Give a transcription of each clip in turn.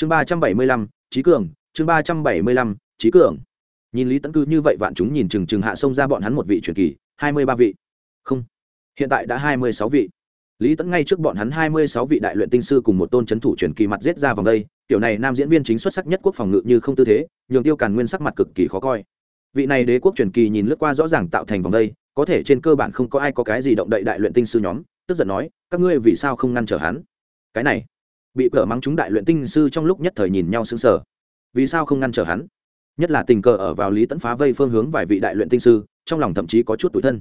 chương ba trăm bảy mươi lăm trí cường, chương ba trăm bảy mươi lăm trí cường. Nhìn lý tấn cư như vậy vạn chúng nhìn chừng chừng hạ sông ra bọn hắn một vị truyền kỳ, hai mươi ba vị. Không, hiện tại đã hai mươi sáu vị. Lý tấn ngay trước bọn hắn hai mươi sáu vị đại luyện tinh sư cùng một tôn c h ấ n thủ truyền kỳ mặt giết ra vòng đây kiểu này nam diễn viên chính xuất sắc nhất quốc phòng ngự như không tư thế, nhường tiêu càn nguyên sắc mặt cực kỳ khó coi. Vị này đế quốc truyền kỳ nhìn lướt qua rõ ràng tạo thành vòng đây, có thể trên cơ bản không có ai có cái gì động đậy đại luyện tinh sư nhóm, tức giận nói, các ngươi vì sao không ngăn trở hắn? Cái này bị cờ mắng chúng đại luyện tinh sư trong lúc nhất thời nhìn nhau xứng sở vì sao không ngăn trở hắn? Nhất là tình cờ ở vào lý tẫn phá vây phương hướng vài vị đại luyện tinh sư, trong lòng thậm chí có chút tủi thân.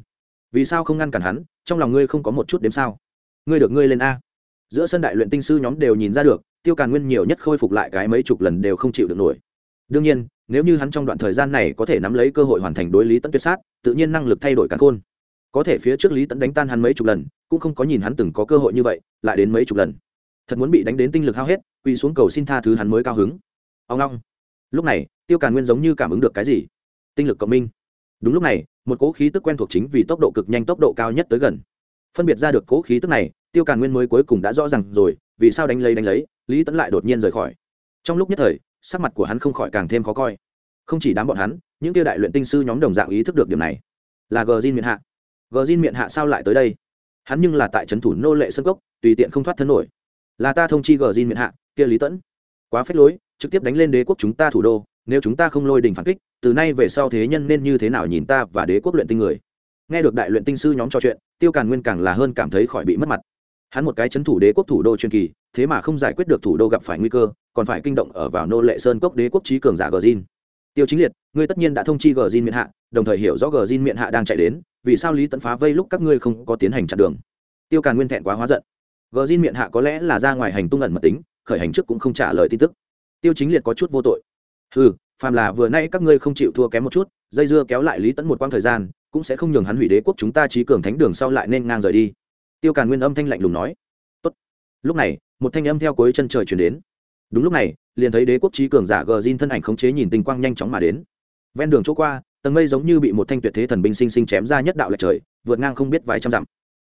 Vì sao không ngăn cản hắn? Trong lòng ngươi không có một chút đếm sao? Ngươi được ngươi lên a. Giữa sân đại luyện tinh sư nhóm đều nhìn ra được, tiêu càn nguyên nhiều nhất khôi phục lại cái mấy chục lần đều không chịu được nổi. Đương nhiên, nếu như hắn trong đoạn thời gian này có thể nắm lấy cơ hội hoàn thành đối lý tẫn tuyệt sát, tự nhiên năng lực thay đổi càn khôn. Có thể phía trước lý tẫn đánh tan hắn mấy chục lần, cũng không có nhìn hắn từng có cơ hội như vậy, lại đến mấy chục lần thật muốn bị đánh đến tinh lực hao hết, quỳ xuống cầu xin tha thứ hắn mới cao hứng. Ông long. Lúc này, tiêu càn nguyên giống như cảm ứng được cái gì? Tinh lực cộng minh. Đúng lúc này, một cỗ khí tức quen thuộc chính vì tốc độ cực nhanh tốc độ cao nhất tới gần. Phân biệt ra được cỗ khí tức này, tiêu càn nguyên mới cuối cùng đã rõ r à n g rồi, vì sao đánh lấy đánh lấy, lý tẫn lại đột nhiên rời khỏi. Trong lúc nhất thời, sắc mặt của hắn không khỏi càng thêm khó coi. Không chỉ đám bọn hắn, những tiêu đại luyện tinh sư nhóm đồng dạng ý thức được điểm này. Là gờ zin miệng hạ. Gờ zin miệng hạ sao lại tới đây? Hắn nhưng là tại trấn thủ nô lệ sân cốc, tùy tiện không thoát thân nổi là ta thông chi gờ zin miệng hạ, kia lý tẫn. Quá phết lối, trực tiếp đánh lên đế quốc chúng ta thủ đô, nếu chúng ta không lôi đình phản kích, từ nay về sau thế nhân nên như thế nào nhìn ta và đế quốc luyện tinh người? Nghe được đại luyện tinh sư nhóm trò chuyện, tiêu càn nguyên càng là hơn cảm thấy khỏi bị mất mặt. Hắn một cái c h ấ n thủ đế quốc thủ đô chuyên kỳ, thế mà không giải quyết được thủ đô gặp phải nguy cơ, còn phải kinh động ở vào nô lệ sơn cốc đế quốc trí cường giả gờ zin tiêu chính liệt, ngươi tất nhiên đã thông chi gờ zin miệng hạ, đồng thời hiểu rõ gờ zin miệng hạ đang chạy đến, vì sao lý tấn phá vây lúc các ngươi không có tiến hành chặn đường? Tiêu càn nguyên thẹn quá hóa giận gờ xin miệng hạ có lẽ là ra ngoài hành tung ẩn mật tính, khởi hành trước cũng không trả lời tin tức. Tiêu chính liệt có chút vô tội. Ừ phàm là vừa nay các ngươi không chịu thua kém một chút, dây dưa kéo lại lý tẫn một quãng thời gian, cũng sẽ không nhường hắn hủy đế quốc chúng ta trí cường thánh đường sau lại nên ngang rời đi. Tiêu càn nguyên âm thanh lạnh lùng nói. Tốt. lúc này, một thanh âm theo cuối chân trời chuyển đến. Đúng lúc này, liền thấy đế quốc trí cường giả gờ zin thân ảnh khống chế nhìn tinh quang nhanh chóng mà đến. Ven đường chỗ qua, tầng mây giống như bị một thanh tuyệt thế thần binh sinh sinh chém ra nhất đạo lệch trời, vượt ngang không biết vài trăm dặm.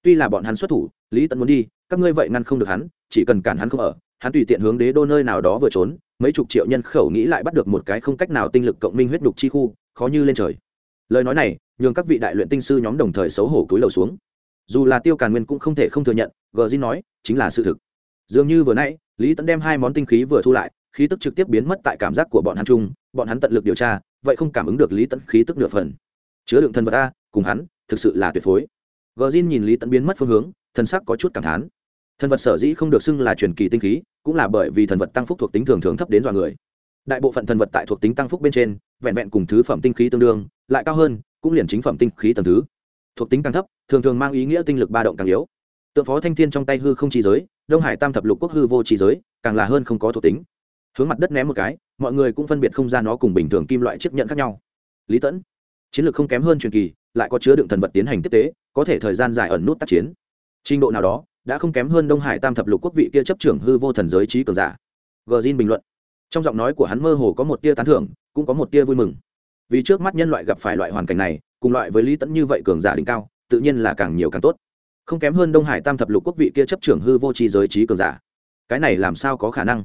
Tuy là bọn hắn xuất thủ, lý tận muốn đi các ngươi vậy ngăn không được hắn, chỉ cần cản hắn không ở, hắn tùy tiện hướng đế đô nơi nào đó vừa trốn, mấy chục triệu nhân khẩu nghĩ lại bắt được một cái không cách nào tinh lực cộng minh huyết đục chi khu, khó như lên trời. Lời nói này, nhường các vị đại luyện tinh sư nhóm đồng thời xấu hổ cúi lầu xuống. Dù là tiêu càn nguyên cũng không thể không thừa nhận gờ di nói, chính là sự thực. Dường như vừa nãy, lý tẫn đem hai món tinh khí vừa thu lại, khí tức trực tiếp biến mất tại cảm giác của bọn hắn chung, bọn hắn tận lực điều tra, vậy không cảm ứng được lý tẫn khí tức nửa phần. Chứa đựng thân vật ta cùng hắn, thực sự là tuyệt phối. Gờ di nhìn lý tẫn biến mất phương hướng Thần sắc có chút cảm thán. Thần vật sở dĩ không được xưng là truyền kỳ tinh khí, cũng là bởi vì thần vật tăng phúc thuộc tính thường thường thấp đến dọa người. Đại bộ phận thần vật tại thuộc tính tăng phúc bên trên, vẹn vẹn cùng thứ phẩm tinh khí tương đương, lại cao hơn, cũng liền chính phẩm tinh khí tầng thứ. Thuộc tính càng thấp, thường thường mang ý nghĩa tinh lực ba động càng yếu. Tượng phó thanh thiên trong tay hư không chi giới, đông hải tam thập lục quốc hư vô chi giới, càng là hơn không có thuộc tính. Hướng mặt đất ném một cái, mọi người cũng phân biệt không ra nó cùng bình thường kim loại chiếc nhận khác nhau. Lý tẫn, chiến lược không kém hơn truyền kỳ, lại có chứa đựng thần vật tiến hành tiếp tế, có thể thời gian dài ẩn nút tác chiến trình độ nào đó, đã không kém hơn đông hải tam thập lục quốc vị kia chấp trưởng hư vô thần giới trí cường giả. Gờ zin bình luận. Trong giọng nói của hắn mơ hồ có một tia tán thưởng, cũng có một tia vui mừng. Vì trước mắt nhân loại gặp phải loại hoàn cảnh này, cùng loại với lý tẫn như vậy cường giả đỉnh cao, tự nhiên là càng nhiều càng tốt. Không kém hơn đông hải tam thập lục quốc vị kia chấp trưởng hư vô trí giới trí cường giả. Cái này làm sao có khả năng?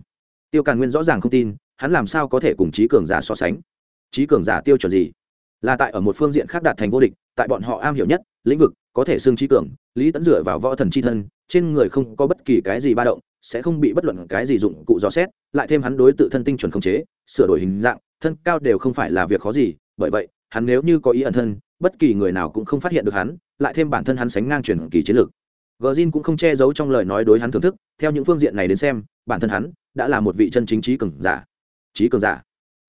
Tiêu càn nguyên rõ ràng không tin, hắn làm sao có thể cùng trí cường giả so sánh? Trí cường giả tiêu chuẩn gì? Là tại ở một phương diện khác đạt thành vô địch, tại bọn họ am hiểu nhất, lĩnh vực có thể xương trí cường, lý tẫn dựa vào võ thần c h i thân, trên người không có bất kỳ cái gì ba động, sẽ không bị bất luận cái gì dụng cụ dò xét, lại thêm hắn đối tự thân tinh chuẩn khống chế, sửa đổi hình dạng, thân cao đều không phải là việc khó gì, bởi vậy, hắn nếu như có ý ẩn thân, bất kỳ người nào cũng không phát hiện được hắn, lại thêm bản thân hắn sánh ngang chuyển kỳ chiến lược. Gờ zin cũng không che giấu trong lời nói đối hắn thưởng thức, theo những phương diện này đến xem, bản thân hắn đã là một vị chân chính trí cường giả. Trí cường giả.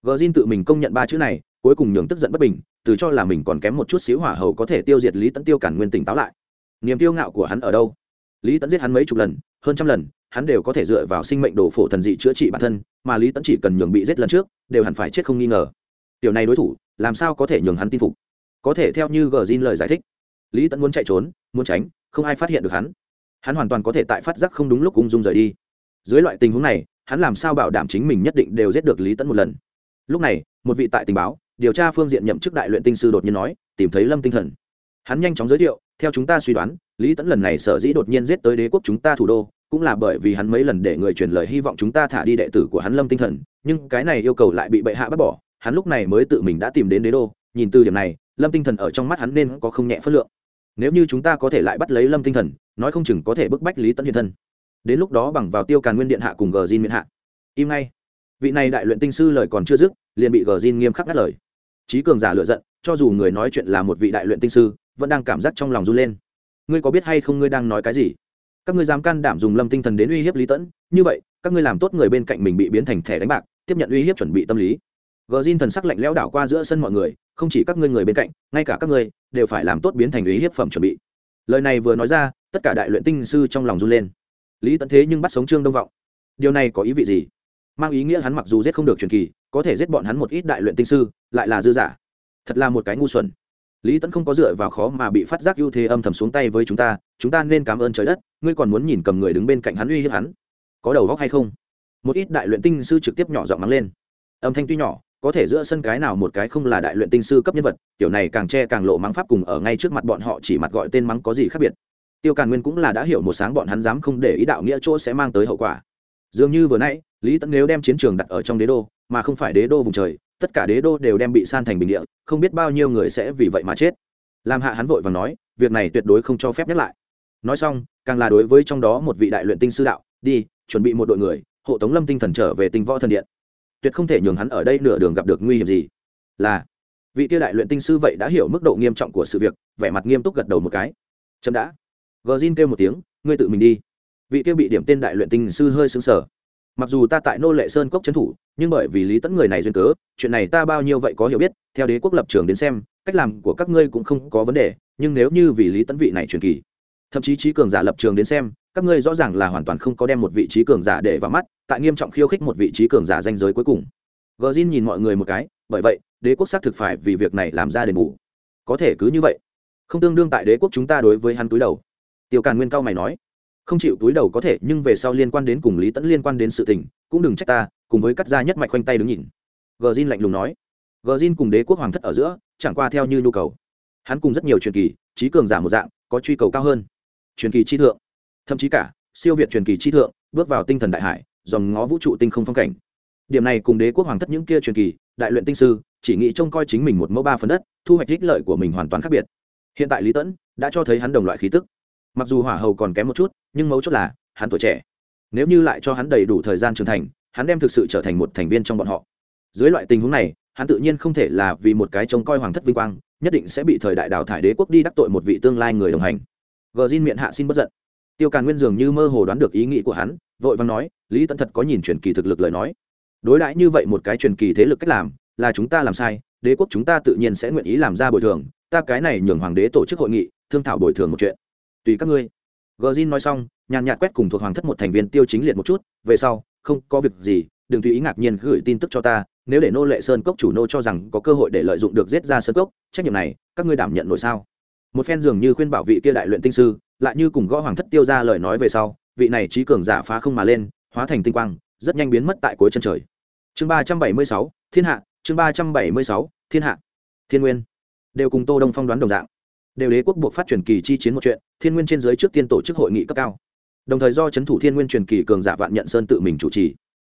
Gờ zin tự mình công nhận ba chữ này cuối cùng nhường tức giận bất bình, từ cho là mình còn kém một chút xíu hỏa hầu có thể tiêu diệt lý tẫn tiêu cản nguyên tỉnh táo lại. Niềm tiêu ngạo của hắn ở đâu? Lý tẫn giết hắn mấy chục lần, hơn trăm lần, hắn đều có thể dựa vào sinh mệnh đồ phổ thần dị chữa trị bản thân, mà lý tẫn chỉ cần nhường bị giết lần trước, đều hẳn phải chết không nghi ngờ. Điều này đối thủ, làm sao có thể nhường hắn tin phục? Có thể theo như gờ zin lời giải thích, lý tẫn muốn chạy trốn, muốn tránh, không ai phát hiện được hắn. Hắn hoàn toàn có thể tại phát giác không đúng lúc ung dung rời đi. Dưới loại tình huống này, hắn làm sao bảo đảm chính mình nhất định đều giết được lý tẫn một lần? Lúc này, một vị tại tình báo điều tra phương diện nhậm chức đại luyện tinh sư đột nhiên nói, tìm thấy lâm tinh thần. Hắn nhanh chóng giới thiệu, theo chúng ta suy đoán, lý tẫn lần này sở dĩ đột nhiên giết tới đế quốc chúng ta thủ đô, cũng là bởi vì hắn mấy lần để người truyền lời hy vọng chúng ta thả đi đệ tử của hắn lâm tinh thần, nhưng cái này yêu cầu lại bị bệ hạ bác bỏ, hắn lúc này mới tự mình đã tìm đến đế đô. Nhìn từ điểm này, lâm tinh thần ở trong mắt hắn nên có không nhẹ phất lượng. Nếu như chúng ta có thể lại bắt lấy lâm tinh thần, nói không chừng có thể bức bách lý tẫn hiện thân. Đến lúc đó bằng vào tiêu càn nguyên điện hạ cùng gờ diên miễn hạ. Im ngay. Vị này đại luyện tinh sư lời còn chưa dứt, liền bị gờ diên nghiêm khắc ngắt lời trí cường giả lựa giận, cho dù người nói chuyện là một vị đại luyện tinh sư, vẫn đang cảm giác trong lòng run lên. Ngươi có biết hay không ngươi đang nói cái gì? Các ngươi dám can đảm dùng lâm tinh thần đến uy hiếp lý tẫn, như vậy, các ngươi làm tốt người bên cạnh mình bị biến thành thẻ đánh bạc, tiếp nhận uy hiếp chuẩn bị tâm lý. Gờ zin thần sắc lạnh lẽo đảo qua giữa sân mọi người, không chỉ các ngươi người bên cạnh, ngay cả các ngươi đều phải làm tốt biến thành uy hiếp phẩm chuẩn bị. Lời này vừa nói ra, tất cả đại luyện tinh sư trong lòng run lên. Lý tẫn thế nhưng bắt sống trương đông vọng. Điều này có ý vị gì? Mang ý nghĩa hắn mặc dù giết không được truyền kỳ, có thể giết bọn hắn một ít đại luyện tinh sư, lại là dư giả. Thật là một cái ngu xuẩn. Lý tẫn không có dựa vào khó mà bị phát giác ưu thế âm thầm xuống tay với chúng ta chúng ta nên cảm ơn trời đất, ngươi còn muốn nhìn cầm người đứng bên cạnh hắn uy hiếp hắn. Có đầu góc hay không? Một ít đại luyện tinh sư trực tiếp nhỏ giọng mắng lên. Âm thanh tuy nhỏ, có thể giữa sân cái nào một cái không là đại luyện tinh sư cấp nhân vật tiểu này càng che càng lộ mắng pháp cùng ở ngay trước mặt bọn họ chỉ mặt gọi tên mắng có gì khác biệt. Tiêu càn nguyên cũng là đã hiểu một sáng bọn hắn dám không để ý đạo nghĩa chỗ sẽ mang tới hậu quả. Dường như vừa nãy lý tẫn nếu đem chiến trường đặt ở trong đế đô, mà không phải đế đô vùng trời, tất cả đế đô đều đem bị san thành bình địa, không biết bao nhiêu người sẽ vì vậy mà chết. Làm hạ hắn vội và nói, việc này tuyệt đối không cho phép nhắc lại. Nói xong, càng là đối với trong đó một vị đại luyện tinh sư đạo, đi, chuẩn bị một đội người, hộ tống lâm tinh thần trở về tinh võ thần điện. Tuyệt không thể nhường hắn ở đây nửa đường gặp được nguy hiểm gì. Là, vị tiêu đại luyện tinh sư vậy đã hiểu mức độ nghiêm trọng của sự việc, vẻ mặt nghiêm túc gật đầu một cái. Chậm đã. Gờ zin kêu một tiếng, ngươi tự mình đi. Vị tiêu bị điểm tên đại luyện tinh sư hơi xứng sở mặc dù ta tại nô lệ sơn cốc trấn thủ, nhưng bởi vì lý tẫn người này duyên cớ, chuyện này ta bao nhiêu vậy có hiểu biết, theo đế quốc lập trường đến xem, cách làm của các ngươi cũng không có vấn đề, nhưng nếu như vì lý tẫn vị này truyền kỳ, thậm chí trí cường giả lập trường đến xem, các ngươi rõ ràng là hoàn toàn không có đem một vị trí cường giả để vào mắt, tại nghiêm trọng khiêu khích một vị trí cường giả danh giới cuối cùng. Gờ zin nhìn mọi người một cái, bởi vậy, đế quốc xác thực phải vì việc này làm ra đền bù. Có thể cứ như vậy. Không tương đương tại đế quốc chúng ta đối với hắn túi đầu. Tiêu càn nguyên cao mày nói không chịu túi đầu có thể, nhưng về sau liên quan đến cùng lý tẫn liên quan đến sự tình, cũng đừng trách ta, cùng với cắt ra nhất mạch khoanh tay đứng nhìn. Gờ zin lạnh lùng nói. Gờ zin cùng đế quốc hoàng thất ở giữa, chẳng qua theo như nhu cầu. Hắn cùng rất nhiều truyền kỳ, trí cường giả một dạng, có truy cầu cao hơn. Truyền kỳ chi thượng. Thậm chí cả, siêu việt truyền kỳ chi thượng, bước vào tinh thần đại hải, dòng ngó vũ trụ tinh không phong cảnh. Điểm này cùng đế quốc hoàng thất những kia truyền kỳ, đại luyện tinh sư, chỉ nghĩ trông coi chính mình một mẫu ba phần đất, thu hoạch ích lợi của mình hoàn toàn khác biệt. Hiện tại lý tẫn đã cho thấy hắn đồng loại khí tức mặc dù hỏa hầu còn kém một chút, nhưng mấu chốt là, hắn tuổi trẻ. Nếu như lại cho hắn đầy đủ thời gian trưởng thành, hắn đem thực sự trở thành một thành viên trong bọn họ. Dưới loại tình huống này, hắn tự nhiên không thể là vì một cái trông coi hoàng thất vinh quang, nhất định sẽ bị thời đại đào thải đế quốc đi đắc tội một vị tương lai người đồng hành. Gờ xin miệng hạ xin bất giận. Tiêu càn nguyên dường như mơ hồ đoán được ý nghĩ của hắn, vội vàng nói, lý tẫn thật có nhìn truyền kỳ thực lực lời nói. Đối đãi như vậy một cái truyền kỳ thế lực cách làm, là chúng ta làm sai, đế quốc chúng ta tự nhiên sẽ nguyện ý làm ra bồi thường. Ta cái này nhường hoàng đế tổ chức hội nghị, thương thảo bồi thường một chuyện tùy các ngươi. Gờ zin nói xong, nhàn nhạt quét cùng thuộc hoàng thất một thành viên tiêu chính liệt một chút, về sau, không có việc gì, đừng tùy ý ngạc nhiên gửi tin tức cho ta, nếu để nô lệ sơn cốc chủ nô cho rằng có cơ hội để lợi dụng được giết ra sơn cốc, trách nhiệm này, các ngươi đảm nhận nổi sao? Một phen dường như khuyên bảo vị kia đại luyện tinh sư, lại như cùng gõ hoàng thất tiêu ra lời nói về sau, vị này trí cường giả phá không mà lên, hóa thành tinh quang, rất nhanh biến mất tại cuối chân trời. Chương ba trăm bảy mươi sáu, thiên hạ, chương ba trăm bảy mươi sáu, thiên hạ, thiên nguyên. Đều cùng tô đông phong đoán đồng dạng đều đế quốc buộc phát truyền kỳ chi chiến một chuyện, thiên nguyên trên giới trước tiên tổ chức hội nghị cấp cao. Đồng thời do c h ấ n thủ thiên nguyên truyền kỳ cường giả vạn nhận sơn tự mình chủ trì.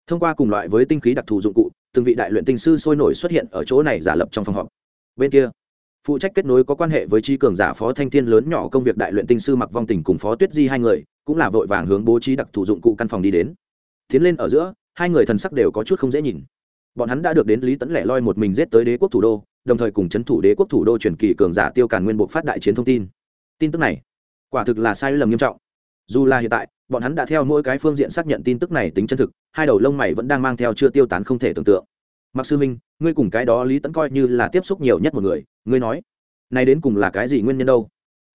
Thông qua cùng loại với tinh khí đặc thù dụng cụ, từng vị đại luyện tinh sư sôi nổi xuất hiện ở chỗ này giả lập trong phòng họp. Bên kia, phụ trách kết nối có quan hệ với tri cường giả phó thanh thiên lớn nhỏ công việc đại luyện tinh sư mặc vong tình cùng phó tuyết di hai người, cũng là vội vàng hướng bố trí đặc thù dụng cụ căn phòng đi đến. Tiến lên ở giữa, hai người thần sắc đều có chút không dễ nhìn. Bọn hắn đã được đến lý tẫn lẻ loi một mình giết tới đế quốc thủ đô đồng thời cùng chấn thủ đế quốc thủ đô truyền kỳ cường giả tiêu càn nguyên buộc phát đại chiến thông tin. Tin tức này, quả thực là sai lầm nghiêm trọng. Dù là hiện tại, bọn hắn đã theo mỗi cái phương diện xác nhận tin tức này tính chân thực, hai đầu lông mày vẫn đang mang theo chưa tiêu tán không thể tưởng tượng. Mặc sư minh, ngươi cùng cái đó lý tẫn coi như là tiếp xúc nhiều nhất một người, ngươi nói, này đến cùng là cái gì nguyên nhân đâu?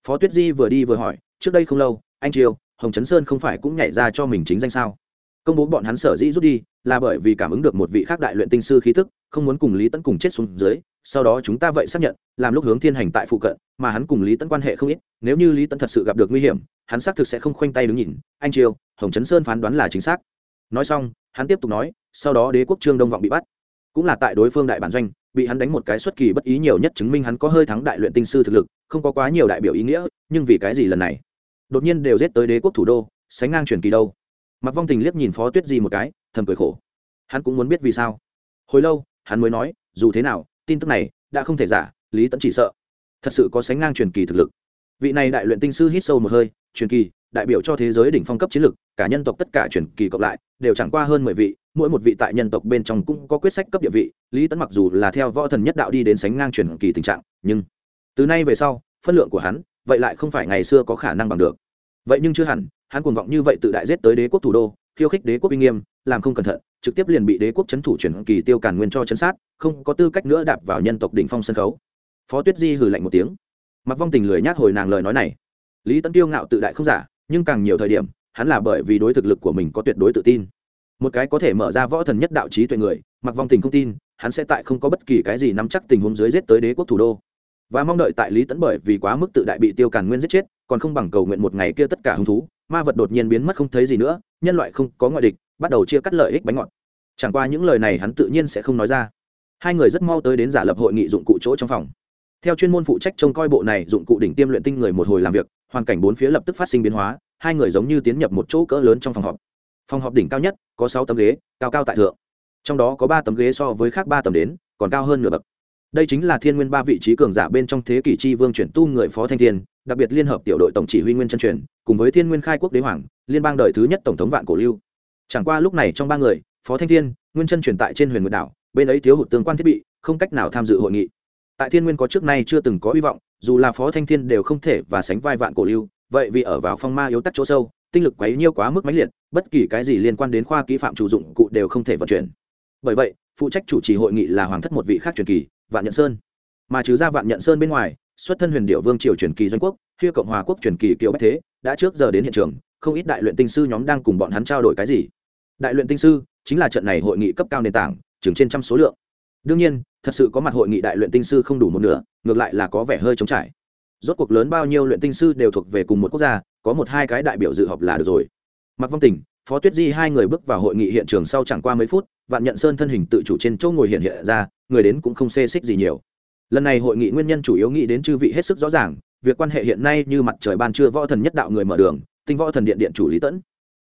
Phó tuyết di vừa đi vừa hỏi, trước đây không lâu, anh triều, hồng trấn sơn không phải cũng nhảy ra cho mình chính danh sao? Công bố bọn hắn sở dĩ rút đi, là bởi vì cảm ứng được một vị khác đại luyện tinh sư khí tức, không muốn cùng lý tẫn cùng chết xuống dưới sau đó chúng ta vậy xác nhận, làm lúc hướng thiên hành tại phụ cận, mà hắn cùng lý tẫn quan hệ không ít, nếu như lý tẫn thật sự gặp được nguy hiểm, hắn xác thực sẽ không khoanh tay đứng nhìn, anh triều, hồng trấn sơn phán đoán là chính xác. Nói xong, hắn tiếp tục nói, sau đó đế quốc trương đông vọng bị bắt. Cũng là tại đối phương đại bản doanh, bị hắn đánh một cái xuất kỳ bất ý nhiều nhất chứng minh hắn có hơi thắng đại luyện tinh sư thực lực, không có quá nhiều đại biểu ý nghĩa, nhưng vì cái gì lần này? Đột nhiên đều giết tới đế quốc thủ đô, sánh ngang truyền kỳ đâu. Mặc vong tình liếc nhìn phó tuyết di một cái, thầm cười khổ. Hắn cũng muốn biết vì sao. Hồi lâu, hắn mới nói, dù thế nào tin tức này đã không thể giả lý tẫn chỉ sợ. Thật sự có sánh ngang truyền kỳ thực lực. Vị này đại luyện tinh sư hít sâu một hơi truyền kỳ đại biểu cho thế giới đỉnh phong cấp chiến lược, cả nhân tộc tất cả truyền kỳ cộng lại đều chẳng qua hơn mười vị mỗi một vị tại nhân tộc bên trong cũng có quyết sách cấp địa vị lý tẫn mặc dù là theo võ thần nhất đạo đi đến sánh ngang truyền kỳ tình trạng nhưng từ nay về sau phân lượng của hắn vậy lại không phải ngày xưa có khả năng bằng được. Vậy nhưng chưa hẳn hắn cuồng vọng như vậy tự đại giết tới đế quốc thủ đô khiêu khích đế quốc uy nghiêm làm không cẩn thận trực tiếp liền bị đế quốc chấn thủ chuyển kỳ tiêu càn nguyên cho chấn sát, không có tư cách nữa đạp vào nhân tộc đỉnh phong sân khấu. Phó tuyết di hừ lạnh một tiếng. Mặc vong tình lười nhát hồi nàng lời nói này. Lý tấn tiêu ngạo tự đại không giả, nhưng càng nhiều thời điểm, hắn là bởi vì đối thực lực của mình có tuyệt đối tự tin. Một cái có thể mở ra võ thần nhất đạo trí tuệ người mặc vong tình không tin, hắn sẽ tại không có bất kỳ cái gì nắm chắc tình huống dưới giết tới đế quốc thủ đô. Và mong đợi tại lý tấn bởi vì quá mức tự đại bị tiêu càn nguyên giết chết, còn không bằng cầu nguyện một ngày kia tất cả hứng thú, ma vật đột nhiên biến mất không thấy gì nữa, nhân loại không có ngoại địch bắt đầu chia cắt lợi ích bánh ngọt. Chẳng qua những lời này hắn tự nhiên sẽ không nói ra. Hai người rất mau tới đến giả lập hội nghị dụng cụ chỗ trong phòng. Theo chuyên môn phụ trách trông coi bộ này dụng cụ đỉnh tiêm luyện tinh người một hồi làm việc, hoàn cảnh bốn phía lập tức phát sinh biến hóa, hai người giống như tiến nhập một chỗ cỡ lớn trong phòng họp. Phòng họp đỉnh cao nhất, có sáu tấm ghế, cao cao tại thượng. Trong đó có ba tấm ghế so với khác ba tấm đến, còn cao hơn nửa bậc. Đây chính là thiên nguyên ba vị trí cường giả bên trong thế kỷ chi vương chuyển tu người phó thanh thiên, đặc biệt liên hợp tiểu đội tổng chỉ huy nguyên chân truyền, cùng với thiên nguyên khai quốc đế hoàng, liên bang đời thứ nhất tổng thống vạn cổ lưu chẳng qua lúc này trong ba người, phó thanh thiên, nguyên chân truyền tại trên huyền nguyệt đảo, bên ấy thiếu hụt tương quan thiết bị, không cách nào tham dự hội nghị. Tại thiên nguyên có trước nay chưa từng có hy vọng, dù là phó thanh thiên đều không thể và sánh vai vạn cổ lưu, vậy vì ở vào phong ma yếu tắc chỗ sâu, tinh lực quấy nhiêu quá mức máy liệt, bất kỳ cái gì liên quan đến khoa kỹ phạm chủ dụng cụ đều không thể vận chuyển. Bởi vậy, phụ trách chủ trì hội nghị là hoàng thất một vị khác truyền kỳ, vạn nhận sơn. Mà trừ ra vạn nhận sơn bên ngoài, xuất thân huyền điệu vương triều truyền kỳ doanh quốc khi cộng hòa quốc truyền kỳ kiều bách thế, đã trước giờ đến hiện trường, không ít đại luyện tinh sư nhóm đang cùng bọn hắn trao đổi cái gì đại luyện tinh sư chính là trận này hội nghị cấp cao nền tảng chừng trên trăm số lượng. Đương nhiên, thật sự có mặt hội nghị đại luyện tinh sư không đủ một nửa, ngược lại là có vẻ hơi trống trải. Rốt cuộc lớn bao nhiêu luyện tinh sư đều thuộc về cùng một quốc gia, có một hai cái đại biểu dự họp là được rồi. Mặc vong tình phó tuyết di hai người bước vào hội nghị hiện trường sau chẳng qua mấy phút, vạn nhận sơn thân hình tự chủ trên chỗ ngồi hiện hiện ra, người đến cũng không xê xích gì nhiều. Lần này hội nghị nguyên nhân chủ yếu nghĩ đến chư vị hết sức rõ ràng, việc quan hệ hiện nay như mặt trời ban trưa võ thần nhất đạo người mở đường, tinh võ thần điện điện chủ lý tẫn.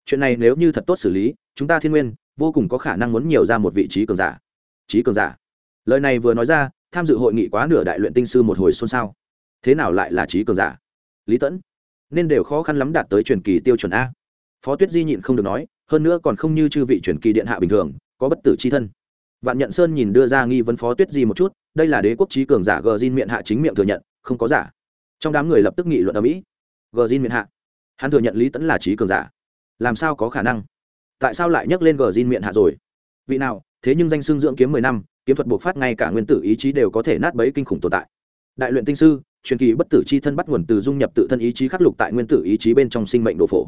Chuyện này nếu như thật tốt xử lý chúng ta thiên nguyên vô cùng có khả năng muốn nhiều ra một vị trí cường giả. Trí cường giả. Lời này vừa nói ra, tham dự hội nghị quá nửa đại luyện tinh sư một hồi xôn xao. Thế nào lại là trí cường giả? Lý tẫn. Nên đều khó khăn lắm đạt tới truyền kỳ tiêu chuẩn a. Phó tuyết di nhịn không được nói, hơn nữa còn không như chư vị truyền kỳ điện hạ bình thường, có bất tử c h i thân. Vạn nhận sơn nhìn đưa ra nghi vấn phó tuyết di một chút, đây là đế quốc trí cường giả gờ xin miệng hạ chính miệng thừa nhận, không có giả. Trong đám người lập tức nghị luận ở mỹ. Gờ xin miệng hạ. Hắn thừa nhận lý tẫn là trí cường giả. Làm sao có khả năng? Tại sao lại nhắc lên gờ zin miệng hạ rồi? Vị nào, thế nhưng danh xưng dưỡng kiếm mười năm, kiếm thuật buộc phát ngay cả nguyên tử ý chí đều có thể nát bấy kinh khủng tồn tại. Đại luyện tinh sư, truyền kỳ bất tử c h i thân bắt nguồn từ dung nhập tự thân ý chí khắc lục tại nguyên tử ý chí bên trong sinh mệnh đồ phổ.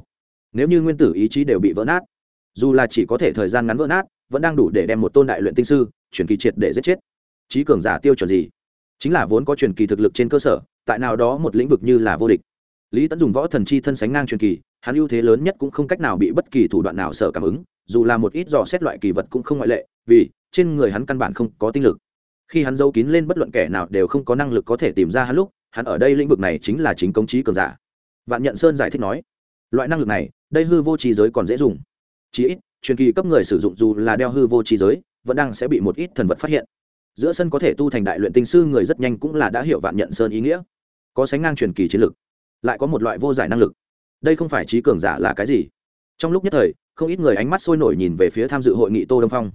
Nếu như nguyên tử ý chí đều bị vỡ nát, dù là chỉ có thể thời gian ngắn vỡ nát, vẫn đang đủ để đem một tôn đại luyện tinh sư, truyền kỳ triệt để giết chết. Trí cường giả tiêu chuẩn gì? Chính là vốn có truyền kỳ thực lực trên cơ sở, tại nào đó một lĩnh vực như là vô địch lý tẫn dùng võ thần chi thân sánh ngang truyền kỳ, hắn ưu thế lớn nhất cũng không cách nào bị bất kỳ thủ đoạn nào sở cảm ứng, dù là một ít dò xét loại kỳ vật cũng không ngoại lệ, vì trên người hắn căn bản không có tinh lực. Khi hắn giấu kín lên bất luận kẻ nào đều không có năng lực có thể tìm ra hắn lúc, hắn ở đây lĩnh vực này chính là chính công trí cường giả. Vạn nhận sơn giải thích nói, loại năng lực này, đây hư vô trí giới còn dễ dùng. Chí ít, truyền kỳ cấp người sử dụng dù là đeo hư vô trí giới, vẫn đang sẽ bị một ít thần vật phát hiện. Giữa sân có thể tu thành đại luyện tinh sư người rất nhanh cũng là đã hiểu vạn nhận sơn ý nghĩa. Có sánh ngang truyền kỳ chiến lực lại có một loại vô giải năng lực. Đây không phải trí cường giả là cái gì? Trong lúc nhất thời, không ít người ánh mắt sôi nổi nhìn về phía tham dự hội nghị tô đông phong.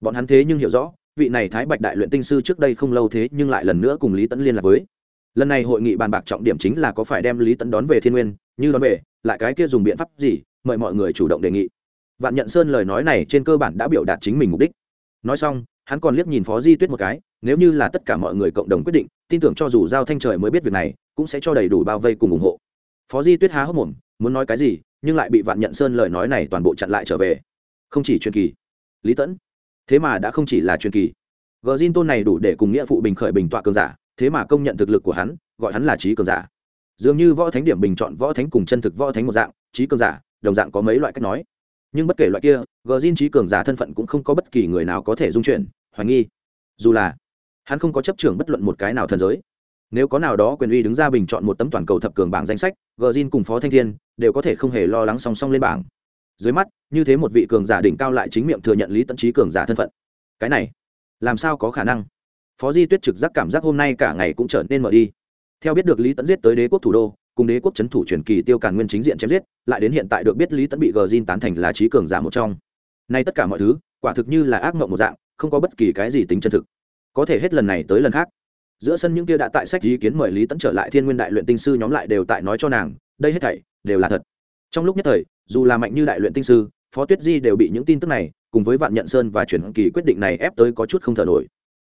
Bọn hắn thế nhưng hiểu rõ, vị này thái bạch đại luyện tinh sư trước đây không lâu thế nhưng lại lần nữa cùng lý tẫn liên lạc với. Lần này hội nghị bàn bạc trọng điểm chính là có phải đem lý tẫn đón về thiên nguyên, như đón về, lại cái kia dùng biện pháp gì, mời mọi người chủ động đề nghị. Vạn nhận sơn lời nói này trên cơ bản đã biểu đạt chính mình mục đích. Nói xong, hắn còn liếc nhìn phó di tuyết một cái nếu như là tất cả mọi người cộng đồng quyết định, tin tưởng cho dù giao thanh trời mới biết việc này, cũng sẽ cho đầy đủ bao vây cùng ủng hộ. Phó di tuyết há hốc mồm, muốn nói cái gì, nhưng lại bị vạn nhận sơn lời nói này toàn bộ chặn lại trở về. Không chỉ truyền kỳ. Lý tẫn. Thế mà đã không chỉ là truyền kỳ. Gờ zin tôn này đủ để cùng nghĩa phụ bình khởi bình tọa cường giả, thế mà công nhận thực lực của hắn, gọi hắn là trí cường giả. Dường như võ thánh điểm bình chọn võ thánh cùng chân thực võ thánh một dạng, trí cường giả, đồng dạng có mấy loại cách nói. Nhưng bất kể loại kia gờ zin trí cường giả thân phận cũng không có bất kỳ người nào có thể dung chuyển, hoài nghi. Dù là hắn không có chấp trưởng bất luận một cái nào thần giới. Nếu có nào đó quyền uy đứng ra bình chọn một tấm toàn cầu thập cường bảng danh sách gờ cùng phó thanh thiên đều có thể không hề lo lắng song song lên bảng. Dưới mắt, như thế một vị cường giả đỉnh cao lại chính miệng thừa nhận lý tận trí cường giả thân phận. Cái này, làm sao có khả năng? Phó di tuyết trực giác cảm giác hôm nay cả ngày cũng trở nên mở đi. Theo biết được lý tẫn giết tới đế quốc thủ đô, cùng đế quốc c h ấ n thủ truyền kỳ tiêu càn nguyên chính diện chém giết, lại đến hiện tại được biết lý tẫn bị gờ zin tán thành là trí cường giả một trong. Nay tất cả mọi thứ, quả thực như là ác mộng một dạng, không có bất kỳ cái gì tính chân thực có thể hết lần này tới lần khác. Giữa sân những kia đã tại sách ý kiến mời lý tẫn trở lại thiên nguyên đại luyện tinh sư nhóm lại đều tại nói cho nàng, đây hết thảy đều là thật. Trong lúc nhất thời, dù là mạnh như đại luyện tinh sư, phó tuyết di đều bị những tin tức này, cùng với vạn nhận sơn và chuyển kỳ quyết định này ép tới có chút không thở nổi.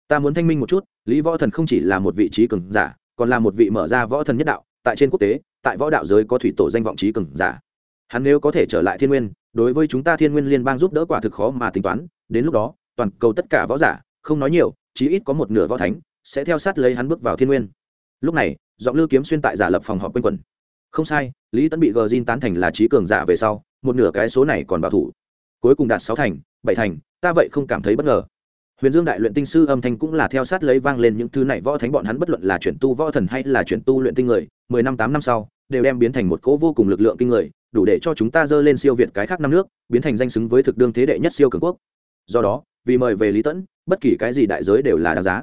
Ta muốn thanh minh một chút, lý võ thần không chỉ là một vị trí cường giả, còn là một vị mở ra võ thần nhất đạo, tại trên quốc tế, tại võ đạo giới có thủy tổ danh vọng trí cường giả. Hắn nếu có thể trở lại thiên nguyên, đối với chúng ta thiên nguyên liên bang giúp đỡ quả thực khó mà tính toán, đến lúc đó, toàn cầu tất cả võ giả, không nói nhiều chí ít có một nửa võ thánh sẽ theo sát lấy hắn bước vào thiên nguyên. Lúc này, giọng lư kiếm xuyên tại giả lập phòng họp quanh quẩn. Không sai, lý tấn bị gờ zin tán thành là trí cường giả về sau, một nửa cái số này còn bảo thủ. Cuối cùng đạt sáu thành, bảy thành, ta vậy không cảm thấy bất ngờ. Huyền dương đại luyện tinh sư âm thanh cũng là theo sát lấy vang lên những thứ này, võ thánh bọn hắn bất luận là chuyển tu võ thần hay là chuyển tu luyện tinh người, mười năm, tám năm sau, đều đem biến thành một cỗ vô cùng lực lượng kinh người, đủ để cho chúng ta dơ lên siêu việt cái khác năm nước, biến thành danh xứng với thực đương thế đệ nhất siêu cường quốc. Do đó, vì mời về lý tẫn bất kỳ cái gì đại giới đều là đáng giá.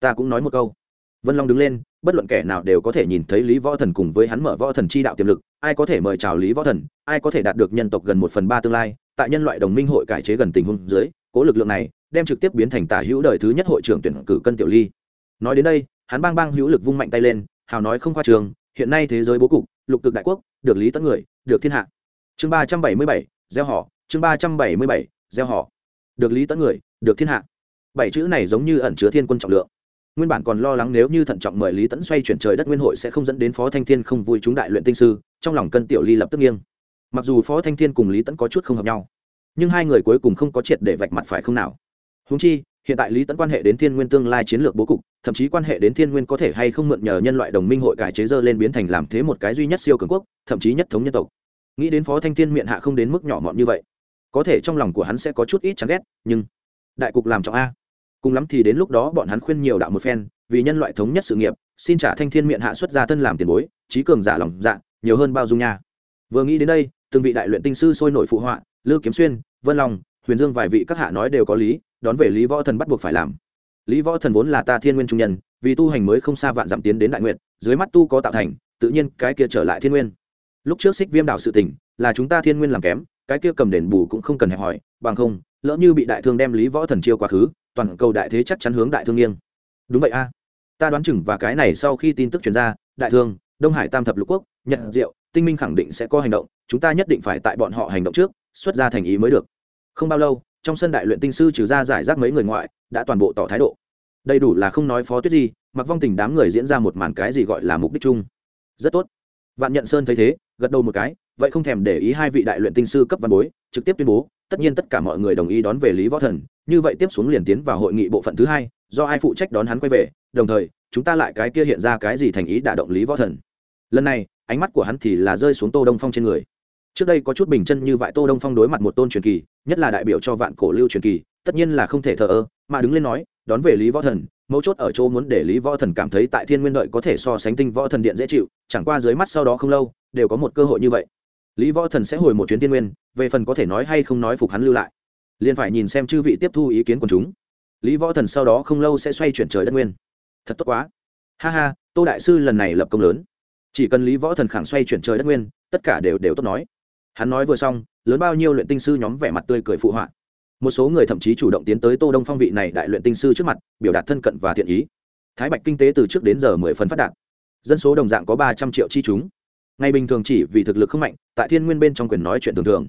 Ta cũng nói một câu. Vân long đứng lên, bất luận kẻ nào đều có thể nhìn thấy lý võ thần cùng với hắn mở võ thần chi đạo tiềm lực, ai có thể mời chào lý võ thần, ai có thể đạt được nhân tộc gần một phần ba tương lai, tại nhân loại đồng minh hội cải chế gần tình huống dưới, cố lực lượng này đem trực tiếp biến thành tả hữu đời thứ nhất hội trưởng tuyển cử cân tiểu ly. Nói đến đây, hắn bang bang hữu lực vung mạnh tay lên, hào nói không khoa trường, hiện nay thế giới bố cục, lục cực đại quốc, được lý tấn người, được thiên hạ. Chương ba trăm bảy mươi bảy, gieo họ, chương ba trăm bảy mươi bảy, gieo họ, được lý tấn người, được thiên hạ bảy chữ này giống như ẩn chứa thiên quân trọng lượng. Nguyên bản còn lo lắng nếu như thận trọng mời lý tẫn xoay chuyển trời đất nguyên hội sẽ không dẫn đến phó thanh thiên không vui chúng đại luyện tinh sư, trong lòng cân tiểu ly lập tức nghiêng. Mặc dù phó thanh thiên cùng lý tẫn có chút không hợp nhau, nhưng hai người cuối cùng không có triệt để vạch mặt phải không nào. Húng chi, hiện tại lý tẫn quan hệ đến thiên nguyên tương lai chiến lược bố cục, thậm chí quan hệ đến thiên nguyên có thể hay không mượn nhờ nhân loại đồng minh hội cải chế dơ lên biến thành làm thế một cái duy nhất siêu cường quốc, thậm chí nhất thống nhân tộc. Nghĩ đến phó thanh thiên miệng hạ không đến mức nhỏ mọn như vậy, có thể trong lòng của hắn sẽ có chút ít chán ghét, nhưng đại cục làm trọng a cùng lắm thì đến lúc đó bọn hắn khuyên nhiều đạo một phen, vì nhân loại thống nhất sự nghiệp, xin trả thanh thiên miệng hạ xuất ra thân làm tiền bối, trí cường giả lòng dạ nhiều hơn bao dung nha. Vừa nghĩ đến đây, từng vị đại luyện tinh sư sôi nổi phụ họa, lư kiếm xuyên, vân long, huyền dương vài vị các hạ nói đều có lý, đón về lý võ thần bắt buộc phải làm. Lý võ thần vốn là ta thiên nguyên trung nhân, vì tu hành mới không xa vạn dặm tiến đến đại nguyện, dưới mắt tu có tạo thành, tự nhiên cái kia trở lại thiên nguyên. Lúc trước xích viêm đảo sự tỉnh là chúng ta thiên nguyên làm kém, cái kia cầm đền bù cũng không cần hẹp hỏi bằng không, lỡ như bị đại thương đem lý võ thần chiêu quá khứ toàn cầu đại thế chắc chắn hướng đại thương nghiêng. Đúng vậy a. Ta đoán chừng và cái này sau khi tin tức truyền ra, đại thương, đông hải tam thập lục quốc, nhật diệu, tinh minh khẳng định sẽ có hành động, chúng ta nhất định phải tại bọn họ hành động trước, xuất ra thành ý mới được. Không bao lâu, trong sân đại luyện tinh sư trừ ra giải rác mấy người ngoại, đã toàn bộ tỏ thái độ. Đầy đủ là không nói phó tuyết gì, mặc vong tình đám người diễn ra một màn cái gì gọi là mục đích chung. Rất tốt. Vạn nhận sơn thấy thế, gật đầu một cái vậy không thèm để ý hai vị đại luyện tinh sư cấp văn bối, trực tiếp tuyên bố, tất nhiên tất cả mọi người đồng ý đón về lý võ thần, như vậy tiếp xuống liền tiến vào hội nghị bộ phận thứ hai, do ai phụ trách đón hắn quay về, đồng thời, chúng ta lại cái kia hiện ra cái gì thành ý đả động lý võ thần. Lần này, ánh mắt của hắn thì là rơi xuống tô đông phong trên người. Trước đây có chút bình chân như vậy tô đông phong đối mặt một tôn truyền kỳ, nhất là đại biểu cho vạn cổ lưu truyền kỳ, tất nhiên là không thể thờ ơ, mà đứng lên nói, đón về lý võ thần, mấu chốt ở chỗ muốn để lý võ thần cảm thấy tại thiên nguyên đợi có thể so sánh tinh võ thần điện dễ chịu, chẳng qua dưới mắt sau đó không lâu, đều có một cơ hội như vậy lý võ thần sẽ hồi một chuyến thiên nguyên, về phần có thể nói hay không nói phục hắn lưu lại. Liền phải nhìn xem chư vị tiếp thu ý kiến của chúng. Lý võ thần sau đó không lâu sẽ xoay chuyển trời đất nguyên. Thật tốt quá. Ha ha, tô đại sư lần này lập công lớn. Chỉ cần lý võ thần khẳng xoay chuyển trời đất nguyên, tất cả đều đều tốt nói. Hắn nói vừa xong, lớn bao nhiêu luyện tinh sư nhóm vẻ mặt tươi cười phụ họa. Một số người thậm chí chủ động tiến tới tô đông phong vị này đại luyện tinh sư trước mặt, biểu đạt thân cận và thiện ý. Thái bạch kinh tế từ trước đến giờ mười phần phát đạt. Dân số đồng dạng có ba trăm triệu chi chúng ngày bình thường chỉ vì thực lực không mạnh, tại thiên nguyên bên trong quyền nói chuyện thường thường.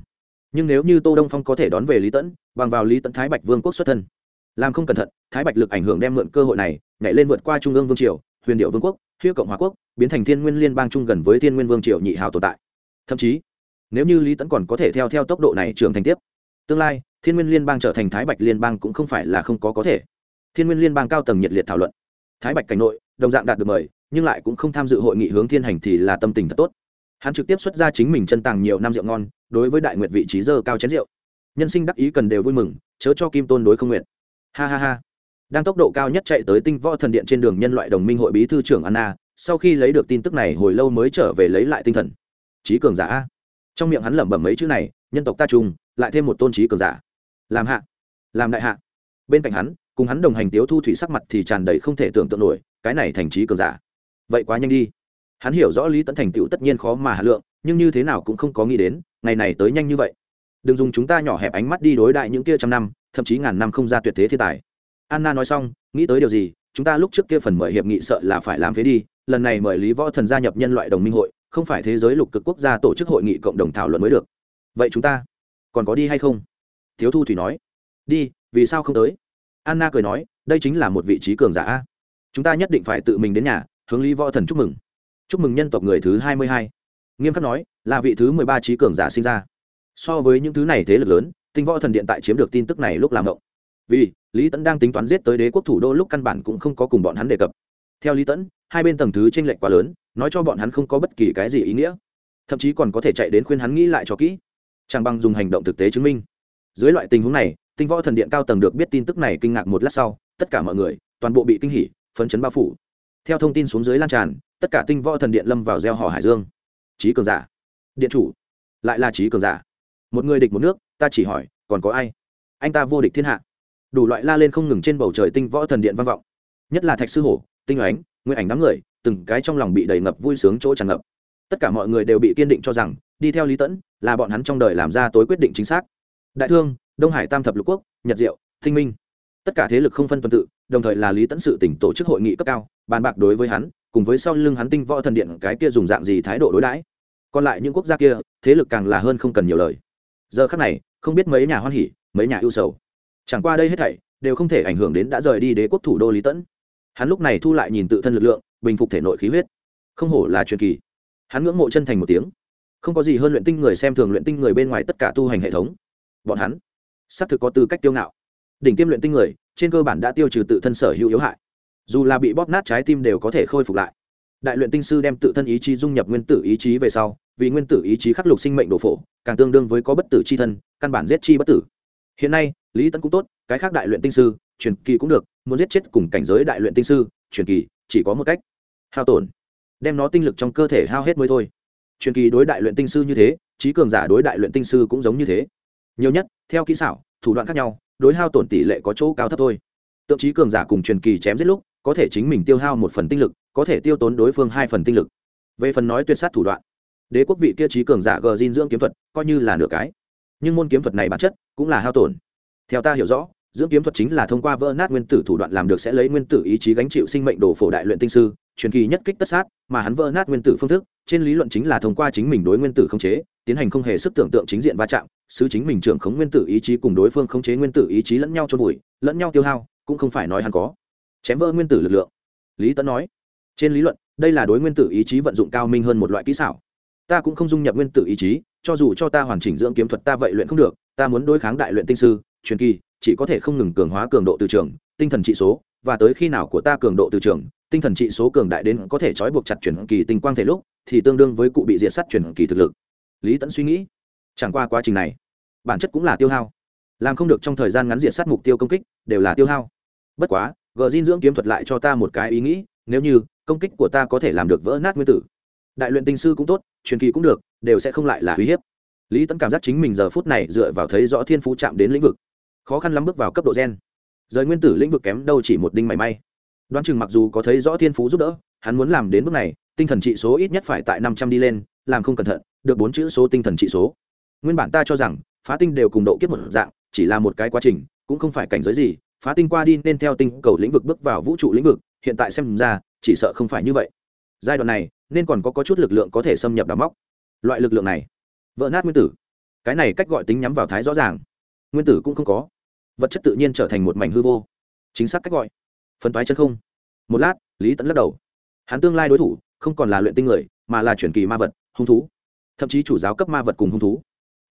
Nhưng nếu như tô đông phong có thể đón về lý tẫn bằng vào lý tẫn thái bạch vương quốc xuất thân, làm không cẩn thận, thái bạch lực ảnh hưởng đem mượn cơ hội này, nhảy lên vượt qua trung ương vương triều, huyền điệu vương quốc hữu cộng hòa quốc, biến thành thiên nguyên liên bang trung gần với thiên nguyên vương triều nhị hào tồn tại. Thậm chí, nếu như lý tẫn còn có thể theo theo tốc độ này trưởng thành tiếp, tương lai, thiên nguyên liên bang trở thành thái bạch liên bang cũng không phải là không có có thể. Thiên nguyên liên bang cao tầng nhiệt liệt thảo luận. Thái bạch cảnh nội, đồng dạng đạt được mời, nhưng lại cũng không tham dự hội nghị hướng thiên hành thì là tâm tình thật tốt hắn trực tiếp xuất ra chính mình chân tàng nhiều năm rượu ngon, đối với đại nguyệt vị trí dơ cao chén rượu. Nhân sinh đắc ý cần đều vui mừng, chớ cho kim tôn đối không nguyện. Ha ha ha. Đang tốc độ cao nhất chạy tới tinh võ thần điện trên đường nhân loại đồng minh hội bí thư trưởng anna, sau khi lấy được tin tức này hồi lâu mới trở về lấy lại tinh thần. Trí cường giả trong miệng hắn lẩm bẩm mấy chữ này, nhân tộc ta trùng, lại thêm một tôn trí cường giả. Làm hạ. Làm đại hạ. Bên cạnh hắn, cùng hắn đồng hành tiếu thu thủy sắc mặt thì tràn đầy không thể tưởng tượng nổi, cái này thành trí cường giả. Vậy quá nhanh đi hắn hiểu rõ lý tẫn thành tựu tất nhiên khó mà hà lượng, nhưng như thế nào cũng không có nghĩ đến, ngày này tới nhanh như vậy. Đừng dùng chúng ta nhỏ hẹp ánh mắt đi đối đại những kia trăm năm, thậm chí ngàn năm không ra tuyệt thế thiên tài. Anna nói xong, nghĩ tới điều gì, chúng ta lúc trước kia phần mời hiệp nghị sợ là phải làm phế đi, lần này mời lý võ thần gia nhập nhân loại đồng minh hội, không phải thế giới lục cực quốc gia tổ chức hội nghị cộng đồng thảo luận mới được. Vậy chúng ta còn có đi hay không? Thiếu thu thủy nói. Đi, vì sao không tới? Anna cười nói, đây chính là một vị trí cường giả chúng ta nhất định phải tự mình đến nhà, hướng lý võ thần chúc mừng chúc mừng nhân tộc người thứ hai mươi hai. Nghiêm khắc nói, là vị thứ mười ba trí cường giả sinh ra. So với những thứ này thế lực lớn, tinh võ thần điện tại chiếm được tin tức này lúc làm động vì, lý tẫn đang tính toán giết tới đế quốc thủ đô lúc căn bản cũng không có cùng bọn hắn đề cập. Theo lý tẫn hai bên tầng thứ t r ê n lệch quá lớn, nói cho bọn hắn không có bất kỳ cái gì ý nghĩa. Thậm chí còn có thể chạy đến khuyên hắn nghĩ lại cho kỹ. Chẳng bằng dùng hành động thực tế chứng minh. Dưới loại tình huống này, tinh võ thần điện cao tầng được biết tin tức này kinh ngạc một lát sau, tất cả mọi người, toàn bộ bị kinh hỉ, phấn chấn bao phủ. Theo thông tin xuống dưới lan tràn tất cả tinh võ thần điện lâm vào gieo họ hải dương. Trí cường giả. Điện chủ. Lại là trí cường giả. Một người địch một nước, ta chỉ hỏi, còn có ai? Anh ta vô địch thiên hạ. Đủ loại la lên không ngừng trên bầu trời tinh võ thần điện vang vọng. Nhất là thạch sư hổ, tinh ánh nguyên ảnh đám người, từng cái trong lòng bị đầy ngập vui sướng chỗ tràn ngập. Tất cả mọi người đều bị kiên định cho rằng, đi theo lý tẫn là bọn hắn trong đời làm ra tối quyết định chính xác. Đại thương, đông hải tam thập lục quốc, nhật diệu thinh minh. Tất cả thế lực không phân tuần tự, đồng thời là lý tẫn sự tỉnh tổ chức hội nghị cấp cao, bàn bạc đối với hắn cùng với sau lưng hắn tinh võ thần điện cái kia dùng dạng gì thái độ đối đãi. Còn lại những quốc gia kia, thế lực càng là hơn không cần nhiều lời. Giờ khác này, không biết mấy nhà hoan hỉ, mấy nhà ưu sầu. Chẳng qua đây hết thảy, đều không thể ảnh hưởng đến đã rời đi đế quốc thủ đô lý tẫn. Hắn lúc này thu lại nhìn tự thân lực lượng, bình phục thể nội khí huyết. Không hổ là truyền kỳ. Hắn ngưỡng mộ chân thành một tiếng. Không có gì hơn luyện tinh người xem thường luyện tinh người bên ngoài tất cả tu hành hệ thống. Bọn hắn, xác thực có tư cách tiêu ngạo. Đỉnh tiêm luyện tinh người, trên cơ bản đã tiêu trừ tự thân sở hữu yếu hại dù là bị bóp nát trái tim đều có thể khôi phục lại. Đại luyện tinh sư đem tự thân ý chí dung nhập nguyên tử ý chí về sau, vì nguyên tử ý chí khắc lục sinh mệnh đồ phổ, càng tương đương với có bất tử c h i thân, căn bản giết chi bất tử. Hiện nay, lý tấn cũng tốt, cái khác đại luyện tinh sư, truyền kỳ cũng được, muốn giết chết cùng cảnh giới đại luyện tinh sư, truyền kỳ chỉ có một cách. Hao tổn. Đem nó tinh lực trong cơ thể hao hết mới thôi. Truyền kỳ đối đại luyện tinh sư như thế, trí cường giả đối đại luyện tinh sư cũng giống như thế. Nhiều nhất, theo kỹ xảo, thủ đoạn khác nhau, đối hao tổn tỷ lệ có chỗ cao thấp thôi. Tượng trí cường giả cùng truyền kỳ chém giết lúc có thể chính mình tiêu hao một phần tinh lực, có thể tiêu tốn đối phương hai phần tinh lực. Về phần nói tuyệt sát thủ đoạn, đế quốc vị kia trí cường giả gờ dinh dưỡng kiếm thuật, coi như là nửa cái. Nhưng môn kiếm thuật này bản chất cũng là hao tổn. Theo ta hiểu rõ, dưỡng kiếm thuật chính là thông qua vỡ nát nguyên tử thủ đoạn làm được sẽ lấy nguyên tử ý chí gánh chịu sinh mệnh đồ phổ đại luyện tinh sư, truyền kỳ nhất kích tất sát, mà hắn vỡ nát nguyên tử phương thức, trên lý luận chính là thông qua chính mình đối nguyên tử khống chế, tiến hành không hề sức tưởng tượng chính diện va chạm sứ chính mình trưởng khống nguyên tử ý chí cùng đối phương khống chế nguyên tử ý chí lẫn nhau trôn vùi, lẫn nhau tiêu hao, cũng không phải nói hắn có chém vỡ nguyên tử lực lượng. Lý tấn nói, trên lý luận, đây là đối nguyên tử ý chí vận dụng cao minh hơn một loại kỹ xảo. Ta cũng không dung nhập nguyên tử ý chí, cho dù cho ta hoàn chỉnh dưỡng kiếm thuật ta vậy luyện không được, ta muốn đối kháng đại luyện tinh sư, truyền kỳ, chỉ có thể không ngừng cường hóa cường độ từ trường, tinh thần trị số, và tới khi nào của ta cường độ từ trường, tinh thần trị số cường đại đến có thể trói buộc chặt chuyển kỳ tinh quang thể lúc, thì tương đương với cụ bị diệt sắt chuyển kỳ thực lực. Lý tẫn suy nghĩ, chẳng qua quá trình này, bản chất cũng là tiêu hao. Làm không được trong thời gian ngắn diệt sát mục tiêu công kích, đều là tiêu hao. Bất quá gờ dinh dưỡng kiếm thuật lại cho ta một cái ý nghĩ, nếu như, công kích của ta có thể làm được vỡ nát nguyên tử. Đại luyện tinh sư cũng tốt, truyền kỳ cũng được, đều sẽ không lại là uy hiếp. Lý Tấn cảm giác chính mình giờ phút này dựa vào thấy rõ thiên phú chạm đến lĩnh vực. Khó khăn lắm bước vào cấp độ gen. Rời nguyên tử lĩnh vực kém đâu chỉ một đinh mảy may. Đoán chừng mặc dù có thấy rõ thiên phú giúp đỡ, hắn muốn làm đến bước này, tinh thần trị số ít nhất phải tại năm trăm đi lên, làm không cẩn thận, được bốn chữ số tinh thần trị số. Nguyên bản ta cho rằng, phá tinh đều cùng độ kiếp một dạng, chỉ là một cái quá trình, cũng không phải cảnh giới gì phá tinh qua đi nên theo tinh cầu lĩnh vực bước vào vũ trụ lĩnh vực hiện tại xem ra chỉ sợ không phải như vậy. Giai đoạn này nên còn có, có chút lực lượng có thể xâm nhập đào móc. Loại lực lượng này vỡ nát nguyên tử. Cái này cách gọi tính nhắm vào thái rõ ràng. Nguyên tử cũng không có. Vật chất tự nhiên trở thành một mảnh hư vô. Chính xác cách gọi. Phân toái chân không. Một lát lý tẫn lắc đầu. Hắn tương lai đối thủ không còn là luyện tinh người mà là chuyển kỳ ma vật hung thú. Thậm chí chủ giáo cấp ma vật cùng hung thú.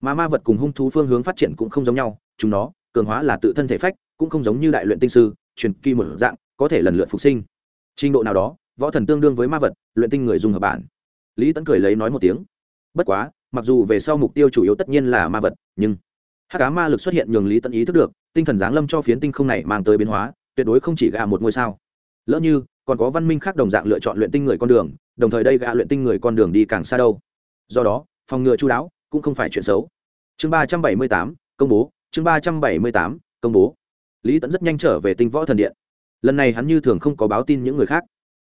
Mà ma vật cùng hung thú phương hướng phát triển cũng không giống nhau chúng nó cường hóa là tự thân thể phách cũng không giống như đại luyện tinh sư, truyền kỳ một dạng, có thể lần lượt phục sinh. Trình độ nào đó, võ thần tương đương với ma vật, luyện tinh người dùng hợp bản. Lý tẫn cười lấy nói một tiếng. Bất quá, mặc dù về sau mục tiêu chủ yếu tất nhiên là ma vật, nhưng hát cá ma lực xuất hiện nhường lý tẫn ý thức được, tinh thần giáng lâm cho phiến tinh không này mang tới biến hóa, tuyệt đối không chỉ gạ một ngôi sao. Lỡ như, còn có văn minh khác đồng dạng lựa chọn luyện tinh người con đường, đồng thời đây gạ luyện tinh người con đường đi càng xa đâu. Do đó, phòng ngừa chú đáo cũng không phải chuyện xấu. Chương ba trăm bảy mươi tám, công bố, chương ba trăm bảy mươi tám, công bố lý tẫn rất nhanh trở về tinh võ thần điện. Lần này hắn như thường không có báo tin những người khác.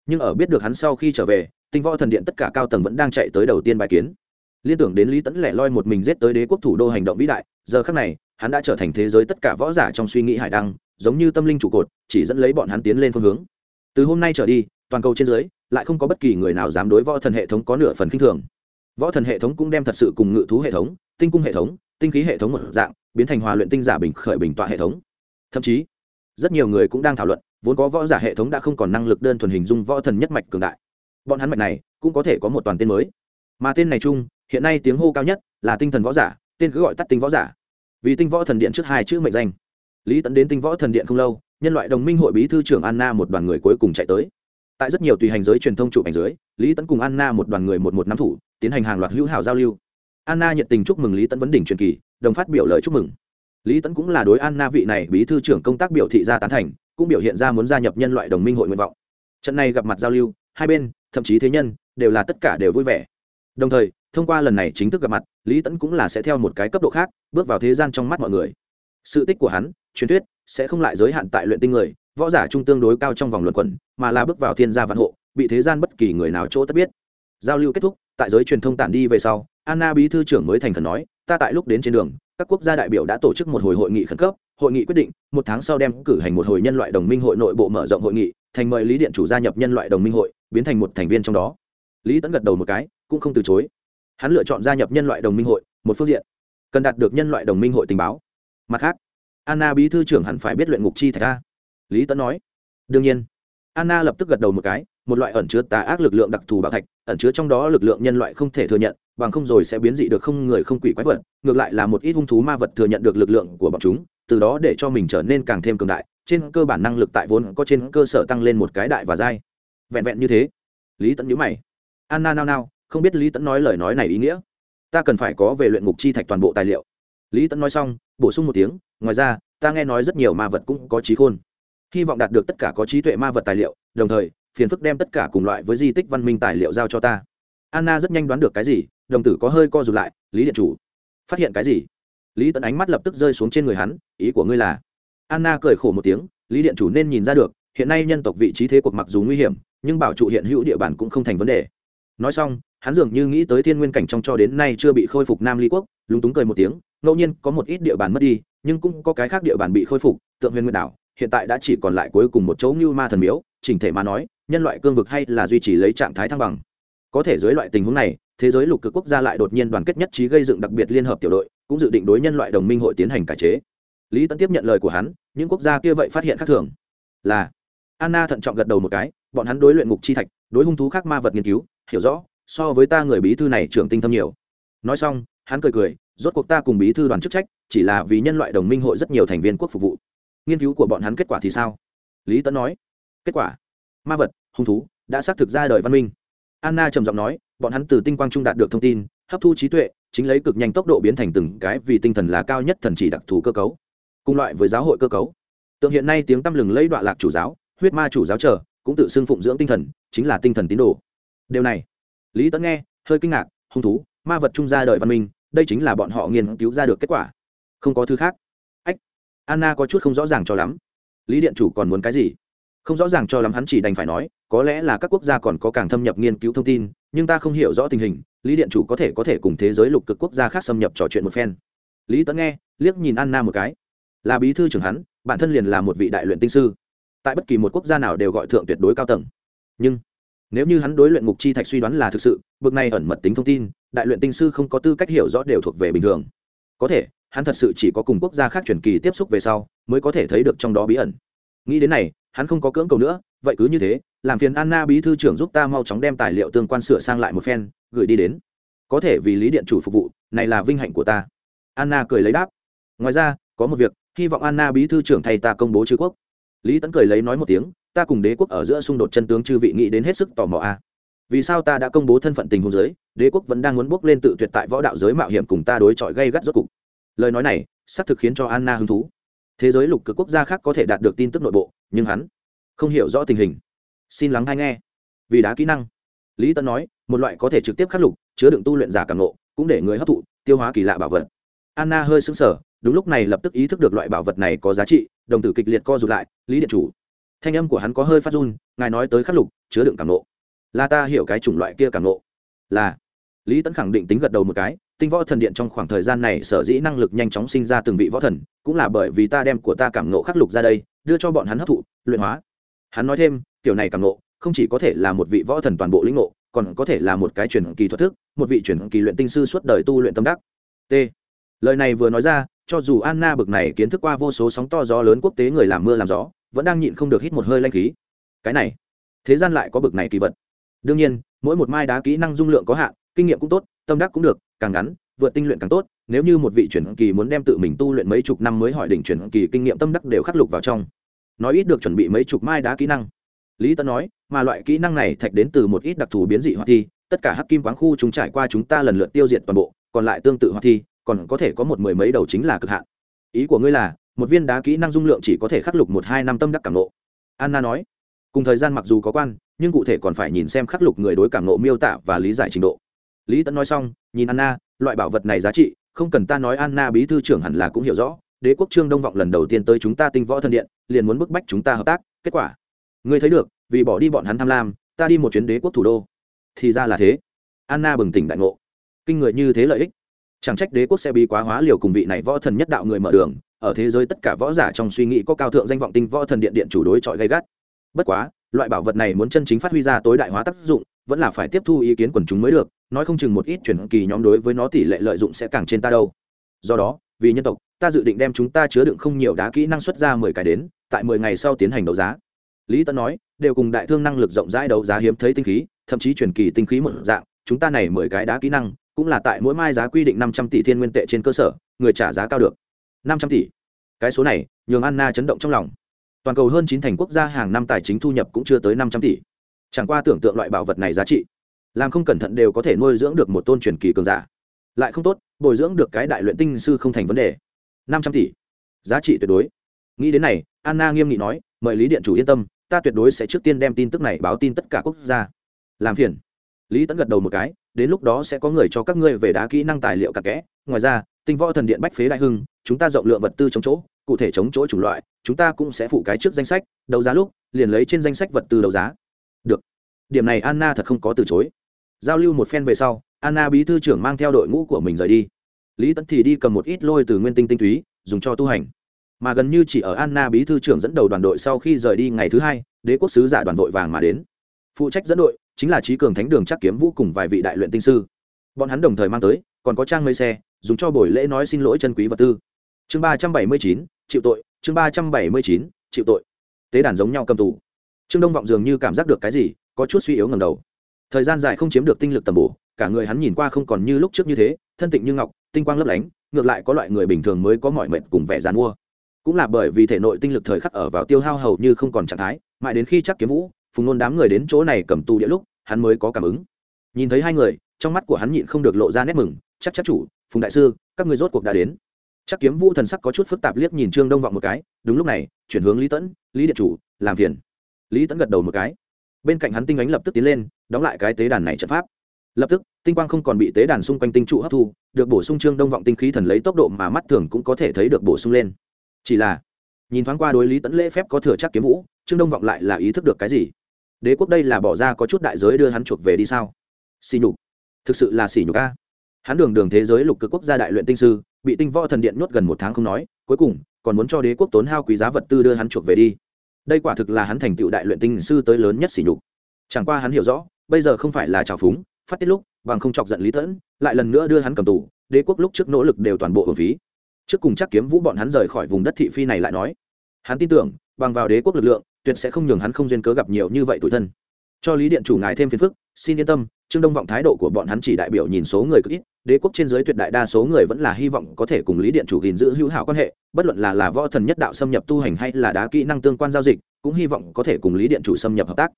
Nhưng ở biết được hắn sau khi trở về, tinh võ thần điện tất cả cao tầng vẫn đang chạy tới đầu tiên bài kiến. Liên tưởng đến lý tẫn lẻ loi một mình giết tới đế quốc thủ đô hành động vĩ đại, giờ khác này, hắn đã trở thành thế giới tất cả võ giả trong suy nghĩ hải đăng, giống như tâm linh trụ cột, chỉ dẫn lấy bọn hắn tiến lên phương hướng. Từ hôm nay trở đi, toàn cầu trên dưới, lại không có bất kỳ người nào dám đối võ thần hệ thống có nửa phần k i n h thường. Võ thần hệ thống cũng đem thật sự cùng ngự thú hệ thống, tinh cung hệ thống, tinh khí hệ thống một dạng, biến thành hòa luyện tinh giả bình khởi bình tọa hệ thống thậm chí, rất nhiều người cũng đang thảo luận, vốn có võ giả hệ thống đã không còn năng lực đơn thuần hình dung võ thần nhất mạch cường đại. Bọn hắn mạch này cũng có thể có một toàn tên mới. Mà tên này chung, hiện nay tiếng hô cao nhất là tinh thần võ giả, tên cứ gọi tắt tinh võ giả. Vì tinh võ thần điện trước hai chữ mệnh danh. Lý tấn đến tinh võ thần điện không lâu, nhân loại đồng minh hội bí thư trưởng anna một đoàn người cuối cùng chạy tới. Tại rất nhiều tùy hành giới truyền thông chụp ảnh dưới, lý tấn cùng anna một đoàn người một một năm thủ, tiến hành hàng loạt hữu hảo giao lưu. Anna nhiệt tình chúc mừng lý tấn vấn đỉnh truyền kỳ, đồng phát biểu lời chúc mừng lý tấn cũng là đối an Na vị này bí thư trưởng công tác biểu thị ra tán thành, cũng biểu hiện ra muốn gia nhập nhân loại đồng minh hội nguyện vọng. Trận này gặp mặt giao lưu, hai bên, thậm chí thế nhân, đều là tất cả đều vui vẻ. Đồng thời, thông qua lần này chính thức gặp mặt, lý tẫn cũng là sẽ theo một cái cấp độ khác, bước vào thế gian trong mắt mọi người. Sự tích của hắn, truyền thuyết, sẽ không lại giới hạn tại luyện tinh người, võ giả trung tương đối cao trong vòng luận quẩn, mà là bước vào thiên gia vạn hộ, bị thế gian bất kỳ người nào chỗ tất biết. Giao lưu kết thúc, tại giới truyền thông tản đi về sau, anna bí thư trưởng mới thành khẩn nói ta tại lúc đến trên đường, các quốc gia đại biểu đã tổ chức một hồi hội nghị khẩn cấp, hội nghị quyết định, một tháng sau đem cử hành một hồi nhân loại đồng minh hội nội bộ mở rộng hội nghị, thành mời lý điện chủ gia nhập nhân loại đồng minh hội, biến thành một thành viên trong đó. Lý tẫn gật đầu một cái, cũng không từ chối. Hắn lựa chọn gia nhập nhân loại đồng minh hội, một phương diện, cần đạt được nhân loại đồng minh hội tình báo. Mặt khác, anna bí thư trưởng hẳn phải biết luyện ngục chi thạch a. Lý tẫn nói. Đương nhiên. Anna lập tức gật đầu một cái, một loại ẩn chứa tà ác lực lượng đặc thù bảo thạch ẩn chứa trong đó lực lượng nhân loại không thể thừa nhận, bằng không rồi sẽ biến dị được không người không quỷ quái vật, ngược lại là một ít hung thú ma vật thừa nhận được lực lượng của bọn chúng, từ đó để cho mình trở nên càng thêm cường đại, trên cơ bản năng lực tại vốn có trên cơ sở tăng lên một cái đại và dai. Vẹn vẹn như thế. Lý tẫn nhữ mày. Anna nao nao, không biết lý tẫn nói lời nói này ý nghĩa. Ta cần phải có về luyện ngục chi thạch toàn bộ tài liệu. Lý tẫn nói xong, bổ sung một tiếng, ngoài ra, ta nghe nói rất nhiều ma vật cũng có trí khôn. Hy vọng đạt được tất cả có trí tuệ ma vật tài liệu, đồng thời phiền phức đem tất cả cùng loại với di tích văn minh tài liệu giao cho ta. Anna rất nhanh đoán được cái gì, đồng tử có hơi co rụt lại, lý điện chủ, phát hiện cái gì? Lý Tấn ánh mắt lập tức rơi xuống trên người hắn, ý của ngươi là? Anna cười khổ một tiếng, lý điện chủ nên nhìn ra được, hiện nay nhân tộc vị trí thế cuộc mặc dù nguy hiểm, nhưng bảo trụ hiện hữu địa bàn cũng không thành vấn đề. Nói xong, hắn dường như nghĩ tới thiên nguyên cảnh trong cho đến nay chưa bị khôi phục nam ly quốc, lúng túng cười một tiếng, ngẫu nhiên có một ít địa bàn mất đi, nhưng cũng có cái khác địa bàn bị khôi phục, tượng huyền nguyện đảo, hiện tại đã chỉ còn lại cuối cùng một chỗ như ma thần miếu. Chỉnh thể mà nói nhân loại cương vực hay là duy trì lấy trạng thái thăng bằng. Có thể dưới loại tình huống này, thế giới lục cực quốc gia lại đột nhiên đoàn kết nhất trí gây dựng đặc biệt liên hợp tiểu đội, cũng dự định đối nhân loại đồng minh hội tiến hành cải chế. Lý tấn tiếp nhận lời của hắn, những quốc gia kia vậy phát hiện khác thường. Là, anna thận trọng gật đầu một cái, bọn hắn đối luyện ngục chi thạch, đối hung thú khác ma vật nghiên cứu, hiểu rõ, so với ta người bí thư này trưởng tinh thâm nhiều. Nói xong, hắn cười cười, rốt cuộc ta cùng bí thư đoàn chức trách, chỉ là vì nhân loại đồng minh hội rất nhiều thành viên quốc phục vụ. Nghiên cứu của bọn hắn kết quả thì sao? Lý tấn nói. Kết quả? Ma vật, hung thú, đã xác thực ra đời văn minh. Anna trầm giọng nói, bọn hắn từ tinh quang trung đạt được thông tin, hấp thu trí tuệ, chính lấy cực nhanh tốc độ biến thành từng cái vì tinh thần là cao nhất thần chỉ đặc thù cơ cấu, cùng loại với giáo hội cơ cấu. Tượng hiện nay tiếng tăm lừng lấy đoạn lạc chủ giáo, huyết ma chủ giáo trở cũng tự xưng phụng dưỡng tinh thần, chính là tinh thần tín đồ. Điều này, lý tấn nghe, hơi kinh ngạc, hung thú, ma vật trung ra đời văn minh, đây chính là bọn họ nghiên cứu ra được kết quả. Không có thứ khác. Ách, anna có chút không rõ ràng cho lắm. Lý điện chủ còn muốn cái gì? Không rõ ràng cho lắm hắn chỉ đành phải nói, có lẽ là các quốc gia còn có càng thâm nhập nghiên cứu thông tin, nhưng ta không hiểu rõ tình hình, lý điện chủ có thể có thể cùng thế giới lục cực quốc gia khác xâm nhập trò chuyện một phen. Lý tấn nghe, liếc nhìn anna một cái. Là bí thư trưởng hắn, bản thân liền là một vị đại luyện tinh sư. Tại bất kỳ một quốc gia nào đều gọi thượng tuyệt đối cao tầng. Nhưng, nếu như hắn đối luyện ngục chi thạch suy đoán là thực sự, bực này ẩn mật tính thông tin, đại luyện tinh sư không có tư cách hiểu rõ đều thuộc về bình thường. Có thể, hắn thật sự chỉ có cùng quốc gia khác truyền kỳ tiếp xúc về sau, mới có thể thấy được trong đó bí ẩn nghĩ đến này, hắn không có cưỡng cầu nữa, vậy cứ như thế, làm phiền anna bí thư trưởng giúp ta mau chóng đem tài liệu tương quan sửa sang lại một phen, gửi đi đến. Có thể vì lý điện chủ phục vụ, này là vinh hạnh của ta. Anna cười lấy đáp. Ngoài ra, có một việc, hy vọng anna bí thư trưởng thay ta công bố chư quốc. Lý tấn cười lấy nói một tiếng, ta cùng đế quốc ở giữa xung đột chân tướng chư vị nghĩ đến hết sức tò mò a. À. vì sao ta đã công bố thân phận tình hôn giới, đế quốc vẫn đang muốn bước lên tự tuyệt tại võ đạo giới mạo hiểm cùng ta đối chọi gây gắt rốt cục. Lời nói này, xác thực khiến cho anna hứng thú thế giới lục cực quốc gia khác có thể đạt được tin tức nội bộ, nhưng hắn không hiểu rõ tình hình. Xin lắng hay nghe. Vì đá kỹ năng. Lý tân nói, một loại có thể trực tiếp khắc lục, chứa đựng tu luyện giả cảm nộ cũng để người hấp thụ, tiêu hóa kỳ lạ bảo vật. Anna hơi sững sờ, đúng lúc này lập tức ý thức được loại bảo vật này có giá trị, đồng tử kịch liệt co rụt lại, lý điện chủ. Thanh âm của hắn có hơi phát run, ngài nói tới khắc lục, chứa đựng cảm nộ là ta hiểu cái chủng loại kia cảm nộ là. Lý tấn khẳng định tính gật đầu một cái tinh võ thần điện trong khoảng thời gian này sở dĩ năng lực nhanh chóng sinh ra từng vị võ thần, cũng là bởi vì ta đem của ta cảm nộ khắc lục ra đây, đưa cho bọn hắn hấp thụ, luyện hóa. Hắn nói thêm kiểu này cảm nộ không chỉ có thể là một vị võ thần toàn bộ lĩnh ngộ, còn có thể là một cái truyền kỳ thuật thức, một vị truyền kỳ luyện tinh sư suốt đời tu luyện tâm đắc. T. Lời này vừa nói ra, cho dù anna bực này kiến thức qua vô số sóng to gió lớn quốc tế người làm mưa làm gió, vẫn đang nhịn không được hít một hơi lanh khí. Cái này, thế gian lại có bực này kỳ vật. Đương nhiên, mỗi một mai đá kỹ năng dung lượng có hạn, kinh nghiệm cũng tốt, tâm đắc cũng được càng ngắn, vượt tinh luyện càng tốt, nếu như một vị chuyển kỳ muốn đem tự mình tu luyện mấy chục năm mới hỏi đỉnh chuyển kỳ kinh nghiệm tâm đắc đều khắc lục vào trong. Nói ít được chuẩn bị mấy chục mai đá kỹ năng. Lý tân nói, mà loại kỹ năng này thạch đến từ một ít đặc thù biến dị hoạt thi, tất cả hắc kim quán khu chúng trải qua chúng ta lần lượt tiêu diệt toàn bộ, còn lại tương tự hoạt thi, còn có thể có một mười mấy đầu chính là cực hạn. Ý của ngươi là, một viên đá kỹ năng dung lượng chỉ có thể khắc lục một hai năm tâm đắc cảm nộ anna nói, cùng thời gian mặc dù có quan, nhưng cụ thể còn phải nhìn xem khắc lục người đối cảm nộ miêu tả và lý giải trình độ lý tẫn nói xong, nhìn anna, loại bảo vật này giá trị, không cần ta nói anna bí thư trưởng hẳn là cũng hiểu rõ. Đế quốc trương đông vọng lần đầu tiên tới chúng ta tinh võ thân điện, liền muốn bức bách chúng ta hợp tác. Kết quả, ngươi thấy được, vì bỏ đi bọn hắn tham lam, ta đi một chuyến đế quốc thủ đô. Thì ra là thế. Anna bừng tỉnh đại ngộ. Kinh người như thế lợi ích. Chẳng trách đế quốc sẽ bị quá hóa liều cùng vị này võ thần nhất đạo người mở đường. Ở thế giới tất cả võ giả trong suy nghĩ có cao thượng danh vọng tinh võ thần điện điện chủ đối chọi gây gắt. Bất quá, loại bảo vật này muốn chân chính phát huy ra tối đại hóa tác dụng vẫn là phải tiếp thu ý kiến quần chúng mới được, nói không chừng một ít chuyển kỳ nhóm đối với nó tỷ lệ lợi dụng sẽ càng trên ta đâu. Do đó, vì nhân tộc, ta dự định đem chúng ta chứa đựng không nhiều đá kỹ năng xuất ra mười cái đến, tại mười ngày sau tiến hành đấu giá. Lý tân nói, đều cùng đại thương năng lực rộng rãi đấu giá hiếm thấy tinh khí, thậm chí chuyển kỳ tinh khí một dạng, chúng ta này mười cái đá kỹ năng, cũng là tại mỗi mai giá quy định năm trăm tỷ thiên nguyên tệ trên cơ sở, người trả giá cao được. Năm trăm tỷ. Cái số này, nhường anna chấn động trong lòng. Toàn cầu hơn chín thành quốc gia hàng năm tài chính thu nhập cũng chưa tới năm trăm tỷ chẳng qua tưởng tượng loại bảo vật này giá trị, làm không cẩn thận đều có thể nuôi dưỡng được một tôn truyền kỳ cường giả. Lại không tốt, bồi dưỡng được cái đại luyện tinh sư không thành vấn đề. Năm trăm tỷ. Giá trị tuyệt đối. Nghĩ đến này, anna nghiêm nghị nói, mời lý điện chủ yên tâm, ta tuyệt đối sẽ trước tiên đem tin tức này báo tin tất cả quốc gia. Làm phiền. Lý tẫn gật đầu một cái, đến lúc đó sẽ có người cho các ngươi về đá kỹ năng tài liệu cặp kẽ. Ngoài ra, tinh võ thần điện bách phế đại hưng, chúng ta rộng lượng vật tư chống chỗ, cụ thể chống chỗ chủng loại, chúng ta cũng sẽ phụ cái trước danh sách, đấu giá lúc, liền lấy trên danh sách vật tư đấu giá được. Điểm này anna thật không có từ chối. Giao lưu một phen về sau, anna bí thư trưởng mang theo đội ngũ của mình rời đi. Lý Tấn thì đi cầm một ít lôi từ nguyên tinh tinh túy, dùng cho tu hành. Mà gần như chỉ ở anna bí thư trưởng dẫn đầu đoàn đội sau khi rời đi ngày thứ hai, đế quốc sứ giả đoàn đội vàng mà đến. Phụ trách dẫn đội chính là trí cường thánh đường chắc kiếm vũ cùng vài vị đại luyện tinh sư. Bọn hắn đồng thời mang tới, còn có trang mây xe, dùng cho buổi lễ nói xin lỗi chân quý vật tư. Chương ba trăm bảy mươi chín, chịu tội, chương ba trăm bảy mươi chín, chịu tội. Tế đàn giống nhau cầm tù trương đông vọng dường như cảm giác được cái gì, có chút suy yếu ngầm đầu. Thời gian dài không chiếm được tinh lực tầm bổ, cả người hắn nhìn qua không còn như lúc trước như thế, thân tịnh như ngọc, tinh quang lấp lánh, ngược lại có loại người bình thường mới có mọi mệnh cùng vẻ dàn mua. Cũng là bởi vì thể nội tinh lực thời khắc ở vào tiêu hao hầu như không còn trạng thái, mãi đến khi chắc kiếm vũ, phùng nôn đám người đến chỗ này cầm tù địa lúc, hắn mới có cảm ứng. Nhìn thấy hai người, trong mắt của hắn nhịn không được lộ ra nét mừng, chắc chắc chủ, phùng đại sư, các người rốt cuộc đã đến. Chắc kiếm vũ thần sắc có chút phức tạp liếc nhìn trương đông vọng một cái, đúng lúc này, chuyển hướng lý tẫn, lý điện chủ, làm phiền lý tẫn gật đầu một cái. Bên cạnh hắn tinh ánh lập tức tiến lên, đóng lại cái tế đàn này trận pháp. Lập tức, tinh quang không còn bị tế đàn xung quanh tinh trụ hấp thu, được bổ sung trương đông vọng tinh khí thần lấy tốc độ mà mắt thường cũng có thể thấy được bổ sung lên. Chỉ là, nhìn thoáng qua đối lý tẫn lễ phép có thừa chắc kiếm vũ, trương đông vọng lại là ý thức được cái gì? Đế quốc đây là bỏ ra có chút đại giới đưa hắn chuộc về đi sao? Xỉ nhục. Thực sự là xỉ nhục a. Hắn đường đường thế giới lục cực quốc gia đại luyện tinh sư, bị tinh võ thần điện nhốt gần một tháng không nói, cuối cùng còn muốn cho đế quốc tốn hao quý giá vật tư đưa hắn chuộc về đi đây quả thực là hắn thành tựu đại luyện tinh sư tới lớn nhất sỉ nhục. Chẳng qua hắn hiểu rõ, bây giờ không phải là trào phúng, phát tiết lúc, bằng không chọc giận lý tẫn lại lần nữa đưa hắn cầm tù, đế quốc lúc trước nỗ lực đều toàn bộ hưởng phí. Trước cùng chắc kiếm vũ bọn hắn rời khỏi vùng đất thị phi này lại nói, hắn tin tưởng, bằng vào đế quốc lực lượng, tuyệt sẽ không nhường hắn không duyên cớ gặp nhiều như vậy tủi thân. Cho lý điện chủ ngài thêm phiền phức, xin yên tâm trương đông vọng thái độ của bọn hắn chỉ đại biểu nhìn số người cực ít, đế quốc trên giới tuyệt đại đa số người vẫn là hy vọng có thể cùng lý điện chủ gìn giữ hữu hảo quan hệ, bất luận là là võ thần nhất đạo xâm nhập tu hành hay là đá kỹ năng tương quan giao dịch, cũng hy vọng có thể cùng lý điện chủ xâm nhập hợp tác.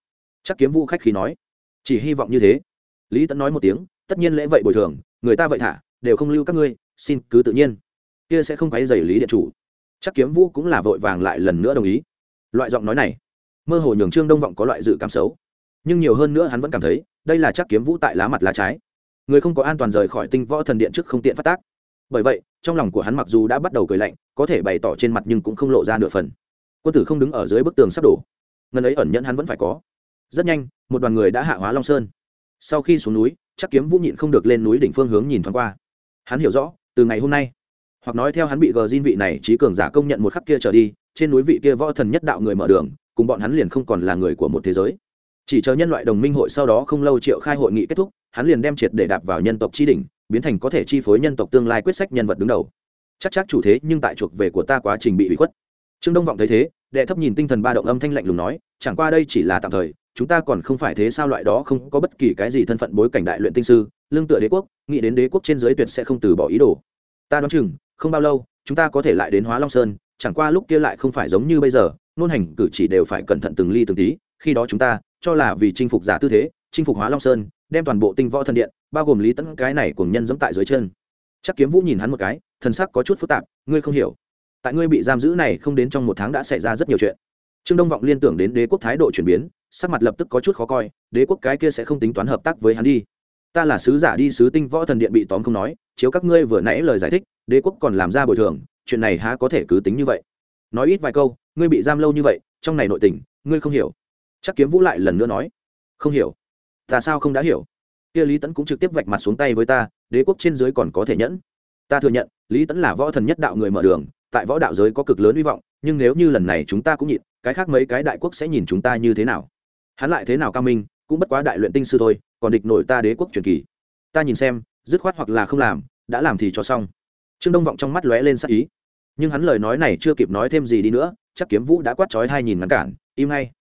Chắc kiếm vũ khách khí nói, chỉ hy vọng như thế. Lý Tấn nói một tiếng, tất nhiên lễ vậy bồi thường, người ta vậy thả, đều không lưu các ngươi, xin cứ tự nhiên. Kia sẽ không quấy dày lý điện chủ. Chắc kiếm vũ cũng là vội vàng lại lần nữa đồng ý. Loại giọng nói này, mơ hồ nhường trương đông vọng có loại dự cảm xấu nhưng nhiều hơn nữa hắn vẫn cảm thấy, đây là chắc kiếm vũ tại lá mặt lá trái. Người không có an toàn rời khỏi tinh võ thần điện trước không tiện phát tác. Bởi vậy, trong lòng của hắn mặc dù đã bắt đầu cười lạnh, có thể bày tỏ trên mặt nhưng cũng không lộ ra nửa phần. Quân tử không đứng ở dưới bức tường sắp đổ. Ngần ấy ẩn nhẫn hắn vẫn phải có. Rất nhanh, một đoàn người đã hạ hóa long sơn. Sau khi xuống núi, chắc kiếm vũ nhịn không được lên núi đỉnh phương hướng nhìn thoáng qua. Hắn hiểu rõ, từ ngày hôm nay, hoặc nói theo hắn bị gờ diên vị này trí cường giả công nhận một khắc kia trở đi, trên núi vị kia võ thần nhất đạo người mở đường, cùng bọn hắn liền không còn là người của một thế giới chỉ chờ nhân loại đồng minh hội sau đó không lâu triệu khai hội nghị kết thúc, hắn liền đem triệt để đạp vào nhân tộc tri đỉnh, biến thành có thể chi phối nhân tộc tương lai quyết sách nhân vật đứng đầu. Chắc chắc chủ thế, nhưng tại chuộc về của ta quá trình bị bị khuất. Trương đông vọng thấy thế, đệ thấp nhìn tinh thần ba động âm thanh lạnh lùng nói, chẳng qua đây chỉ là tạm thời, chúng ta còn không phải thế sao loại đó không có bất kỳ cái gì thân phận bối cảnh đại luyện tinh sư, lương tựa đế quốc, nghĩ đến đế quốc trên giới tuyệt sẽ không từ bỏ ý đồ. Ta đoán chừng, không bao lâu, chúng ta có thể lại đến hóa long sơn, chẳng qua lúc kia lại không phải giống như bây giờ, nôn hành cử chỉ đều phải cẩn thận từng ly từng tí, khi đó chúng ta cho là vì chinh phục giả tư thế, chinh phục hóa long sơn, đem toàn bộ tinh võ thần điện, bao gồm lý tẫn cái này cùng nhân dẫm tại dưới chân. Chắc kiếm vũ nhìn hắn một cái, thần sắc có chút phức tạp, ngươi không hiểu. Tại ngươi bị giam giữ này không đến trong một tháng đã xảy ra rất nhiều chuyện. Trương đông vọng liên tưởng đến đế quốc thái độ chuyển biến, sắc mặt lập tức có chút khó coi, đế quốc cái kia sẽ không tính toán hợp tác với hắn đi. Ta là sứ giả đi sứ tinh võ thần điện bị tóm không nói, chiếu các ngươi vừa nãy lời giải thích, đế quốc còn làm ra bồi thường, chuyện này há có thể cứ tính như vậy. Nói ít vài câu, ngươi bị giam lâu như vậy, trong này nội tình, ngươi không hiểu chắc kiếm vũ lại lần nữa nói, không hiểu. Ta sao không đã hiểu? Kia lý tẫn cũng trực tiếp vạch mặt xuống tay với ta, đế quốc trên dưới còn có thể nhẫn. Ta thừa nhận, lý tẫn là võ thần nhất đạo người mở đường, tại võ đạo giới có cực lớn hy vọng, nhưng nếu như lần này chúng ta cũng nhịn, cái khác mấy cái đại quốc sẽ nhìn chúng ta như thế nào? Hắn lại thế nào cao minh, cũng bất quá đại luyện tinh sư thôi, còn địch nổi ta đế quốc truyền kỳ. Ta nhìn xem, dứt khoát hoặc là không làm, đã làm thì cho xong. Trương đông vọng trong mắt lóe lên sắc ý. Nhưng hắn lời nói này chưa kịp nói thêm gì đi nữa, chắc kiếm vũ đã quát trói hai nhìn ngắn cản, im ngay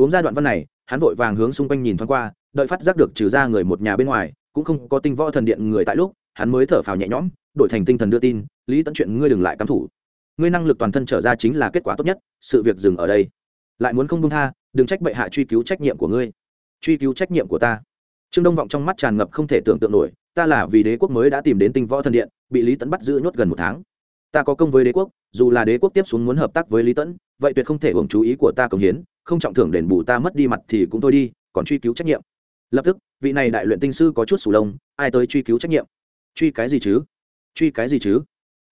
uống ra đoạn văn này, hắn vội vàng hướng xung quanh nhìn thoáng qua, đợi phát giác được trừ ra người một nhà bên ngoài, cũng không có tinh võ thần điện người tại lúc, hắn mới thở phào nhẹ nhõm, đổi thành tinh thần đưa tin, lý tận chuyện ngươi đừng lại cắm thủ. Ngươi năng lực toàn thân trở ra chính là kết quả tốt nhất, sự việc dừng ở đây. Lại muốn không công tha, đừng trách bệ hạ truy cứu trách nhiệm của ngươi. Truy cứu trách nhiệm của ta. Trương đông vọng trong mắt tràn ngập không thể tưởng tượng nổi, ta là vì đế quốc mới đã tìm đến tinh võ thần điện, bị lý tẫn bắt giữ nhốt gần một tháng. Ta có công với đế quốc, dù là đế quốc tiếp xuống muốn hợp tác với lý tẫn vậy tuyệt không thể hưởng chú ý của ta công hiến không trọng thưởng đền bù ta mất đi mặt thì cũng thôi đi, còn truy cứu trách nhiệm. Lập tức, vị này đại luyện tinh sư có chút sù lông, ai tới truy cứu trách nhiệm? Truy cái gì chứ? Truy cái gì chứ?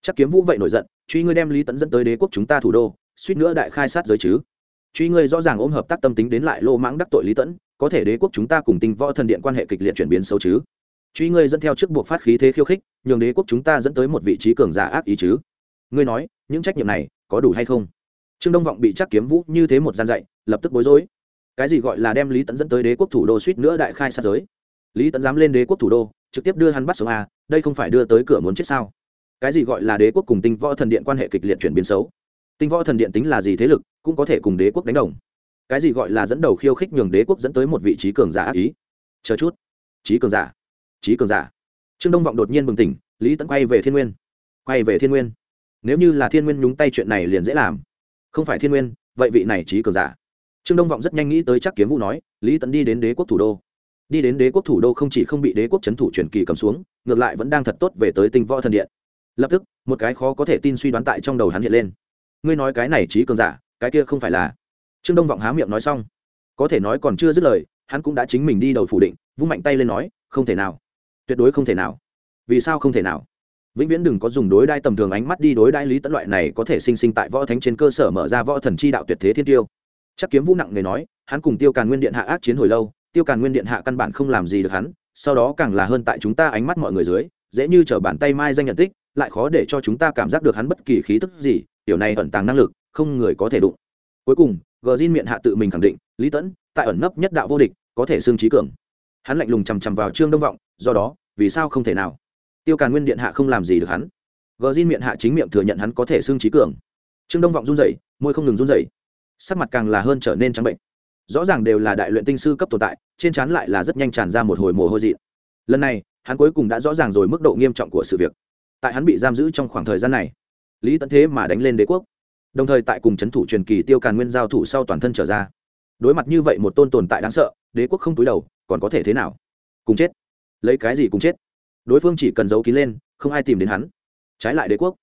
Chắc kiếm vũ vậy nổi giận, truy ngươi đem lý tẫn dẫn tới đế quốc chúng ta thủ đô, suýt nữa đại khai sát giới chứ. Truy ngươi rõ ràng ôm hợp tác tâm tính đến lại lô mãng đắc tội lý tẫn có thể đế quốc chúng ta cùng tinh võ thần điện quan hệ kịch liệt chuyển biến xấu chứ. Truy ngươi dẫn theo trước buộc phát khí thế khiêu khích, nhường đế quốc chúng ta dẫn tới một vị trí cường giả ác ý chứ. Ngươi nói, những trách nhiệm này có đủ hay không? Trương đông vọng bị chắc kiếm vũ như thế một gian dạy lập tức bối rối. Cái gì gọi là đem lý tẫn dẫn tới đế quốc thủ đô suýt nữa đại khai sát giới? Lý tẫn dám lên đế quốc thủ đô, trực tiếp đưa hắn bắt sống a đây không phải đưa tới cửa muốn chết sao? Cái gì gọi là đế quốc cùng tinh võ thần điện quan hệ kịch liệt chuyển biến xấu? Tinh võ thần điện tính là gì thế lực, cũng có thể cùng đế quốc đánh đồng. Cái gì gọi là dẫn đầu khiêu khích nhường đế quốc dẫn tới một vị trí cường giả ác ý? Chờ chút. Trí cường giả. Trí cường giả. Trương đông vọng đột nhiên bừng tỉnh, lý tẫn quay về thiên nguyên. Quay về thiên nguyên. Nếu như là thiên nguyên nhúng tay chuyện này liền dễ làm. Không phải thiên nguyên, vậy vị này trí cường giả trương đông vọng rất nhanh nghĩ tới chắc kiếm vũ nói, lý tẫn đi đến đế quốc thủ đô. Đi đến đế quốc thủ đô không chỉ không bị đế quốc c h ấ n thủ truyền kỳ cầm xuống, ngược lại vẫn đang thật tốt về tới tinh võ thần điện. Lập tức, một cái khó có thể tin suy đoán tại trong đầu hắn hiện lên. Ngươi nói cái này trí cường giả, cái kia không phải là trương đông vọng há miệng nói xong. Có thể nói còn chưa dứt lời, hắn cũng đã chính mình đi đầu phủ định, vung mạnh tay lên nói, không thể nào. Tuyệt đối không thể nào. Vì sao không thể nào? Vĩnh viễn đừng có dùng đối đai tầm thường ánh mắt đi đối đai lý tẫn loại này có thể sinh sinh tại võ thánh trên cơ sở mở ra võ thần chi đạo tuyệt thế thiên tiêu chắc kiếm vũ nặng người nói, hắn cùng tiêu càn nguyên điện hạ ác chiến hồi lâu, tiêu càn nguyên điện hạ căn bản không làm gì được hắn, sau đó càng là hơn tại chúng ta ánh mắt mọi người dưới, dễ như t bàn tay mai danh nhận tích, lại khó để cho chúng ta cảm giác được hắn bất kỳ khí tức gì, tiểu này ẩn tàng năng lực, không người có thể đụng. Cuối cùng gờ xin miệng hạ tự mình khẳng định, lý tẫn, tại ẩn nấp nhất đạo vô địch, có thể xương trí cường. Hắn lạnh lùng chằm chằm vào trương đông vọng, do đó, vì sao không thể nào? Tiêu càn nguyên điện hạ không làm gì được hắn. Gờ xin miệng hạ chính miệng thừa nhận hắn có thể xương trí cường. Trương đông vọng run rẩy, môi không ngừng run rẩy sắc mặt càng là hơn trở nên trắng bệnh. Rõ ràng đều là đại luyện tinh sư cấp tồn tại, trên trán lại là rất nhanh tràn ra một hồi mồ hôi dị lần này, hắn cuối cùng đã rõ ràng rồi mức độ nghiêm trọng của sự việc. Tại hắn bị giam giữ trong khoảng thời gian này, lý tận thế mà đánh lên đế quốc. Đồng thời tại cùng c h ấ n thủ truyền kỳ tiêu càn nguyên giao thủ sau toàn thân trở ra. Đối mặt như vậy một tôn tồn tại đáng sợ, đế quốc không túi đầu, còn có thể thế nào? Cùng chết. Lấy cái gì cùng chết? Đối phương chỉ cần giấu kín lên, không ai tìm đến hắn. Trái lại đế quốc.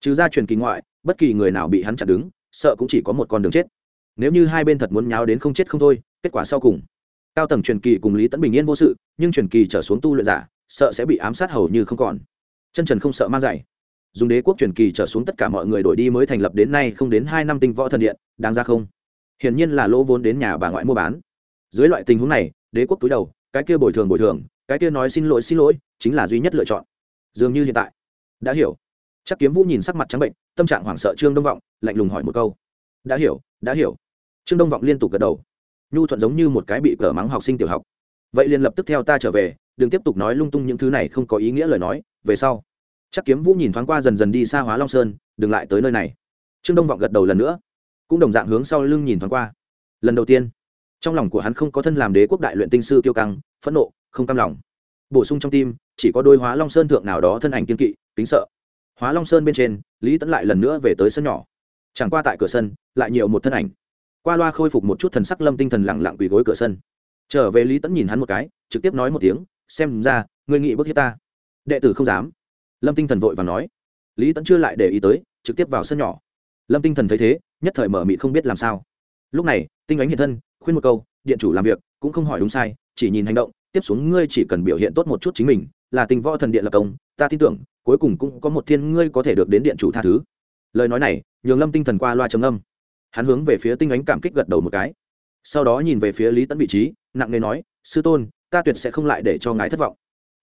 Trừ ra truyền kỳ ngoại, bất kỳ người nào bị hắn chặn đứng, sợ cũng chỉ có một con đường chết nếu như hai bên thật muốn nháo đến không chết không thôi, kết quả sau cùng. Cao tầng truyền kỳ cùng lý tấn bình yên vô sự, nhưng truyền kỳ trở xuống tu luyện giả, sợ sẽ bị ám sát hầu như không còn. Chân trần không sợ mang giày dùng đế quốc truyền kỳ trở xuống tất cả mọi người đổi đi mới thành lập đến nay không đến hai năm tinh võ thần điện, đáng ra không? Hiển nhiên là lỗ vốn đến nhà bà ngoại mua bán. Dưới loại tình huống này, đế quốc túi đầu, cái kia bồi thường bồi thường, cái kia nói xin lỗi xin lỗi, chính là duy nhất lựa chọn. Dường như hiện tại. Đã hiểu. Chắc kiếm vũ nhìn sắc mặt trắng bệnh, tâm trạng hoảng sợ trương đông vọng, lạnh lùng hỏi một câu. Đã hiểu đã hiểu trương đông vọng liên tục gật đầu. Nhu thuận giống như một cái bị cờ mắng học sinh tiểu học. Vậy liền lập tức theo ta trở về, đừng tiếp tục nói lung tung những thứ này không có ý nghĩa lời nói, về sau. Chắc kiếm vũ nhìn thoáng qua dần dần đi xa hóa long sơn, đừng lại tới nơi này. Trương đông vọng gật đầu lần nữa. Cũng đồng dạng hướng sau lưng nhìn thoáng qua. Lần đầu tiên, trong lòng của hắn không có thân làm đế quốc đại luyện tinh sư tiêu căng, phẫn nộ, không cam lòng. Bổ sung trong tim, chỉ có đôi hóa long sơn thượng nào đó thân ảnh kiên kỵ, kính sợ. Hóa long sơn bên trên, lý tẫn lại lần nữa về tới sân nhỏ. Chẳng qua tại cửa sân, lại nhiều một thân ảnh qua loa khôi phục một chút thần sắc lâm tinh thần lẳng lặng quỳ gối cửa sân. Trở về lý tẫn nhìn hắn một cái, trực tiếp nói một tiếng, xem ra, ngươi nghị bức hiếp ta. Đệ tử không dám. Lâm tinh thần vội và nói. Lý tẫn chưa lại để ý tới, trực tiếp vào sân nhỏ. Lâm tinh thần thấy thế, nhất thời mở mị không biết làm sao. Lúc này, tinh ánh hiện thân, khuyên một câu, điện chủ làm việc, cũng không hỏi đúng sai, chỉ nhìn hành động, tiếp xuống ngươi chỉ cần biểu hiện tốt một chút chính mình, là tình võ thần điện lập công, ta tin tưởng, cuối cùng cũng có một thiên ngươi có thể được đến điện chủ tha thứ. Lời nói này, nhường lâm tinh thần qua loa trầm âm hắn hướng về phía tinh ánh cảm kích gật đầu một cái. Sau đó nhìn về phía lý tẫn vị trí, nặng nề nói, sư tôn, ta tuyệt sẽ không lại để cho ngài thất vọng.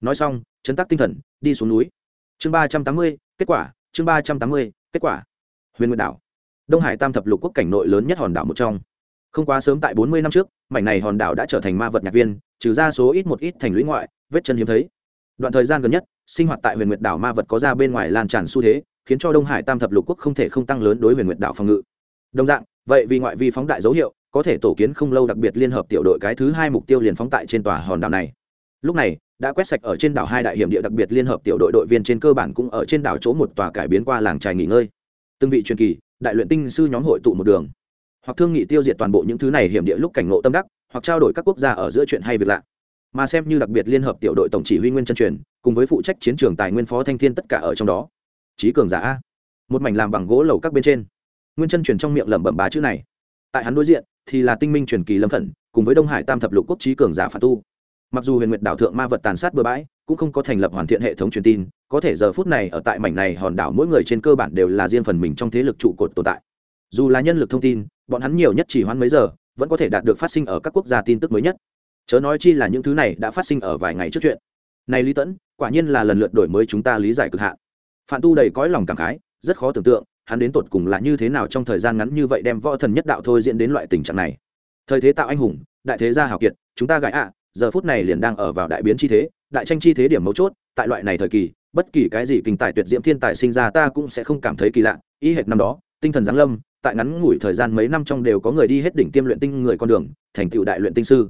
Nói xong, chấn tác tinh thần, đi xuống núi. Chương ba trăm tám mươi, kết quả, chương ba trăm tám mươi, kết quả. Huyền nguyên đảo. Đông hải tam thập lục quốc cảnh nội lớn nhất hòn đảo một trong. Không quá sớm tại bốn mươi năm trước, mảnh này hòn đảo đã trở thành ma vật nhạc viên, trừ ra số ít một ít thành lũy ngoại, vết chân hiếm thấy. Đoạn thời gian gần nhất, sinh hoạt tại huyền nguyệt đảo ma vật có ra bên ngoài lan tràn xu thế, khiến cho đông hải tam thập lục quốc không thể không tăng lớn đối huyền nguyệt đảo phòng ngự đồng dạng, vậy vì ngoại vi phóng đại dấu hiệu, có thể tổ kiến không lâu đặc biệt liên hợp tiểu đội cái thứ hai mục tiêu liền phóng tại trên tòa hòn đảo này. Lúc này, đã quét sạch ở trên đảo hai đại hiểm địa đặc biệt liên hợp tiểu đội đội viên trên cơ bản cũng ở trên đảo chỗ một tòa cải biến qua làng trài nghỉ ngơi. Từng vị truyền kỳ, đại luyện tinh sư nhóm hội tụ một đường. Hoặc thương nghị tiêu diệt toàn bộ những thứ này hiểm địa lúc cảnh ngộ tâm đắc, hoặc trao đổi các quốc gia ở giữa chuyện hay việc lạ. Mà xem như đặc biệt liên hợp tiểu đội tổng chỉ huy nguyên chân truyền, cùng với phụ trách chiến trường tài nguyên phó thanh thiên tất cả ở trong đó. Trí cường giả một mảnh làm bằng gỗ lầu các bên trên nguyên chân truyền trong miệng lẩm bẩm bá chữ này. Tại hắn đối diện, thì là tinh minh truyền kỳ lâm khẩn, cùng với đông hải tam thập lục quốc trí cường giả phản tu. Mặc dù huyền nguyệt đảo thượng ma vật tàn sát bừa bãi, cũng không có thành lập hoàn thiện hệ thống truyền tin, có thể giờ phút này ở tại mảnh này hòn đảo mỗi người trên cơ bản đều là riêng phần mình trong thế lực trụ cột tồn tại. Dù là nhân lực thông tin, bọn hắn nhiều nhất chỉ hoãn mấy giờ, vẫn có thể đạt được phát sinh ở các quốc gia tin tức mới nhất. Chớ nói chi là những thứ này đã phát sinh ở vài ngày trước chuyện. Này lý tẫn, quả nhiên là lần lượt đổi mới chúng ta lý giải cực hạn. Phản tu đầy cõi lòng cảm khái, rất khó tưởng tượng hắn đến tột cùng là như thế nào trong thời gian ngắn như vậy đem võ thần nhất đạo thôi diễn đến loại tình trạng này. Thời thế tạo anh hùng, đại thế gia hào kiệt, chúng ta gãi ạ, giờ phút này liền đang ở vào đại biến chi thế, đại tranh chi thế điểm mấu chốt, tại loại này thời kỳ, bất kỳ cái gì kinh tài tuyệt diễm thiên tài sinh ra ta cũng sẽ không cảm thấy kỳ lạ. Y hệt năm đó, tinh thần giáng lâm, tại ngắn ngủi thời gian mấy năm trong đều có người đi hết đỉnh tiêm luyện tinh người con đường, thành tựu đại luyện tinh sư.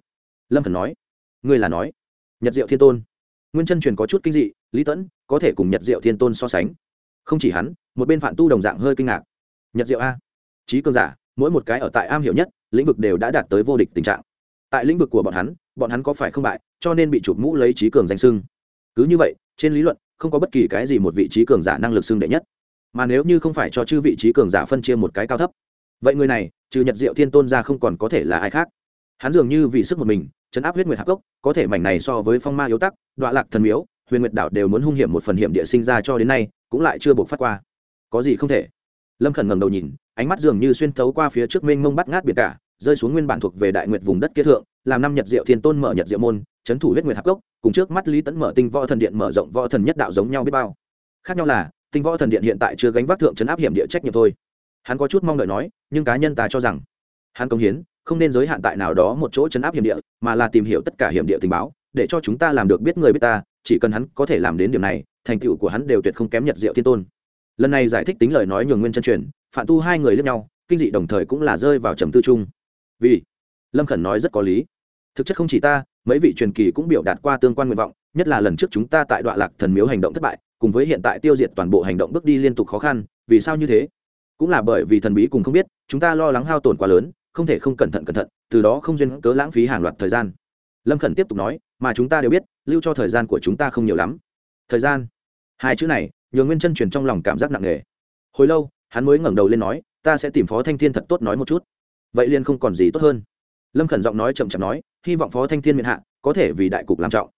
Lâm thần nói, ngươi là nói, nhật diệu thiên tôn. Nguyên chân truyền có chút kinh dị, lý tẫn có thể cùng nhật diệu thiên tôn so sánh không chỉ hắn, một bên phản tu đồng dạng hơi kinh ngạc. Nhật diệu a. Trí cường giả, mỗi một cái ở tại am hiểu nhất, lĩnh vực đều đã đạt tới vô địch tình trạng. Tại lĩnh vực của bọn hắn bọn hắn có phải không bại, cho nên bị chụp mũ lấy trí cường danh sưng cứ như vậy, trên lý luận, không có bất kỳ cái gì một vị trí cường giả năng lực xưng đệ nhất. Mà nếu như không phải cho chư vị trí cường giả phân chia một cái cao thấp, vậy người này, trừ nhật diệu thiên tôn ra không còn có thể là ai khác. Hắn dường như vì sức một mình, chấn áp huyết nguyệt hạc cốc, có thể mảnh này so với phong ma yếu tắc đoạ lạc thần miếu, huyền nguyệt đảo đều muốn hung hiểm một phần hiểm địa sinh ra cho đến nay cũng lại chưa buộc phát qua. Có gì không thể? Lâm khẩn ngẩng đầu nhìn, ánh mắt dường như xuyên thấu qua phía trước mênh mông bắt ngát biệt cả, rơi xuống nguyên bản thuộc về đại nguyệt vùng đất kia thượng, làm năm nhật diệu thiên tôn mở nhật diệu môn, chấn thủ huyết nguyệt hạp cốc, cùng trước mắt lý tẫn mở tinh võ thần điện mở rộng võ thần nhất đạo giống nhau biết bao. Khác nhau là, tinh võ thần điện hiện tại chưa gánh vác thượng chấn áp hiểm địa trách nhiệm thôi. Hắn có chút mong đợi nói, nhưng cá nhân ta cho rằng, hắn công hiến, không nên giới hạn tại nào đó một chỗ chấn áp hiểm địa, mà là tìm hiểu tất cả hiểm địa tình báo, để cho chúng ta làm được biết người biết ta, chỉ cần hắn có thể làm đến điểm này thành tựu của hắn đều tuyệt không kém nhật diệu thiên tôn. Lần này giải thích tính lời nói nhường nguyên chân truyền Phạm tu hai người lẫn nhau, kinh dị đồng thời cũng là rơi vào trầm tư chung. Vì, lâm khẩn nói rất có lý. Thực chất không chỉ ta, mấy vị truyền kỳ cũng biểu đạt qua tương quan nguyện vọng, nhất là lần trước chúng ta tại đoạn lạc thần miếu hành động thất bại, cùng với hiện tại tiêu diệt toàn bộ hành động bước đi liên tục khó khăn, vì sao như thế? Cũng là bởi vì thần bí cùng không biết, chúng ta lo lắng hao tổn quá lớn, không thể không cẩn thận cẩn thận, từ đó không duyên cớ lãng phí hàng loạt thời gian. Lâm khẩn tiếp tục nói, mà chúng ta đều biết, lưu cho thời gian của chúng ta không nhiều lắm thời gian. Hai chữ này nhường nguyên chân truyền trong lòng cảm giác nặng nề. Hồi lâu, hắn mới ngẩng đầu lên nói, ta sẽ tìm phó thanh thiên thật tốt nói một chút. Vậy liền không còn gì tốt hơn. Lâm khẩn giọng nói chậm chậm nói, hy vọng phó thanh thiên miệng hạ, có thể vì đại cục làm trọng.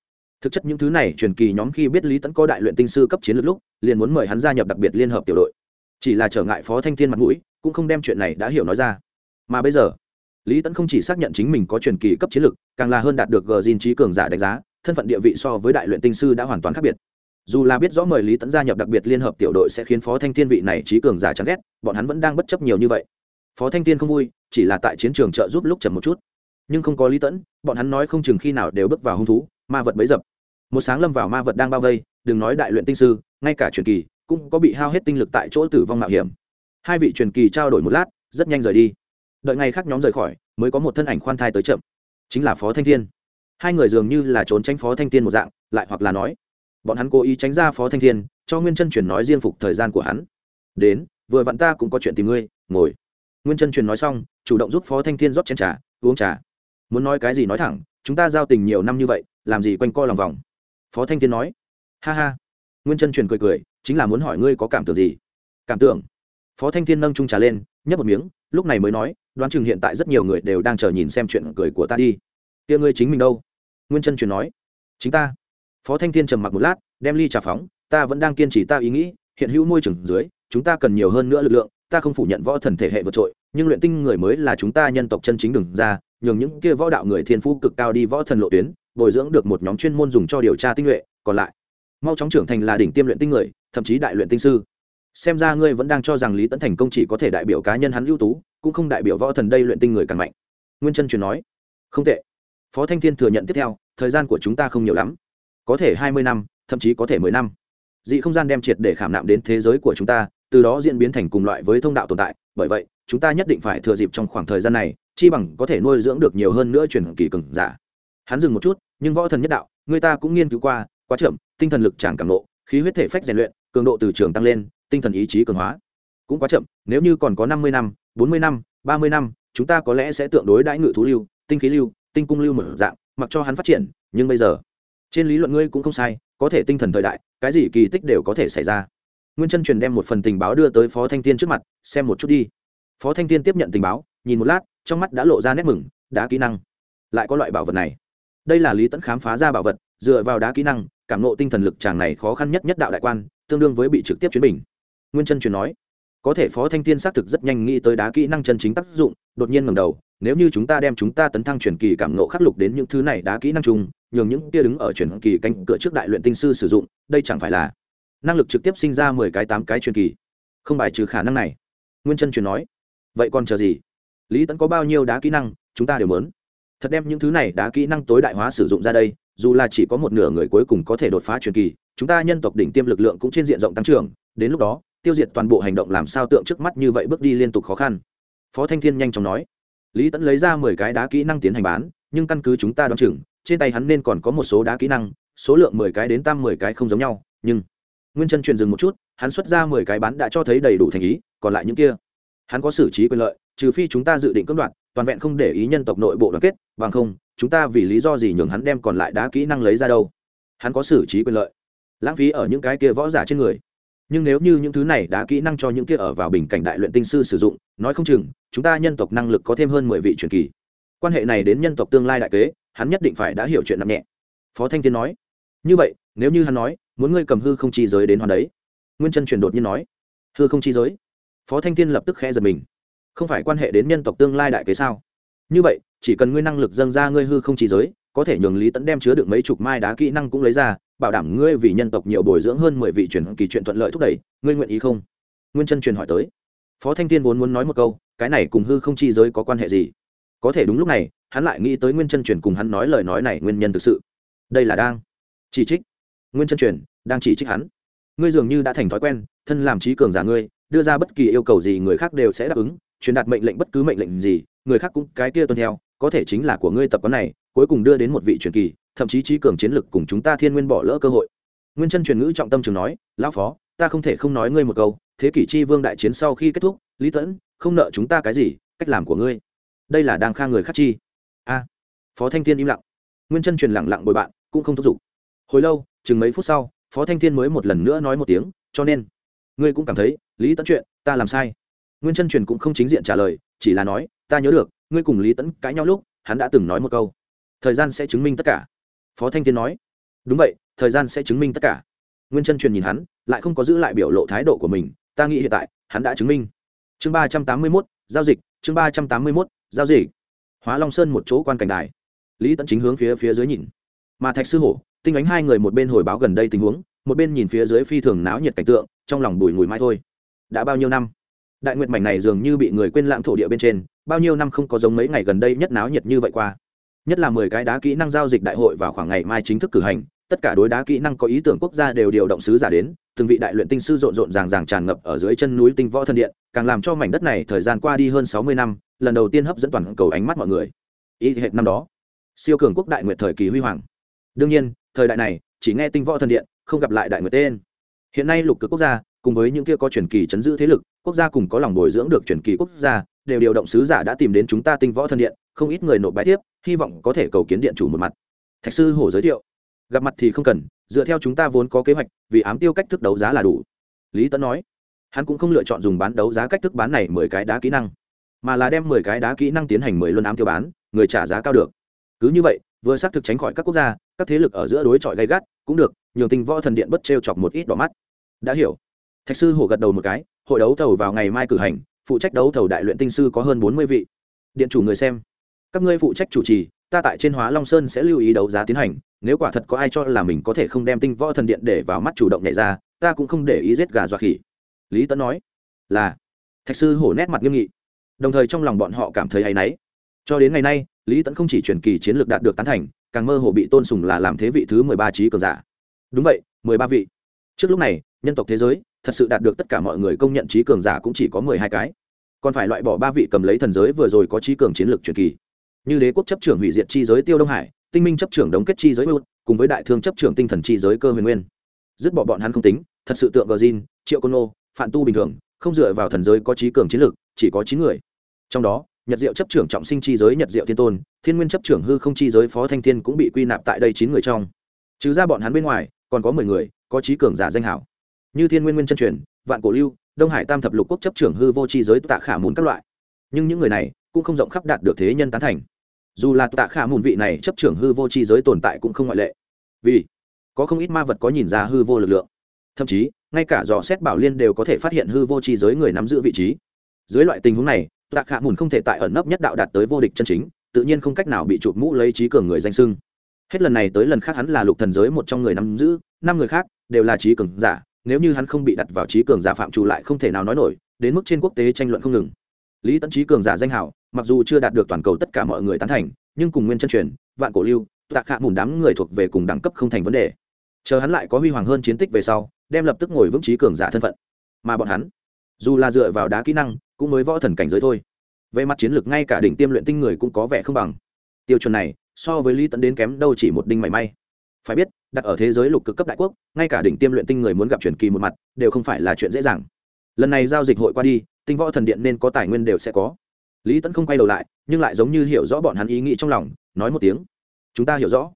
Thực chất những thứ này truyền kỳ nhóm khi biết lý tẫn có đại luyện tinh sư cấp chiến lược lúc, liền muốn mời hắn gia nhập đặc biệt liên hợp tiểu đội. Chỉ là trở ngại phó thanh thiên mặt mũi, cũng không đem chuyện này đã hiểu nói ra. Mà bây giờ, lý tẫn không chỉ xác nhận chính mình có truyền kỳ cấp chiến lược, càng là hơn đạt được gờ diên trí cường giả đánh giá, thân phận địa vị so với đại luyện tinh sư đã hoàn toàn khác biệt dù là biết rõ mời lý tẫn gia nhập đặc biệt liên hợp tiểu đội sẽ khiến phó thanh thiên vị này trí cường giả chán ghét, bọn hắn vẫn đang bất chấp nhiều như vậy. Phó thanh thiên không vui, chỉ là tại chiến trường trợ giúp lúc chậm một chút. Nhưng không có lý tẫn bọn hắn nói không chừng khi nào đều bước vào hung thú, ma vật bấy dập. Một sáng lâm vào ma vật đang bao vây, đừng nói đại luyện tinh sư, ngay cả truyền kỳ, cũng có bị hao hết tinh lực tại chỗ tử vong mạo hiểm. Hai vị truyền kỳ trao đổi một lát, rất nhanh rời đi. Đợi ngày khác nhóm rời khỏi, mới có một thân ảnh khoan thai tới chậm. Chính là phó thanh thiên. Hai người dường như là trốn tránh phó thanh thiên một dạng, lại hoặc là nói bọn hắn cố ý tránh ra phó thanh thiên, cho nguyên chân truyền nói riêng phục thời gian của hắn. Đến, vừa vặn ta cũng có chuyện tìm ngươi, ngồi. Nguyên chân truyền nói xong, chủ động giúp phó thanh thiên rót chén trà, uống trà. Muốn nói cái gì nói thẳng, chúng ta giao tình nhiều năm như vậy, làm gì quanh co lòng vòng. Phó thanh thiên nói. Ha ha. Nguyên chân truyền cười cười, chính là muốn hỏi ngươi có cảm tưởng gì? Cảm tưởng. Phó thanh thiên nâng trung trà lên, nhấp một miếng, lúc này mới nói, đoán chừng hiện tại rất nhiều người đều đang chờ nhìn xem chuyện cười của ta đi. Kia ngươi chính mình đâu? Nguyên chân truyền nói. Chính ta phó thanh thiên trầm mặc một lát, đem ly trà phóng, ta vẫn đang kiên trì ta ý nghĩ, hiện hữu môi trường dưới, chúng ta cần nhiều hơn nữa lực lượng, ta không phủ nhận võ thần thể hệ vượt trội, nhưng luyện tinh người mới là chúng ta nhân tộc chân chính đừng ra, nhường những kia võ đạo người thiên phú cực cao đi võ thần lộ tuyến, bồi dưỡng được một nhóm chuyên môn dùng cho điều tra tinh nhuệ, còn lại, mau chóng trưởng thành là đỉnh tiêm luyện tinh người, thậm chí đại luyện tinh sư. Xem ra ngươi vẫn đang cho rằng lý tấn thành công chỉ có thể đại biểu cá nhân hắn ưu tú, cũng không đại biểu võ thần đây luyện tinh người càng mạnh. Nguyên chân truyền nói. Không tệ. Phó thanh thiên thừa nhận tiếp theo, thời gian của chúng ta không nhiều lắm có thể hai mươi năm, thậm chí có thể mười năm. Dị không gian đem triệt để khảm nạm đến thế giới của chúng ta, từ đó diễn biến thành cùng loại với thông đạo tồn tại. Bởi vậy, chúng ta nhất định phải thừa dịp trong khoảng thời gian này, chi bằng có thể nuôi dưỡng được nhiều hơn nữa truyền kỳ cường giả. Hắn dừng một chút, nhưng võ thần nhất đạo, người ta cũng nghiên cứu qua, quá chậm, tinh thần lực tràn cảm nộ, khí huyết thể phách rèn luyện, cường độ từ trường tăng lên, tinh thần ý chí cường hóa. Cũng quá chậm, nếu như còn có năm mươi năm, bốn mươi năm, ba mươi năm, chúng ta có lẽ sẽ tượng đối đãi ngự thú lưu, tinh khí lưu, tinh cung lưu mở dạng, mặc cho hắn phát triển, nhưng bây giờ trên lý luận ngươi cũng không sai, có thể tinh thần thời đại, cái gì kỳ tích đều có thể xảy ra. Nguyên chân truyền đem một phần tình báo đưa tới phó thanh tiên trước mặt, xem một chút đi. Phó thanh tiên tiếp nhận tình báo, nhìn một lát, trong mắt đã lộ ra nét mừng, đá kỹ năng. Lại có loại bảo vật này. Đây là lý tẫn khám phá ra bảo vật, dựa vào đá kỹ năng, cảm nộ tinh thần lực chàng này khó khăn nhất nhất đạo đại quan, tương đương với bị trực tiếp chuyến bình. Nguyên chân truyền nói, có thể phó thanh tiên xác thực rất nhanh nghĩ tới đá kỹ năng chân chính tác dụng, đột nhiên ngầm đầu nếu như chúng ta đem chúng ta tấn thăng truyền kỳ cảm nộ khắc lục đến những thứ này đá kỹ năng chung, nhường những kia đứng ở truyền kỳ canh cửa trước đại luyện tinh sư sử dụng, đây chẳng phải là năng lực trực tiếp sinh ra mười cái tám cái truyền kỳ? Không bài trừ khả năng này. Nguyên chân truyền nói. Vậy còn chờ gì? Lý tấn có bao nhiêu đá kỹ năng, chúng ta đều mớn thật đem những thứ này đá kỹ năng tối đại hóa sử dụng ra đây, dù là chỉ có một nửa người cuối cùng có thể đột phá truyền kỳ, chúng ta nhân tộc đỉnh tiêm lực lượng cũng trên diện rộng tăng trưởng, đến lúc đó, tiêu diệt toàn bộ hành động làm sao tượng trước mắt như vậy bước đi liên tục khó khăn. Phó thanh thiên nhanh chóng nói lý tẫn lấy ra mười cái đá kỹ năng tiến hành bán, nhưng căn cứ chúng ta đoán chừng, trên tay hắn nên còn có một số đá kỹ năng, số lượng mười cái đến tam mười cái không giống nhau, nhưng nguyên chân truyền dừng một chút, hắn xuất ra mười cái bán đã cho thấy đầy đủ thành ý, còn lại những kia, hắn có xử trí quyền lợi, trừ phi chúng ta dự định cưỡng đoạt, toàn vẹn không để ý nhân tộc nội bộ đoàn kết, bằng không, chúng ta vì lý do gì nhường hắn đem còn lại đá kỹ năng lấy ra đâu. Hắn có xử trí quyền lợi, lãng phí ở những cái kia võ giả trên người nhưng nếu như những thứ này đã kỹ năng cho những kia ở vào bình cảnh đại luyện tinh sư sử dụng, nói không chừng, chúng ta nhân tộc năng lực có thêm hơn mười vị truyền kỳ. Quan hệ này đến nhân tộc tương lai đại kế, hắn nhất định phải đã hiểu chuyện nặng nhẹ. Phó thanh thiên nói. Như vậy, nếu như hắn nói, muốn ngươi cầm hư không chi giới đến hoàn đấy. Nguyên chân truyền đột nhiên nói. Hư không chi giới? Phó thanh thiên lập tức khẽ giật mình. Không phải quan hệ đến nhân tộc tương lai đại kế sao? Như vậy, chỉ cần ngươi năng lực dâng ra ngươi hư không chi giới có thể nhường lý tẫn đem chứa được mấy chục mai đá kỹ năng cũng lấy ra, bảo đảm ngươi vì nhân tộc nhiều bồi dưỡng hơn mười vị truyền kỳ chuyện thuận lợi thúc đẩy, ngươi nguyện ý không? Nguyên chân truyền hỏi tới. Phó thanh Thiên vốn muốn nói một câu, cái này cùng hư không chi giới có quan hệ gì? Có thể đúng lúc này, hắn lại nghĩ tới nguyên chân truyền cùng hắn nói lời nói này nguyên nhân thực sự. Đây là đang chỉ trích. Nguyên chân truyền, đang chỉ trích hắn. Ngươi dường như đã thành thói quen, thân làm trí cường giả ngươi, đưa ra bất kỳ yêu cầu gì người khác đều sẽ đáp ứng, truyền đạt mệnh lệnh bất cứ mệnh lệnh gì, người khác cũng cái kia tuân theo có thể chính là của ngươi tập quán này, cuối cùng đưa đến một vị truyền kỳ, thậm chí trí cường chiến lực cùng chúng ta thiên nguyên bỏ lỡ cơ hội. Nguyên chân truyền ngữ trọng tâm trường nói, lão phó, ta không thể không nói ngươi một câu, thế kỷ chi vương đại chiến sau khi kết thúc, lý tẫn, không nợ chúng ta cái gì, cách làm của ngươi. Đây là đang kha người khắc chi. A, phó thanh thiên im lặng. Nguyên chân truyền lặng lặng bồi bạn, cũng không thúc giục. Hồi lâu, chừng mấy phút sau, phó thanh thiên mới một lần nữa nói một tiếng, cho nên, ngươi cũng cảm thấy, lý tẫn chuyện, ta làm sai. Nguyên chân truyền cũng không chính diện trả lời, chỉ là nói, ta nhớ được ngươi cùng lý tẫn cãi nhau lúc, hắn đã từng nói một câu. Thời gian sẽ chứng minh tất cả. Phó thanh Thiên nói. Đúng vậy, thời gian sẽ chứng minh tất cả. Nguyên chân truyền nhìn hắn, lại không có giữ lại biểu lộ thái độ của mình, ta nghĩ hiện tại, hắn đã chứng minh. Chương ba trăm tám mươi mốt, giao dịch, chương ba trăm tám mươi mốt, giao dịch. Hóa long sơn một chỗ quan cảnh đài. Lý tẫn chính hướng phía phía dưới nhìn. Mà thạch sư hổ, tinh ánh hai người một bên hồi báo gần đây tình huống, một bên nhìn phía dưới phi thường náo nhiệt cảnh tượng, trong lòng bùi ngùi mai thôi. Đã bao nhiêu năm? Đại nguyệt mảnh này dường như bị người quên lãng thổ địa bên trên, bao nhiêu năm không có giống mấy ngày gần đây nhất náo nhiệt như vậy qua. Nhất là mười cái đá kỹ năng giao dịch đại hội vào khoảng ngày mai chính thức cử hành, tất cả đối đá kỹ năng có ý tưởng quốc gia đều điều động sứ giả đến, từng vị đại luyện tinh sư rộn rộn ràng ràng tràn ngập ở dưới chân núi tinh võ thân điện, càng làm cho mảnh đất này thời gian qua đi hơn sáu mươi năm, lần đầu tiên hấp dẫn toàn cầu ánh mắt mọi người. Ý hệ năm đó, siêu cường quốc đại nguyệt thời kỳ huy hoàng. Đương nhiên, thời đại này, chỉ nghe tinh võ thần điện, không gặp lại đại nguyệt tên. Hiện nay lục cực quốc gia, cùng với những kia có truyền kỳ chấn giữ thế lực quốc gia cùng có lòng bồi dưỡng được truyền kỳ quốc gia, đều điều động sứ giả đã tìm đến chúng ta tinh võ thần điện, không ít người nộp bài tiếp hy vọng có thể cầu kiến điện chủ một mặt. Thạch sư hổ giới thiệu. Gặp mặt thì không cần, dựa theo chúng ta vốn có kế hoạch, vì ám tiêu cách thức đấu giá là đủ. Lý tấn nói. Hắn cũng không lựa chọn dùng bán đấu giá cách thức bán này mười cái đá kỹ năng, mà là đem mười cái đá kỹ năng tiến hành mười luân ám tiêu bán, người trả giá cao được. Cứ như vậy, vừa xác thực tránh khỏi các quốc gia, các thế lực ở giữa đối chọi gay gắt, cũng được nhiều tình võ thần điện bất t chọc một ít đỏ mắt. Đã hiểu. Thạch sư hổ gật đầu một cái hội đấu thầu vào ngày mai cử hành, phụ trách đấu thầu đại luyện tinh sư có hơn bốn mươi vị. Điện chủ người xem, các ngươi phụ trách chủ trì, ta tại trên hóa long sơn sẽ lưu ý đấu giá tiến hành, nếu quả thật có ai cho là mình có thể không đem tinh võ thần điện để vào mắt chủ động nhảy ra, ta cũng không để ý giết gà dọa khỉ. Lý tấn nói, là. Thạch sư hổ nét mặt nghiêm nghị, đồng thời trong lòng bọn họ cảm thấy hay náy. Cho đến ngày nay, lý tấn không chỉ truyền kỳ chiến lược đạt được tán thành, càng mơ hồ bị tôn sùng là làm thế vị thứ mười ba trí cường giả. Đúng vậy, mười ba vị. Trước lúc này, nhân tộc thế giới thật sự đạt được tất cả mọi người công nhận trí cường giả cũng chỉ có mười hai cái. Còn phải loại bỏ ba vị cầm lấy thần giới vừa rồi có trí cường chiến lược truyền kỳ. Như đế quốc chấp trưởng hủy diệt chi giới tiêu đông hải tinh minh chấp trưởng đống kết chi giới út cùng với đại thương chấp trưởng tinh thần chi giới cơ huyền nguyên. Dứt bỏ bọn hắn không tính thật sự tượng gờ zin triệu côn Ô, phản tu bình thường không dựa vào thần giới có trí cường chiến lược chỉ có chín người. Trong đó nhật diệu chấp trưởng trọng sinh chi giới nhật diệu thiên tôn thiên nguyên chấp trưởng hư không chi giới phó thanh thiên cũng bị quy nạp tại đây chín người trong. Trừ ra bọn hắn bên ngoài còn có mười người có trí cường giả danh hảo như thiên nguyên nguyên chân truyền, vạn cổ lưu, đông hải tam thập lục quốc chấp trưởng hư vô chi giới tạ khả mùn các loại. Nhưng những người này cũng không rộng khắp đạt được thế nhân tán thành. Dù là tạ khả mùn vị này chấp trưởng hư vô chi giới tồn tại cũng không ngoại lệ. Vì có không ít ma vật có nhìn ra hư vô lực lượng. Thậm chí, ngay cả dò xét bảo liên đều có thể phát hiện hư vô chi giới người nắm giữ vị trí. Dưới loại tình huống này, tạ khả mùn không thể tại ẩn nấp nhất đạo đạt tới vô địch chân chính, tự nhiên không cách nào bị chụp mũ lấy trí cường người danh sưng hết lần này tới lần khác hắn là lục thần giới một trong người nắm giữ, năm người khác đều là trí cường giả nếu như hắn không bị đặt vào trí cường giả phạm trù lại không thể nào nói nổi, đến mức trên quốc tế tranh luận không ngừng. Lý tấn trí cường giả danh hảo mặc dù chưa đạt được toàn cầu tất cả mọi người tán thành, nhưng cùng nguyên chân truyền, vạn cổ lưu, tạ khạ mùn đám người thuộc về cùng đẳng cấp không thành vấn đề. Chờ hắn lại có huy hoàng hơn chiến tích về sau, đem lập tức ngồi vững trí cường giả thân phận. Mà bọn hắn, dù là dựa vào đá kỹ năng, cũng mới võ thần cảnh giới thôi. Về mặt chiến lược, ngay cả đỉnh tiêm luyện tinh người cũng có vẻ không bằng. Tiêu chuẩn này, so với lý tấn đến kém đâu chỉ một đinh mảy may. Phải biết đặt ở thế giới lục cực cấp đại quốc, ngay cả đỉnh tiêm luyện tinh người muốn gặp truyền kỳ một mặt, đều không phải là chuyện dễ dàng. Lần này giao dịch hội qua đi, tinh võ thần điện nên có tài nguyên đều sẽ có. Lý tẫn không quay đầu lại, nhưng lại giống như hiểu rõ bọn hắn ý nghĩ trong lòng, nói một tiếng. Chúng ta hiểu rõ.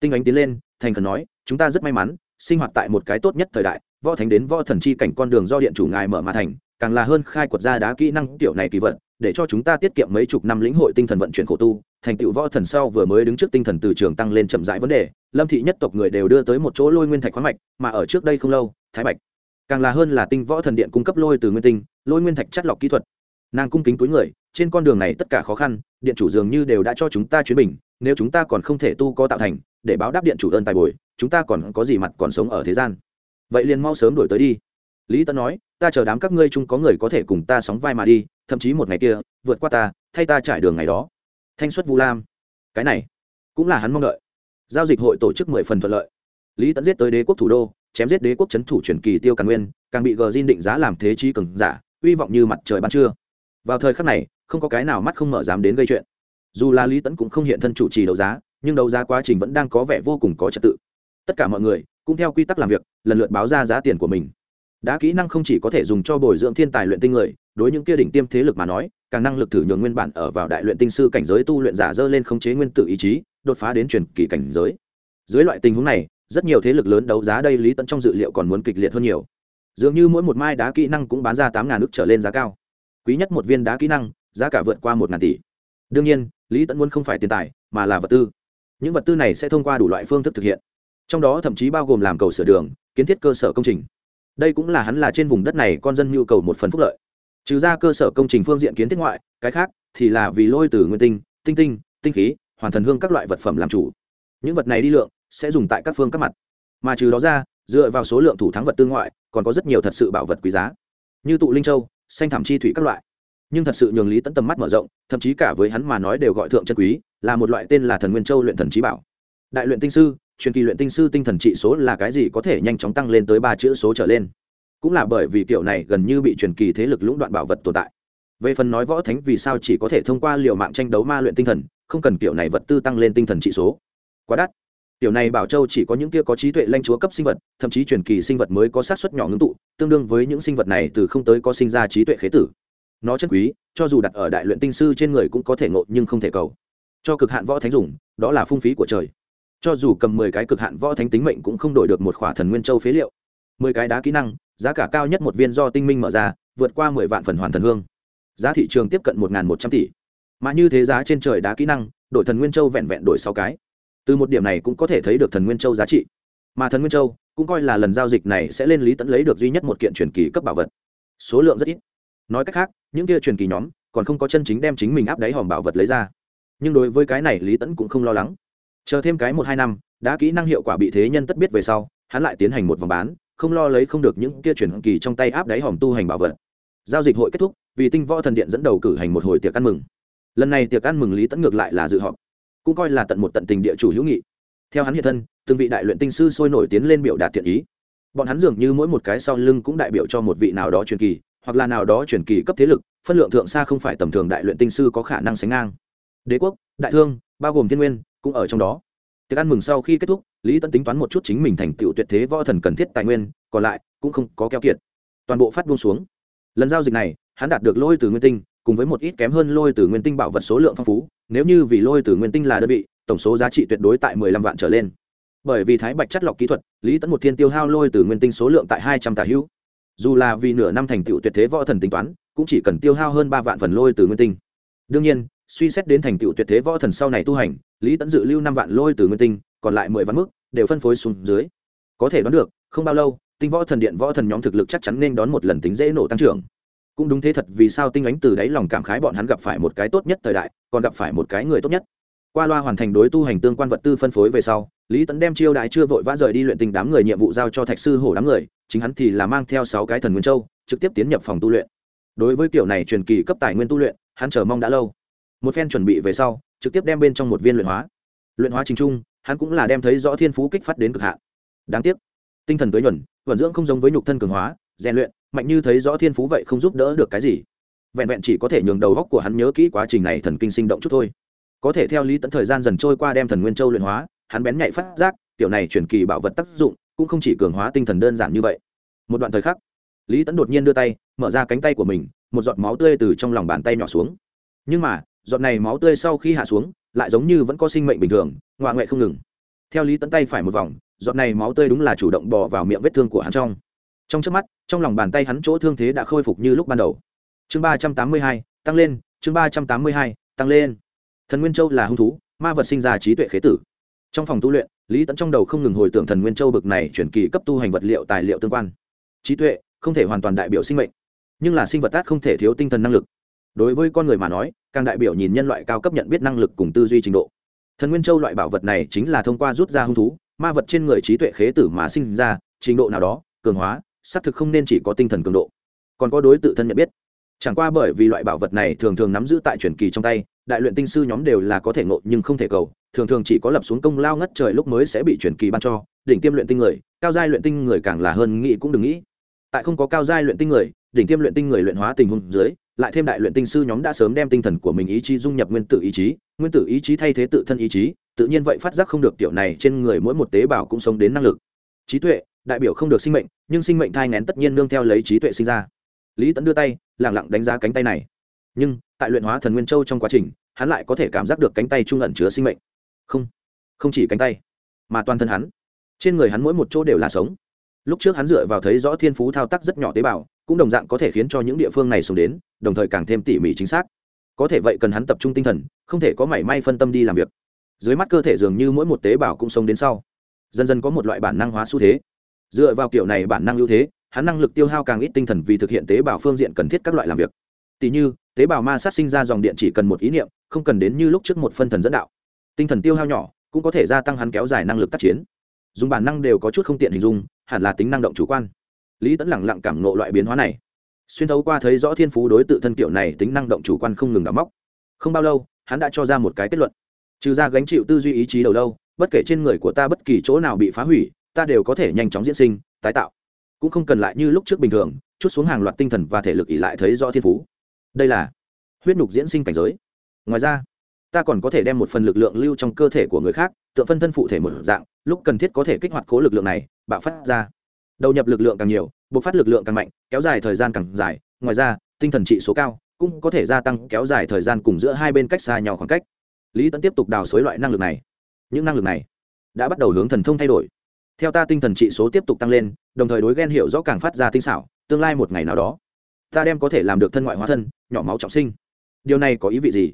Tinh ánh tiến lên, thành khẩn nói, chúng ta rất may mắn, sinh hoạt tại một cái tốt nhất thời đại, võ thánh đến võ thần chi cảnh con đường do điện chủ ngài mở mà thành, càng là hơn khai quật ra đá kỹ năng tiểu này kỳ vật để cho chúng ta tiết kiệm mấy chục năm lĩnh hội tinh thần vận chuyển khổ tu, thành tựu võ thần sau vừa mới đứng trước tinh thần từ trường tăng lên chậm rãi vấn đề, lâm thị nhất tộc người đều đưa tới một chỗ lôi nguyên thạch khoáng mạch, mà ở trước đây không lâu, thái bạch. Càng là hơn là tinh võ thần điện cung cấp lôi từ nguyên tinh, lôi nguyên thạch chất lọc kỹ thuật. Nàng cung kính túi người, trên con đường này tất cả khó khăn, điện chủ dường như đều đã cho chúng ta chuyến bình, nếu chúng ta còn không thể tu có tạo thành, để báo đáp điện chủ ơn tài bồi, chúng ta còn có gì mặt còn sống ở thế gian. Vậy liền mau sớm đổi tới đi. Lý tân nói ta chờ đám các ngươi chung có người có thể cùng ta sóng vai mà đi, thậm chí một ngày kia, vượt qua ta, thay ta trải đường ngày đó. Thanh xuất vu lam. Cái này cũng là hắn mong đợi. Giao dịch hội tổ chức mười phần thuận lợi. Lý tẫn giết tới đế quốc thủ đô, chém giết đế quốc c h ấ n thủ truyền kỳ tiêu càng nguyên, càng bị gờ diên định giá làm thế trí cường giả, uy vọng như mặt trời ban trưa. Vào thời khắc này, không có cái nào mắt không mở dám đến gây chuyện. Dù là lý tẫn cũng không hiện thân chủ trì đấu giá, nhưng đấu giá quá trình vẫn đang có vẻ vô cùng có trật tự. Tất cả mọi người cũng theo quy tắc làm việc, lần lượt báo ra giá tiền của mình đã kỹ năng không chỉ có thể dùng cho bồi dưỡng thiên tài luyện tinh người, đối những kia đỉnh tiêm thế lực mà nói, càng năng lực thử nhường nguyên bản ở vào đại luyện tinh sư cảnh giới tu luyện giả dơ lên khống chế nguyên tử ý chí, đột phá đến truyền kỳ cảnh giới. Dưới loại tình huống này, rất nhiều thế lực lớn đấu giá đây lý tận trong dự liệu còn muốn kịch liệt hơn nhiều. Dường như mỗi một mai đá kỹ năng cũng bán ra tám ngàn ức trở lên giá cao. Quý nhất một viên đá kỹ năng, giá cả vượt qua một ngàn tỷ. Đương nhiên, lý tận muốn không phải tiền tài, mà là vật tư. Những vật tư này sẽ thông qua đủ loại phương thức thực hiện. Trong đó thậm chí bao gồm làm cầu sửa đường, kiến thiết cơ sở công trình đây cũng là hắn là trên vùng đất này con dân nhu cầu một phần phúc lợi. Trừ ra cơ sở công trình phương diện kiến thiết ngoại, cái khác thì là vì lôi từ nguyên tinh tinh tinh tinh khí, hoàn thần hương các loại vật phẩm làm chủ. Những vật này đi lượng sẽ dùng tại các phương các mặt. Mà trừ đó ra, dựa vào số lượng thủ thắng vật tương ngoại, còn có rất nhiều thật sự bảo vật quý giá. Như tụ linh châu, xanh thảm chi thủy các loại. Nhưng thật sự nhường lý tẫn tầm mắt mở rộng, thậm chí cả với hắn mà nói đều gọi thượng chân quý, là một loại tên là thần nguyên châu luyện thần trí bảo. Đại luyện tinh sư truyền kỳ luyện tinh sư tinh thần trị số là cái gì có thể nhanh chóng tăng lên tới ba chữ số trở lên. Cũng là bởi vì kiểu này gần như bị truyền kỳ thế lực lũng đoạn bảo vật tồn tại. Về phần nói võ thánh vì sao chỉ có thể thông qua liều mạng tranh đấu ma luyện tinh thần, không cần kiểu này vật tư tăng lên tinh thần trị số. Quá đắt. Tiểu này bảo châu chỉ có những kia có trí tuệ lanh chúa cấp sinh vật, thậm chí truyền kỳ sinh vật mới có sát xuất nhỏ ngưng tụ, tương đương với những sinh vật này từ không tới có sinh ra trí tuệ khế tử. Nó chân quý, cho dù đặt ở đại luyện tinh sư trên người cũng có thể ngộ nhưng không thể cầu. Cho cực hạn võ thánh dùng, đó là phung phí của trời cho dù cầm mười cái cực hạn võ thánh tính mệnh cũng không đổi được một khỏa thần nguyên châu phế liệu. Mười cái đá kỹ năng, giá cả cao nhất một viên do tinh minh mở ra, vượt qua mười vạn phần hoàn thần hương. Giá thị trường tiếp cận một một trăm tỷ. Mà như thế giá trên trời đá kỹ năng đổi thần nguyên châu vẹn vẹn đổi sáu cái. Từ một điểm này cũng có thể thấy được thần nguyên châu giá trị. Mà thần nguyên châu cũng coi là lần giao dịch này sẽ lên lý tẫn lấy được duy nhất một kiện truyền kỳ cấp bảo vật. Số lượng rất ít. Nói cách khác, những kia truyền kỳ nhóm còn không có chân chính đem chính mình áp đáy hòm bảo vật lấy ra. Nhưng đối với cái này lý tẫn cũng không lo lắng chờ thêm cái một hai năm, đã kỹ năng hiệu quả bị thế nhân tất biết về sau, hắn lại tiến hành một vòng bán, không lo lấy không được những kia truyền kỳ trong tay áp đáy hòm tu hành bảo vật. Giao dịch hội kết thúc, vì tinh võ thần điện dẫn đầu cử hành một hồi tiệc ăn mừng. Lần này tiệc ăn mừng lý tẫn ngược lại là dự họp, cũng coi là tận một tận tình địa chủ hữu nghị. Theo hắn hiện thân, từng vị đại luyện tinh sư sôi nổi tiến lên biểu đạt thiện ý. Bọn hắn dường như mỗi một cái sau lưng cũng đại biểu cho một vị nào đó truyền kỳ, hoặc là nào đó truyền kỳ cấp thế lực, phân lượng thượng xa không phải tầm thường đại luyện tinh sư có khả năng sánh ngang. Đế quốc, đại thương, bao gồm thiên nguyên cũng ở trong đó. Tiệc ăn mừng sau khi kết thúc, lý tẫn tính toán một chút chính mình thành tựu tuyệt thế võ thần cần thiết tài nguyên, còn lại cũng không có keo kiệt. Toàn bộ phát buông xuống. Lần giao dịch này, hắn đạt được lôi từ nguyên tinh, cùng với một ít kém hơn lôi từ nguyên tinh bảo vật số lượng phong phú, nếu như vì lôi từ nguyên tinh là đơn vị, tổng số giá trị tuyệt đối tại mười lăm vạn trở lên. Bởi vì thái bạch chất lọc kỹ thuật, lý tẫn một thiên tiêu hao lôi từ nguyên tinh số lượng tại hai trăm tà hữu. Dù là vì nửa năm thành tựu tuyệt thế võ thần tính toán, cũng chỉ cần tiêu hao hơn ba vạn phần lôi từ nguyên tinh. Đương nhiên suy xét đến thành tựu tuyệt thế võ thần sau này tu hành, lý tẫn dự lưu năm vạn lôi từ nguyên tinh, còn lại mười vạn mức, đều phân phối xuống dưới. Có thể đoán được, không bao lâu, tinh võ thần điện võ thần nhóm thực lực chắc chắn nên đón một lần tính dễ nổ tăng trưởng. Cũng đúng thế thật vì sao tinh ánh từ đáy lòng cảm khái bọn hắn gặp phải một cái tốt nhất thời đại, còn gặp phải một cái người tốt nhất. Qua loa hoàn thành đối tu hành tương quan vật tư phân phối về sau, lý tấn đem chiêu đại chưa vội vã rời đi luyện tình đám người nhiệm vụ giao cho thạch sư hổ đám người, chính hắn thì là mang theo sáu cái thần nguyên châu, trực tiếp tiến nhập phòng tu luyện. Đối với kiểu này truyền kỳ cấp tài nguyên tu luyện, hắn chờ mong đã lâu một phen chuẩn bị về sau, trực tiếp đem bên trong một viên luyện hóa. Luyện hóa trình trung, hắn cũng là đem thấy rõ thiên phú kích phát đến cực hạn. Đáng tiếc, tinh thần tới nhuần, vận dưỡng không giống với nhục thân cường hóa, rèn luyện, mạnh như thấy rõ thiên phú vậy không giúp đỡ được cái gì. Vẹn vẹn chỉ có thể nhường đầu góc của hắn nhớ kỹ quá trình này thần kinh sinh động chút thôi. Có thể theo lý tận thời gian dần trôi qua đem thần nguyên châu luyện hóa, hắn bén nhạy phát giác tiểu này chuyển kỳ bảo vật tác dụng, cũng không chỉ cường hóa tinh thần đơn giản như vậy. Một đoạn thời khắc, lý tẫn đột nhiên đưa tay, mở ra cánh tay của mình, một giọt máu tươi từ trong lòng bàn tay nhỏ xuống. Nhưng mà giọt này máu tươi sau khi hạ xuống, lại giống như vẫn có sinh mệnh bình thường, ngoạ ngoại không ngừng. Theo lý tấn tay phải một vòng, giọt này máu tươi đúng là chủ động bò vào miệng vết thương của hắn trong. Trong trước mắt, trong lòng bàn tay hắn chỗ thương thế đã khôi phục như lúc ban đầu. Chương ba trăm tám mươi hai, tăng lên, chương ba trăm tám mươi hai, tăng lên. Thần nguyên châu là hung thú, ma vật sinh ra trí tuệ khế tử. Trong phòng tu luyện, lý tẫn trong đầu không ngừng hồi tưởng thần nguyên châu bực này chuyển kỳ cấp tu hành vật liệu tài liệu tương quan. Trí tuệ, không thể hoàn toàn đại biểu sinh mệnh, nhưng là sinh vật tát không thể thiếu tinh thần năng lực. Đối với con người mà nói càng đại biểu nhìn nhân loại cao cấp nhận biết năng lực cùng tư duy trình độ. Thần nguyên châu loại bảo vật này chính là thông qua rút ra hung thú, ma vật trên người trí tuệ khế tử mà sinh ra, trình độ nào đó, cường hóa, xác thực không nên chỉ có tinh thần cường độ. Còn có đối tự thân nhận biết. Chẳng qua bởi vì loại bảo vật này thường thường nắm giữ tại truyền kỳ trong tay, đại luyện tinh sư nhóm đều là có thể ngộ nhưng không thể cầu, thường thường chỉ có lập xuống công lao ngất trời lúc mới sẽ bị truyền kỳ ban cho, đỉnh tiêm luyện tinh người, cao giai luyện tinh người càng là hơn nghĩ cũng đừng nghĩ. Tại không có cao giai luyện tinh người, đỉnh tiêm luyện tinh người luyện hóa tình huống dưới lại thêm đại luyện tinh sư nhóm đã sớm đem tinh thần của mình ý chí dung nhập nguyên tử ý chí, nguyên tử ý chí thay thế tự thân ý chí, tự nhiên vậy phát giác không được tiểu này trên người mỗi một tế bào cũng sống đến năng lực. Trí tuệ, đại biểu không được sinh mệnh, nhưng sinh mệnh thai ngén tất nhiên nương theo lấy trí tuệ sinh ra. Lý tẫn đưa tay, lẳng lặng đánh giá cánh tay này. Nhưng, tại luyện hóa thần nguyên châu trong quá trình, hắn lại có thể cảm giác được cánh tay trung ẩn chứa sinh mệnh. Không không chỉ cánh tay, mà toàn thân hắn. Trên người hắn mỗi một chỗ đều là sống. Lúc trước hắn dựa vào thấy rõ thiên phú thao tác rất nhỏ tế bào cũng đồng dạng có thể khiến cho những địa phương này xuống đến, đồng thời càng thêm tỉ mỉ chính xác. Có thể vậy cần hắn tập trung tinh thần, không thể có mảy may phân tâm đi làm việc. Dưới mắt cơ thể dường như mỗi một tế bào cũng sống đến sau. Dần dần có một loại bản năng hóa xu thế. Dựa vào kiểu này bản năng ưu thế, hắn năng lực tiêu hao càng ít tinh thần vì thực hiện tế bào phương diện cần thiết các loại làm việc. Tỉ như, tế bào ma sát sinh ra dòng điện chỉ cần một ý niệm, không cần đến như lúc trước một phân thần dẫn đạo. Tinh thần tiêu hao nhỏ cũng có thể gia tăng hắn kéo dài năng lực tác chiến. Dùng bản năng đều có chút không tiện hình dung, hẳn là tính năng động chủ quan lý tẫn lẳng lặng cảm nộ loại biến hóa này. Xuyên thấu qua thấy rõ thiên phú đối tự thân kiểu này tính năng động chủ quan không ngừng đắm móc. Không bao lâu, hắn đã cho ra một cái kết luận. Trừ ra gánh chịu tư duy ý chí đầu lâu, bất kể trên người của ta bất kỳ chỗ nào bị phá hủy, ta đều có thể nhanh chóng diễn sinh, tái tạo. Cũng không cần lại như lúc trước bình thường, chút xuống hàng loạt tinh thần và thể lực ỉ lại thấy rõ thiên phú. Đây là huyết nhục diễn sinh cảnh giới. Ngoài ra, ta còn có thể đem một phần lực lượng lưu trong cơ thể của người khác tựa phân thân phụ thể một dạng, lúc cần thiết có thể kích hoạt cố lực lượng này, bạo phát ra đầu nhập lực lượng càng nhiều, bộc phát lực lượng càng mạnh, kéo dài thời gian càng dài. Ngoài ra, tinh thần trị số cao, cũng có thể gia tăng kéo dài thời gian cùng giữa hai bên cách xa nhau khoảng cách. Lý tẫn tiếp tục đào xới loại năng lực này. Những năng lực này đã bắt đầu hướng thần thông thay đổi. Theo ta tinh thần trị số tiếp tục tăng lên, đồng thời đối ghen hiệu rõ càng phát ra tinh xảo, tương lai một ngày nào đó, ta đem có thể làm được thân ngoại hóa thân, nhỏ máu trọng sinh. Điều này có ý vị gì?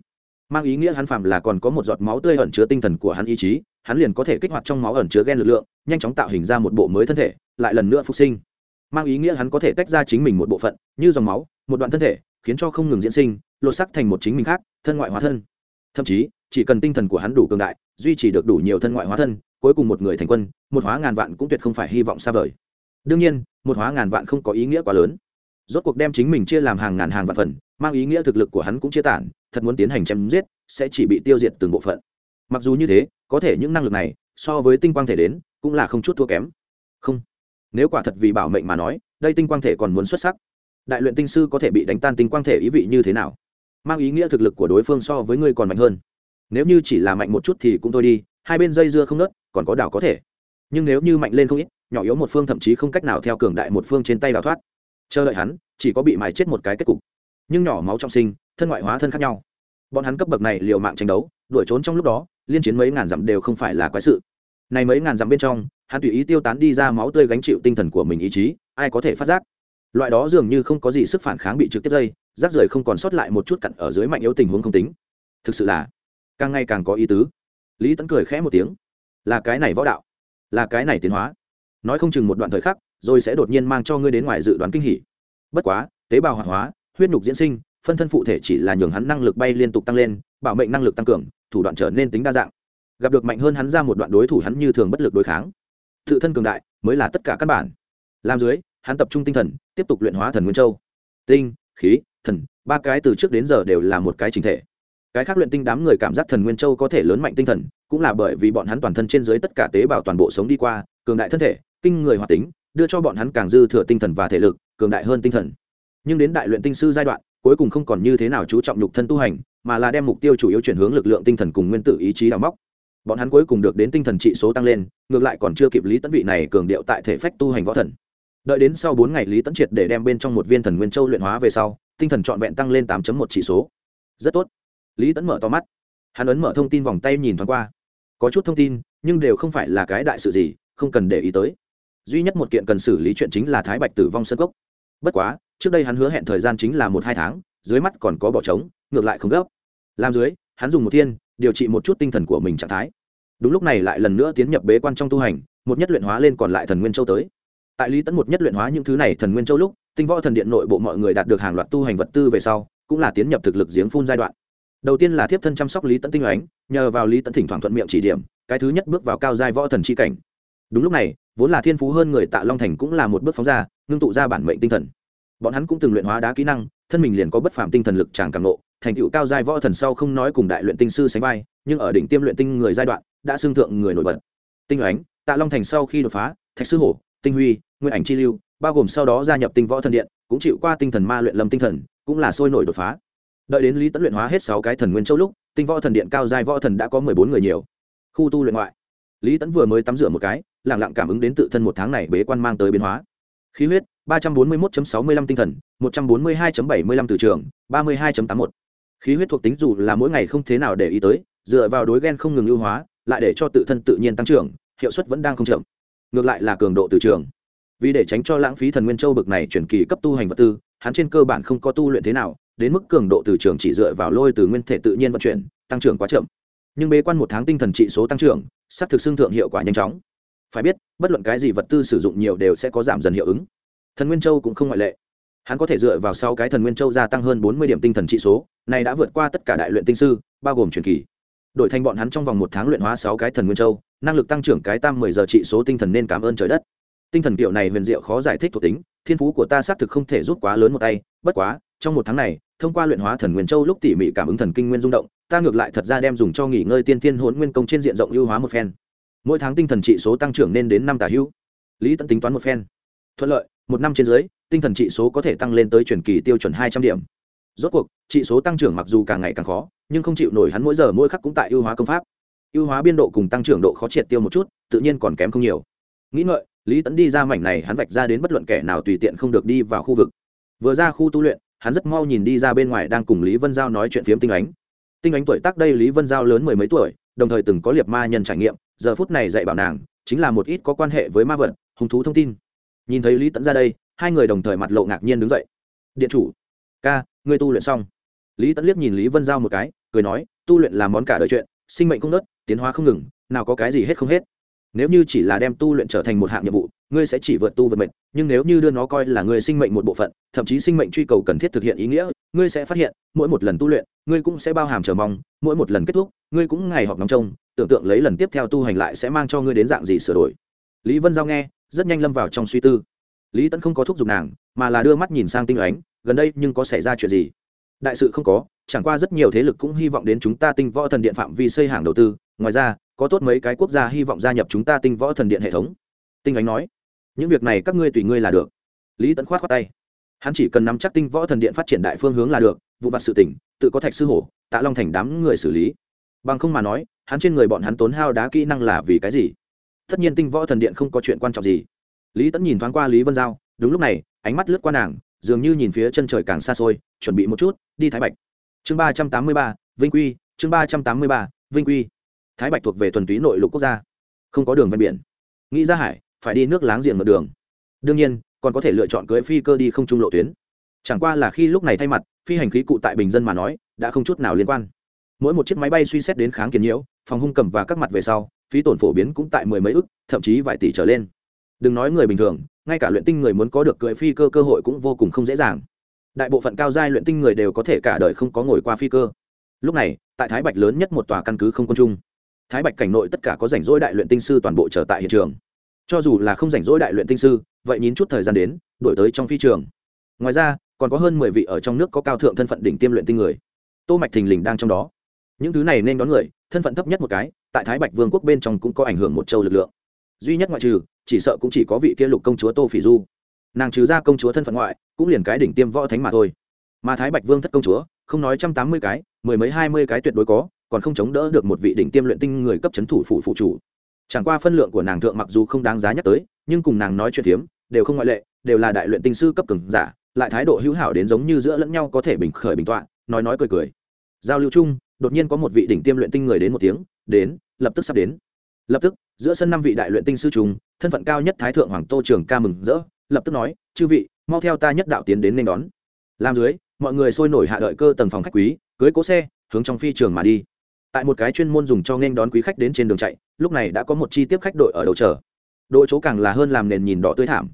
Mang ý nghĩa hắn phạm là còn có một giọt máu tươi ẩn chứa tinh thần của hắn ý chí, hắn liền có thể kích hoạt trong máu ẩn chứa gen lực lượng, nhanh chóng tạo hình ra một bộ mới thân thể lại lần nữa phục sinh. Mang ý nghĩa hắn có thể tách ra chính mình một bộ phận, như dòng máu, một đoạn thân thể, khiến cho không ngừng diễn sinh, lột sắc thành một chính mình khác, thân ngoại hóa thân. Thậm chí, chỉ cần tinh thần của hắn đủ cường đại, duy trì được đủ nhiều thân ngoại hóa thân, cuối cùng một người thành quân, một hóa ngàn vạn cũng tuyệt không phải hy vọng xa vời. Đương nhiên, một hóa ngàn vạn không có ý nghĩa quá lớn. Rốt cuộc đem chính mình chia làm hàng ngàn hàng vạn phần, mang ý nghĩa thực lực của hắn cũng chia tản, thật muốn tiến hành chém giết, sẽ chỉ bị tiêu diệt từng bộ phận. Mặc dù như thế, có thể những năng lực này, so với tinh quang thể đến, cũng là không chút thua kém. Không nếu quả thật vì bảo mệnh mà nói, đây tinh quang thể còn muốn xuất sắc. Đại luyện tinh sư có thể bị đánh tan tinh quang thể ý vị như thế nào? Mang ý nghĩa thực lực của đối phương so với ngươi còn mạnh hơn. Nếu như chỉ là mạnh một chút thì cũng thôi đi, hai bên dây dưa không nớt, còn có đảo có thể. Nhưng nếu như mạnh lên không ít, nhỏ yếu một phương thậm chí không cách nào theo cường đại một phương trên tay đào thoát. Chờ đợi hắn, chỉ có bị mài chết một cái kết cục. Nhưng nhỏ máu trọng sinh, thân ngoại hóa thân khác nhau. Bọn hắn cấp bậc này liều mạng tranh đấu, đuổi trốn trong lúc đó, liên chiến mấy ngàn dặm đều không phải là quái sự. Này mấy ngàn dặm bên trong hắn tùy ý tiêu tán đi ra máu tươi gánh chịu tinh thần của mình ý chí, ai có thể phát giác? Loại đó dường như không có gì sức phản kháng bị trực tiếp dây, rác rưởi không còn sót lại một chút cặn ở dưới mạnh yếu tình huống không tính. Thực sự là, càng ngày càng có ý tứ. Lý tấn cười khẽ một tiếng. Là cái này võ đạo, là cái này tiến hóa. Nói không chừng một đoạn thời khắc, rồi sẽ đột nhiên mang cho ngươi đến ngoài dự đoán kinh hỉ. Bất quá, tế bào hoạt hóa, huyết nhục diễn sinh, phân thân phụ thể chỉ là nhường hắn năng lực bay liên tục tăng lên, bảo mệnh năng lực tăng cường, thủ đoạn trở nên tính đa dạng. Gặp được mạnh hơn hắn ra một đoạn đối thủ hắn như thường bất lực đối kháng tự thân cường đại mới là tất cả căn bản. Làm dưới, hắn tập trung tinh thần, tiếp tục luyện hóa thần nguyên châu. Tinh, khí, thần, ba cái từ trước đến giờ đều là một cái chính thể. Cái khác luyện tinh đám người cảm giác thần nguyên châu có thể lớn mạnh tinh thần, cũng là bởi vì bọn hắn toàn thân trên dưới tất cả tế bào toàn bộ sống đi qua, cường đại thân thể, kinh người hoạt tính, đưa cho bọn hắn càng dư thừa tinh thần và thể lực, cường đại hơn tinh thần. Nhưng đến đại luyện tinh sư giai đoạn, cuối cùng không còn như thế nào chú trọng nhục thân tu hành, mà là đem mục tiêu chủ yếu chuyển hướng lực lượng tinh thần cùng nguyên tử ý chí đào móc bọn hắn cuối cùng được đến tinh thần trị số tăng lên, ngược lại còn chưa kịp lý tấn vị này cường điệu tại thể phách tu hành võ thần. Đợi đến sau bốn ngày lý tấn triệt để đem bên trong một viên thần nguyên châu luyện hóa về sau, tinh thần trọn vẹn tăng lên tám một chỉ số. Rất tốt. Lý tấn mở to mắt. Hắn ấn mở thông tin vòng tay nhìn thoáng qua. Có chút thông tin, nhưng đều không phải là cái đại sự gì, không cần để ý tới. Duy nhất một kiện cần xử lý chuyện chính là thái bạch tử vong sân cốc. Bất quá, trước đây hắn hứa hẹn thời gian chính là một hai tháng, dưới mắt còn có bỏ trống, ngược lại không gấp. Làm dưới, hắn dùng một thiên, điều trị một chút tinh thần của mình trạng thái đúng lúc này lại lần nữa tiến nhập bế quan trong tu hành, một nhất luyện hóa lên còn lại thần nguyên châu tới. Tại lý tấn một nhất luyện hóa những thứ này thần nguyên châu lúc, tinh võ thần điện nội bộ mọi người đạt được hàng loạt tu hành vật tư về sau, cũng là tiến nhập thực lực giếng phun giai đoạn. Đầu tiên là thiếp thân chăm sóc lý tấn tinh ánh, nhờ vào lý tấn thỉnh thoảng thuận miệng chỉ điểm, cái thứ nhất bước vào cao giai võ thần c h i cảnh. Đúng lúc này, vốn là thiên phú hơn người tạ long thành cũng là một bước phóng ra, ngưng tụ ra bản mệnh tinh thần. Bọn hắn cũng từng luyện hóa đá kỹ năng, thân mình liền có bất phạm tinh thần lực tràng càng nộ thành tựu cao giai võ thần sau không nói cùng đại luyện tinh sư sánh vai, nhưng ở đỉnh tiêm luyện tinh người giai đoạn đã xưng thượng người nổi bật. Tinh ánh tạ long thành sau khi đột phá, thạch sư hổ, tinh huy nguyên ảnh chi lưu, bao gồm sau đó gia nhập tinh võ thần điện, cũng chịu qua tinh thần ma luyện lâm tinh thần, cũng là sôi nổi đột phá. Đợi đến lý tấn luyện hóa hết sáu cái thần nguyên châu lúc, tinh võ thần điện cao giai võ thần đã có mười bốn người nhiều. Khu tu luyện ngoại, lý tấn vừa mới tắm rửa một cái lẳng lặng cảm ứng đến tự thân một tháng này bế quan mang tới biến hóa. Khí huyết, ba trăm bốn mươi một sáu mươi lăm tinh thần, một trăm bốn mươi hai bảy mươi lăm từ trường, ba mươi hai tám một. Khí huyết thuộc tính dù là mỗi ngày không thế nào để ý tới, dựa vào đối ghen không ngừng ưu hóa lại để cho tự thân tự nhiên tăng trưởng, hiệu suất vẫn đang không chậm. Ngược lại là cường độ từ trường. Vì để tránh cho lãng phí thần nguyên châu bực này chuyển kỳ cấp tu hành vật tư, hắn trên cơ bản không có tu luyện thế nào, đến mức cường độ từ trường chỉ dựa vào lôi từ nguyên thể tự nhiên vận chuyển, tăng trưởng quá chậm. Nhưng bế quan một tháng tinh thần trị số tăng trưởng, sắp thực xương thượng hiệu quả nhanh chóng. Phải biết, bất luận cái gì vật tư sử dụng nhiều đều sẽ có giảm dần hiệu ứng. Thần nguyên châu cũng không ngoại lệ. Hắn có thể dựa vào sau cái thần nguyên châu gia tăng hơn bốn mươi điểm tinh thần trị số, này đã vượt qua tất cả đại luyện tinh sư, bao gồm truyền kỳ đổi thành bọn hắn trong vòng một tháng luyện hóa sáu cái thần nguyên châu, năng lực tăng trưởng cái tam mười giờ trị số tinh thần nên cảm ơn trời đất. Tinh thần kiểu này huyền diệu khó giải thích thuộc tính, thiên phú của ta xác thực không thể rút quá lớn một tay, bất quá, trong một tháng này, thông qua luyện hóa thần nguyên châu lúc tỉ mỉ cảm ứng thần kinh nguyên rung động, ta ngược lại thật ra đem dùng cho nghỉ ngơi tiên tiên hỗn nguyên công trên diện rộng ưu hóa một phen. Mỗi tháng tinh thần trị số tăng trưởng nên đến năm tả hữu. Lý tận tính toán một phen. Thuận lợi, một năm trên dưới, tinh thần trị số có thể tăng lên tới truyền kỳ tiêu chuẩn hai trăm điểm rốt cuộc trị số tăng trưởng mặc dù càng ngày càng khó, nhưng không chịu nổi hắn mỗi giờ mỗi khắc cũng tại ưu hóa công pháp. Ưu hóa biên độ cùng tăng trưởng độ khó triệt tiêu một chút, tự nhiên còn kém không nhiều. Nghĩ ngợi, lý tẫn đi ra mảnh này hắn vạch ra đến bất luận kẻ nào tùy tiện không được đi vào khu vực. Vừa ra khu tu luyện, hắn rất mau nhìn đi ra bên ngoài đang cùng lý vân giao nói chuyện phiếm tinh ánh. Tinh ánh tuổi tác đây lý vân giao lớn mười mấy tuổi, đồng thời từng có liệt ma nhân trải nghiệm, giờ phút này dạy bảo nàng, chính là một ít có quan hệ với ma vật, hùng thú thông tin. Nhìn thấy lý tẫn ra đây, hai người đồng thời mặt lộ ngạc nhiên đứng dậy. Điện chủ, ca ngươi tu luyện xong. Lý tẫn liếc nhìn lý vân giao một cái, cười nói, tu luyện là món cả đời chuyện, sinh mệnh không nớt tiến hóa không ngừng, nào có cái gì hết không hết. Nếu như chỉ là đem tu luyện trở thành một hạng nhiệm vụ, ngươi sẽ chỉ vượt tu vượt mệnh, nhưng nếu như đưa nó coi là người sinh mệnh một bộ phận, thậm chí sinh mệnh truy cầu cần thiết thực hiện ý nghĩa, ngươi sẽ phát hiện, mỗi một lần tu luyện, ngươi cũng sẽ bao hàm chờ mong, mỗi một lần kết thúc, ngươi cũng ngày họp nóng trông, tưởng tượng lấy lần tiếp theo tu hành lại sẽ mang cho ngươi đến dạng gì sửa đổi. Lý vân giao nghe, rất nhanh lâm vào trong suy tư. Lý tẫn không có thúc giục nàng, mà là đưa mắt nhìn sang tinh ánh gần đây nhưng có xảy ra chuyện gì? Đại sự không có, chẳng qua rất nhiều thế lực cũng hy vọng đến chúng ta tinh võ thần điện phạm vi xây hàng đầu tư. Ngoài ra, có tốt mấy cái quốc gia hy vọng gia nhập chúng ta tinh võ thần điện hệ thống. Tinh ánh nói, những việc này các ngươi tùy ngươi là được. Lý tấn khoát khoát tay. Hắn chỉ cần nắm chắc tinh võ thần điện phát triển đại phương hướng là được, vụ vặt sự tỉnh tự có thạch sư hổ, tạ long thành đám người xử lý. Bằng không mà nói, hắn trên người bọn hắn tốn hao đá kỹ năng là vì cái gì? Tất nhiên tinh võ thần điện không có chuyện quan trọng gì. Lý tẫn nhìn thoáng qua lý vân giao, đúng lúc này, ánh mắt lướt qua nàng dường như nhìn phía chân trời càng xa xôi, chuẩn bị một chút, đi thái bạch. Chương ba trăm tám mươi ba, vinh quy, chương ba trăm tám mươi ba, vinh quy. Thái bạch thuộc về thuần túy nội lục quốc gia, không có đường ven biển. Nghĩ ra hải, phải đi nước láng giềng một đường. Đương nhiên, còn có thể lựa chọn cưỡi phi cơ đi không trung lộ tuyến. Chẳng qua là khi lúc này thay mặt, phi hành khí cụ tại bình dân mà nói, đã không chút nào liên quan. Mỗi một chiếc máy bay suy xét đến kháng kiến nhiễu, phòng hung cầm và các mặt về sau, phí tổn phổ biến cũng tại mười mấy ức, thậm chí vài tỷ trở lên. Đừng nói người bình thường ngay cả luyện tinh người muốn có được cưỡi phi cơ cơ hội cũng vô cùng không dễ dàng. Đại bộ phận cao giai luyện tinh người đều có thể cả đời không có ngồi qua phi cơ. Lúc này, tại thái bạch lớn nhất một tòa căn cứ không quân chung thái bạch cảnh nội tất cả có rảnh rỗi đại luyện tinh sư toàn bộ trở tại hiện trường. Cho dù là không rảnh rỗi đại luyện tinh sư, vậy nhín chút thời gian đến, đổi tới trong phi trường. Ngoài ra, còn có hơn mười vị ở trong nước có cao thượng thân phận đỉnh tiêm luyện tinh người. Tô mạch thình lình đang trong đó. Những thứ này nên đón người, thân phận thấp nhất một cái, tại thái bạch vương quốc bên trong cũng có ảnh hưởng một châu lực lượng. Duy nhất ngoại trừ chỉ sợ cũng chỉ có vị kia lục công chúa tô phỉ du. Nàng trừ ra công chúa thân phận ngoại, cũng liền cái đỉnh tiêm võ thánh mà thôi. Mà thái bạch vương thất công chúa, không nói trăm tám mươi cái, mười mấy hai mươi cái tuyệt đối có, còn không chống đỡ được một vị đỉnh tiêm luyện tinh người cấp chấn thủ phủ phụ chủ. Chẳng qua phân lượng của nàng thượng mặc dù không đáng giá nhắc tới, nhưng cùng nàng nói chuyện phiếm, đều không ngoại lệ, đều là đại luyện tinh sư cấp cường giả, lại thái độ hữu hảo đến giống như giữa lẫn nhau có thể bình khởi bình tọa, nói nói cười cười. Giao lưu chung, đột nhiên có một vị đỉnh tiêm luyện tinh người đến một tiếng, đến, lập tức sắp đến. Lập tức, giữa sân năm vị đại luyện tinh sư trùng thân phận cao nhất thái thượng hoàng tô trường ca mừng rỡ, lập tức nói, chư vị, mau theo ta nhất đạo tiến đến nên đón. Làm dưới, mọi người sôi nổi hạ đợi cơ tầng phòng khách quý, cưới cố xe, hướng trong phi trường mà đi. Tại một cái chuyên môn dùng cho nên đón quý khách đến trên đường chạy, lúc này đã có một chi tiếp khách đội ở đầu chờ. Đội chỗ càng là hơn làm nền nhìn đỏ tươi thảm.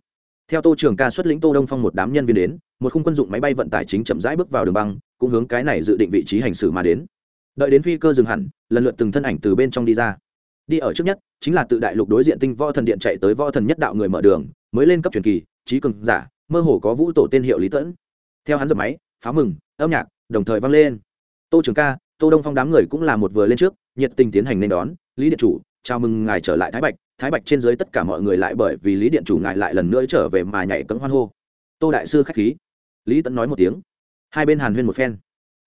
Theo tô trường ca xuất lĩnh tô đông phong một đám nhân viên đến, một khung quân dụng máy bay vận tải chính chậm rãi bước vào đường băng, cũng hướng cái này dự định vị trí hành xử mà đến. Đợi đến phi cơ dừng hẳn, lần lượt từng thân ảnh từ bên trong đi ra đi ở trước nhất, chính là tự đại lục đối diện tinh võ thần điện chạy tới võ thần nhất đạo người mở đường, mới lên cấp truyền kỳ, trí cường giả, mơ hồ có vũ tổ tên hiệu lý tẫn. Theo hắn dập máy, phá mừng, âm nhạc, đồng thời vang lên. Tô trường ca, tô đông phong đám người cũng là một vừa lên trước, nhiệt tình tiến hành nên đón, lý điện chủ, chào mừng ngài trở lại thái bạch thái bạch trên dưới tất cả mọi người lại bởi vì lý điện chủ ngài lại lần nữa trở về mà nhảy cấm hoan hô. Tô đại sư khách khí. Lý tẫn nói một tiếng. Hai bên hàn huyên một phen.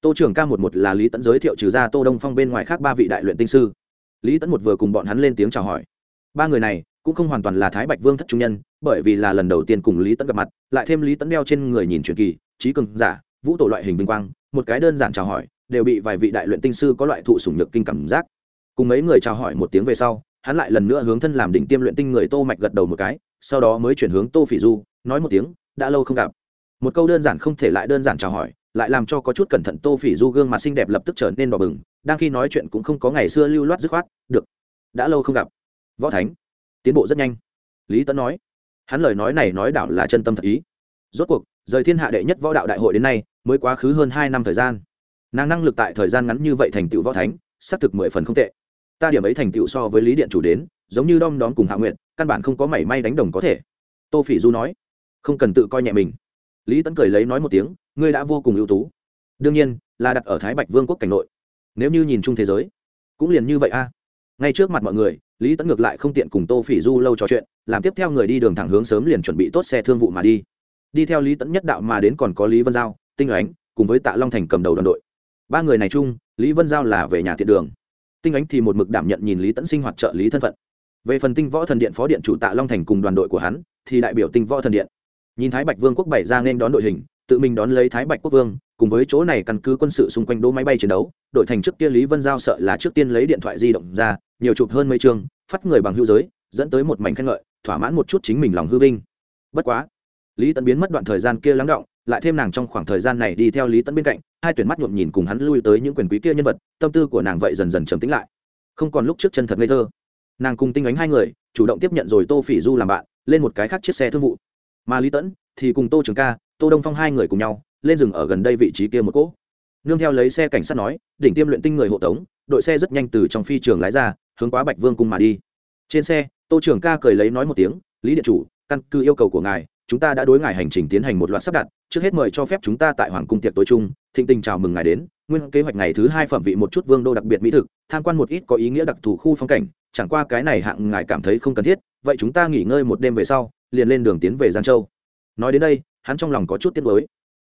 Tô trưởng ca một một là lý tẫn giới thiệu trừ ra tô đông phong bên ngoài khác ba vị đại luyện tinh sư lý tẫn một vừa cùng bọn hắn lên tiếng chào hỏi. Ba người này cũng không hoàn toàn là thái bạch vương thất trung nhân, bởi vì là lần đầu tiên cùng lý tẫn gặp mặt, lại thêm lý tẫn đeo trên người nhìn truyền kỳ, trí cường giả, vũ tổ loại hình vinh quang, một cái đơn giản chào hỏi, đều bị vài vị đại luyện tinh sư có loại thụ sủng nhược kinh cảm giác. Cùng mấy người chào hỏi một tiếng về sau, hắn lại lần nữa hướng thân làm đỉnh tiêm luyện tinh người tô mạch gật đầu một cái, sau đó mới chuyển hướng tô phỉ du, nói một tiếng, đã lâu không gặp. Một câu đơn giản không thể lại đơn giản chào hỏi lại làm cho có chút cẩn thận tô phỉ du gương mặt xinh đẹp lập tức trở nên đỏ bừng, đang khi nói chuyện cũng không có ngày xưa lưu loát dứt khoát, được, đã lâu không gặp. Võ thánh. Tiến bộ rất nhanh. Lý tấn nói. Hắn lời nói này nói đảo là chân tâm thật ý. Rốt cuộc, rời thiên hạ đệ nhất võ đạo đại hội đến nay, mới quá khứ hơn hai năm thời gian. Nàng năng lực tại thời gian ngắn như vậy thành tựu võ thánh, xác thực mười phần không tệ. Ta điểm ấy thành tựu so với lý điện chủ đến, giống như đom đóm cùng hạ nguyện căn bản không có mảy may đánh đồng có thể. Tô phỉ du nói. Không cần tự coi nhẹ mình. Lý tấn cười lấy nói một tiếng ngươi đã vô cùng ưu tú. Đương nhiên, là đặt ở thái bạch vương quốc cảnh nội. Nếu như nhìn chung thế giới, cũng liền như vậy a. Ngay trước mặt mọi người, lý tấn ngược lại không tiện cùng tô phỉ du lâu trò chuyện, làm tiếp theo người đi đường thẳng hướng sớm liền chuẩn bị tốt xe thương vụ mà đi. Đi theo lý tấn nhất đạo mà đến còn có lý vân giao, tinh ánh, cùng với tạ long thành cầm đầu đoàn đội. Ba người này chung, lý vân giao là về nhà thiện đường. Tinh ánh thì một mực đảm nhận nhìn lý tẫn sinh hoạt trợ lý thân phận. Về phần tinh võ thần điện phó điện chủ tạ long thành cùng đoàn đội của hắn, thì đại biểu tinh võ thần điện. Nhìn thái bạch vương quốc bảy ra nên đón đội hình tự mình đón lấy thái bạch quốc vương, cùng với chỗ này căn cứ quân sự xung quanh đỗ máy bay chiến đấu, đội thành trước kia lý vân giao sợ là trước tiên lấy điện thoại di động ra, nhiều chụp hơn mấy chương, phát người bằng hữu giới, dẫn tới một mảnh khen ngợi, thỏa mãn một chút chính mình lòng hư vinh. Bất quá, lý tấn biến mất đoạn thời gian kia lắng động, lại thêm nàng trong khoảng thời gian này đi theo lý tấn bên cạnh, hai tuyển mắt nhuộm nhìn cùng hắn lui tới những quyền quý kia nhân vật, tâm tư của nàng vậy dần dần trầm tính lại. Không còn lúc trước chân thật ngây thơ. Nàng cùng tinh ánh hai người, chủ động tiếp nhận rồi tô phỉ du làm bạn, lên một cái khác chiếc xe thương vụ. Mà lý tẫn thì cùng tô trường ca tô đông phong hai người cùng nhau, lên rừng ở gần đây vị trí kia một cỗ. Nương theo lấy xe cảnh sát nói, đỉnh tiêm luyện tinh người hộ tống, đội xe rất nhanh từ trong phi trường lái ra, hướng quá bạch vương cung mà đi. Trên xe, tô trưởng ca cười lấy nói một tiếng, lý điện chủ, căn cứ yêu cầu của ngài, chúng ta đã đối ngài hành trình tiến hành một loạt sắp đặt, trước hết mời cho phép chúng ta tại hoàng cung tiệc tối chung, thịnh tình chào mừng ngài đến. Nguyên kế hoạch ngày thứ hai phẩm vị một chút vương đô đặc biệt mỹ thực, tham quan một ít có ý nghĩa đặc thù khu phong cảnh, chẳng qua cái này hạng ngài cảm thấy không cần thiết, vậy chúng ta nghỉ ngơi một đêm về sau, liền lên đường tiến về giang châu. Nói đến đây hắn trong lòng có chút tiếc nuối.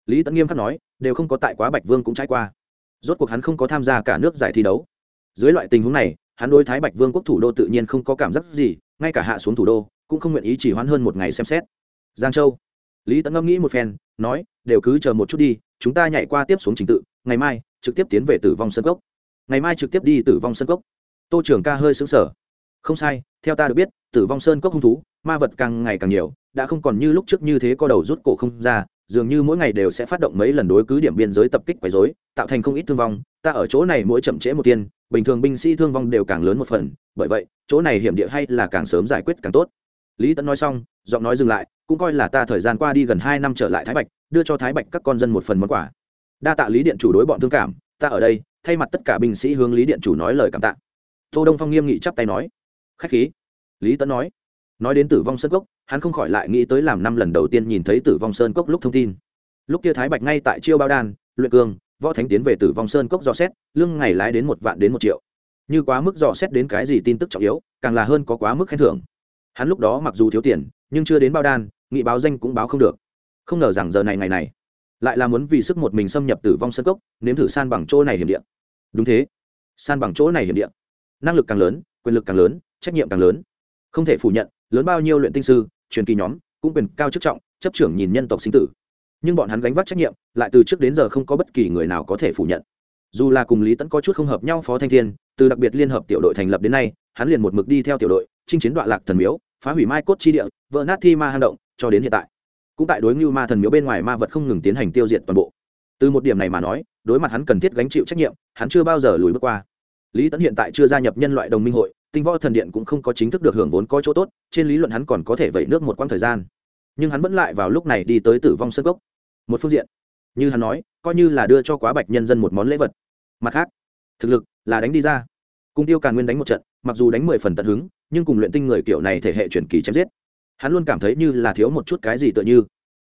Lý tấn nghiêm khắc nói, đều không có tại quá bạch vương cũng trải qua. Rốt cuộc hắn không có tham gia cả nước giải thi đấu. Dưới loại tình huống này, hắn đối thái bạch vương quốc thủ đô tự nhiên không có cảm giác gì, ngay cả hạ xuống thủ đô, cũng không nguyện ý chỉ hoãn hơn một ngày xem xét. Giang châu. Lý tấn ngẫm nghĩ một phen, nói, đều cứ chờ một chút đi, chúng ta nhảy qua tiếp xuống trình tự, ngày mai, trực tiếp tiến về tử vong sân cốc. Ngày mai trực tiếp đi tử vong sân cốc. Tô trưởng ca hơi xứng sở không sai, theo ta được biết tử vong sơn cốc hung thú, ma vật càng ngày càng nhiều, đã không còn như lúc trước như thế có đầu rút cổ không ra, dường như mỗi ngày đều sẽ phát động mấy lần đối cứ điểm biên giới tập kích quấy dối tạo thành không ít thương vong. Ta ở chỗ này mỗi chậm trễ một tiên, bình thường binh sĩ thương vong đều càng lớn một phần, bởi vậy, chỗ này hiểm địa hay là càng sớm giải quyết càng tốt. Lý tấn nói xong, giọng nói dừng lại, cũng coi là ta thời gian qua đi gần hai năm trở lại thái bạch, đưa cho thái bạch các con dân một phần món quà. Đa tạ lý điện chủ đối bọn thương cảm, ta ở đây, thay mặt tất cả binh sĩ hướng lý điện chủ nói lời cảm tạ. Tô đông phong nghiêm nghị chắp tay nói, khách khí lý tấn nói. Nói đến tử vong sơn cốc hắn không khỏi lại nghĩ tới làm năm lần đầu tiên nhìn thấy tử vong sơn cốc lúc thông tin. Lúc kia thái bạch ngay tại chiêu bao đan luyện cương võ thánh tiến về tử vong sơn cốc dò xét lương ngày lái đến một vạn đến một triệu. Như quá mức dò xét đến cái gì tin tức trọng yếu càng là hơn có quá mức khen thưởng. Hắn lúc đó mặc dù thiếu tiền nhưng chưa đến bao đan nghị báo danh cũng báo không được. Không ngờ rằng giờ này ngày này lại là muốn vì sức một mình xâm nhập tử vong Sơn cốc nếm thử san bằng chỗ này hiểm địa. đúng thế. San bằng chỗ này hiểm địa, năng lực càng lớn quyền lực càng lớn trách nhiệm càng lớn không thể phủ nhận, lớn bao nhiêu luyện tinh sư, truyền kỳ nhóm, cũng quyền cao chức trọng, chấp trưởng nhìn nhân tộc sinh tử. Nhưng bọn hắn gánh vác trách nhiệm, lại từ trước đến giờ không có bất kỳ người nào có thể phủ nhận. Dù là cùng lý tẫn có chút không hợp nhau phó thanh thiên, từ đặc biệt liên hợp tiểu đội thành lập đến nay, hắn liền một mực đi theo tiểu đội, chinh chiến đoạn lạc thần miếu, phá hủy mai cốt chi địa, vỡ nát thi ma hang động, cho đến hiện tại. Cũng tại đối ngưu ma thần miếu bên ngoài ma vật không ngừng tiến hành tiêu diệt toàn bộ. Từ một điểm này mà nói, đối mặt hắn cần thiết gánh chịu trách nhiệm, hắn chưa bao giờ lùi bước qua. Lý tẫn hiện tại chưa gia nhập nhân loại đồng minh hội tinh võ thần điện cũng không có chính thức được hưởng vốn có chỗ tốt, trên lý luận hắn còn có thể vẩy nước một quãng thời gian. Nhưng hắn vẫn lại vào lúc này đi tới tử vong sân gốc. Một phương diện, như hắn nói, coi như là đưa cho quá bạch nhân dân một món lễ vật. Mặt khác, thực lực là đánh đi ra. Cung tiêu càn nguyên đánh một trận, mặc dù đánh mười phần tận hứng, nhưng cùng luyện tinh người kiểu này thể hệ truyền kỳ chém giết, hắn luôn cảm thấy như là thiếu một chút cái gì tựa như.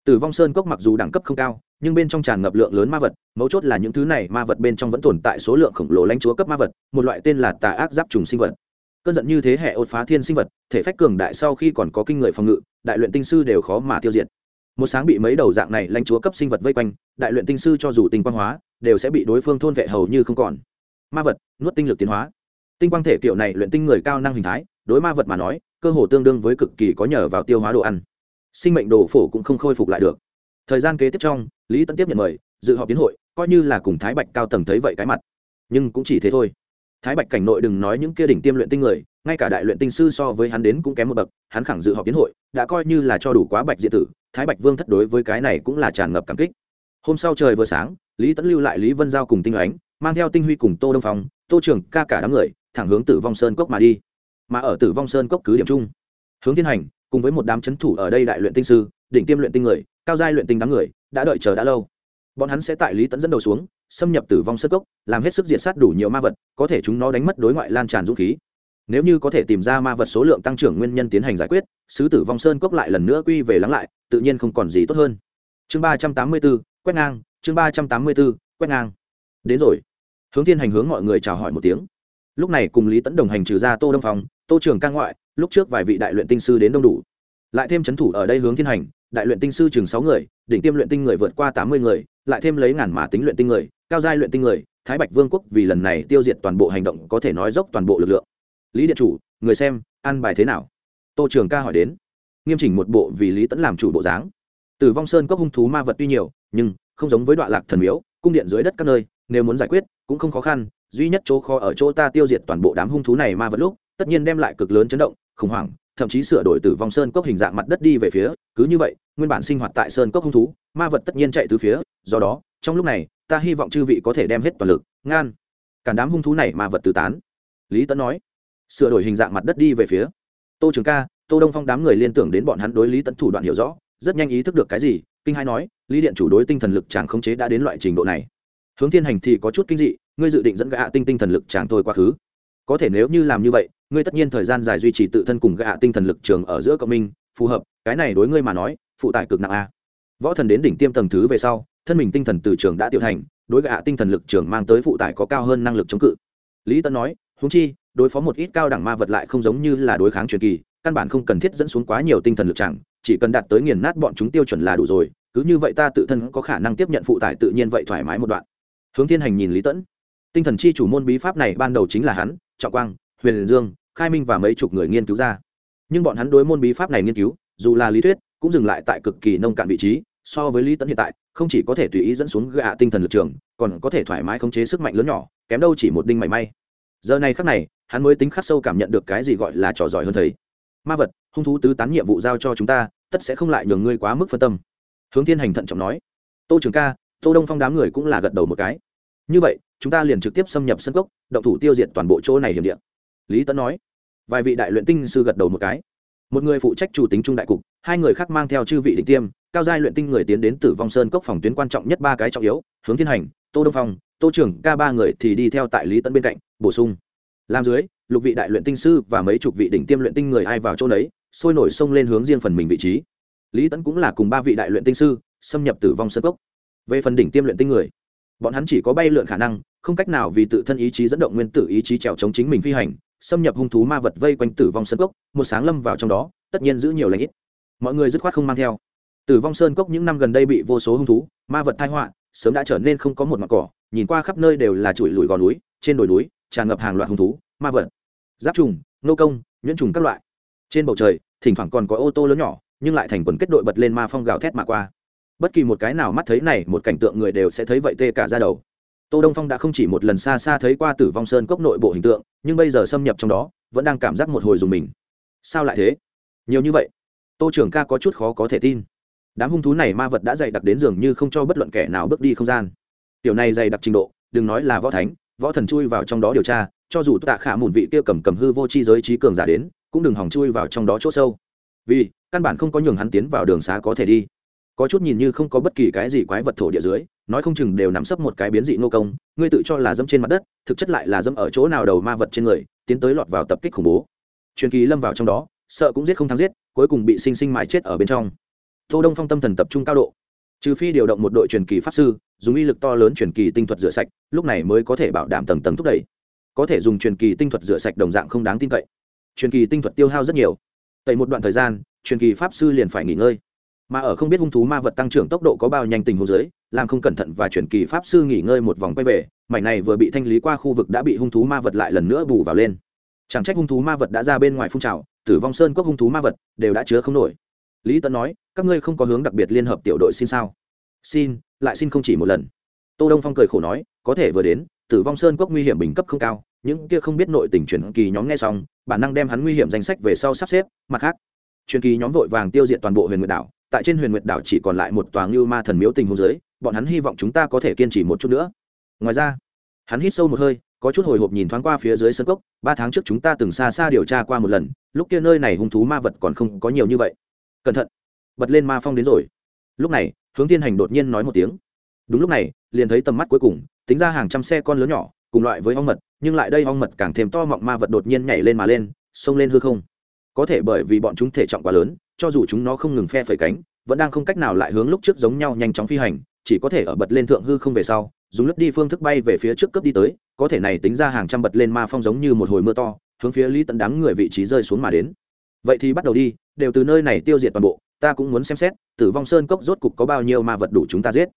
Tử vong sơn cốc mặc dù đẳng cấp không cao, nhưng bên trong tràn ngập lượng lớn ma vật, mấu chốt là những thứ này ma vật bên trong vẫn tồn tại số lượng khổng lồ lãnh chúa cấp ma vật, một loại tên là tà ác giáp trùng sinh vật cơn giận như thế hệ ột phá thiên sinh vật, thể phách cường đại sau khi còn có kinh người phòng ngự, đại luyện tinh sư đều khó mà tiêu diệt. Một sáng bị mấy đầu dạng này lãnh chúa cấp sinh vật vây quanh, đại luyện tinh sư cho dù tinh quang hóa, đều sẽ bị đối phương thôn vệ hầu như không còn. Ma vật, nuốt tinh lực tiến hóa. Tinh quang thể kiểu này luyện tinh người cao năng hình thái, đối ma vật mà nói, cơ hồ tương đương với cực kỳ có nhờ vào tiêu hóa đồ ăn. Sinh mệnh đồ phổ cũng không khôi phục lại được. Thời gian kế tiếp trong, lý tấn tiếp nhận mời, dự họp tiến hội, coi như là cùng thái bạch cao tầng thấy vậy cái mặt. Nhưng cũng chỉ thế thôi thái bạch cảnh nội đừng nói những kia đỉnh tiêm luyện tinh người, ngay cả đại luyện tinh sư so với hắn đến cũng kém một bậc, hắn khẳng dự họp tiến hội, đã coi như là cho đủ quá bạch diện tử, thái bạch vương thất đối với cái này cũng là tràn ngập cảm kích. Hôm sau trời vừa sáng, lý tẫn lưu lại lý vân giao cùng tinh ánh, mang theo tinh huy cùng tô đông phong, tô trưởng, ca cả đám người, thẳng hướng tử vong sơn cốc mà đi. Mà ở tử vong sơn cốc cứ điểm chung, hướng thiên hành, cùng với một đám c thủ ở đây đại luyện tinh sư, đỉnh tiêm luyện tinh người, cao giai luyện tinh đám người, đã đợi chờ đã lâu. Bọn hắn sẽ tại lý tẫn dẫn đầu xuống xâm nhập tử vong sơn cốc, làm hết sức diệt sát đủ nhiều ma vật, có thể chúng nó đánh mất đối ngoại lan tràn dũng khí. Nếu như có thể tìm ra ma vật số lượng tăng trưởng nguyên nhân tiến hành giải quyết, sứ tử vong sơn cốc lại lần nữa quy về lắng lại, tự nhiên không còn gì tốt hơn. Chương ba trăm tám mươi b ố quét ngang, chương ba trăm tám mươi b ố quét ngang. Đến rồi. Hướng thiên hành hướng mọi người chào hỏi một tiếng. Lúc này cùng lý tẫn đồng hành trừ ra tô đông phòng tô trường ca ngoại, lúc trước vài vị đại luyện tinh sư đến đông đủ. Lại thêm c h ấ n thủ ở đây hướng thiên hành, đại luyện tinh sư chừng sáu người, đỉnh tiêm luyện tinh người vượt qua tám mươi người, lại thêm lấy ngàn mã tính luyện tinh người cao giai luyện tinh người, thái bạch vương quốc vì lần này tiêu diệt toàn bộ hành động có thể nói dốc toàn bộ lực lượng. Lý điện chủ, người xem, ăn bài thế nào? Tô trường ca hỏi đến. Nghiêm chỉnh một bộ vì lý tẫn làm chủ bộ dáng. Tử vong sơn cốc hung thú ma vật tuy nhiều, nhưng không giống với đoạn lạc thần miếu, cung điện dưới đất các nơi, nếu muốn giải quyết, cũng không khó khăn. Duy nhất chỗ khó ở chỗ ta tiêu diệt toàn bộ đám hung thú này ma vật lúc, tất nhiên đem lại cực lớn chấn động, khủng hoảng thậm chí sửa đổi từ vong sơn cốc hình dạng mặt đất đi về phía, cứ như vậy, nguyên bản sinh hoạt tại sơn cốc hung thú, ma vật tất nhiên chạy từ phía, do đó, trong lúc này, ta hy vọng chư vị có thể đem hết toàn lực, ngan. Cản đám hung thú này ma vật tứ tán. Lý tấn nói, sửa đổi hình dạng mặt đất đi về phía. Tô trường ca, tô đông phong đám người liên tưởng đến bọn hắn đối lý tấn thủ đoạn hiểu rõ, rất nhanh ý thức được cái gì, kinh hai nói, lý điện chủ đối tinh thần lực chàng khống chế đã đến loại trình độ này. Hướng thiên hành thì có chút kinh dị, ngươi dự định dẫn gã tinh tinh thần lực chàng thôi quá khứ có thể nếu như làm như vậy, ngươi tất nhiên thời gian dài duy trì tự thân cùng gạ tinh thần lực trường ở giữa cộng minh, phù hợp, cái này đối ngươi mà nói, phụ tải cực nặng a. Võ thần đến đỉnh tiêm tầng thứ về sau, thân mình tinh thần từ trường đã tiểu thành, đối gạ tinh thần lực trường mang tới phụ tải có cao hơn năng lực chống cự. Lý tân nói húng chi, đối phó một ít cao đẳng ma vật lại không giống như là đối kháng truyền kỳ, căn bản không cần thiết dẫn xuống quá nhiều tinh thần lực chẳng, chỉ cần đạt tới nghiền nát bọn chúng tiêu chuẩn là đủ rồi, cứ như vậy ta tự thân có khả năng tiếp nhận phụ tải tự nhiên vậy thoải mái một đoạn. Hướng thiên hành nhìn lý tẫn tinh thần chi chủ môn bí pháp này ban đầu chính là hắn trọng quang, huyền dương, khai minh và mấy chục người nghiên cứu ra. Nhưng bọn hắn đối môn bí pháp này nghiên cứu, dù là lý thuyết, cũng dừng lại tại cực kỳ nông cạn vị trí, so với lý tẫn hiện tại, không chỉ có thể tùy ý dẫn xuống gạ tinh thần lực trường, còn có thể thoải mái khống chế sức mạnh lớn nhỏ, kém đâu chỉ một đinh mảy may. Giờ này khắc này, hắn mới tính khắc sâu cảm nhận được cái gì gọi là trò giỏi hơn thầy. Ma vật, hung thú tứ tán nhiệm vụ giao cho chúng ta, tất sẽ không lại nhường ngươi quá mức phân tâm. Hướng thiên hành thận trọng nói. Tô trường ca, tô đông phong đám người cũng là gật đầu một cái. Như vậy chúng ta liền trực tiếp xâm nhập sân cốc, động thủ tiêu diệt toàn bộ chỗ này hiểm địa. Lý tấn nói. Vài vị đại luyện tinh sư gật đầu một cái. Một người phụ trách chủ tính trung đại cục, hai người khác mang theo chư vị định tiêm, cao giai luyện tinh người tiến đến tử vong sơn cốc phòng tuyến quan trọng nhất ba cái trọng yếu, hướng thiên hành, tô đông phong, tô trưởng, ca ba người thì đi theo tại lý tấn bên cạnh, bổ sung. Làm dưới, lục vị đại luyện tinh sư và mấy chục vị đỉnh tiêm luyện tinh người ai vào chỗ đấy sôi nổi xông lên hướng riêng phần mình vị trí. Lý tấn cũng là cùng ba vị đại luyện tinh sư xâm nhập tử vong sân cốc. Về phần đỉnh tiêm luyện tinh người bọn hắn chỉ có bay lượn khả năng, không cách nào vì tự thân ý chí dẫn động nguyên tử ý chí trèo chống chính mình phi hành, xâm nhập hung thú ma vật vây quanh tử vong sân cốc, một sáng lâm vào trong đó, tất nhiên giữ nhiều lãnh ít. Mọi người dứt khoát không mang theo. Tử vong sơn cốc những năm gần đây bị vô số hung thú, ma vật thai họa, sớm đã trở nên không có một mặt cỏ, nhìn qua khắp nơi đều là chuỗi lùi gò núi, trên đồi núi, tràn ngập hàng loạt hung thú, ma vật. Giáp trùng, nô công, nhuyễn trùng các loại. Trên bầu trời, thỉnh thoảng còn có ô tô lớn nhỏ, nhưng lại thành quần kết đội bật lên ma phong gào thét mà qua bất kỳ một cái nào mắt thấy này, một cảnh tượng người đều sẽ thấy vậy tê cả ra đầu. Tô đông phong đã không chỉ một lần xa xa thấy qua tử vong sơn cốc nội bộ hình tượng, nhưng bây giờ xâm nhập trong đó, vẫn đang cảm giác một hồi dùng mình. Sao lại thế? Nhiều như vậy, tô trưởng ca có chút khó có thể tin. Đám hung thú này ma vật đã dày đặc đến dường như không cho bất luận kẻ nào bước đi không gian. Tiểu này dày đặc trình độ, đừng nói là võ thánh, võ thần chui vào trong đó điều tra, cho dù tạ khả mùn vị kia cầm cầm hư vô chi giới trí cường giả đến, cũng đừng hòng chui vào trong đó chỗ sâu. Vì, căn bản không có nhường hắn tiến vào đường xá có thể đi có chút nhìn như không có bất kỳ cái gì quái vật thổ địa dưới, nói không chừng đều nắm sấp một cái biến dị nô công, ngươi tự cho là dẫm trên mặt đất, thực chất lại là dẫm ở chỗ nào đầu ma vật trên người, tiến tới lọt vào tập kích khủng bố. Truyền kỳ lâm vào trong đó, sợ cũng giết không thắng giết, cuối cùng bị sinh sinh mãi chết ở bên trong. Tô đông phong tâm thần tập trung cao độ. Trừ phi điều động một đội truyền kỳ pháp sư, dùng uy lực to lớn truyền kỳ tinh thuật rửa sạch, lúc này mới có thể bảo đảm tầng tầng thúc đẩy. Có thể dùng truyền kỳ tinh thuật rửa sạch đồng dạng không đáng tin cậy. Truyền kỳ tinh thuật tiêu hao rất nhiều. Tẩy một đoạn thời gian, truyền kỳ pháp sư liền phải nghỉ ngơi mà ở không biết hung thú ma vật tăng trưởng tốc độ có bao nhanh tình huống dưới, làm không cẩn thận và chuyển kỳ pháp sư nghỉ ngơi một vòng quay về, mảnh này vừa bị thanh lý qua khu vực đã bị hung thú ma vật lại lần nữa bù vào lên. Chẳng trách hung thú ma vật đã ra bên ngoài phun trào, tử vong sơn quốc hung thú ma vật đều đã chứa không nổi. Lý tấn nói, các ngươi không có hướng đặc biệt liên hợp tiểu đội xin sao? Xin, lại xin không chỉ một lần. Tô đông phong cười khổ nói, có thể vừa đến, tử vong sơn quốc nguy hiểm bình cấp không cao, những kia không biết nội tình chuyển kỳ nhóm nghe xong, bản năng đem hắn nguy hiểm danh sách về sau sắp xếp, mặt khác, truyền kỳ nhóm vội vàng tiêu diệt toàn bộ huyền nguyệt đảo tại trên huyền nguyệt đảo chỉ còn lại một tòa ngưu ma thần miếu tình hôn giới, bọn hắn hy vọng chúng ta có thể kiên trì một chút nữa. Ngoài ra, hắn hít sâu một hơi, có chút hồi hộp nhìn thoáng qua phía dưới sân cốc, ba tháng trước chúng ta từng xa xa điều tra qua một lần, lúc kia nơi này hung thú ma vật còn không có nhiều như vậy. Cẩn thận, bật lên ma phong đến rồi. Lúc này, hướng tiên hành đột nhiên nói một tiếng. Đúng lúc này, liền thấy tầm mắt cuối cùng, tính ra hàng trăm xe con lớn nhỏ, cùng loại với ong mật, nhưng lại đây ong mật càng thêm to mọng ma vật đột nhiên nhảy lên mà lên, xông lên hư không có thể bởi vì bọn chúng thể trọng quá lớn, cho dù chúng nó không ngừng phe phẩy cánh, vẫn đang không cách nào lại hướng lúc trước giống nhau nhanh chóng phi hành, chỉ có thể ở bật lên thượng hư không về sau, dùng lướt đi phương thức bay về phía trước cấp đi tới, có thể này tính ra hàng trăm bật lên ma phong giống như một hồi mưa to, hướng phía lý tận đám người vị trí rơi xuống mà đến. Vậy thì bắt đầu đi, đều từ nơi này tiêu diệt toàn bộ, ta cũng muốn xem xét, tử vong sơn cốc rốt cục có bao nhiêu ma vật đủ chúng ta giết.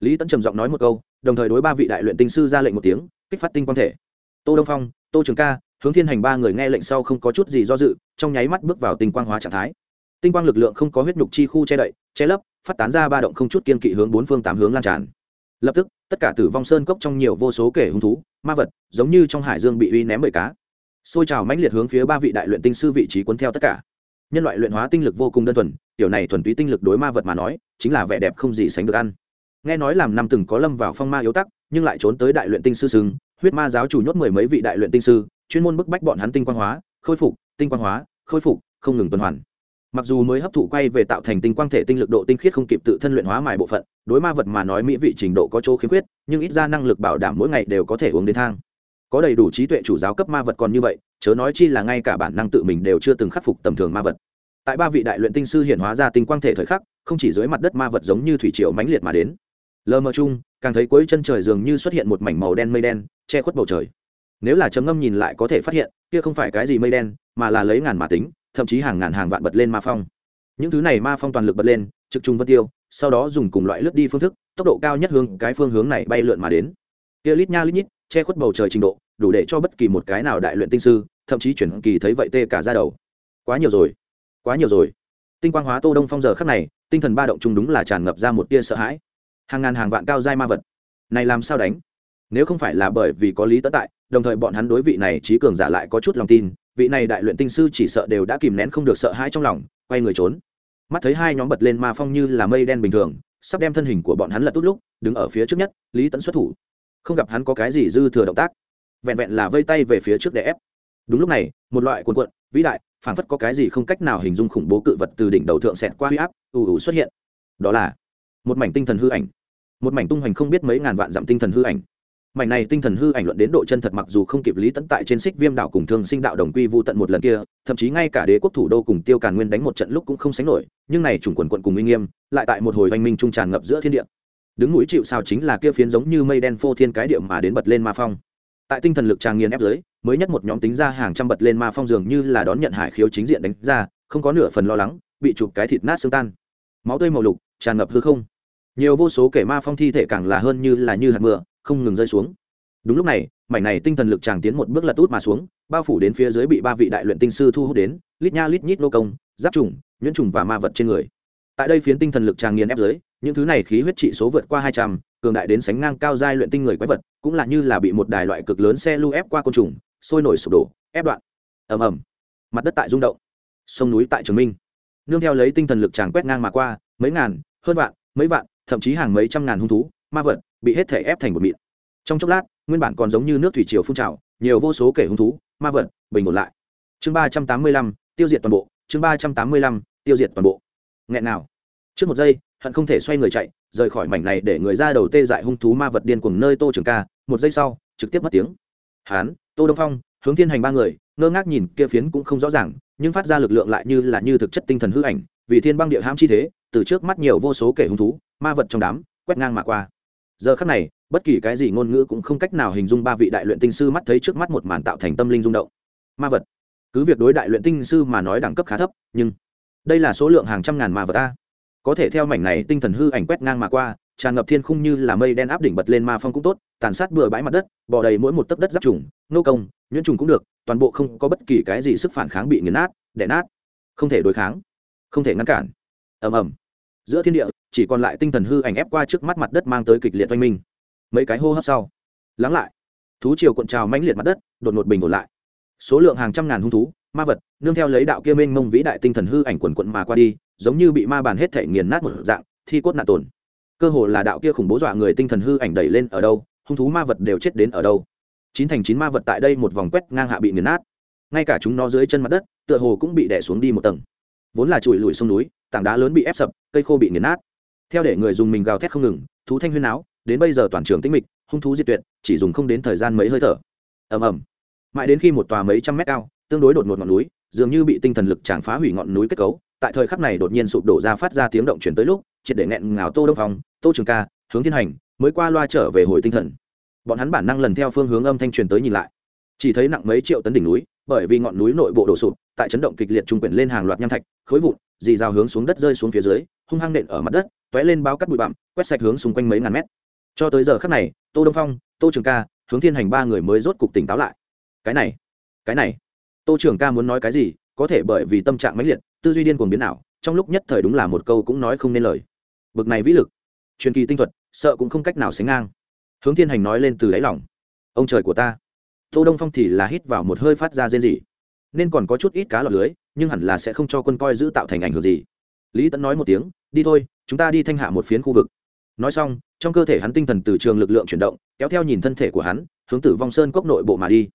Lý tẫn trầm giọng nói một câu, đồng thời đối ba vị đại luyện tinh sư ra lệnh một tiếng, kích phát tinh quan thể. Tô đông phong, tô trường ca hướng thiên hành ba người nghe lệnh sau không có chút gì do dự, trong nháy mắt bước vào tinh quang hóa trạng thái. Tinh quang lực lượng không có huyết nhục chi khu che đậy, che lấp, phát tán ra ba động không chút kiên kỵ hướng bốn phương tám hướng lan tràn. Lập tức, tất cả tử vong sơn cốc trong nhiều vô số kể hung thú, ma vật, giống như trong hải dương bị uy ném bởi cá, xôi trào mãnh liệt hướng phía ba vị đại luyện tinh sư vị trí cuốn theo tất cả. Nhân loại luyện hóa tinh lực vô cùng đơn thuần, tiểu này thuần túy tinh lực đối ma vật mà nói, chính là vẻ đẹp không gì sánh được ăn. Nghe nói làm năm từng có lâm vào phong ma yếu tắc, nhưng lại trốn tới đại luyện tinh sư xứng huyết ma giáo chủ nhốt mười mấy vị đại luyện tinh sư chuyên môn bức bách bọn hắn tinh quang hóa, khôi phục, tinh quang hóa, khôi phục, không ngừng tuần hoàn. Mặc dù mới hấp thụ quay về tạo thành tinh quang thể tinh lực độ tinh khiết không kịp tự thân luyện hóa mài bộ phận, đối ma vật mà nói mỹ vị trình độ có chỗ khiếm khuyết, nhưng ít ra năng lực bảo đảm mỗi ngày đều có thể uống đến thang. Có đầy đủ trí tuệ chủ giáo cấp ma vật còn như vậy, chớ nói chi là ngay cả bản năng tự mình đều chưa từng khắc phục tầm thường ma vật. Tại ba vị đại luyện tinh sư hiện hóa ra tinh quang thể thời khắc, không chỉ dưới mặt đất ma vật giống như thủy triều mãnh liệt mà đến. Lờ mờ chung, càng thấy cuối chân trời dường như xuất hiện một mảnh màu đen mây đen, che khuất bầu trời nếu là chấm ngâm nhìn lại có thể phát hiện, kia không phải cái gì mây đen, mà là lấy ngàn mà tính, thậm chí hàng ngàn hàng vạn bật lên ma phong. Những thứ này ma phong toàn lực bật lên, trực trung vân tiêu, sau đó dùng cùng loại lướt đi phương thức, tốc độ cao nhất hướng cái phương hướng này bay lượn mà đến. Kia lít nha lít nhít, che khuất bầu trời trình độ, đủ để cho bất kỳ một cái nào đại luyện tinh sư, thậm chí chuyển kỳ thấy vậy tê cả ra đầu. Quá nhiều rồi, quá nhiều rồi. Tinh quang hóa tô đông phong giờ khắc này, tinh thần ba động chung đúng là tràn ngập ra một tia sợ hãi. Hàng ngàn hàng vạn cao giai ma vật. Này làm sao đánh? Nếu không phải là bởi vì có lý tấn tại đồng thời bọn hắn đối vị này trí cường giả lại có chút lòng tin, vị này đại luyện tinh sư chỉ sợ đều đã kìm nén không được sợ hãi trong lòng, quay người trốn. Mắt thấy hai nhóm bật lên ma phong như là mây đen bình thường, sắp đem thân hình của bọn hắn lật tốt lúc, đứng ở phía trước nhất, lý tẫn xuất thủ. Không gặp hắn có cái gì dư thừa động tác. Vẹn vẹn là vây tay về phía trước để ép. Đúng lúc này, một loại cuồn cuộn, vĩ đại, phảng phất có cái gì không cách nào hình dung khủng bố cự vật từ đỉnh đầu thượng xẹt qua huy áp, ù ù xuất hiện. Đó là một mảnh tinh thần hư ảnh. Một mảnh tung hoành không biết mấy ngàn vạn dặm tinh thần hư ảnh mảnh này tinh thần hư ảnh luận đến độ chân thật mặc dù không kịp lý tấn tại trên xích viêm đạo cùng thương sinh đạo đồng quy vu tận một lần kia, thậm chí ngay cả đế quốc thủ đô cùng tiêu càn nguyên đánh một trận lúc cũng không sánh nổi, nhưng này trùng quần quận cùng uy nghiêm, lại tại một hồi oanh minh trung tràn ngập giữa thiên địa. Đứng mũi chịu sao chính là kia phiến giống như mây đen phô thiên cái điệu mà đến bật lên ma phong. Tại tinh thần lực tràng nghiền ép dưới, mới nhất một nhóm tính ra hàng trăm bật lên ma phong dường như là đón nhận hải khiếu chính diện đánh ra, không có nửa phần lo lắng, bị chụp cái thịt nát xương tan. Máu tươi màu lục, tràn ngập hư không. Nhiều vô số kẻ ma phong thi thể càng là hơn như là như hạt mưa không ngừng rơi xuống. Đúng lúc này, mảnh này tinh thần lực chàng tiến một bước lật út mà xuống, bao phủ đến phía dưới bị ba vị đại luyện tinh sư thu hút đến, lít nha lít nhít nô công, giáp trùng, nhuyễn trùng và ma vật trên người. Tại đây phiến tinh thần lực tràng nghiền ép dưới, những thứ này khí huyết trị số vượt qua hai trăm, cường đại đến sánh ngang cao giai luyện tinh người quái vật, cũng là như là bị một đài loại cực lớn xe lưu ép qua côn trùng, sôi nổi sụp đổ, ép đoạn. Ầm ầm. Mặt đất tại rung động. Sông núi tại trường minh. Nương theo lấy tinh thần lực tràng quét ngang mà qua, mấy ngàn, hơn vạn, mấy vạn, thậm chí hàng mấy trăm ngàn hung thú ma vật, bị hết thể ép thành một mịn. Trong chốc lát, nguyên bản còn giống như nước thủy triều phun trào, nhiều vô số kể hung thú, ma vật, bình ổn lại. Chương ba trăm tám mươi lăm, tiêu diệt toàn bộ, chương ba trăm tám mươi lăm, tiêu diệt toàn bộ. Nghẹn nào. Trước một giây, hận không thể xoay người chạy, rời khỏi mảnh này để người ra đầu tê dại hung thú ma vật điên cùng nơi tô trường ca, một giây sau, trực tiếp mất tiếng. Hán, tô đông phong, hướng thiên hành ba người, ngơ ngác nhìn kia phiến cũng không rõ ràng, nhưng phát ra lực lượng lại như là như thực chất tinh thần hư ảnh, vì thiên băng địa hãm chi thế, từ trước mắt nhiều vô số kể hung thú, ma vật trong đám, quét ngang mà qua giờ khắc này, bất kỳ cái gì ngôn ngữ cũng không cách nào hình dung ba vị đại luyện tinh sư mắt thấy trước mắt một màn tạo thành tâm linh rung động. Ma vật. Cứ việc đối đại luyện tinh sư mà nói đẳng cấp khá thấp, nhưng đây là số lượng hàng trăm ngàn ma vật ta có thể theo mảnh này tinh thần hư ảnh quét ngang mà qua, tràn ngập thiên khung như là mây đen áp đỉnh bật lên ma phong cũng tốt, tàn sát bừa bãi mặt đất, bỏ đầy mỗi một tấc đất giáp trùng, nô công, nhuyễn trùng cũng được, toàn bộ không có bất kỳ cái gì sức phản kháng bị nghiền nát đẻ nát, không thể đối kháng, không thể ngăn cản. Ầm ầm. Giữa thiên địa chỉ còn lại tinh thần hư ảnh ép qua trước mắt mặt đất mang tới kịch liệt oanh minh. Mấy cái hô hấp sau, lắng lại, thú chiều cuộn trào mãnh liệt mặt đất, đột ngột bình ổn lại. Số lượng hàng trăm ngàn hung thú, ma vật, nương theo lấy đạo kia mênh mông vĩ đại tinh thần hư ảnh quần quận mà qua đi, giống như bị ma bàn hết thể nghiền nát một dạng, thi cốt nạn tồn. Cơ hồ là đạo kia khủng bố dọa người tinh thần hư ảnh đẩy lên ở đâu, hung thú ma vật đều chết đến ở đâu. Chín thành chín ma vật tại đây một vòng quét ngang hạ bị nghiền nát. Ngay cả chúng nó dưới chân mặt đất, tựa hồ cũng bị đẻ xuống đi một tầng. Vốn là chùi lùi sông núi, tảng đá lớn bị ép sập, cây khô bị nghiền nát theo để người dùng mình gào thét không ngừng, thú thanh huyên áo đến bây giờ toàn trường tĩnh mịch, hung thú diệt tuyệt, chỉ dùng không đến thời gian mấy hơi thở. Ầm ầm. Mãi đến khi một tòa mấy trăm mét cao, tương đối đột ngột ngọn núi, dường như bị tinh thần lực chàng phá hủy ngọn núi kết cấu, tại thời khắc này đột nhiên sụp đổ ra phát ra tiếng động chuyển tới lúc, triệt để nghẹn ngào tô đông phòng tô trường ca, hướng thiên hành, mới qua loa trở về hồi tinh thần. Bọn hắn bản năng lần theo phương hướng âm thanh truyền tới nhìn lại. Chỉ thấy nặng mấy triệu tấn đỉnh núi, bởi vì ngọn núi nội bộ đổ sụp, tại chấn động kịch liệt trung quyển lên hàng loạt nham thạch, khối vụn, dì rào hướng xuống đất rơi xuống phía dưới, hung hăng nện ở mặt đất tóe lên bao cắt bụi bặm, quét sạch hướng xung quanh mấy ngàn mét. Cho tới giờ khắc này, tô đông phong, tô trường ca, hướng thiên hành ba người mới rốt cục tỉnh táo lại. Cái này cái này. Tô trường ca muốn nói cái gì, có thể bởi vì tâm trạng mãnh liệt, tư duy điên cuồng biến ảo, trong lúc nhất thời đúng là một câu cũng nói không nên lời. Bực này vĩ lực, truyền kỳ tinh thuật, sợ cũng không cách nào sánh ngang. Hướng thiên hành nói lên từ đáy lòng. Ông trời của ta. Tô đông phong thì là hít vào một hơi phát ra rên rỉ. Nên còn có chút ít cá lọt lưới, nhưng hẳn là sẽ không cho quân coi giữ tạo thành ảnh hưởng gì lý tẫn nói một tiếng, đi thôi, chúng ta đi thanh hạ một phiến khu vực. Nói xong, trong cơ thể hắn tinh thần từ trường lực lượng chuyển động, kéo theo nhìn thân thể của hắn, hướng tử vong sơn cốc nội bộ mà đi.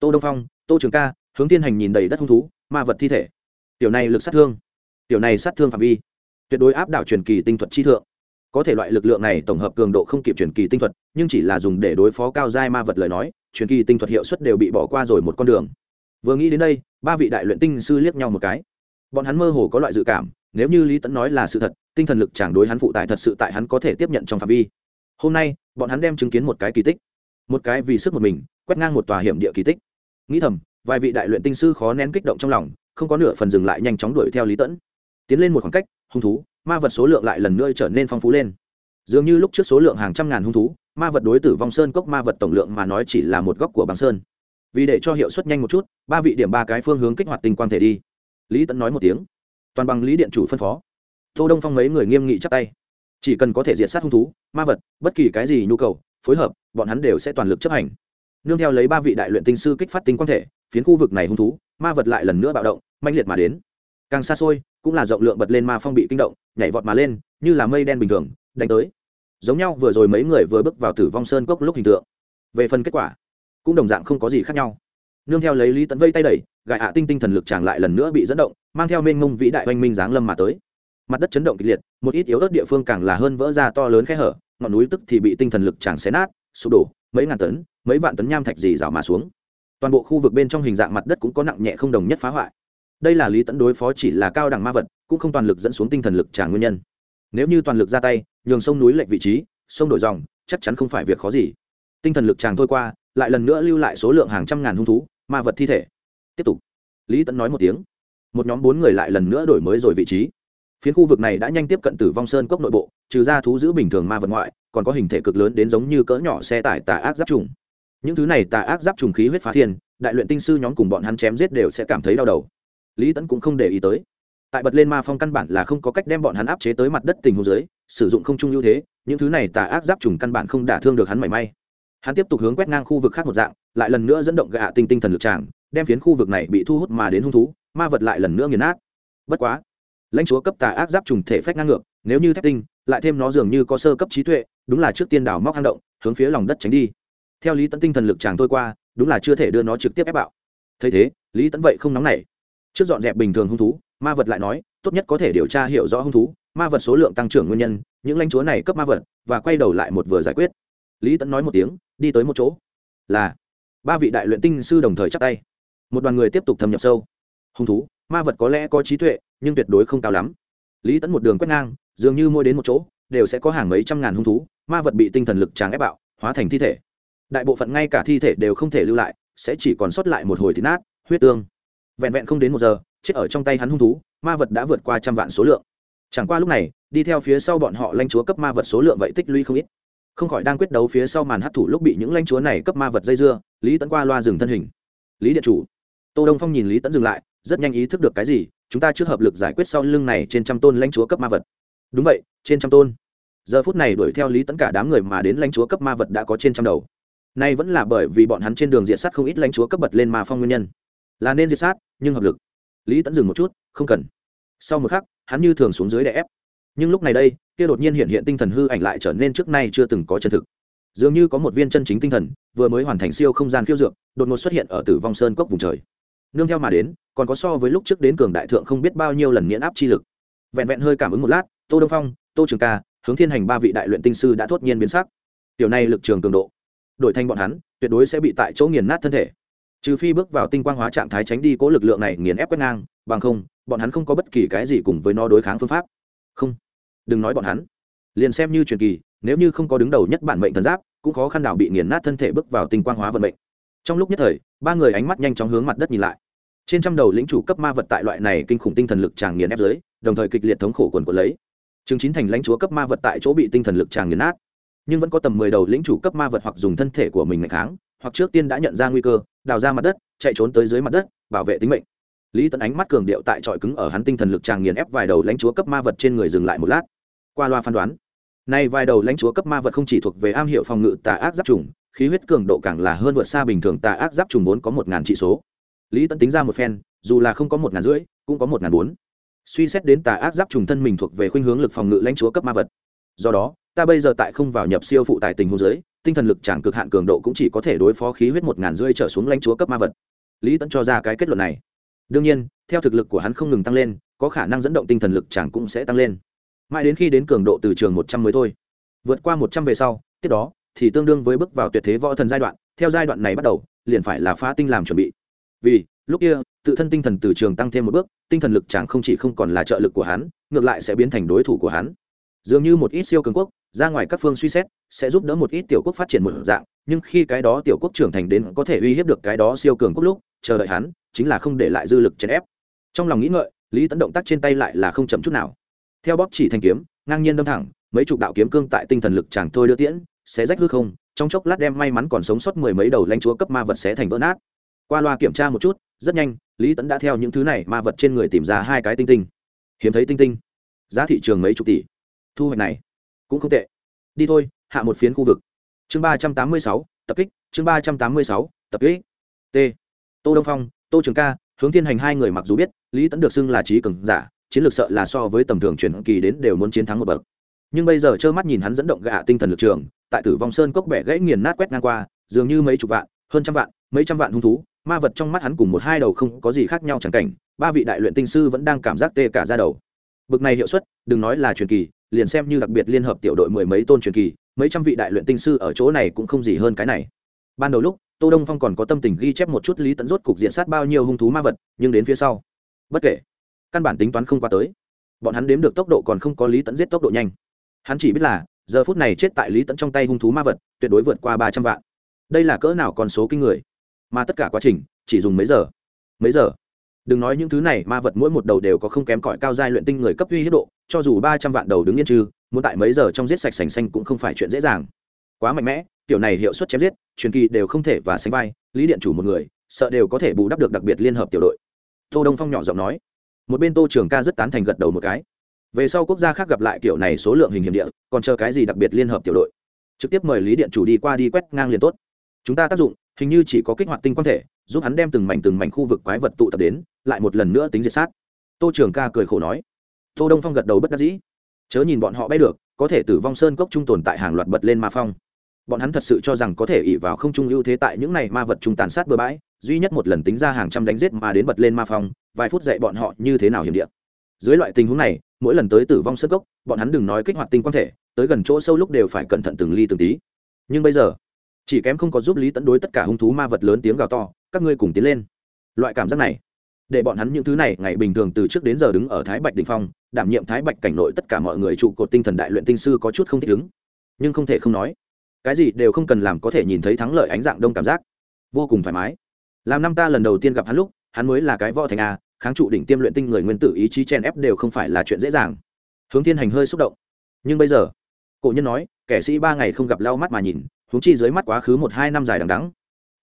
Tô đông phong, tô trường ca, hướng thiên hành nhìn đầy đất hung thú, ma vật thi thể. Tiểu này lực sát thương, tiểu này sát thương phạm vi, tuyệt đối áp đảo truyền kỳ tinh thuật chi thượng. Có thể loại lực lượng này tổng hợp cường độ không kịp truyền kỳ tinh thuật, nhưng chỉ là dùng để đối phó cao giai ma vật lời nói, truyền kỳ tinh thuật hiệu suất đều bị bỏ qua rồi một con đường. Vừa nghĩ đến đây, ba vị đại luyện tinh sư liếc nhau một cái bọn hắn mơ hồ có loại dự cảm, nếu như lý tẫn nói là sự thật, tinh thần lực chẳng đối hắn phụ tại thật sự tại hắn có thể tiếp nhận trong phạm vi. Hôm nay, bọn hắn đem chứng kiến một cái kỳ tích. Một cái vì sức một mình, quét ngang một tòa hiểm địa kỳ tích. Nghĩ thầm, vài vị đại luyện tinh sư khó nén kích động trong lòng, không có nửa phần dừng lại nhanh chóng đuổi theo lý tẫn tiến lên một khoảng cách, hung thú, ma vật số lượng lại lần nữa trở nên phong phú lên. Dường như lúc trước số lượng hàng trăm ngàn hung thú, ma vật đối tử vong sơn cốc ma vật tổng lượng mà nói chỉ là một góc của bằng sơn. Vì để cho hiệu suất nhanh một chút, ba vị điểm ba cái phương hướng kích hoạt tinh quang thể đi lý tẫn nói một tiếng. Toàn bằng lý điện chủ phân phó. Tô đông phong mấy người nghiêm nghị chắc tay. Chỉ cần có thể diệt sát hung thú, ma vật, bất kỳ cái gì nhu cầu, phối hợp, bọn hắn đều sẽ toàn lực chấp hành. Nương theo lấy ba vị đại luyện tinh sư kích phát tinh quang thể, phiến khu vực này hung thú, ma vật lại lần nữa bạo động manh liệt mà đến. Càng xa xôi, cũng là rộng lượng bật lên ma phong bị kinh động, nhảy vọt mà lên, như là mây đen bình thường, đánh tới. Giống nhau vừa rồi mấy người vừa bước vào tử vong sơn cốc lúc hình tượng. Về phần kết quả, cũng đồng dạng không có gì khác nhau nương theo lấy lý tẫn vây tay đẩy gại ạ tinh tinh thần lực chàng lại lần nữa bị dẫn động, mang theo mênh mông vĩ đại oanh minh giáng lâm mà tới. Mặt đất chấn động kịch liệt, một ít yếu ớt địa phương càng là hơn vỡ ra to lớn khe hở, ngọn núi tức thì bị tinh thần lực chàng xé nát, sụp đổ, mấy ngàn tấn, mấy vạn tấn nham thạch dì rào mà xuống. Toàn bộ khu vực bên trong hình dạng mặt đất cũng có nặng nhẹ không đồng nhất phá hoại. Đây là lý tẫn đối phó chỉ là cao đẳng ma vật, cũng không toàn lực dẫn xuống tinh thần lực tràng nguyên nhân. Nếu như toàn lực ra tay, nhường sông núi lệch vị trí, sông đổi dòng, chắc chắn không phải việc khó gì. Tinh thần lực tràng thôi qua, lại lần nữa lưu lại số lượng hàng trăm ngàn hung thú ma vật thi thể. Tiếp tục. Lý tẫn nói một tiếng. Một nhóm bốn người lại lần nữa đổi mới rồi vị trí. Phiến khu vực này đã nhanh tiếp cận tử vong sơn cốc nội bộ, trừ ra thú giữ bình thường ma vật ngoại, còn có hình thể cực lớn đến giống như cỡ nhỏ xe tải tà ác giáp trùng. Những thứ này tà ác giáp trùng khí huyết phá thiên, đại luyện tinh sư nhóm cùng bọn hắn chém giết đều sẽ cảm thấy đau đầu. Lý tẫn cũng không để ý tới. Tại bật lên ma phong căn bản là không có cách đem bọn hắn áp chế tới mặt đất tình hồ dưới, sử dụng không trung ưu thế, những thứ này tà ác giáp trùng căn bản không đả thương được hắn mảy may hắn tiếp tục hướng quét ngang khu vực khác một dạng, lại lần nữa dẫn động gạ tinh tinh thần lực tràng, đem phiến khu vực này bị thu hút mà đến hung thú, ma vật lại lần nữa nghiền nát. Bất quá, lãnh chúa cấp tà ác giáp trùng thể phách ngang ngược, nếu như thép tinh, lại thêm nó dường như có sơ cấp trí tuệ, đúng là trước tiên đảo móc hang động, hướng phía lòng đất tránh đi. Theo lý tấn tinh thần lực chàng thôi qua, đúng là chưa thể đưa nó trực tiếp ép bạo. Thấy thế, lý tấn vậy không nóng nảy. Trước dọn dẹp bình thường hung thú, ma vật lại nói, tốt nhất có thể điều tra hiểu rõ hung thú, ma vật số lượng tăng trưởng nguyên nhân, những lãnh chúa này cấp ma vật, và quay đầu lại một vừa giải quyết lý tấn nói một tiếng, đi tới một chỗ. Là, ba vị đại luyện tinh sư đồng thời chắc tay. Một đoàn người tiếp tục thâm nhập sâu. Hung thú, ma vật có lẽ có trí tuệ, nhưng tuyệt đối không cao lắm. Lý tấn một đường quét ngang, dường như mỗi đến một chỗ, đều sẽ có hàng mấy trăm ngàn hung thú, ma vật bị tinh thần lực tráng ép bạo, hóa thành thi thể. Đại bộ phận ngay cả thi thể đều không thể lưu lại, sẽ chỉ còn sót lại một hồi thịt nát, huyết tương. Vẹn vẹn không đến một giờ, chết ở trong tay hắn hung thú, ma vật đã vượt qua trăm vạn số lượng. Chẳng qua lúc này, đi theo phía sau bọn họ lanh chúa cấp ma vật số lượng vậy tích lũy không ít không khỏi đang quyết đấu phía sau màn hấp thụ lúc bị những lanh chúa này cấp ma vật dây dưa, lý tấn qua loa dừng thân hình. Lý điện chủ. Tô đông phong nhìn lý tấn dừng lại, rất nhanh ý thức được cái gì, chúng ta trước hợp lực giải quyết sau lưng này trên trăm tôn lãnh chúa cấp ma vật. Đúng vậy, trên trăm tôn. Giờ phút này đuổi theo lý tấn cả đám người mà đến lãnh chúa cấp ma vật đã có trên trăm đầu. Nay vẫn là bởi vì bọn hắn trên đường diệt sát không ít lãnh chúa cấp bật lên ma phong nguyên nhân. Là nên diệt sát, nhưng hợp lực. Lý tẫn dừng một chút, không cần. Sau một khắc, hắn như thường xuống dưới để ép. Nhưng lúc này đây kia đột nhiên hiện hiện tinh thần hư ảnh lại trở nên trước nay chưa từng có chân thực. Dường như có một viên chân chính tinh thần, vừa mới hoàn thành siêu không gian khiêu dược, đột ngột xuất hiện ở tử vong sơn cốc vùng trời. Nương theo mà đến, còn có so với lúc trước đến cường đại thượng không biết bao nhiêu lần miễn áp chi lực. Vẹn vẹn hơi cảm ứng một lát, tô đông phong, tô trường ca, hướng thiên hành ba vị đại luyện tinh sư đã thốt nhiên biến sắc. Tiểu này lực trường cường độ, đổi thành bọn hắn, tuyệt đối sẽ bị tại chỗ nghiền nát thân thể. Trừ phi bước vào tinh quang hóa trạng thái tránh đi cố lực lượng này nghiền ép quét ngang, bằng không, bọn hắn không có bất kỳ cái gì cùng với nó đối kháng phương pháp. Không đừng nói bọn hắn. Liền xem như truyền kỳ, nếu như không có đứng đầu nhất bản mệnh thần giáp, cũng khó khăn nào bị nghiền nát thân thể bước vào tinh quang hóa vận mệnh. Trong lúc nhất thời, ba người ánh mắt nhanh chóng hướng mặt đất nhìn lại. Trên trăm đầu lĩnh chủ cấp ma vật tại loại này kinh khủng tinh thần lực tràng nghiền ép dưới, đồng thời kịch liệt thống khổ quần quần lấy. Chứng chín thành lãnh chúa cấp ma vật tại chỗ bị tinh thần lực tràng nghiền nát. Nhưng vẫn có tầm mười đầu lĩnh chủ cấp ma vật hoặc dùng thân thể của mình ngày kháng, hoặc trước tiên đã nhận ra nguy cơ, đào ra mặt đất, chạy trốn tới dưới mặt đất, bảo vệ tính mệnh. Lý tấn ánh mắt cường điệu tại trọi cứng ở hắn tinh thần lực tràng nghiền ép vài đầu lãnh chúa cấp ma vật trên người dừng lại một lát qua loa phán đoán. Nay vài đầu lãnh chúa cấp ma vật không chỉ thuộc về am hiệu phòng ngự tà ác giáp trùng, khí huyết cường độ càng là hơn vượt xa bình thường tà ác giáp trùng vốn có một ngàn trị số. Lý Tẫn tính ra một phen, dù là không có một ngàn rưỡi, cũng có một ngàn bốn. Suy xét đến tà ác giáp trùng thân mình thuộc về khuynh hướng lực phòng ngự lãnh chúa cấp ma vật. Do đó, ta bây giờ tại không vào nhập siêu phụ tài tình hôn giới tinh thần lực chẳng cực hạn cường độ cũng chỉ có thể đối phó khí huyết một ngàn rưỡi trở xuống lãnh chúa cấp ma vật. Lý tẫn cho ra cái kết luận này. Đương nhiên, theo thực lực của hắn không ngừng tăng lên, có khả năng dẫn động tinh thần lực chẳng cũng sẽ tăng lên mãi đến khi đến cường độ từ trường một trăm mới thôi. Vượt qua một trăm về sau, tiếp đó, thì tương đương với bước vào tuyệt thế võ thần giai đoạn. Theo giai đoạn này bắt đầu, liền phải là phá tinh làm chuẩn bị. Vì, lúc kia, tự thân tinh thần từ trường tăng thêm một bước, tinh thần lực chẳng không chỉ không còn là trợ lực của hắn, ngược lại sẽ biến thành đối thủ của hắn. Dường như một ít siêu cường quốc, ra ngoài các phương suy xét, sẽ giúp đỡ một ít tiểu quốc phát triển một dạng, nhưng khi cái đó tiểu quốc trưởng thành đến có thể uy hiếp được cái đó siêu cường quốc lúc, chờ đợi hắn, chính là không để lại dư lực chèn ép. Trong lòng nghĩ ngợi, lý tấn động tác trên tay lại là không chậm chút nào theo bóp chỉ thanh kiếm, ngang nhiên đâm thẳng, mấy chục đạo kiếm cương tại tinh thần lực chẳng thôi đưa tiễn, sẽ rách hư không, trong chốc lát đem may mắn còn sống sót mười mấy đầu lãnh chúa cấp ma vật sẽ thành vỡ nát. Qua loa kiểm tra một chút, rất nhanh, lý tấn đã theo những thứ này ma vật trên người tìm ra hai cái tinh tinh. Hiếm thấy tinh tinh. Giá thị trường mấy chục tỷ. Thu hoạch này cũng không tệ. Đi thôi, hạ một phiến khu vực. Chương ba trăm tám mươi sáu, tập kích, chương ba trăm tám mươi sáu, tập kích. T. Tô đông phong, tô trường ca, hướng thiên hành hai người mặc dù biết, lý tẫn được xưng là trí cường giả chiến lược sợ là so với tầm thường truyền kỳ đến đều muốn chiến thắng một bậc. Nhưng bây giờ trơ mắt nhìn hắn dẫn động gạ tinh thần lực trường, tại tử vong sơn cốc bẻ gãy nghiền nát quét ngang qua, dường như mấy chục vạn, hơn trăm vạn, mấy trăm vạn hung thú, ma vật trong mắt hắn cùng một hai đầu không có gì khác nhau chẳng cảnh, ba vị đại luyện tinh sư vẫn đang cảm giác tê cả ra đầu. Bực này hiệu suất, đừng nói là truyền kỳ, liền xem như đặc biệt liên hợp tiểu đội mười mấy tôn truyền kỳ, mấy trăm vị đại luyện tinh sư ở chỗ này cũng không gì hơn cái này. Ban đầu lúc, tô đông phong còn có tâm tình ghi chép một chút lý tận rốt cục diện sát bao nhiêu hung thú ma vật, nhưng đến phía sau, bất kể căn bản tính toán không qua tới. Bọn hắn đếm được tốc độ còn không có lý Tẫn giết tốc độ nhanh. Hắn chỉ biết là, giờ phút này chết tại lý Tẫn trong tay hung thú ma vật, tuyệt đối vượt qua ba trăm vạn. Đây là cỡ nào con số kinh người? Mà tất cả quá trình, chỉ dùng mấy giờ? Mấy giờ? Đừng nói những thứ này, ma vật mỗi một đầu đều có không kém cỏi cao giai luyện tinh người cấp uy hiếp độ, cho dù ba trăm vạn đầu đứng yên trừ muốn tại mấy giờ trong giết sạch sành xanh cũng không phải chuyện dễ dàng. Quá mạnh mẽ, kiểu này hiệu suất chém giết, truyền kỳ đều không thể và sánh vai, lý điện chủ một người, sợ đều có thể bù đắp được đặc biệt liên hợp tiểu đội. Tô đông phong nhỏ giọng nói một bên tô trường ca rất tán thành gật đầu một cái. Về sau quốc gia khác gặp lại kiểu này số lượng hình hiểm địa, còn chờ cái gì đặc biệt liên hợp tiểu đội. Trực tiếp mời lý điện chủ đi qua đi quét ngang liền tốt. Chúng ta tác dụng, hình như chỉ có kích hoạt tinh quan thể, giúp hắn đem từng mảnh từng mảnh khu vực quái vật tụ tập đến, lại một lần nữa tính diệt sát. Tô trường ca cười khổ nói. Tô đông phong gật đầu bất đắc dĩ. Chớ nhìn bọn họ bay được, có thể tử vong sơn cốc trung tồn tại hàng loạt bật lên ma phong. Bọn hắn thật sự cho rằng có thể ỉ vào không trung ưu thế tại những này ma vật trung tàn sát bừa bãi, duy nhất một lần tính ra hàng trăm đánh giết mà đến bật lên ma phong vài phút dạy bọn họ như thế nào hiểm địa. Dưới loại tình huống này, mỗi lần tới tử vong sơn cốc, bọn hắn đừng nói kích hoạt tinh quang thể, tới gần chỗ sâu lúc đều phải cẩn thận từng ly từng tí. Nhưng bây giờ, chỉ kém không có giúp lý tẫn đối tất cả hung thú ma vật lớn tiếng gào to, các ngươi cùng tiến lên. Loại cảm giác này, để bọn hắn những thứ này ngày bình thường từ trước đến giờ đứng ở thái bạch đình phong, đảm nhiệm thái bạch cảnh nội tất cả mọi người trụ cột tinh thần đại luyện tinh sư có chút không thích ứng. Nhưng không thể không nói, cái gì đều không cần làm có thể nhìn thấy thắng lợi ánh dạng đông cảm giác. Vô cùng thoải mái. Làm năm ta lần đầu tiên gặp hắn lúc, hắn mới là cái võ thành a kháng trụ đỉnh tiêm luyện tinh người nguyên tử ý chí chen ép đều không phải là chuyện dễ dàng. Hướng thiên hành hơi xúc động. Nhưng bây giờ, cổ nhân nói, kẻ sĩ ba ngày không gặp lau mắt mà nhìn, huống chi dưới mắt quá khứ một hai năm dài đằng đắng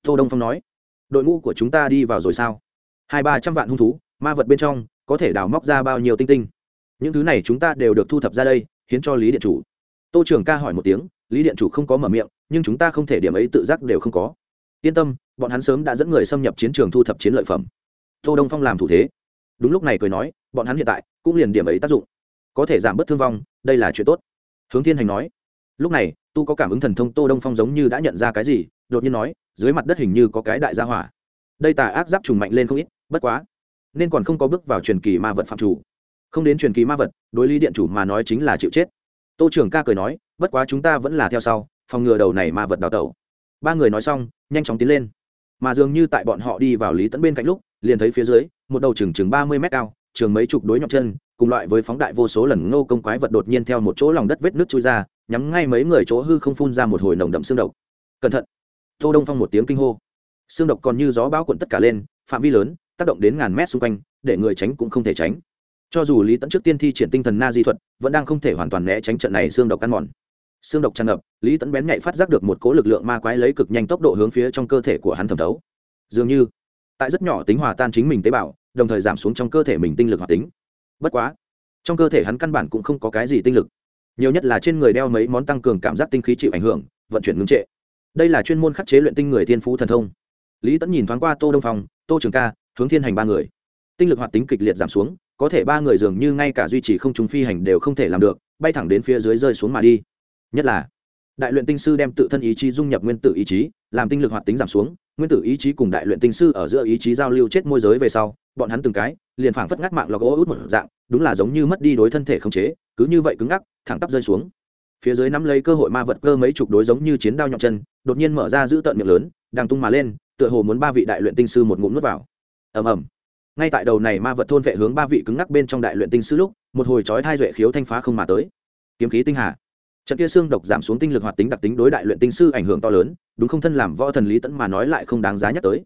tô đông phong nói, đội ngũ của chúng ta đi vào rồi sao? Hai ba trăm vạn hung thú, ma vật bên trong, có thể đào móc ra bao nhiêu tinh tinh? Những thứ này chúng ta đều được thu thập ra đây, hiến cho lý điện chủ. Tô trưởng ca hỏi một tiếng, lý điện chủ không có mở miệng, nhưng chúng ta không thể điểm ấy tự giác đều không có. Yên tâm, bọn hắn sớm đã dẫn người xâm nhập chiến trường thu thập chiến lợi phẩm tô đông phong làm thủ thế. Đúng lúc này cười nói, bọn hắn hiện tại cũng liền điểm ấy tác dụng. Có thể giảm bớt thương vong, đây là chuyện tốt. Hướng thiên hành nói. Lúc này, tu có cảm ứng thần thông tô đông phong giống như đã nhận ra cái gì, đột nhiên nói, dưới mặt đất hình như có cái đại gia hỏa. Đây tà ác giáp trùng mạnh lên không ít, bất quá, nên còn không có bước vào truyền kỳ ma vật phạm chủ. Không đến truyền kỳ ma vật, đối lý điện chủ mà nói chính là chịu chết. Tô trưởng ca cười nói, bất quá chúng ta vẫn là theo sau, phòng ngừa đầu này ma vật đào tẩu. Ba người nói xong, nhanh chóng tiến lên. Mà dường như tại bọn họ đi vào lý tẫn bên cạnh lúc liền thấy phía dưới, một đầu chừng chừng ba mươi mét cao, trường mấy chục đối nhọc chân, cùng loại với phóng đại vô số lần ngô công quái vật đột nhiên theo một chỗ lòng đất vết nước chui ra, nhắm ngay mấy người chỗ hư không phun ra một hồi nồng đậm xương độc. Cẩn thận! Tô đông phong một tiếng kinh hô. Xương độc còn như gió bão cuộn tất cả lên, phạm vi lớn, tác động đến ngàn mét xung quanh, để người tránh cũng không thể tránh. Cho dù lý tẫn trước tiên thi triển tinh thần na di thuật, vẫn đang không thể hoàn toàn né tránh trận này xương độc ăn mòn. Xương độc tràn ngập, lý tẫn bén nhạy phát giác được một cỗ lực lượng ma quái lấy cực nhanh tốc độ hướng phía trong cơ thể của hắn thẩm thấu. Dường như tại rất nhỏ tính hòa tan chính mình tế bào, đồng thời giảm xuống trong cơ thể mình tinh lực hoạt tính. Bất quá, trong cơ thể hắn căn bản cũng không có cái gì tinh lực. Nhiều nhất là trên người đeo mấy món tăng cường cảm giác tinh khí chịu ảnh hưởng, vận chuyển ngưng trệ. Đây là chuyên môn khắc chế luyện tinh người thiên phú thần thông. Lý tẫn nhìn thoáng qua tô đông phong, tô trường ca, hướng thiên hành ba người. Tinh lực hoạt tính kịch liệt giảm xuống, có thể ba người dường như ngay cả duy trì không trùng phi hành đều không thể làm được, bay thẳng đến phía dưới rơi xuống mà đi. Nhất là, đại luyện tinh sư đem tự thân ý chí dung nhập nguyên tử ý chí, làm tinh lực hoạt tính giảm xuống nguyên tử ý chí cùng đại luyện tinh sư ở giữa ý chí giao lưu chết môi giới về sau, bọn hắn từng cái, liền phảng phất ngắt mạng lọc gỗ út một dạng, đúng là giống như mất đi đối thân thể khống chế, cứ như vậy cứng ngắc, thẳng tắp rơi xuống. Phía dưới nắm lấy cơ hội ma vật cơ mấy chục đối giống như chiến đao nhọn chân, đột nhiên mở ra giữ tận miệng lớn, đang tung mà lên, tựa hồ muốn ba vị đại luyện tinh sư một ngụm nuốt vào. Ầm ầm. Ngay tại đầu này ma vật thôn vệ hướng ba vị cứng ngắc bên trong đại luyện tinh sư lúc, một hồi chói thai duệ khiếu thanh phá không mà tới. Kiếm khí tinh hà trận kia xương độc giảm xuống tinh lực hoạt tính đặc tính đối đại luyện tinh sư ảnh hưởng to lớn, đúng không thân làm võ thần lý tẫn mà nói lại không đáng giá nhắc tới.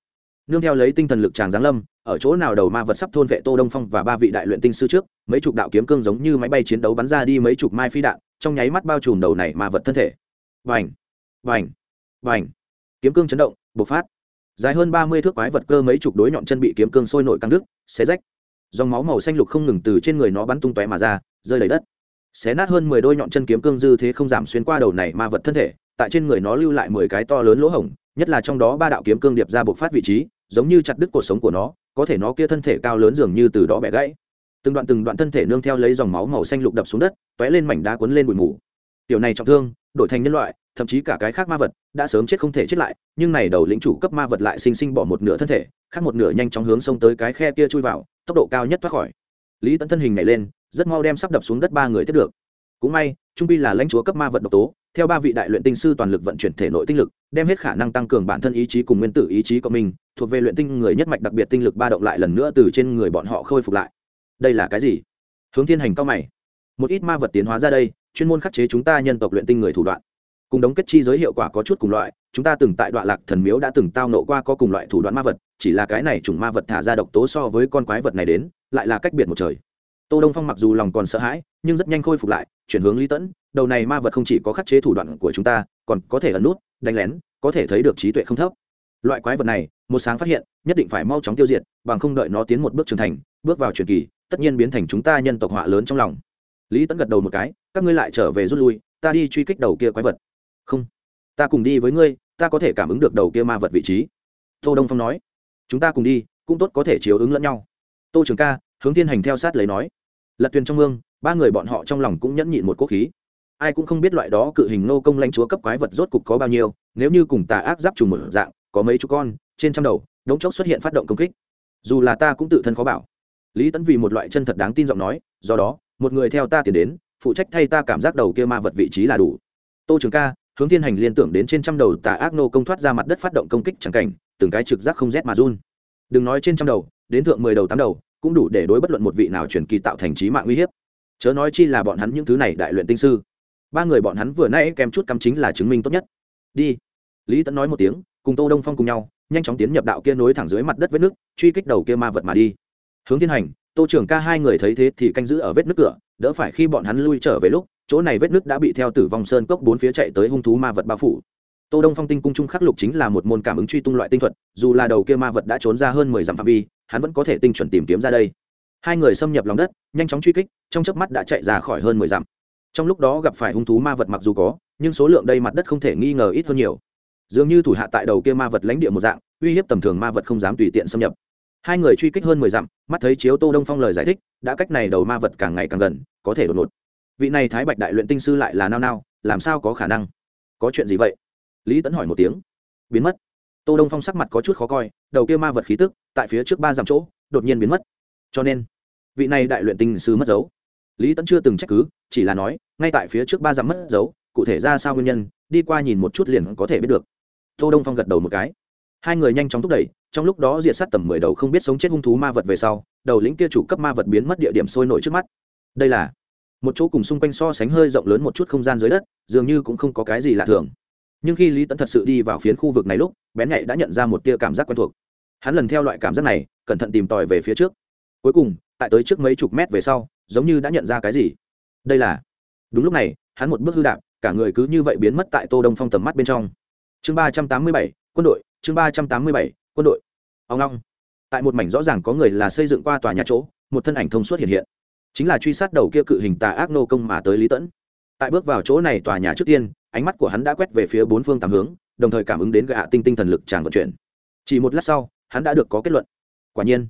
Nương theo lấy tinh thần lực tràng giáng lâm, ở chỗ nào đầu ma vật sắp thôn vệ tô đông phong và ba vị đại luyện tinh sư trước, mấy chục đạo kiếm cương giống như máy bay chiến đấu bắn ra đi mấy chục mai phi đạn, trong nháy mắt bao trùm đầu này ma vật thân thể. Vành vành vành kiếm cương chấn động, bộc phát. Dài hơn ba mươi thước quái vật cơ mấy chục đối nhọn chân bị kiếm cương sôi nổi căng đứt, xé rách. Dòng máu màu xanh lục không ngừng từ trên người nó bắn tung tóe mà ra, rơi đầy đất xé nát hơn mười đôi nhọn chân kiếm cương dư thế không giảm xuyên qua đầu này ma vật thân thể, tại trên người nó lưu lại mười cái to lớn lỗ hổng, nhất là trong đó ba đạo kiếm cương điệp ra bộc phát vị trí, giống như chặt đứt cuộc sống của nó, có thể nó kia thân thể cao lớn dường như từ đó bẻ gãy. Từng đoạn từng đoạn thân thể nương theo lấy dòng máu màu xanh lục đập xuống đất t ó é lên mảnh đá cuốn lên bụi mù. Tiểu này trọng thương, đổi thành nhân loại, thậm chí cả cái khác ma vật, đã sớm chết không thể chết lại, nhưng này đầu lĩnh chủ cấp ma vật lại sinh sinh bỏ một nửa thân thể, khác một nửa nhanh chóng hướng xông tới cái khe kia chui vào, tốc độ cao nhất thoát khỏi. Lý tấn thân hình nhảy lên rất mau đem sắp đập xuống đất ba người tiếp được. Cũng may, trung pi là lãnh chúa cấp ma vật độc tố, theo ba vị đại luyện tinh sư toàn lực vận chuyển thể nội tinh lực, đem hết khả năng tăng cường bản thân ý chí cùng nguyên tử ý chí của mình, thuộc về luyện tinh người nhất mạch đặc biệt tinh lực ba động lại lần nữa từ trên người bọn họ khôi phục lại. Đây là cái gì? Hướng thiên hành cao mày. Một ít ma vật tiến hóa ra đây, chuyên môn khắc chế chúng ta nhân tộc luyện tinh người thủ đoạn. Cùng đống kết chi giới hiệu quả có chút cùng loại, chúng ta từng tại đoạn lạc thần miếu đã từng tao nộ qua có cùng loại thủ đoạn ma vật, chỉ là cái này chủng ma vật thả ra độc tố so với con quái vật này đến, lại là cách biệt một trời tô đông phong mặc dù lòng còn sợ hãi, nhưng rất nhanh khôi phục lại, chuyển hướng lý tẫn, đầu này ma vật không chỉ có khắc chế thủ đoạn của chúng ta, còn có thể ẩn nút, đánh lén, có thể thấy được trí tuệ không thấp. Loại quái vật này, một sáng phát hiện, nhất định phải mau chóng tiêu diệt, bằng không đợi nó tiến một bước trưởng thành, bước vào truyền kỳ, tất nhiên biến thành chúng ta nhân tộc họa lớn trong lòng. Lý tẫn gật đầu một cái, các ngươi lại trở về rút lui, ta đi truy kích đầu kia quái vật. Không, ta cùng đi với ngươi, ta có thể cảm ứng được đầu kia ma vật vị trí. Tô đông phong nói, chúng ta cùng đi, cũng tốt có thể chiếu ứng lẫn nhau. Tô trường ca, hướng thiên hành theo sát lấy nói lật thuyền trong mương, ba người bọn họ trong lòng cũng nhẫn nhịn một cố khí. Ai cũng không biết loại đó cự hình nô công lãnh chúa cấp quái vật rốt cục có bao nhiêu, nếu như cùng tà ác giáp trùng một dạng, có mấy chục con, trên trăm đầu, đống chốc xuất hiện phát động công kích. Dù là ta cũng tự thân khó bảo. Lý tấn vì một loại chân thật đáng tin giọng nói, do đó, một người theo ta tiến đến, phụ trách thay ta cảm giác đầu kia ma vật vị trí là đủ. Tô trường ca, hướng thiên hành liên tưởng đến trên trăm đầu tà ác nô công thoát ra mặt đất phát động công kích chẳng cảnh, từng cái trực giác không rét mà run. Đừng nói trên trăm đầu, đến thượng mười đầu tám đầu cũng đủ để đối bất luận một vị nào truyền kỳ tạo thành trí mạng uy hiếp. Chớ nói chi là bọn hắn những thứ này đại luyện tinh sư. Ba người bọn hắn vừa nay kèm chút cắm chính là chứng minh tốt nhất. Đi. Lý tẫn nói một tiếng, cùng tô đông phong cùng nhau, nhanh chóng tiến nhập đạo kia nối thẳng dưới mặt đất vết nước, truy kích đầu kia ma vật mà đi. Hướng thiên hành, tô trưởng ca hai người thấy thế thì canh giữ ở vết nước cửa, đỡ phải khi bọn hắn lui trở về lúc, chỗ này vết nước đã bị theo tử vong sơn cốc bốn phía chạy tới hung thú ma vật bao phủ. Tô đông phong tinh cung trung khắc lục chính là một môn cảm ứng truy tung loại tinh thuật, dù là đầu kia ma vật đã trốn ra hơn mười dặm phạm vi hắn vẫn có thể tinh chuẩn tìm kiếm ra đây. Hai người xâm nhập lòng đất, nhanh chóng truy kích, trong chớp mắt đã chạy ra khỏi hơn mười dặm. Trong lúc đó gặp phải hung thú ma vật mặc dù có, nhưng số lượng đây mặt đất không thể nghi ngờ ít hơn nhiều. Dường như thủ hạ tại đầu kia ma vật lãnh địa một dạng, uy hiếp tầm thường ma vật không dám tùy tiện xâm nhập. Hai người truy kích hơn mười dặm, mắt thấy chiếu tô đông phong lời giải thích, đã cách này đầu ma vật càng ngày càng gần, có thể đột ngột. Vị này thái bạch đại luyện tinh sư lại là nao nao, làm sao có khả năng? Có chuyện gì vậy? Lý tấn hỏi một tiếng. Biến mất tô đông phong sắc mặt có chút khó coi, đầu kia ma vật khí tức, tại phía trước ba dặm chỗ, đột nhiên biến mất. Cho nên, vị này đại luyện tinh sư mất dấu. Lý tẫn chưa từng trách cứ, chỉ là nói, ngay tại phía trước ba dặm mất dấu, cụ thể ra sao nguyên nhân, đi qua nhìn một chút liền có thể biết được. Tô đông phong gật đầu một cái. Hai người nhanh chóng thúc đẩy, trong lúc đó diệt sát tầm mười đầu không biết sống chết hung thú ma vật về sau, đầu lĩnh kia chủ cấp ma vật biến mất địa điểm sôi nổi trước mắt. Đây là một chỗ cùng xung quanh so sánh hơi rộng lớn một chút không gian dưới đất, dường như cũng không có cái gì lạ thường nhưng khi lý tẫn thật sự đi vào phiến khu vực này lúc, bén nhạy đã nhận ra một tia cảm giác quen thuộc. Hắn lần theo loại cảm giác này, cẩn thận tìm tòi về phía trước. Cuối cùng, tại tới trước mấy chục mét về sau, giống như đã nhận ra cái gì. Đây là đúng lúc này, hắn một bước hư đạp, cả người cứ như vậy biến mất tại tô đông phong tầm mắt bên trong. Chương ba trăm tám mươi bảy, quân đội, chương ba trăm tám mươi bảy, quân đội. Ông long. Tại một mảnh rõ ràng có người là xây dựng qua tòa nhà chỗ, một thân ảnh thông suốt hiện hiện. Chính là truy sát đầu kia cự hình tà ác nô công mà tới lý tẫn tại bước vào chỗ này tòa nhà trước tiên ánh mắt của hắn đã quét về phía bốn phương tám hướng, đồng thời cảm ứng đến gạ tinh tinh thần lực tràn vận chuyển. Chỉ một lát sau, hắn đã được có kết luận. Quả nhiên,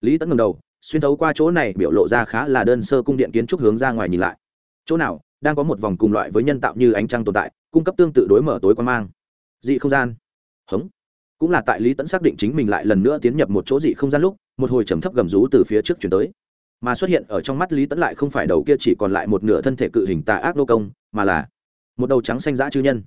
lý tẫn ngầm đầu, xuyên thấu qua chỗ này biểu lộ ra khá là đơn sơ cung điện kiến trúc hướng ra ngoài nhìn lại. Chỗ nào, đang có một vòng cùng loại với nhân tạo như ánh trăng tồn tại, cung cấp tương tự đối mở tối quan mang. Dị không gian. Hống. Cũng là tại lý tẫn xác định chính mình lại lần nữa tiến nhập một chỗ dị không gian lúc, một hồi trầm thấp gầm rú từ phía trước chuyển tới. Mà xuất hiện ở trong mắt lý tẫn lại không phải đầu kia chỉ còn lại một nửa thân thể cự hình tà ác nô công, mà là một đầu trắng xanh dã chư nhân.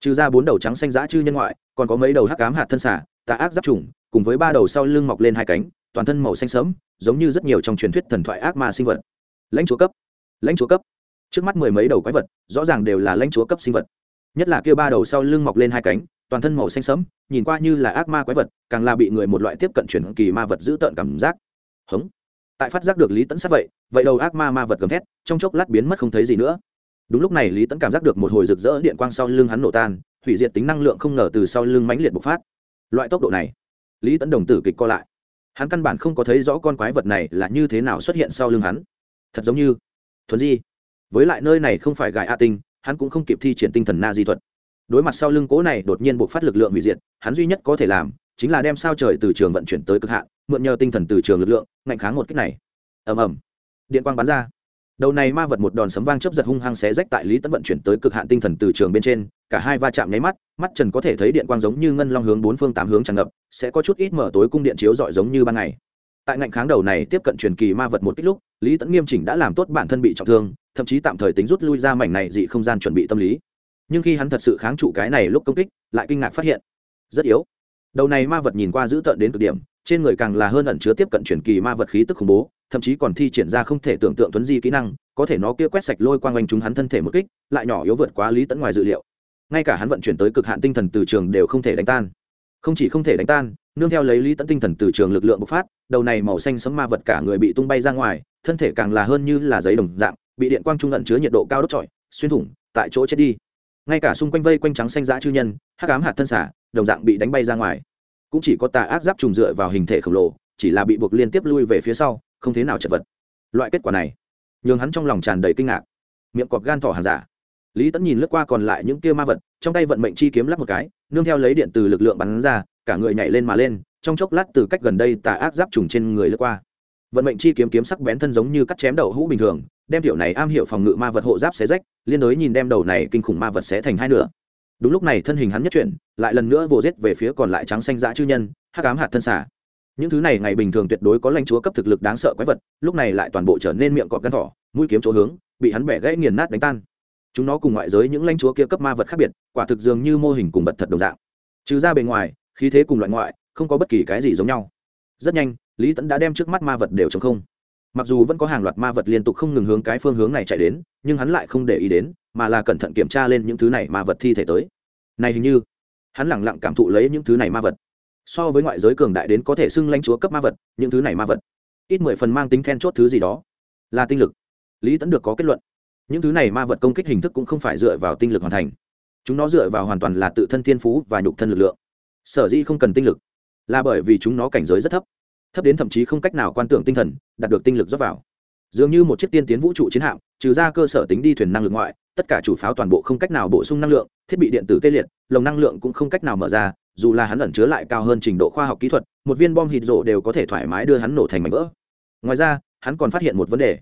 Trừ ra bốn đầu trắng xanh dã chư nhân ngoại, còn có mấy đầu hắc ám hạt thân xả, tà ác giáp trùng cùng với ba đầu sau lưng mọc lên hai cánh, toàn thân màu xanh sớm giống như rất nhiều trong truyền thuyết thần thoại ác ma sinh vật. Lãnh chúa cấp. Lãnh chúa cấp. Trước mắt mười mấy đầu quái vật, rõ ràng đều là lãnh chúa cấp sinh vật. Nhất là kia ba đầu sau lưng mọc lên hai cánh, toàn thân màu xanh sẫm, nhìn qua như là ác ma quái vật, càng là bị người một loại tiếp cận chuyển kỳ ma vật giữ tợn cảm giác. Hống. Tại phát giác được lý tẫn sát vậy vậy đầu ác ma ma vật gầm thét, trong chốc lát biến mất không thấy gì nữa đúng lúc này lý tẫn cảm giác được một hồi rực rỡ điện quang sau lưng hắn nổ tan, hủy diệt tính năng lượng không ngờ từ sau lưng mãnh liệt bộc phát. Loại tốc độ này, lý tẫn đồng tử kịch co lại. Hắn căn bản không có thấy rõ con quái vật này là như thế nào xuất hiện sau lưng hắn. Thật giống như thuần di. Với lại nơi này không phải gài a tinh, hắn cũng không kịp thi triển tinh thần na di thuật. Đối mặt sau lưng cố này đột nhiên buộc phát lực lượng hủy diệt, hắn duy nhất có thể làm chính là đem sao trời từ trường vận chuyển tới cực hạn, mượn nhờ tinh thần từ trường lực lượng, ngạnh kháng một cách này. Ầm ầm. Điện quang bắn ra đầu này ma vật một đòn sấm vang chấp giật hung hăng xé rách tại lý tấn vận chuyển tới cực hạn tinh thần từ trường bên trên, cả hai va chạm nháy mắt mắt trần có thể thấy điện quang giống như ngân long hướng bốn phương tám hướng tràn ngập, sẽ có chút ít mở tối cung điện chiếu rọi giống như ban ngày. Tại ngạnh kháng đầu này tiếp cận truyền kỳ ma vật một kích lúc, lý Tấn nghiêm chỉnh đã làm tốt bản thân bị trọng thương, thậm chí tạm thời tính rút lui ra mảnh này dị không gian chuẩn bị tâm lý. Nhưng khi hắn thật sự kháng trụ cái này lúc công kích, lại kinh ngạc phát hiện, rất yếu. Đầu này ma vật nhìn qua dữ tợn đến cực điểm, trên người càng là hơn ẩn chứa tiếp cận truyền kỳ ma vật khí tức khủng bố thậm chí còn thi triển ra không thể tưởng tượng tuấn di kỹ năng, có thể nó kia quét sạch lôi quang oanh chúng hắn thân thể một kích, lại nhỏ yếu vượt quá lý tẫn ngoài dự liệu. Ngay cả hắn vận chuyển tới cực hạn tinh thần từ trường đều không thể đánh tan. Không chỉ không thể đánh tan, nương theo lấy lý tẫn tinh thần từ trường lực lượng bộc phát, đầu này màu xanh sấm ma vật cả người bị tung bay ra ngoài, thân thể càng là hơn như là giấy đồng dạng, bị điện quang trung ẩn chứa nhiệt độ cao đốt trọi, xuyên thủng, tại chỗ chết đi. Ngay cả xung quanh vây quanh trắng xanh dã chư nhân, hắc ám hạt thân xả, đồng dạng bị đánh bay ra ngoài. Cũng chỉ có tà ác giáp trùng dựa vào hình thể khổng lồ, chỉ là bị buộc liên tiếp lui về phía sau không thế nào chật vật. Loại kết quả này, nhường hắn trong lòng tràn đầy kinh ngạc. Miệng cọp gan thỏ hàng giả. Lý tẫn nhìn lướt qua còn lại những kia ma vật, trong tay vận mệnh chi kiếm lắp một cái, nương theo lấy điện từ lực lượng bắn ra, cả người nhảy lên mà lên, trong chốc lát từ cách gần đây tà ác giáp trùng trên người lướt qua. Vận mệnh chi kiếm kiếm sắc bén thân giống như cắt chém đầu hũ bình thường, đem tiểu này am hiểu phòng ngự ma vật hộ giáp xé rách, liên đối nhìn đem đầu này kinh khủng ma vật xé thành hai nửa. Đúng lúc này thân hình hắn nhất chuyển, lại lần nữa vồ rết về phía còn lại trắng xanh dã chư nhân, hắc ám hạt thân xả những thứ này ngày bình thường tuyệt đối có lãnh chúa cấp thực lực đáng sợ quái vật, lúc này lại toàn bộ trở nên miệng cọp gắn thỏ, mũi kiếm chỗ hướng, bị hắn bẻ gãy nghiền nát đánh tan. Chúng nó cùng ngoại giới những lãnh chúa kia cấp ma vật khác biệt, quả thực dường như mô hình cùng vật thật đồng dạng. Trừ ra bề ngoài, khí thế cùng loại ngoại, không có bất kỳ cái gì giống nhau. Rất nhanh, lý tẫn đã đem trước mắt ma vật đều chống không. Mặc dù vẫn có hàng loạt ma vật liên tục không ngừng hướng cái phương hướng này chạy đến, nhưng hắn lại không để ý đến, mà là cẩn thận kiểm tra lên những thứ này ma vật thi thể tới. Này hình như, hắn lẳng lặng cảm thụ lấy những thứ này ma vật so với ngoại giới cường đại đến có thể xưng lãnh chúa cấp ma vật, những thứ này ma vật, ít mười phần mang tính then chốt thứ gì đó là tinh lực. Lý tẫn được có kết luận, những thứ này ma vật công kích hình thức cũng không phải dựa vào tinh lực hoàn thành. Chúng nó dựa vào hoàn toàn là tự thân thiên phú và nhục thân lực lượng. Sở dĩ không cần tinh lực là bởi vì chúng nó cảnh giới rất thấp thấp đến thậm chí không cách nào quan tưởng tinh thần, đạt được tinh lực dốc vào dường như một chiếc tiên tiến vũ trụ chiến hạm, trừ ra cơ sở tính đi thuyền năng lượng ngoại, tất cả chủ pháo toàn bộ không cách nào bổ sung năng lượng, thiết bị điện tử tê liệt, lồng năng lượng cũng không cách nào mở ra, dù là hắn ẩn chứa lại cao hơn trình độ khoa học kỹ thuật, một viên bom hít rộ đều có thể thoải mái đưa hắn nổ thành mảnh vỡ. Ngoài ra, hắn còn phát hiện một vấn đề.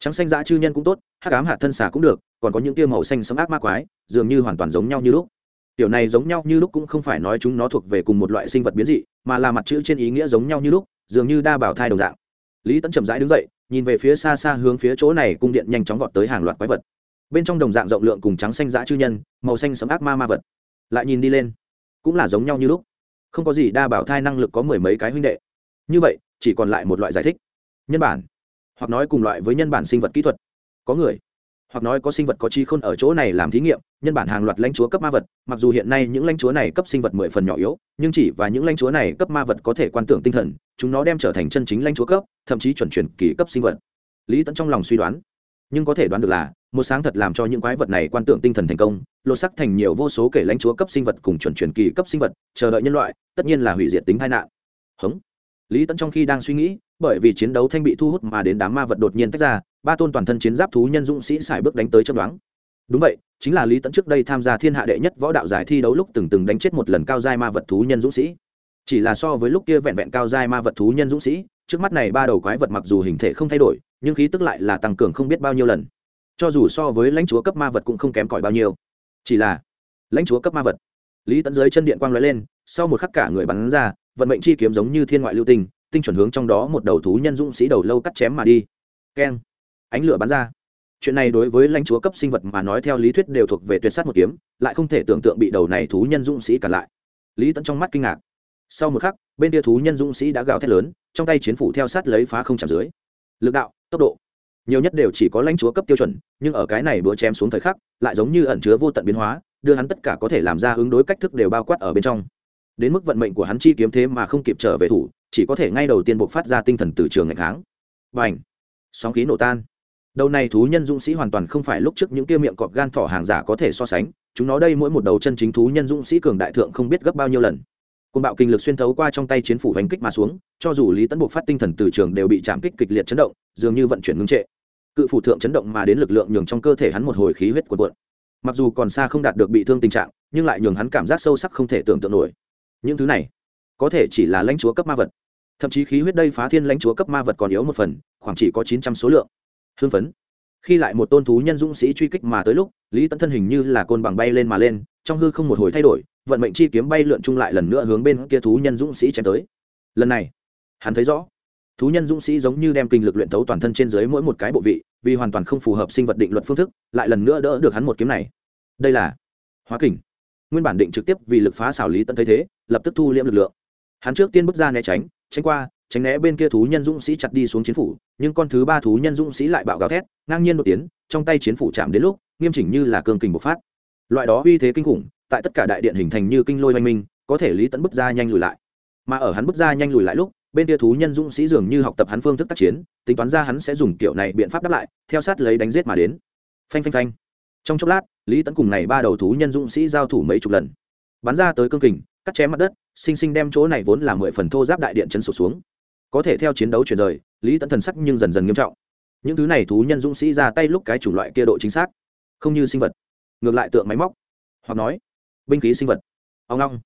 Trắng xanh dã chư nhân cũng tốt, hắc ám hạt thân xà cũng được, còn có những tia màu xanh sấm ác ma quái, dường như hoàn toàn giống nhau như lúc. Tiểu này giống nhau như lúc cũng không phải nói chúng nó thuộc về cùng một loại sinh vật biến dị, mà là mặt chữ trên ý nghĩa giống nhau như lúc, dường như đa bảo thai đồng dạng. Lý tấn chậm rãi đứng dậy nhìn về phía xa xa hướng phía chỗ này cung điện nhanh chóng vọt tới hàng loạt quái vật. Bên trong đồng dạng rộng lượng cùng trắng xanh dã chư nhân, màu xanh sấm ác ma ma vật. Lại nhìn đi lên, cũng là giống nhau như lúc. Không có gì đa bảo thai năng lực có mười mấy cái huynh đệ. Như vậy, chỉ còn lại một loại giải thích. Nhân bản, hoặc nói cùng loại với nhân bản sinh vật kỹ thuật. Có người hoặc nói có sinh vật có chi khôn ở chỗ này làm thí nghiệm, nhân bản hàng loạt lãnh chúa cấp ma vật, mặc dù hiện nay những lãnh chúa này cấp sinh vật mười phần nhỏ yếu, nhưng chỉ và những lãnh chúa này cấp ma vật có thể quan tưởng tinh thần, chúng nó đem trở thành chân chính lãnh chúa cấp, thậm chí chuẩn chuyển kỳ cấp sinh vật. Lý tẫn trong lòng suy đoán, nhưng có thể đoán được là, một sáng thật làm cho những quái vật này quan tưởng tinh thần thành công, lột sắc thành nhiều vô số kể lãnh chúa cấp sinh vật cùng chuẩn truyền kỳ cấp sinh vật, chờ đợi nhân loại, tất nhiên là hủy diệt tính tai nạn. Hống. Lý tẫn trong khi đang suy nghĩ bởi vì chiến đấu thanh bị thu hút mà đến đám ma vật đột nhiên tách ra, ba tôn toàn thân chiến giáp thú nhân dũng sĩ xài bước đánh tới chấp đoán đúng vậy, chính là lý tẫn trước đây tham gia thiên hạ đệ nhất võ đạo giải thi đấu lúc từng từng đánh chết một lần cao giai ma vật thú nhân dũng sĩ. Chỉ là so với lúc kia vẹn vẹn cao giai ma vật thú nhân dũng sĩ, trước mắt này ba đầu quái vật mặc dù hình thể không thay đổi, nhưng khí tức lại là tăng cường không biết bao nhiêu lần. Cho dù so với lãnh chúa cấp ma vật cũng không kém cỏi bao nhiêu. Chỉ là lãnh chúa cấp ma vật. Lý tẫn dưới chân điện quang lóe lên, sau một khắc cả người bắn ra, vận mệnh chi kiếm giống như thiên ngoại lưu tinh tinh chuẩn hướng trong đó một đầu thú nhân dũng sĩ đầu lâu cắt chém mà đi. Keng. Ánh lửa bắn ra. Chuyện này đối với lãnh chúa cấp sinh vật mà nói theo lý thuyết đều thuộc về tuyệt sát một kiếm, lại không thể tưởng tượng bị đầu này thú nhân dũng sĩ cản lại. Lý tẫn trong mắt kinh ngạc. Sau một khắc, bên kia thú nhân dũng sĩ đã gào thét lớn, trong tay chiến phủ theo sát lấy phá không chạm dưới. Lực đạo, tốc độ. Nhiều nhất đều chỉ có lãnh chúa cấp tiêu chuẩn, nhưng ở cái này bữa chém xuống thời khắc, lại giống như ẩn chứa vô tận biến hóa, đưa hắn tất cả có thể làm ra ứng đối cách thức đều bao quát ở bên trong đến mức vận mệnh của hắn chi kiếm thế mà không kịp trở về thủ, chỉ có thể ngay đầu tiên buộc phát ra tinh thần từ trường ngày tháng và ảnh sóng khí nổ tan. Đầu này thú nhân dũng sĩ hoàn toàn không phải lúc trước những kia miệng cọp gan thỏ hàng giả có thể so sánh, chúng nó đây mỗi một đầu chân chính thú nhân dũng sĩ cường đại thượng không biết gấp bao nhiêu lần. Côn bạo kinh lực xuyên thấu qua trong tay chiến phủ hành kích mà xuống, cho dù lý tấn buộc phát tinh thần từ trường đều bị chạm kích kịch liệt chấn động, dường như vận chuyển ngưng trệ. Cự phủ thượng chấn động mà đến lực lượng nhường trong cơ thể hắn một hồi khí huyết cuộn cuộn. Mặc dù còn xa không đạt được bị thương tình trạng, nhưng lại nhường hắn cảm giác sâu sắc không thể tưởng tượng nổi những thứ này có thể chỉ là lãnh chúa cấp ma vật. Thậm chí khí huyết đây phá thiên lãnh chúa cấp ma vật còn yếu một phần, khoảng chỉ có chín trăm số lượng. Hương phấn. Khi lại một tôn thú nhân dũng sĩ truy kích mà tới lúc, lý tấn thân hình như là côn bằng bay lên mà lên, trong hư không một hồi thay đổi, vận mệnh chi kiếm bay lượn chung lại lần nữa hướng bên kia thú nhân dũng sĩ chém tới. Lần này, hắn thấy rõ, thú nhân dũng sĩ giống như đem kinh lực luyện thấu toàn thân trên dưới mỗi một cái bộ vị, vì hoàn toàn không phù hợp sinh vật định luật phương thức, lại lần nữa đỡ được hắn một kiếm này. Đây là hóa kình nguyên bản định trực tiếp vì lực phá xảo lý tận thấy thế, lập tức thu liễm lực lượng. Hắn trước tiên bước ra né tránh tránh qua, tránh né bên kia thú nhân dũng sĩ chặt đi xuống chiến phủ, nhưng con thứ ba thú nhân dũng sĩ lại bạo gào thét, ngang nhiên một tiến, trong tay chiến phủ chạm đến lúc, nghiêm chỉnh như là cương kình bộc phát. Loại đó uy thế kinh khủng, tại tất cả đại điện hình thành như kinh lôi oanh minh, có thể lý tẫn bước ra nhanh lùi lại. Mà ở hắn bước ra nhanh lùi lại lúc, bên kia thú nhân dũng sĩ dường như học tập hắn phương thức tác chiến, tính toán ra hắn sẽ dùng kiểu này biện pháp đáp lại, theo sát lấy đánh giết mà đến. Phanh phanh phanh trong chốc lát, lý tẫn cùng này ba đầu thú nhân dũng sĩ giao thủ mấy chục lần. Bắn ra tới cương kình, cắt chém mặt đất, sinh sinh đem chỗ này vốn là mười phần thô giáp đại điện chân sụp xuống. Có thể theo chiến đấu chuyển rời, lý tẫn thần sắc nhưng dần dần nghiêm trọng. Những thứ này thú nhân dũng sĩ ra tay lúc cái chủng loại kia độ chính xác, không như sinh vật, ngược lại tượng máy móc. Hoặc nói, binh khí sinh vật. Ông long,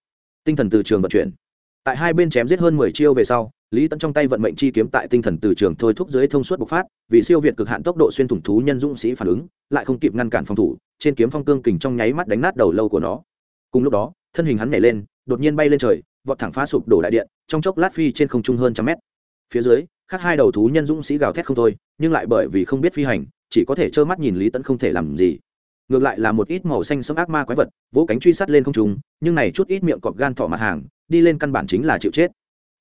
tinh thần từ trường vận chuyển tại hai bên chém giết hơn mười chiêu về sau, lý tẫn trong tay vận mệnh chi kiếm tại tinh thần từ trường thôi thúc dưới thông suốt bộc phát, vì siêu việt cực hạn tốc độ xuyên thủng thú nhân dũng sĩ phản ứng, lại không kịp ngăn cản phòng thủ, trên kiếm phong cương kình trong nháy mắt đánh nát đầu lâu của nó. Cùng lúc đó, thân hình hắn nhảy lên, đột nhiên bay lên trời, vọt thẳng phá sụp đổ đại điện, trong chốc lát phi trên không trung hơn trăm mét. Phía dưới, khác hai đầu thú nhân dũng sĩ gào thét không thôi, nhưng lại bởi vì không biết phi hành, chỉ có thể trơ mắt nhìn lý tẫn không thể làm gì. Ngược lại là một ít màu xanh sẫm ác ma quái vật, vỗ cánh truy sát lên không trung, nhưng này chút ít miệng cọp gan thỏ mặt hàng đi lên căn bản chính là chịu chết.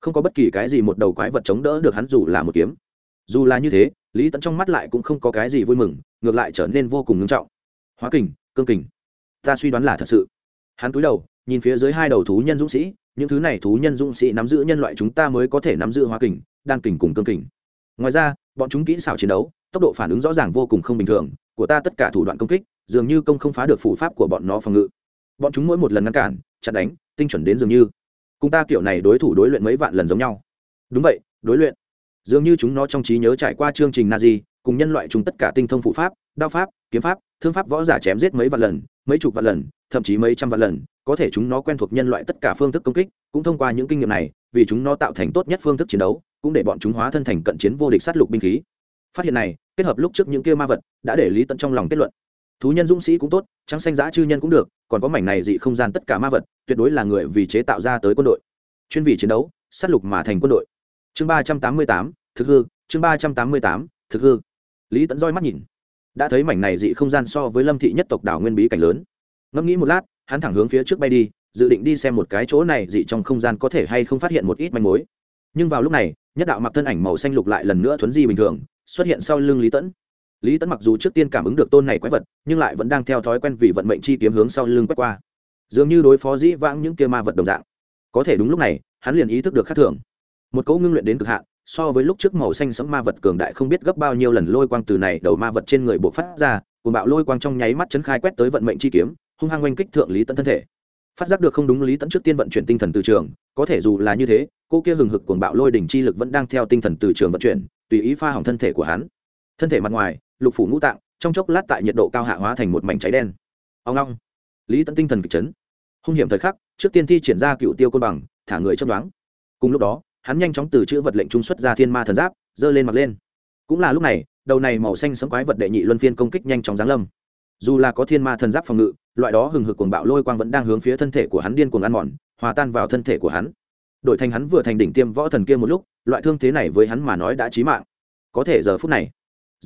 Không có bất kỳ cái gì một đầu quái vật chống đỡ được hắn dù là một kiếm. Dù là như thế, lý tẫn trong mắt lại cũng không có cái gì vui mừng, ngược lại trở nên vô cùng ngưng trọng. Hóa kình, cương kình. Ta suy đoán là thật sự. Hắn cúi đầu, nhìn phía dưới hai đầu thú nhân dũng sĩ, những thứ này thú nhân dũng sĩ nắm giữ nhân loại chúng ta mới có thể nắm giữ hóa kình, đan kình cùng cương kình. Ngoài ra, bọn chúng kỹ xảo chiến đấu, tốc độ phản ứng rõ ràng vô cùng không bình thường, của ta tất cả thủ đoạn công kích, dường như công không phá được phủ pháp của bọn nó phòng ngự. Bọn chúng mỗi một lần ngăn cản, chặn đánh, tinh chuẩn đến dường như cùng ta kiểu này đối thủ đối luyện mấy vạn lần giống nhau. Đúng vậy, đối luyện. Dường như chúng nó trong trí nhớ trải qua chương trình na di cùng nhân loại chúng tất cả tinh thông phụ pháp, đao pháp, kiếm pháp, thương pháp võ giả chém giết mấy vạn lần, mấy chục vạn lần, thậm chí mấy trăm vạn lần, có thể chúng nó quen thuộc nhân loại tất cả phương thức công kích, cũng thông qua những kinh nghiệm này, vì chúng nó tạo thành tốt nhất phương thức chiến đấu, cũng để bọn chúng hóa thân thành cận chiến vô địch sát lục binh khí. Phát hiện này, kết hợp lúc trước những kia ma vật, đã để lý tận trong lòng kết luận thú nhân dũng sĩ cũng tốt, trắng xanh giã chư nhân cũng được, còn có mảnh này dị không gian tất cả ma vật, tuyệt đối là người vì chế tạo ra tới quân đội. Chuyên vì chiến đấu, sát lục mà thành quân đội. Chương ba trăm tám mươi tám, thực hư, chương ba trăm tám mươi tám, thực hư. Lý tẫn roi mắt nhìn. Đã thấy mảnh này dị không gian so với lâm thị nhất tộc đảo nguyên bí cảnh lớn. Ngẫm nghĩ một lát, hắn thẳng hướng phía trước bay đi, dự định đi xem một cái chỗ này dị trong không gian có thể hay không phát hiện một ít manh mối. Nhưng vào lúc này, nhất đạo mặc thân ảnh màu xanh lục lại lần nữa thuấn di bình thường, xuất hiện sau lưng lý tẫn lý Tấn mặc dù trước tiên cảm ứng được tôn này quái vật, nhưng lại vẫn đang theo thói quen vì vận mệnh chi kiếm hướng sau lưng quét qua. Dường như đối phó dĩ vãng những kia ma vật đồng dạng. Có thể đúng lúc này, hắn liền ý thức được khác thường. Một cỗ ngưng luyện đến cực hạn, so với lúc trước màu xanh sẫm ma vật cường đại không biết gấp bao nhiêu lần lôi quang từ này đầu ma vật trên người buộc phát ra cùng bạo lôi quang trong nháy mắt chấn khai quét tới vận mệnh chi kiếm, hung hăng oanh kích thượng lý tấn thân thể. Phát giác được không đúng, lý Tấn trước tiên vận chuyển tinh thần từ trường, có thể dù là như thế, cô kia hừng hực cuồng bạo lôi đỉnh chi lực vẫn đang theo tinh thần từ trường vận chuyển, tùy ý pha hỏng thân thể của hắn thân thể mặt ngoài, lục phủ ngũ tạng, trong chốc lát tại nhiệt độ cao hạ hóa thành một mảnh cháy đen. Ông long. Lý tẫn tinh thần kịch chấn. Hung hiểm thời khắc, trước tiên thi triển ra cựu tiêu côn bằng, thả người chấp đoán cùng lúc đó, hắn nhanh chóng từ chữ vật lệnh trung xuất ra thiên ma thần giáp, giơ lên mặt lên. Cũng là lúc này, đầu này màu xanh sấm quái vật đệ nhị luân phiên công kích nhanh chóng giáng lâm. Dù là có thiên ma thần giáp phòng ngự, loại đó hừng hực cuồng bạo lôi quang vẫn đang hướng phía thân thể của hắn điên cuồng ăn mòn, hòa tan vào thân thể của hắn. Đổi thành hắn vừa thành đỉnh tiêm võ thần kia một lúc, loại thương thế này với hắn mà nói đã chí mạng. Có thể giờ phút này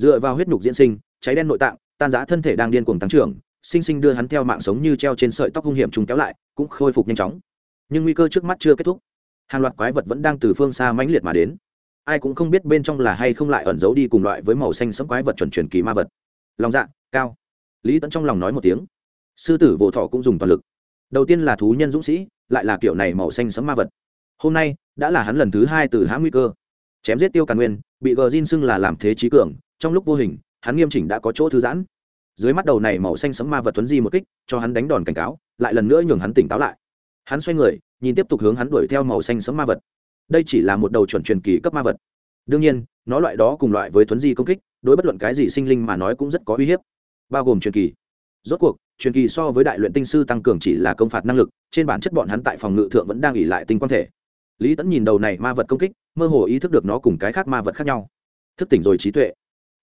dựa vào huyết nhục diễn sinh, cháy đen nội tạng, tan giã thân thể đang điên cuồng tăng trưởng, sinh sinh đưa hắn theo mạng sống như treo trên sợi tóc hung hiểm trùng kéo lại, cũng khôi phục nhanh chóng. Nhưng nguy cơ trước mắt chưa kết thúc. Hàng loạt quái vật vẫn đang từ phương xa mãnh liệt mà đến. Ai cũng không biết bên trong là hay không lại ẩn giấu đi cùng loại với màu xanh sẫm quái vật chuẩn truyền kỳ ma vật. Lòng dạ cao. Lý tẫn trong lòng nói một tiếng. Sư tử vỗ thọ cũng dùng toàn lực. Đầu tiên là thú nhân dũng sĩ, lại là kiểu này màu xanh sẫm ma vật. Hôm nay, đã là hắn lần thứ hai từ hãng nguy cơ. Chém giết tiêu càn nguyên, bị gờ xin xưng là làm thế trí cường trong lúc vô hình, hắn nghiêm chỉnh đã có chỗ thư giãn. Dưới mắt đầu này màu xanh sấm ma vật tuấn di một kích, cho hắn đánh đòn cảnh cáo, lại lần nữa nhường hắn tỉnh táo lại. Hắn xoay người, nhìn tiếp tục hướng hắn đuổi theo màu xanh sấm ma vật. Đây chỉ là một đầu chuẩn truyền kỳ cấp ma vật. Đương nhiên, nó loại đó cùng loại với tuấn di công kích, đối bất luận cái gì sinh linh mà nói cũng rất có uy hiếp. Bao gồm truyền kỳ. Rốt cuộc, truyền kỳ so với đại luyện tinh sư tăng cường chỉ là công phạt năng lực, trên bản chất bọn hắn tại phòng ngự thượng vẫn đang ỉ lại tinh quan thể. Lý tẫn nhìn đầu này ma vật công kích, mơ hồ ý thức được nó cùng cái khác ma vật khác nhau. Thức tỉnh rồi trí tuệ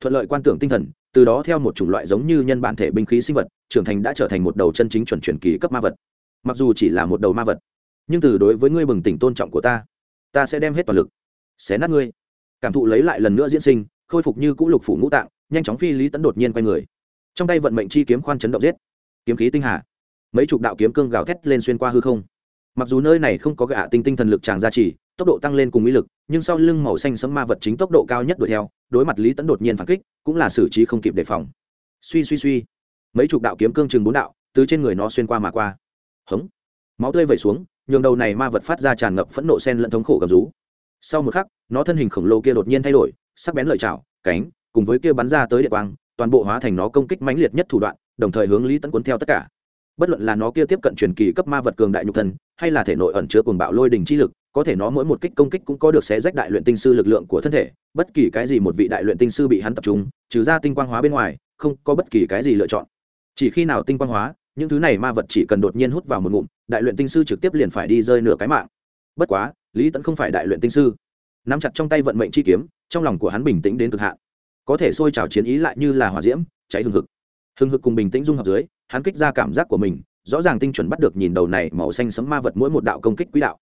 thuận lợi quan tưởng tinh thần, từ đó theo một chủng loại giống như nhân bản thể binh khí sinh vật, trưởng thành đã trở thành một đầu chân chính chuẩn truyền kỳ cấp ma vật. Mặc dù chỉ là một đầu ma vật, nhưng từ đối với ngươi bừng tỉnh tôn trọng của ta ta sẽ đem hết toàn lực, xé nát ngươi. Cảm thụ lấy lại lần nữa diễn sinh, khôi phục như cũ lục phủ ngũ tạng, nhanh chóng phi lý tấn đột nhiên quay người. Trong tay vận mệnh chi kiếm khoan chấn động giết. Kiếm khí tinh hà. Mấy chục đạo kiếm cương gào thét lên xuyên qua hư không. Mặc dù nơi này không có gạ tinh tinh thần lực tràng gia trì tốc độ tăng lên cùng ý lực, nhưng sau lưng màu xanh sấm ma vật chính tốc độ cao nhất đuổi theo, đối mặt lý tấn đột nhiên phản kích, cũng là xử trí không kịp đề phòng. Suy suy suy. Mấy chục đạo kiếm cương chừng bốn đạo, từ trên người nó xuyên qua mà qua. Hống. Máu tươi vẩy xuống, nhường đầu này ma vật phát ra tràn ngập phẫn nộ sen lẫn thống khổ gầm rú. Sau một khắc, nó thân hình khổng lồ kia đột nhiên thay đổi, sắc bén lợi chảo cánh, cùng với kia bắn ra tới địa quang, toàn bộ hóa thành nó công kích mãnh liệt nhất thủ đoạn, đồng thời hướng lý tấn cuốn theo tất cả. Bất luận là nó kia tiếp cận truyền kỳ cấp ma vật cường đại nhục thân, hay là thể nội ẩn chứa cuồng bạo lôi đình chi lực có thể nó mỗi một kích công kích cũng có được xé rách đại luyện tinh sư lực lượng của thân thể, bất kỳ cái gì một vị đại luyện tinh sư bị hắn tập trung, trừ ra tinh quang hóa bên ngoài, không có bất kỳ cái gì lựa chọn. Chỉ khi nào tinh quang hóa, những thứ này ma vật chỉ cần đột nhiên hút vào một ngụm, đại luyện tinh sư trực tiếp liền phải đi rơi nửa cái mạng. Bất quá, lý tẫn không phải đại luyện tinh sư. Nắm chặt trong tay vận mệnh chi kiếm, trong lòng của hắn bình tĩnh đến cực hạn. Có thể sôi trào chiến ý lại như là hỏa diễm, cháy hừng hực. Hừng hực cùng bình tĩnh dung hợp dưới, hắn kích ra cảm giác của mình, rõ ràng tinh chuẩn bắt được nhìn đầu này màu xanh sấm ma vật mỗi một đạo công kích quỹ đạo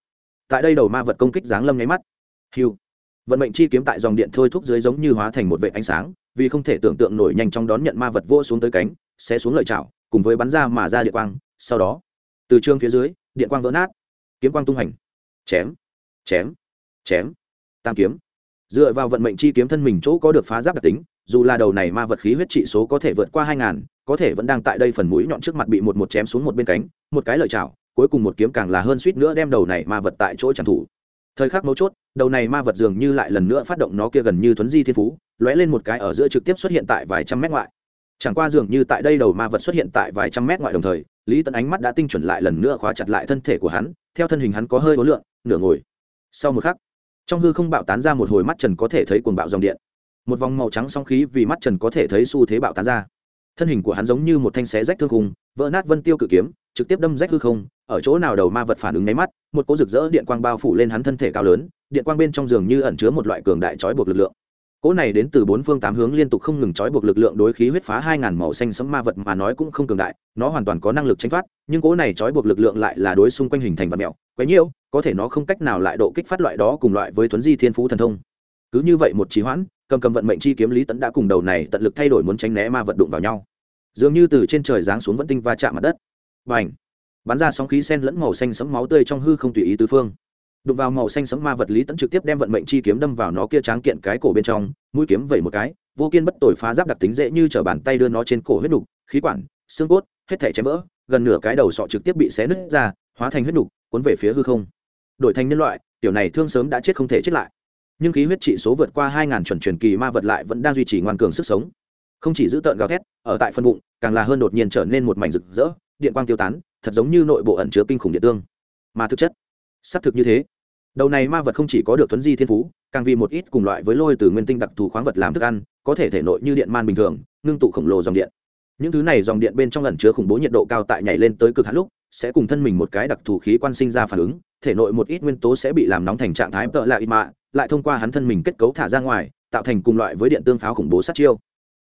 tại đây đầu ma vật công kích giáng lâm nháy mắt. Hiu. Vận mệnh chi kiếm tại dòng điện thôi thúc dưới giống như hóa thành một vệ ánh sáng, vì không thể tưởng tượng nổi nhanh chóng đón nhận ma vật vô xuống tới cánh, sẽ xuống lợi chảo, cùng với bắn ra mà ra điện quang, sau đó, từ trương phía dưới, điện quang vỡ nát, kiếm quang tung hành. Chém chém chém. Tam kiếm. Dựa vào vận mệnh chi kiếm thân mình chỗ có được phá giáp đặc tính, dù là đầu này ma vật khí huyết trị số có thể vượt qua hai ngàn, có thể vẫn đang tại đây phần mũi nhọn trước mặt bị một một chém xuống một bên cánh, một cái lợi chảo cuối cùng một kiếm càng là hơn suýt nữa đem đầu này ma vật tại chỗ tràn thủ. Thời khắc mấu chốt, đầu này ma vật dường như lại lần nữa phát động nó kia gần như thuấn di thiên phú, lóe lên một cái ở giữa trực tiếp xuất hiện tại vài trăm mét ngoại. Chẳng qua dường như tại đây đầu ma vật xuất hiện tại vài trăm mét ngoại đồng thời, lý tấn ánh mắt đã tinh chuẩn lại lần nữa khóa chặt lại thân thể của hắn, theo thân hình hắn có hơi ố lượng, nửa ngồi. Sau một khắc, trong hư không bạo tán ra một hồi mắt trần có thể thấy cuồng bạo dòng điện. Một vòng màu trắng song khí vì mắt trần có thể thấy xu thế bạo tán ra. Thân hình của hắn giống như một thanh xé rách thương khung, vỡ nát vân tiêu cự kiếm trực tiếp đâm rách hư không, ở chỗ nào đầu ma vật phản ứng nháy mắt, một cỗ rực rỡ điện quang bao phủ lên hắn thân thể cao lớn, điện quang bên trong giường như ẩn chứa một loại cường đại trói buộc lực lượng. Cỗ này đến từ bốn phương tám hướng liên tục không ngừng trói buộc lực lượng đối khí huyết phá hai ngàn màu xanh sẫm ma vật mà nói cũng không cường đại, nó hoàn toàn có năng lực tránh thoát, nhưng cỗ này trói buộc lực lượng lại là đối xung quanh hình thành vật mẹo, quấy nhiêu có thể nó không cách nào lại độ kích phát loại đó cùng loại với tuấn di thiên phú thần thông. Cứ như vậy một trí hoãn, cầm cầm vận mệnh chi kiếm lý tẫn đã cùng đầu này tận lực thay đổi muốn tránh né ma vật đụng vào nhau. Dường như từ trên trời giáng xuống vẫn tinh va chạm mặt đất và ảnh. Bắn ra sóng khí sen lẫn màu xanh sẫm máu tươi trong hư không tùy ý tứ phương. Đụng vào màu xanh sẫm ma vật lý tẫn trực tiếp đem vận mệnh chi kiếm đâm vào nó kia tráng kiện cái cổ bên trong, mũi kiếm vẩy một cái, vô kiên bất tội phá giáp đặc tính dễ như t bàn tay đưa nó trên cổ huyết nục, khí quản, xương cốt, hết thể chém vỡ, gần nửa cái đầu sọ trực tiếp bị xé nứt ra, hóa thành huyết nục, cuốn về phía hư không. Đổi thành nhân loại, tiểu này thương sớm đã chết không thể chết lại. Nhưng khí huyết trị số vượt qua hai ngàn chuẩn truyền kỳ ma vật lại vẫn đang duy trì ngoan cường sức sống. Không chỉ giữ tợn gào thét, ở tại phân bụng, càng là hơn đột nhiên trở nên một mảnh rực rỡ điện quang tiêu tán, thật giống như nội bộ ẩn chứa kinh khủng điện tương. Mà thực chất, xác thực như thế. Đầu này ma vật không chỉ có được thuấn di thiên phú, càng vì một ít cùng loại với lôi từ nguyên tinh đặc thù khoáng vật làm thức ăn, có thể thể nội như điện man bình thường, ngưng tụ khổng lồ dòng điện. Những thứ này dòng điện bên trong ẩn chứa khủng bố nhiệt độ cao tại nhảy lên tới cực hạn lúc, sẽ cùng thân mình một cái đặc thù khí quan sinh ra phản ứng, thể nội một ít nguyên tố sẽ bị làm nóng thành trạng thái tợ lại ít mạ, lại thông qua hắn thân mình kết cấu thả ra ngoài, tạo thành cùng loại với điện tương pháo khủng bố sát chiêu.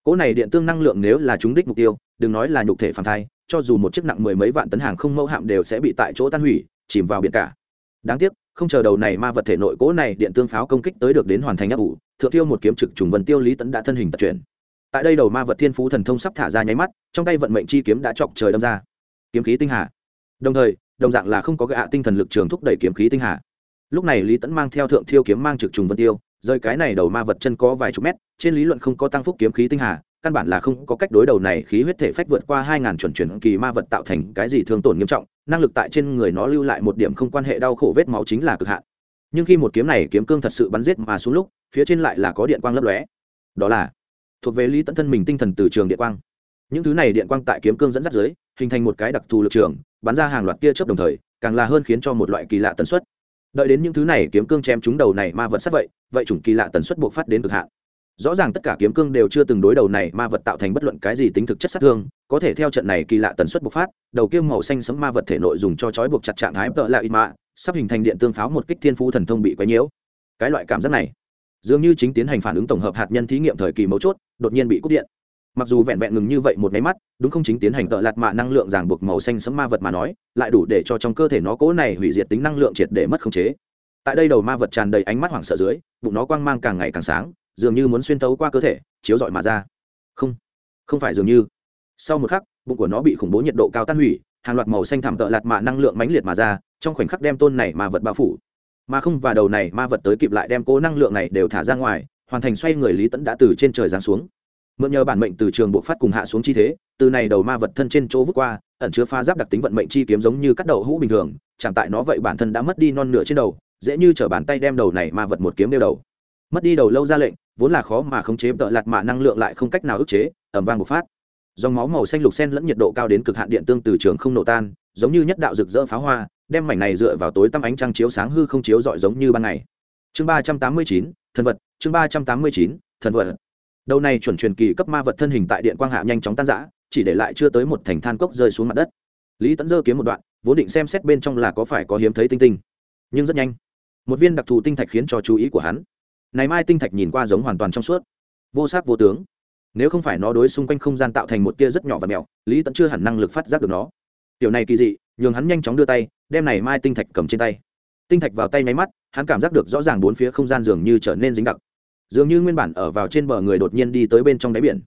Cỗ này điện tương năng lượng nếu là trúng đích mục tiêu, đừng nói là nhục thể phản thai cho dù một chiếc nặng mười mấy vạn tấn hàng không mẫu hạm đều sẽ bị tại chỗ tan hủy, chìm vào biển cả. Đáng tiếc, không chờ đầu này ma vật thể nội cỗ này điện tương pháo công kích tới được đến hoàn thành áp ủ, thượng tiêu một kiếm trực trùng vân tiêu lý tấn đã thân hình tập chuyển. Tại đây đầu ma vật thiên phú thần thông sắp thả ra nháy mắt, trong tay vận mệnh chi kiếm đã chọc trời đâm ra. Kiếm khí tinh hà. Đồng thời, đồng dạng là không có gạ tinh thần lực trường thúc đẩy kiếm khí tinh hà. Lúc này lý tấn mang theo thượng thiêu kiếm mang trực trùng vân tiêu rơi cái này đầu ma vật chân có vài chục mét, trên lý luận không có tăng phúc kiếm khí tinh hà căn bản là không có cách đối đầu này khí huyết thể phách vượt qua hai ngàn chuẩn chuyển kỳ ma vật tạo thành cái gì thương tổn nghiêm trọng, năng lực tại trên người nó lưu lại một điểm không quan hệ đau khổ vết máu chính là cực hạn. Nhưng khi một kiếm này kiếm cương thật sự bắn giết mà xuống lúc, phía trên lại là có điện quang lấp lóe. Đó là thuộc về lý tận thân mình tinh thần từ trường điện quang. Những thứ này điện quang tại kiếm cương dẫn dắt dưới, hình thành một cái đặc thù lực trường, bắn ra hàng loạt tia chớp đồng thời, càng là hơn khiến cho một loại kỳ lạ tần suất. Đợi đến những thứ này kiếm cương chém chúng đầu này ma vật sắt vậy vậy chủng kỳ lạ tần suất buộc phát đến cực hạn rõ ràng tất cả kiếm cương đều chưa từng đối đầu này ma vật tạo thành bất luận cái gì tính thực chất sát thương, có thể theo trận này kỳ lạ tần suất bộc phát, đầu kiêm màu xanh sấm ma vật thể nội dùng cho trói buộc chặt trạng thái tợ lạ ít mạ, sắp hình thành điện tương pháo một kích thiên phú thần thông bị quấy nhiễu. Cái loại cảm giác này, dường như chính tiến hành phản ứng tổng hợp hạt nhân thí nghiệm thời kỳ mấu chốt, đột nhiên bị cúp điện. Mặc dù vẹn vẹn ngừng như vậy một máy mắt, đúng không chính tiến hành tợ lạt mạ năng lượng ràng buộc màu xanh sấm ma vật mà nói, lại đủ để cho trong cơ thể nó cố này hủy diệt tính năng lượng triệt để mất khống chế. Tại đây đầu ma vật tràn đầy ánh mắt hoảng sợ dưới, bụng nó quang mang càng ngày càng sáng dường như muốn xuyên tấu qua cơ thể, chiếu rọi mà ra. Không không phải dường như. Sau một khắc, bụng của nó bị khủng bố nhiệt độ cao tan hủy, hàng loạt màu xanh thảm tợ lạt mạ năng lượng mãnh liệt mà ra, trong khoảnh khắc đem tôn này ma vật bao phủ. Mà không và đầu này ma vật tới kịp lại đem cố năng lượng này đều thả ra ngoài, hoàn thành xoay người lý tẫn đã từ trên trời giáng xuống. Mượn nhờ bản mệnh từ trường bộ phát cùng hạ xuống chi thế, từ này đầu ma vật thân trên chỗ vút qua, ẩn chứa pha giáp đặc tính vận mệnh chi kiếm giống như cắt đầu hũ bình thường chẳng tại nó vậy bản thân đã mất đi non nửa trên đầu, dễ như t bàn tay đem đầu này ma vật một kiếm đeo đầu. Mất đi đầu lâu ra lệnh vốn là khó mà khống chế tợ lạt mạ năng lượng lại không cách nào ức chế ẩm vang một phát. Dòng máu màu xanh lục sen lẫn nhiệt độ cao đến cực hạn điện tương từ trường không nổ tan, giống như nhất đạo rực rỡ pháo hoa, đem mảnh này dựa vào tối tăm ánh trăng chiếu sáng hư không chiếu rọi giống như ban ngày. Chương ba trăm tám mươi chín, thần vật, chương ba trăm tám mươi chín, thần vật. Đầu này chuẩn truyền kỳ cấp ma vật thân hình tại điện quang hạ nhanh chóng tan rã, chỉ để lại chưa tới một thành than cốc rơi xuống mặt đất. Lý tẫn dơ kiếm một đoạn, vốn định xem xét bên trong là có phải có hiếm thấy tinh tinh, nhưng rất nhanh. Một viên đặc thù tinh thạch khiến cho chú ý của hắn này mai tinh thạch nhìn qua giống hoàn toàn trong suốt. Vô sắc vô tướng. Nếu không phải nó đối xung quanh không gian tạo thành một tia rất nhỏ và mèo, lý tẫn chưa hẳn năng lực phát giác được nó. Tiểu này kỳ dị, nhường hắn nhanh chóng đưa tay, đem này mai tinh thạch cầm trên tay. Tinh thạch vào tay máy mắt, hắn cảm giác được rõ ràng bốn phía không gian dường như trở nên dính đặc. Dường như nguyên bản ở vào trên bờ người đột nhiên đi tới bên trong đáy biển.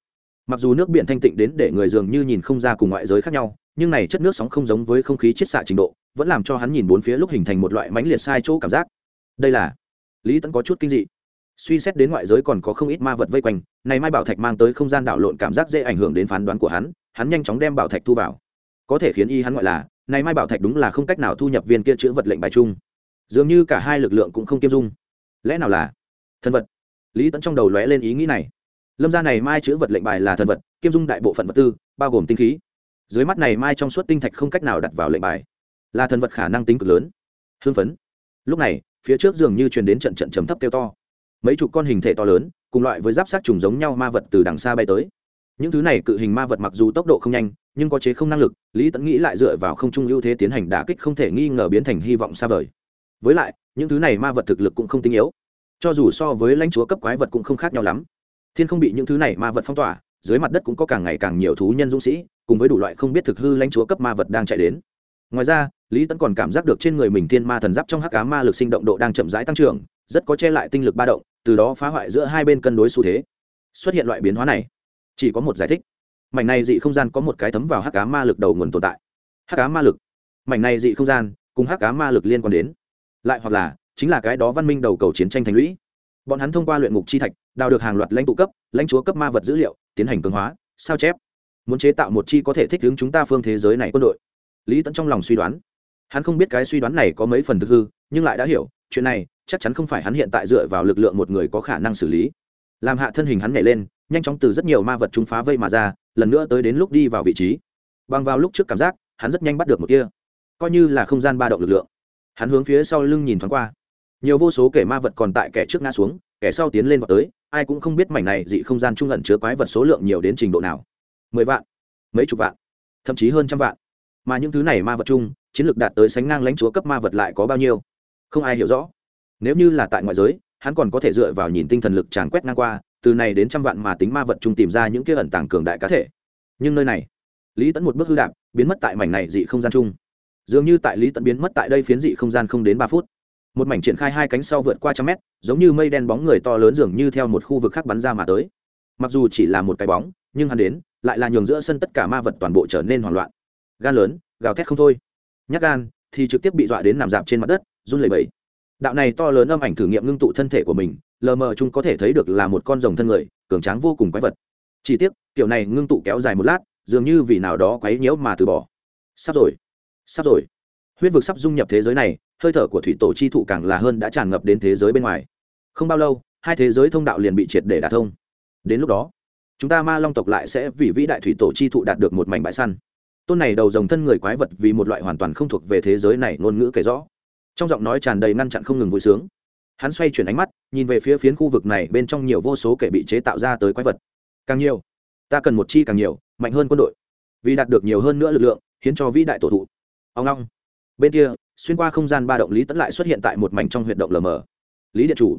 Mặc dù nước biển thanh tịnh đến để người dường như nhìn không ra cùng ngoại giới khác nhau, nhưng này chất nước sóng không giống với không khí chiết xạ trình độ, vẫn làm cho hắn nhìn bốn phía lúc hình thành một loại mãnh liệt sai chỗ cảm giác. Đây là lý tẫn có chút kinh dị suy xét đến ngoại giới còn có không ít ma vật vây quanh, này mai bảo thạch mang tới không gian đảo lộn cảm giác dễ ảnh hưởng đến phán đoán của hắn hắn nhanh chóng đem bảo thạch thu vào. Có thể khiến y hắn gọi là, này mai bảo thạch đúng là không cách nào thu nhập viên kia chữ vật lệnh bài chung. Dường như cả hai lực lượng cũng không kiêm dung. Lẽ nào là thần vật? Lý tẫn trong đầu lóe lên ý nghĩ này. Lâm ra này mai chữ vật lệnh bài là thần vật, kiêm dung đại bộ phận vật tư, bao gồm tinh khí. Dưới mắt này mai trong suốt tinh thạch không cách nào đặt vào lệnh bài. Là thần vật khả năng tính cực lớn. Hưng phấn. Lúc này, phía trước dường như truyền đến trận trận trầm thấp kêu to mấy chục con hình thể to lớn, cùng loại với giáp sát trùng giống nhau ma vật từ đằng xa bay tới. Những thứ này cự hình ma vật mặc dù tốc độ không nhanh, nhưng có chế không năng lực, lý tẫn nghĩ lại dựa vào không trung ưu thế tiến hành đả kích không thể nghi ngờ biến thành hy vọng xa vời. Với lại, những thứ này ma vật thực lực cũng không tinh yếu. Cho dù so với lãnh chúa cấp quái vật cũng không khác nhau lắm. Thiên không bị những thứ này ma vật phong tỏa, dưới mặt đất cũng có càng ngày càng nhiều thú nhân dũng sĩ, cùng với đủ loại không biết thực hư lãnh chúa cấp ma vật đang chạy đến. Ngoài ra, lý tẫn còn cảm giác được trên người mình thiên ma thần giáp trong hắc cá ma lực sinh động độ đang chậm rãi tăng trưởng, rất có che lại tinh lực ba động từ đó phá hoại giữa hai bên cân đối xu thế. Xuất hiện loại biến hóa này, chỉ có một giải thích. Mảnh này dị không gian có một cái thấm vào hắc cá ma lực đầu nguồn tồn tại. Hắc cá ma lực. Mảnh này dị không gian cùng hắc cá ma lực liên quan đến. Lại hoặc là, chính là cái đó văn minh đầu cầu chiến tranh thành lũy. Bọn hắn thông qua luyện ngục chi thạch, đào được hàng loạt lãnh tụ cấp, lãnh chúa cấp ma vật dữ liệu, tiến hành cường hóa, sao chép. Muốn chế tạo một chi có thể thích ứng chúng ta phương thế giới này quân đội. Lý tẫn trong lòng suy đoán. Hắn không biết cái suy đoán này có mấy phần thực hư, nhưng lại đã hiểu, chuyện này chắc chắn không phải hắn hiện tại dựa vào lực lượng một người có khả năng xử lý. Làm hạ thân hình hắn nhảy lên, nhanh chóng từ rất nhiều ma vật chúng phá vây mà ra, lần nữa tới đến lúc đi vào vị trí. Bằng vào lúc trước cảm giác, hắn rất nhanh bắt được một kia coi như là không gian ba động lực lượng. Hắn hướng phía sau lưng nhìn thoáng qua. Nhiều vô số kẻ ma vật còn tại kẻ trước ngã xuống, kẻ sau tiến lên vào tới, ai cũng không biết mảnh này dị không gian trung ẩn chứa quái vật số lượng nhiều đến trình độ nào. Mười vạn, mấy chục vạn, thậm chí hơn trăm vạn. Mà những thứ này ma vật chung, chiến lược đạt tới sánh ngang lãnh chúa cấp ma vật lại có bao nhiêu? Không ai hiểu rõ nếu như là tại ngoại giới, hắn còn có thể dựa vào nhìn tinh thần lực tràn quét ngang qua, từ này đến trăm vạn mà tính ma vật chung tìm ra những kia ẩn tàng cường đại cá thể. Nhưng nơi này, lý tẫn một bước hư đạp, biến mất tại mảnh này dị không gian chung. Dường như tại lý tẫn biến mất tại đây phiến dị không gian không đến ba phút. Một mảnh triển khai hai cánh sau vượt qua trăm mét, giống như mây đen bóng người to lớn dường như theo một khu vực khác bắn ra mà tới. Mặc dù chỉ là một cái bóng, nhưng hắn đến, lại là nhường giữa sân tất cả ma vật toàn bộ trở nên hoảng loạn. Gan lớn, gào thét không thôi. Nhắc gan, thì trực tiếp bị dọa đến nằm dạp trên mặt đất, run lẩy bẩy đạo này to lớn âm ảnh thử nghiệm ngưng tụ thân thể của mình, lờ mờ chúng có thể thấy được là một con rồng thân người, cường tráng vô cùng quái vật. Chỉ tiếc, kiểu này ngưng tụ kéo dài một lát, dường như vì nào đó quấy nhiễu mà từ bỏ. Sắp rồi sắp rồi. Huyết vực sắp dung nhập thế giới này, hơi thở của thủy tổ chi thụ càng là hơn đã tràn ngập đến thế giới bên ngoài. Không bao lâu, hai thế giới thông đạo liền bị triệt để đả thông. Đến lúc đó, chúng ta ma long tộc lại sẽ vì vĩ đại thủy tổ chi thụ đạt được một mảnh bãi săn. Tôn này đầu dòng thân người quái vật vì một loại hoàn toàn không thuộc về thế giới này ngôn ngữ kể rõ trong giọng nói tràn đầy ngăn chặn không ngừng vui sướng. Hắn xoay chuyển ánh mắt, nhìn về phía phiến khu vực này bên trong nhiều vô số kẻ bị chế tạo ra tới quái vật. Càng nhiều, ta cần một chi càng nhiều, mạnh hơn quân đội. Vì đạt được nhiều hơn nữa lực lượng khiến cho vĩ đại tổ thụ. Ông long. Bên kia, xuyên qua không gian ba động lý tẫn lại xuất hiện tại một mảnh trong huyệt động lờ mờ. Lý điện chủ.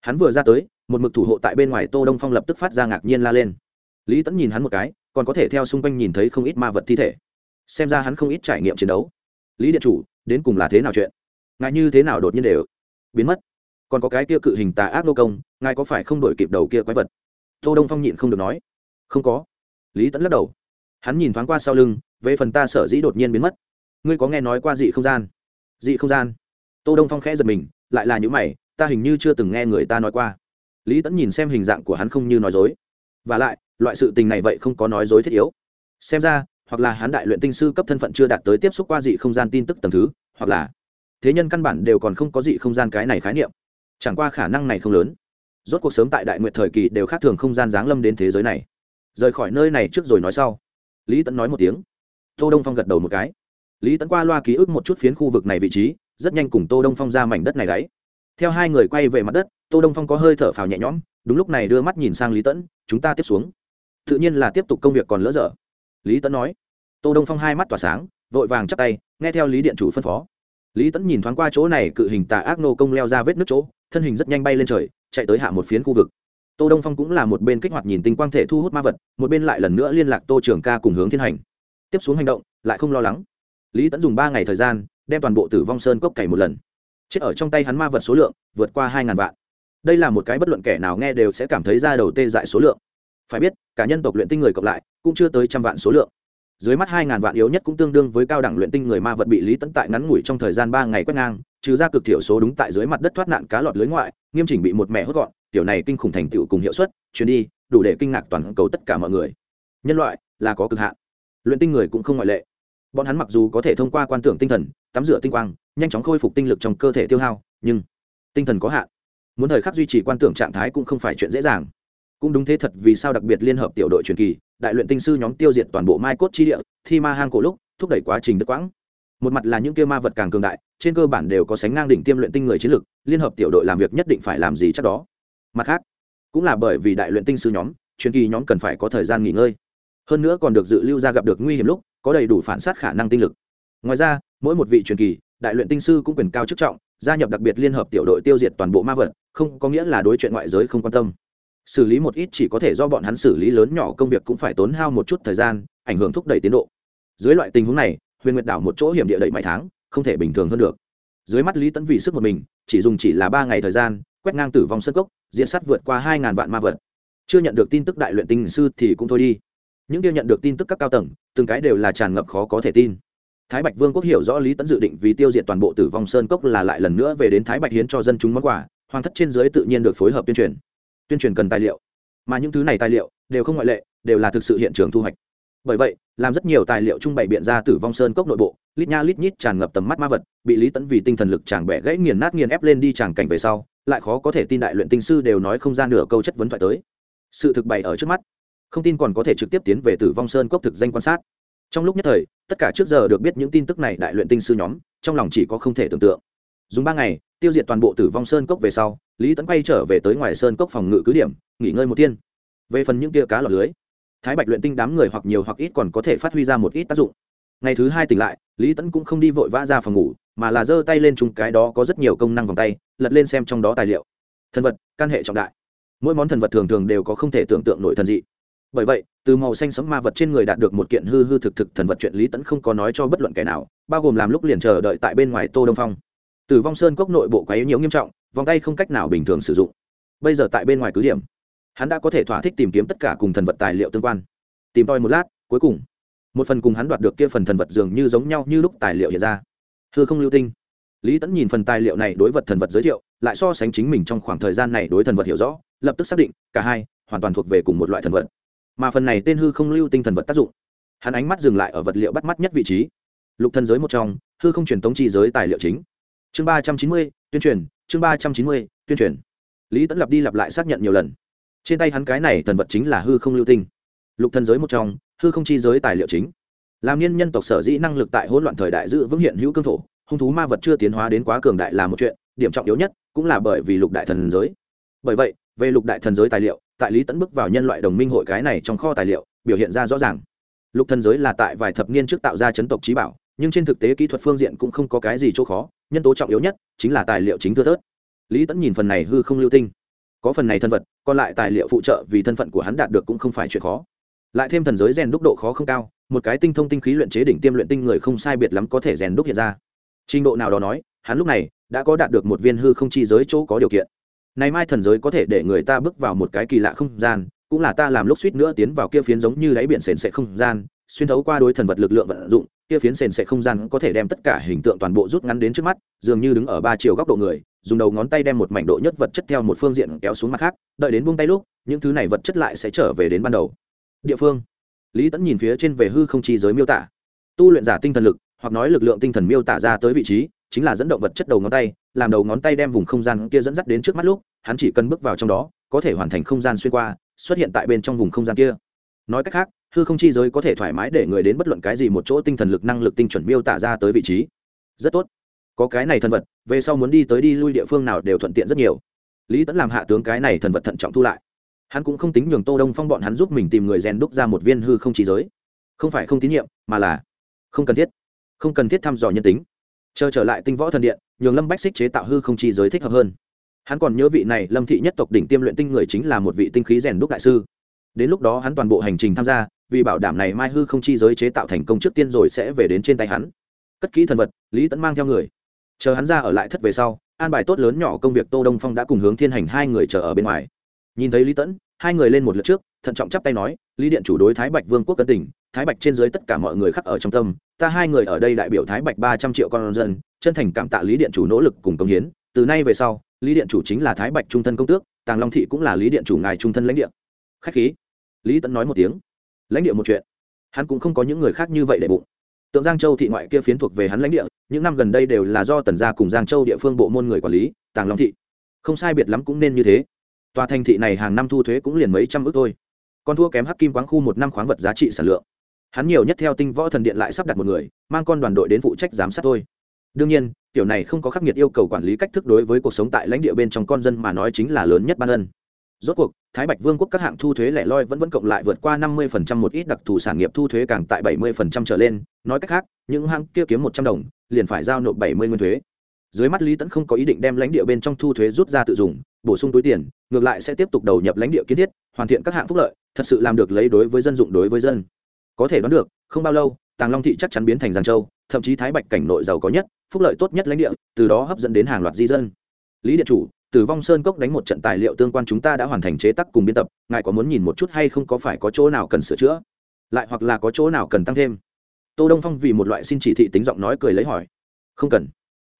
Hắn vừa ra tới, một mực thủ hộ tại bên ngoài tô đông phong lập tức phát ra ngạc nhiên la lên. Lý tẫn nhìn hắn một cái, còn có thể theo xung quanh nhìn thấy không ít ma vật thi thể. Xem ra hắn không ít trải nghiệm chiến đấu. Lý điện chủ, đến cùng là thế nào chuyện? Ngài như thế nào đột nhiên đều biến mất? Còn có cái kia cự hình tà ác nô công, ngài có phải không đổi kịp đầu kia quái vật? Tô đông phong nhịn không được nói. Không có. Lý tẫn lắc đầu. Hắn nhìn thoáng qua sau lưng, về phần ta sở dĩ đột nhiên biến mất. Ngươi có nghe nói qua dị không gian? Dị không gian. Tô đông phong khẽ giật mình, lại là những mày, ta hình như chưa từng nghe người ta nói qua. Lý tẫn nhìn xem hình dạng của hắn không như nói dối. Và lại, loại sự tình này vậy không có nói dối thiết yếu. Xem ra, hoặc là hắn đại luyện tinh sư cấp thân phận chưa đạt tới tiếp xúc qua dị không gian tin tức tầm thứ, hoặc là thế nhân căn bản đều còn không có dị không gian cái này khái niệm. Chẳng qua khả năng này không lớn. Rốt cuộc sớm tại đại nguyện thời kỳ đều khác thường không gian giáng lâm đến thế giới này. Rời khỏi nơi này trước rồi nói sau. Lý tẫn nói một tiếng. Tô đông phong gật đầu một cái. Lý tẫn qua loa ký ức một chút phiến khu vực này vị trí rất nhanh cùng tô đông phong ra mảnh đất này đấy, theo hai người quay về mặt đất tô đông phong có hơi thở phào nhẹ nhõm đúng lúc này đưa mắt nhìn sang lý tẫn chúng ta tiếp xuống. Tự nhiên là tiếp tục công việc còn lỡ dở. Lý tẫn nói. Tô đông phong hai mắt tỏa sáng vội vàng chắp tay nghe theo lý điện chủ phân phó lý tẫn nhìn thoáng qua chỗ này, cự hình tà ác nô công leo ra vết nước chỗ, thân hình rất nhanh bay lên trời, chạy tới hạ một phiến khu vực. Tô đông phong cũng là một bên kích hoạt nhìn tinh quang thể thu hút ma vật, một bên lại lần nữa liên lạc tô Trường ca cùng hướng thiên hành. Tiếp xuống hành động, lại không lo lắng. Lý tẫn dùng ba ngày thời gian, đem toàn bộ tử vong sơn cốc cày một lần. Chết ở trong tay hắn ma vật số lượng, vượt qua hai ngàn vạn. Đây là một cái bất luận kẻ nào nghe đều sẽ cảm thấy ra đầu tê dại số lượng. Phải biết, cả nhân tộc luyện tinh người cộng lại, cũng chưa tới trăm vạn số lượng dưới mắt hai ngàn vạn yếu nhất cũng tương đương với cao đẳng luyện tinh người ma vật bị lý tẫn tại ngắn ngủi trong thời gian ba ngày quét ngang, trừ ra cực thiểu số đúng tại dưới mặt đất thoát nạn cá lọt lưới ngoại, nghiêm chỉnh bị một mẹ hốt gọn, tiểu này kinh khủng thành tựu cùng hiệu suất, chuyến đi, đủ để kinh ngạc toàn cầu tất cả mọi người. Nhân loại, là có cực hạn. Luyện tinh người cũng không ngoại lệ. Bọn hắn mặc dù có thể thông qua quan tưởng tinh thần, tắm rửa tinh quang, nhanh chóng khôi phục tinh lực trong cơ thể tiêu hao, nhưng tinh thần có hạn. Muốn thời khắc duy trì quan tưởng trạng thái cũng không phải chuyện dễ dàng. Cũng đúng thế thật vì sao đặc biệt liên hợp tiểu đội truyền kỳ đại luyện tinh sư nhóm tiêu diệt toàn bộ mai cốt chi địa, thi ma hang cổ lúc, thúc đẩy quá trình đứt quãng. Một mặt là những kia ma vật càng cường đại, trên cơ bản đều có sánh ngang đỉnh tiêm luyện tinh người chiến lực, liên hợp tiểu đội làm việc nhất định phải làm gì chắc đó. Mặt khác, cũng là bởi vì đại luyện tinh sư nhóm, truyền kỳ nhóm cần phải có thời gian nghỉ ngơi. Hơn nữa còn được dự lưu ra gặp được nguy hiểm lúc, có đầy đủ phản sát khả năng tinh lực. Ngoài ra, mỗi một vị truyền kỳ, đại luyện tinh sư cũng quyền cao chức trọng, gia nhập đặc biệt liên hợp tiểu đội tiêu diệt toàn bộ ma vật, không có nghĩa là đối chuyện ngoại giới không quan tâm xử lý một ít chỉ có thể do bọn hắn xử lý lớn nhỏ công việc cũng phải tốn hao một chút thời gian, ảnh hưởng thúc đẩy tiến độ. Dưới loại tình huống này, huyền nguyệt đảo một chỗ hiểm địa đẩy mấy tháng, không thể bình thường hơn được. Dưới mắt lý tẫn vì sức một mình, chỉ dùng chỉ là ba ngày thời gian, quét ngang tử vong sân cốc, diện sát vượt qua hai ngàn vạn ma vật. Chưa nhận được tin tức đại luyện tinh sư thì cũng thôi đi. Những kia nhận được tin tức các cao tầng, từng cái đều là tràn ngập khó có thể tin. Thái bạch vương quốc hiểu rõ lý tẫn dự định vì tiêu diệt toàn bộ tử vong sơn cốc là lại lần nữa về đến thái bạch hiến cho dân chúng món quà, hoàng thất trên dưới tự nhiên được phối hợp tuyên truyền tuyên truyền cần tài liệu. Mà những thứ này tài liệu đều không ngoại lệ, đều là thực sự hiện trường thu hoạch. Bởi vậy, làm rất nhiều tài liệu trung bày biện ra tử vong sơn cốc nội bộ, lít nha lít nhít tràn ngập tầm mắt ma vật, bị lý tẫn vì tinh thần lực chàng bẻ gãy nghiền nát nghiền ép lên đi chàng cảnh về sau, lại khó có thể tin đại luyện tinh sư đều nói không ra nửa câu chất vấn thoại tới. Sự thực bày ở trước mắt, không tin còn có thể trực tiếp tiến về tử vong sơn cốc thực danh quan sát. Trong lúc nhất thời, tất cả trước giờ được biết những tin tức này đại luyện tinh sư nhóm, trong lòng chỉ có không thể tưởng tượng. Dùng ba ngày tiêu diệt toàn bộ tử vong sơn cốc về sau, lý tấn quay trở về tới ngoài sơn cốc phòng ngự cứ điểm, nghỉ ngơi một tiên về phần những tia cá lọt lưới, thái bạch luyện tinh đám người hoặc nhiều hoặc ít còn có thể phát huy ra một ít tác dụng. Ngày thứ hai tỉnh lại, lý tấn cũng không đi vội vã ra phòng ngủ, mà là giơ tay lên chung cái đó có rất nhiều công năng vòng tay, lật lên xem trong đó tài liệu. Thần vật, căn hệ trọng đại. Mỗi món thần vật thường thường đều có không thể tưởng tượng nổi thần dị. Bởi vậy, từ màu xanh sấm ma vật trên người đạt được một kiện hư hư thực thực thần vật chuyện lý tẫn không có nói cho bất luận kẻ nào, bao gồm làm lúc liền chờ đợi tại bên ngoài tô đông phong. Tử vong sơn cốc nội bộ quá yếu nhiều nghiêm trọng, vòng tay không cách nào bình thường sử dụng. Bây giờ tại bên ngoài cứ điểm, hắn đã có thể thỏa thích tìm kiếm tất cả cùng thần vật tài liệu tương quan. Tìm tòi một lát, cuối cùng, một phần cùng hắn đoạt được kia phần thần vật dường như giống nhau như lúc tài liệu hiện ra. Hư không lưu tinh, lý tẫn nhìn phần tài liệu này đối vật thần vật giới thiệu, lại so sánh chính mình trong khoảng thời gian này đối thần vật hiểu rõ, lập tức xác định, cả hai hoàn toàn thuộc về cùng một loại thần vật. Mà phần này tên hư không lưu tinh thần vật tác dụng, hắn ánh mắt dừng lại ở vật liệu bắt mắt nhất vị trí. Lục thần giới một trong, hư không truyền tống chi giới tài liệu chính chương ba trăm chín mươi, tuyên truyền, chương ba trăm chín mươi, tuyên truyền. Lý tẫn lặp đi lặp lại xác nhận nhiều lần. Trên tay hắn cái này thần vật chính là hư không lưu tinh. Lục thần giới một trong, hư không chi giới tài liệu chính. Làm niên nhân tộc sở dĩ năng lực tại hỗn loạn thời đại giữ vững hiện hữu cương thổ, hung thú ma vật chưa tiến hóa đến quá cường đại là một chuyện, điểm trọng yếu nhất cũng là bởi vì lục đại thần giới. Bởi vậy, về lục đại thần giới tài liệu, tại lý tẫn bước vào nhân loại đồng minh hội cái này trong kho tài liệu, biểu hiện ra rõ ràng. Lục thần giới là tại vài thập niên trước tạo ra chấn tộc trí bảo nhưng trên thực tế kỹ thuật phương diện cũng không có cái gì chỗ khó, nhân tố trọng yếu nhất chính là tài liệu chính thưa thớt. Lý tẫn nhìn phần này hư không lưu tinh. Có phần này thân vật, còn lại tài liệu phụ trợ vì thân phận của hắn đạt được cũng không phải chuyện khó. Lại thêm thần giới rèn đúc độ khó không cao, một cái tinh thông tinh khí luyện chế đỉnh tiêm luyện tinh người không sai biệt lắm có thể rèn đúc hiện ra. Trình độ nào đó nói, hắn lúc này đã có đạt được một viên hư không chi giới chỗ có điều kiện. Này mai thần giới có thể để người ta bước vào một cái kỳ lạ không gian, cũng là ta làm lúc suýt nữa tiến vào kia phiến giống như đáy biển sền sệ không gian, xuyên thấu qua đối thần vật lực lượng vận dụng kia phiến sền sẽ không gian có thể đem tất cả hình tượng toàn bộ rút ngắn đến trước mắt, dường như đứng ở ba chiều góc độ người, dùng đầu ngón tay đem một mảnh độ nhất vật chất theo một phương diện kéo xuống mặt khác, đợi đến buông tay lúc, những thứ này vật chất lại sẽ trở về đến ban đầu. Địa phương. Lý tẫn nhìn phía trên về hư không chi giới miêu tả. Tu luyện giả tinh thần lực, hoặc nói lực lượng tinh thần miêu tả ra tới vị trí, chính là dẫn động vật chất đầu ngón tay, làm đầu ngón tay đem vùng không gian kia dẫn dắt đến trước mắt lúc, hắn chỉ cần bước vào trong đó, có thể hoàn thành không gian xuyên qua, xuất hiện tại bên trong vùng không gian kia. Nói cách khác hư không chi giới có thể thoải mái để người đến bất luận cái gì một chỗ tinh thần lực năng lực tinh chuẩn miêu tả ra tới vị trí. Rất tốt. Có cái này thần vật, về sau muốn đi tới đi lui địa phương nào đều thuận tiện rất nhiều. Lý tẫn làm hạ tướng cái này thần vật thận trọng thu lại. Hắn cũng không tính nhường tô đông phong bọn hắn giúp mình tìm người rèn đúc ra một viên hư không chi giới. Không phải không tín nhiệm, mà là không cần thiết. Không cần thiết thăm dò nhân tính. Chờ trở lại tinh võ thần điện, nhường lâm bách xích chế tạo hư không chi giới thích hợp hơn. Hắn còn nhớ vị này lâm thị nhất tộc đỉnh tiêm luyện tinh người chính là một vị tinh khí rèn đúc đại sư. Đến lúc đó hắn toàn bộ hành trình tham gia vì bảo đảm này mai hư không chi giới chế tạo thành công trước tiên rồi sẽ về đến trên tay hắn. Cất kỹ thần vật, lý tẫn mang theo người. Chờ hắn ra ở lại thất về sau, an bài tốt lớn nhỏ công việc tô đông phong đã cùng hướng thiên hành hai người chờ ở bên ngoài. Nhìn thấy lý tẫn hai người lên một lượt trước, thận trọng chắp tay nói, lý điện chủ đối thái bạch vương quốc cân tình, thái bạch trên dưới tất cả mọi người khắc ở trong tâm, ta hai người ở đây đại biểu thái bạch ba trăm triệu con dân, chân thành cảm tạ lý điện chủ nỗ lực cùng công hiến. Từ nay về sau, lý điện chủ chính là thái bạch trung thân công tước, tàng long thị cũng là lý điện chủ ngài trung thân lãnh địa. Khách khí. Lý tẫn nói một tiếng lãnh địa một chuyện. Hắn cũng không có những người khác như vậy để bụng. Tượng giang châu thị ngoại kia phiến thuộc về hắn lãnh địa, những năm gần đây đều là do tần gia cùng giang châu địa phương bộ môn người quản lý, tàng long thị. Không sai biệt lắm cũng nên như thế. Tòa thành thị này hàng năm thu thuế cũng liền mấy trăm ước thôi. Con thua kém hắc kim quáng khu một năm khoáng vật giá trị sản lượng. Hắn nhiều nhất theo tinh võ thần điện lại sắp đặt một người, mang con đoàn đội đến phụ trách giám sát thôi. Đương nhiên, tiểu này không có khắc nghiệt yêu cầu quản lý cách thức đối với cuộc sống tại lãnh địa bên trong con dân mà nói chính là lớn nhất ban ân rốt cuộc, thái bạch vương quốc các hạng thu thuế lẻ loi vẫn vẫn cộng lại vượt qua năm mươi phần trăm một ít đặc thù sản nghiệp thu thuế càng tại bảy mươi phần trăm trở lên. Nói cách khác, những hạng kia kiếm một trăm đồng, liền phải giao nộp bảy mươi nguyên thuế. Dưới mắt lý tẫn không có ý định đem lãnh địa bên trong thu thuế rút ra tự dùng, bổ sung túi tiền, ngược lại sẽ tiếp tục đầu nhập lãnh địa kiến thiết, hoàn thiện các hạng phúc lợi, thật sự làm được lấy đối với dân dụng đối với dân. Có thể đoán được, không bao lâu, tàng long thị chắc chắn biến thành giang châu, thậm chí thái bạch cảnh nội giàu có nhất, phúc lợi tốt nhất lãnh địa, từ đó hấp dẫn đến hàng loạt di dân. Lý điện chủ tử vong sơn cốc đánh một trận tài liệu tương quan chúng ta đã hoàn thành chế tác cùng biên tập, ngài có muốn nhìn một chút hay không có phải có chỗ nào cần sửa chữa? Lại hoặc là có chỗ nào cần tăng thêm? Tô đông phong vì một loại xin chỉ thị tính giọng nói cười lấy hỏi. Không cần.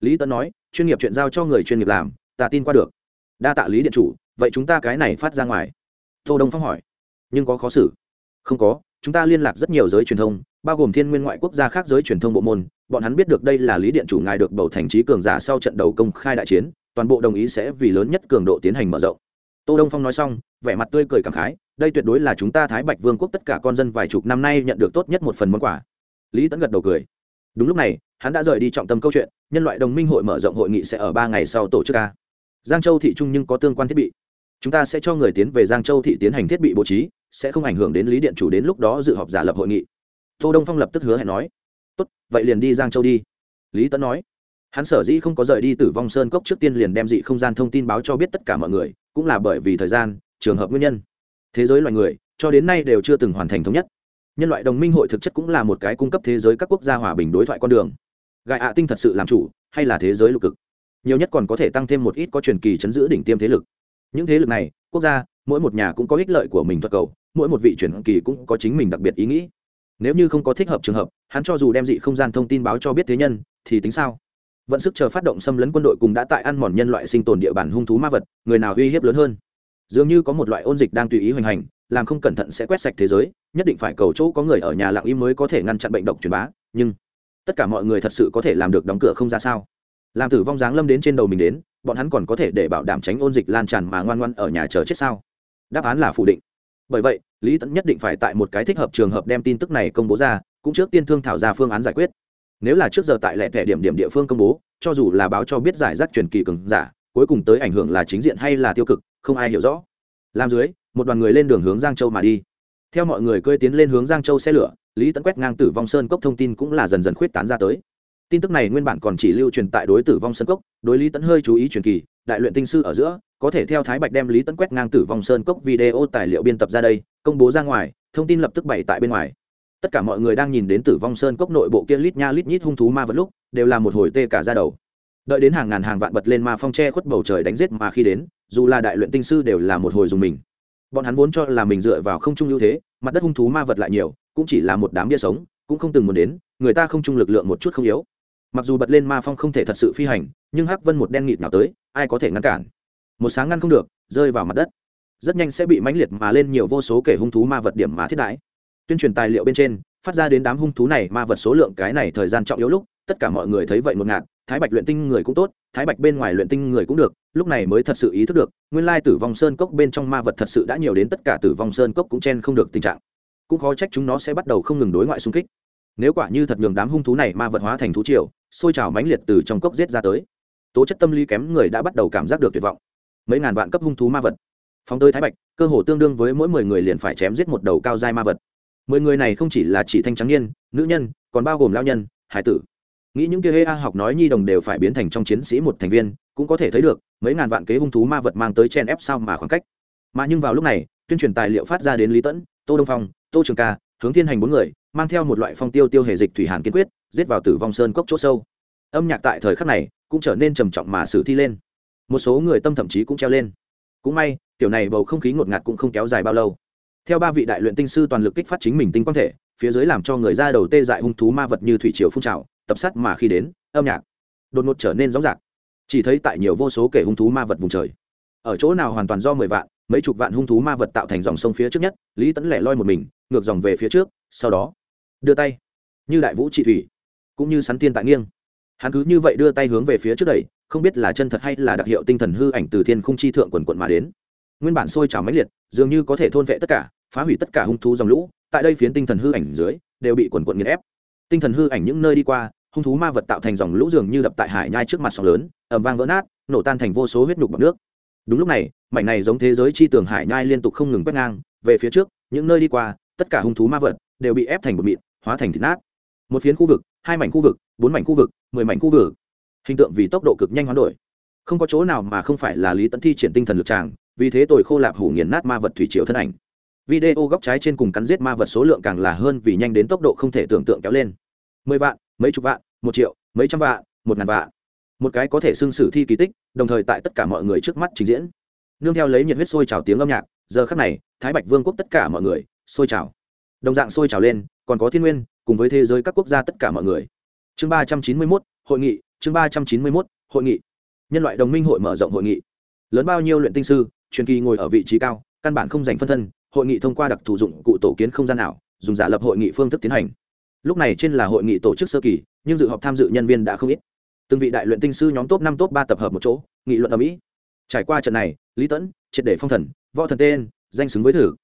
Lý tấn nói, chuyên nghiệp chuyện giao cho người chuyên nghiệp làm, ta tin qua được. Đa tạ lý điện chủ, vậy chúng ta cái này phát ra ngoài. Tô đông phong hỏi. Nhưng có khó xử. Không có, chúng ta liên lạc rất nhiều giới truyền thông, bao gồm thiên nguyên ngoại quốc gia khác giới truyền thông bộ môn, bọn hắn biết được đây là lý điện chủ ngài được bầu thành trí cường giả sau trận đầu công khai đại chiến toàn bộ đồng ý sẽ vì lớn nhất cường độ tiến hành mở rộng. Tô đông phong nói xong, vẻ mặt tươi cười cảm khái, đây tuyệt đối là chúng ta thái bạch vương quốc tất cả con dân vài chục năm nay nhận được tốt nhất một phần món quà. Lý tấn gật đầu cười. Đúng lúc này, hắn đã rời đi trọng tâm câu chuyện, nhân loại đồng minh hội mở rộng hội nghị sẽ ở ba ngày sau tổ chức ca giang châu thị trung nhưng có tương quan thiết bị. Chúng ta sẽ cho người tiến về giang châu thị tiến hành thiết bị bố trí, sẽ không ảnh hưởng đến lý điện chủ đến lúc đó dự họp giả lập hội nghị. Tô đông phong lập tức hứa hẹn nói, tốt, vậy liền đi giang châu đi. Lý tấn nói hắn sở dĩ không có rời đi tử vong sơn cốc trước tiên liền đem dị không gian thông tin báo cho biết tất cả mọi người, cũng là bởi vì thời gian, trường hợp nguyên nhân. Thế giới loài người, cho đến nay đều chưa từng hoàn thành thống nhất. Nhân loại đồng minh hội thực chất cũng là một cái cung cấp thế giới các quốc gia hòa bình đối thoại con đường. Gại ạ tinh thật sự làm chủ, hay là thế giới lục cực? Nhiều nhất còn có thể tăng thêm một ít có truyền kỳ chấn giữ đỉnh tiêm thế lực. Những thế lực này, quốc gia, mỗi một nhà cũng có ích lợi của mình thuật cầu, mỗi một vị truyền kỳ cũng có chính mình đặc biệt ý nghĩ. Nếu như không có thích hợp trường hợp, hắn cho dù đem dị không gian thông tin báo cho biết thế nhân, thì tính sao? Vận sức chờ phát động xâm lấn quân đội cùng đã tại ăn mòn nhân loại sinh tồn địa bàn hung thú ma vật, người nào uy hiếp lớn hơn? Dường như có một loại ôn dịch đang tùy ý hoành hành, làm không cẩn thận sẽ quét sạch thế giới, nhất định phải cầu chỗ có người ở nhà lặng im mới có thể ngăn chặn bệnh độc truyền bá, nhưng tất cả mọi người thật sự có thể làm được đóng cửa không ra sao? Làm tử vong dáng lâm đến trên đầu mình đến, bọn hắn còn có thể để bảo đảm tránh ôn dịch lan tràn mà ngoan ngoan ở nhà chờ chết sao? Đáp án là phủ định. Bởi vậy, lý tẫn nhất định phải tại một cái thích hợp trường hợp đem tin tức này công bố ra, cũng trước tiên thương thảo ra phương án giải quyết nếu là trước giờ tại lẻ thẻ điểm điểm địa phương công bố, cho dù là báo cho biết giải rác truyền kỳ cường giả, cuối cùng tới ảnh hưởng là chính diện hay là tiêu cực, không ai hiểu rõ. Làm dưới, một đoàn người lên đường hướng giang châu mà đi. Theo mọi người cơi tiến lên hướng giang châu xe lửa, lý tấn quét ngang tử vong sơn cốc thông tin cũng là dần dần khuyết tán ra tới. Tin tức này nguyên bản còn chỉ lưu truyền tại đối tử vong sơn cốc, đối lý tấn hơi chú ý truyền kỳ, đại luyện tinh sư ở giữa, có thể theo thái bạch đem lý tấn quét ngang tử vong sơn cốc video tài liệu biên tập ra đây, công bố ra ngoài, thông tin lập tức bày tại bên ngoài tất cả mọi người đang nhìn đến tử vong sơn cốc nội bộ kia lít nha lít nhít hung thú ma vật lúc, đều là một hồi tê cả ra đầu. Đợi đến hàng ngàn hàng vạn bật lên ma phong tre khuất bầu trời đánh giết mà khi đến, dù là đại luyện tinh sư đều là một hồi dùng mình. Bọn hắn vốn cho là mình dựa vào không trung ưu thế, mặt đất hung thú ma vật lại nhiều, cũng chỉ là một đám bia sống, cũng không từng muốn đến, người ta không trung lực lượng một chút không yếu. Mặc dù bật lên ma phong không thể thật sự phi hành, nhưng hắc vân một đen nghịt nào tới, ai có thể ngăn cản? Một sáng ngăn không được, rơi vào mặt đất. Rất nhanh sẽ bị mãnh liệt mà lên nhiều vô số kể hung thú ma vật điểm mà thiết đãi tuyên truyền tài liệu bên trên, phát ra đến đám hung thú này ma vật số lượng cái này thời gian trọng yếu lúc, tất cả mọi người thấy vậy một ngạt, thái bạch luyện tinh người cũng tốt, thái bạch bên ngoài luyện tinh người cũng được, lúc này mới thật sự ý thức được, nguyên lai tử vong sơn cốc bên trong ma vật thật sự đã nhiều đến tất cả tử vong sơn cốc cũng chen không được tình trạng. Cũng khó trách chúng nó sẽ bắt đầu không ngừng đối ngoại xung kích. Nếu quả như thật nhường đám hung thú này ma vật hóa thành thú triều xôi trào mãnh liệt từ trong cốc giết ra tới. Tố chất tâm lý kém người đã bắt đầu cảm giác được tuyệt vọng. Mấy ngàn vạn cấp hung thú ma vật phóng tới thái bạch, cơ hồ tương đương với mỗi mười người liền phải chém giết một đầu cao dai ma vật mười người này không chỉ là chỉ thanh trắng niên, nữ nhân, còn bao gồm lao nhân, hải tử. Nghĩ những kia hê a học nói nhi đồng đều phải biến thành trong chiến sĩ một thành viên, cũng có thể thấy được, mấy ngàn vạn kế hung thú ma vật mang tới chen ép sao mà khoảng cách. Mà nhưng vào lúc này, tuyên truyền tài liệu phát ra đến lý tẫn tô đông phong, tô trường ca, hướng thiên hành bốn người, mang theo một loại phong tiêu tiêu hề dịch thủy hàn kiên quyết, giết vào tử vong sơn cốc chỗ sâu. Âm nhạc tại thời khắc này, cũng trở nên trầm trọng mà xử thi lên. Một số người tâm thậm chí cũng treo lên. Cũng may, kiểu này bầu không khí ngột ngạt cũng không kéo dài bao lâu theo ba vị đại luyện tinh sư toàn lực kích phát chính mình tinh quang thể, phía dưới làm cho người ra đầu tê dại hung thú ma vật như thủy triều phun trào, tập sát mà khi đến, âm nhạc đột ngột trở nên rõ rạc. Chỉ thấy tại nhiều vô số kể hung thú ma vật vùng trời, ở chỗ nào hoàn toàn do mười vạn, mấy chục vạn hung thú ma vật tạo thành dòng sông phía trước nhất, lý tẫn lẻ loi một mình, ngược dòng về phía trước, sau đó đưa tay, như đại vũ trị thủy, cũng như sắn tiên tại nghiêng. Hắn cứ như vậy đưa tay hướng về phía trước đẩy, không biết là chân thật hay là đặc hiệu tinh thần hư ảnh từ thiên khung chi thượng quần quận mà đến. Nguyên bản sôi trào mãnh liệt, dường như có thể thôn vệ tất cả phá hủy tất cả hung thú dòng lũ, tại đây phiến tinh thần hư ảnh dưới, đều bị quần quận nghiền ép. Tinh thần hư ảnh những nơi đi qua, hung thú ma vật tạo thành dòng lũ dường như đập tại hải nhai trước mặt sóng lớn ẩm vang vỡ nát, nổ tan thành vô số huyết nhục bọc nước. Đúng lúc này, mảnh này giống thế giới chi tường hải nhai liên tục không ngừng quét ngang, về phía trước, những nơi đi qua, tất cả hung thú ma vật đều bị ép thành một mịn, hóa thành thịt nát. Một phiến khu vực, hai mảnh khu vực, bốn mảnh khu vực, mười mảnh khu vực. Hình tượng vì tốc độ cực nhanh hoán đổi. Không có chỗ nào mà không phải là lý tấn thi triển tinh thần lực tràng, vì thế tôi khô lạp hủ nghiền nát ma vật thủy triều thân ảnh video góc trái trên cùng cắn giết ma vật số lượng càng là hơn vì nhanh đến tốc độ không thể tưởng tượng kéo lên. Mười vạn, mấy chục vạn, một triệu, mấy trăm vạn, một ngàn vạn. Một cái có thể xưng sử thi kỳ tích, đồng thời tại tất cả mọi người trước mắt trình diễn. Nương theo lấy nhiệt huyết sôi trào tiếng âm nhạc, giờ khắc này, thái bạch vương quốc tất cả mọi người, sôi trào. Đồng dạng sôi trào lên, còn có thiên nguyên, cùng với thế giới các quốc gia tất cả mọi người. Chương ba trăm chín mươi mốt, hội nghị, chương ba trăm chín mươi mốt, hội nghị. Nhân loại đồng minh hội mở rộng hội nghị. Lớn bao nhiêu luyện tinh sư, truyền kỳ ngồi ở vị trí cao, căn bản không dành phân thân hội nghị thông qua đặc thù dụng cụ tổ kiến không gian ảo, dùng giả lập hội nghị phương thức tiến hành. Lúc này trên là hội nghị tổ chức sơ kỳ nhưng dự họp tham dự nhân viên đã không ít. Từng vị đại luyện tinh sư nhóm top năm top ba tập hợp một chỗ nghị luận ở mỹ trải qua trận này lý tẫn triệt để phong thần võ thần tên danh xứng với thử.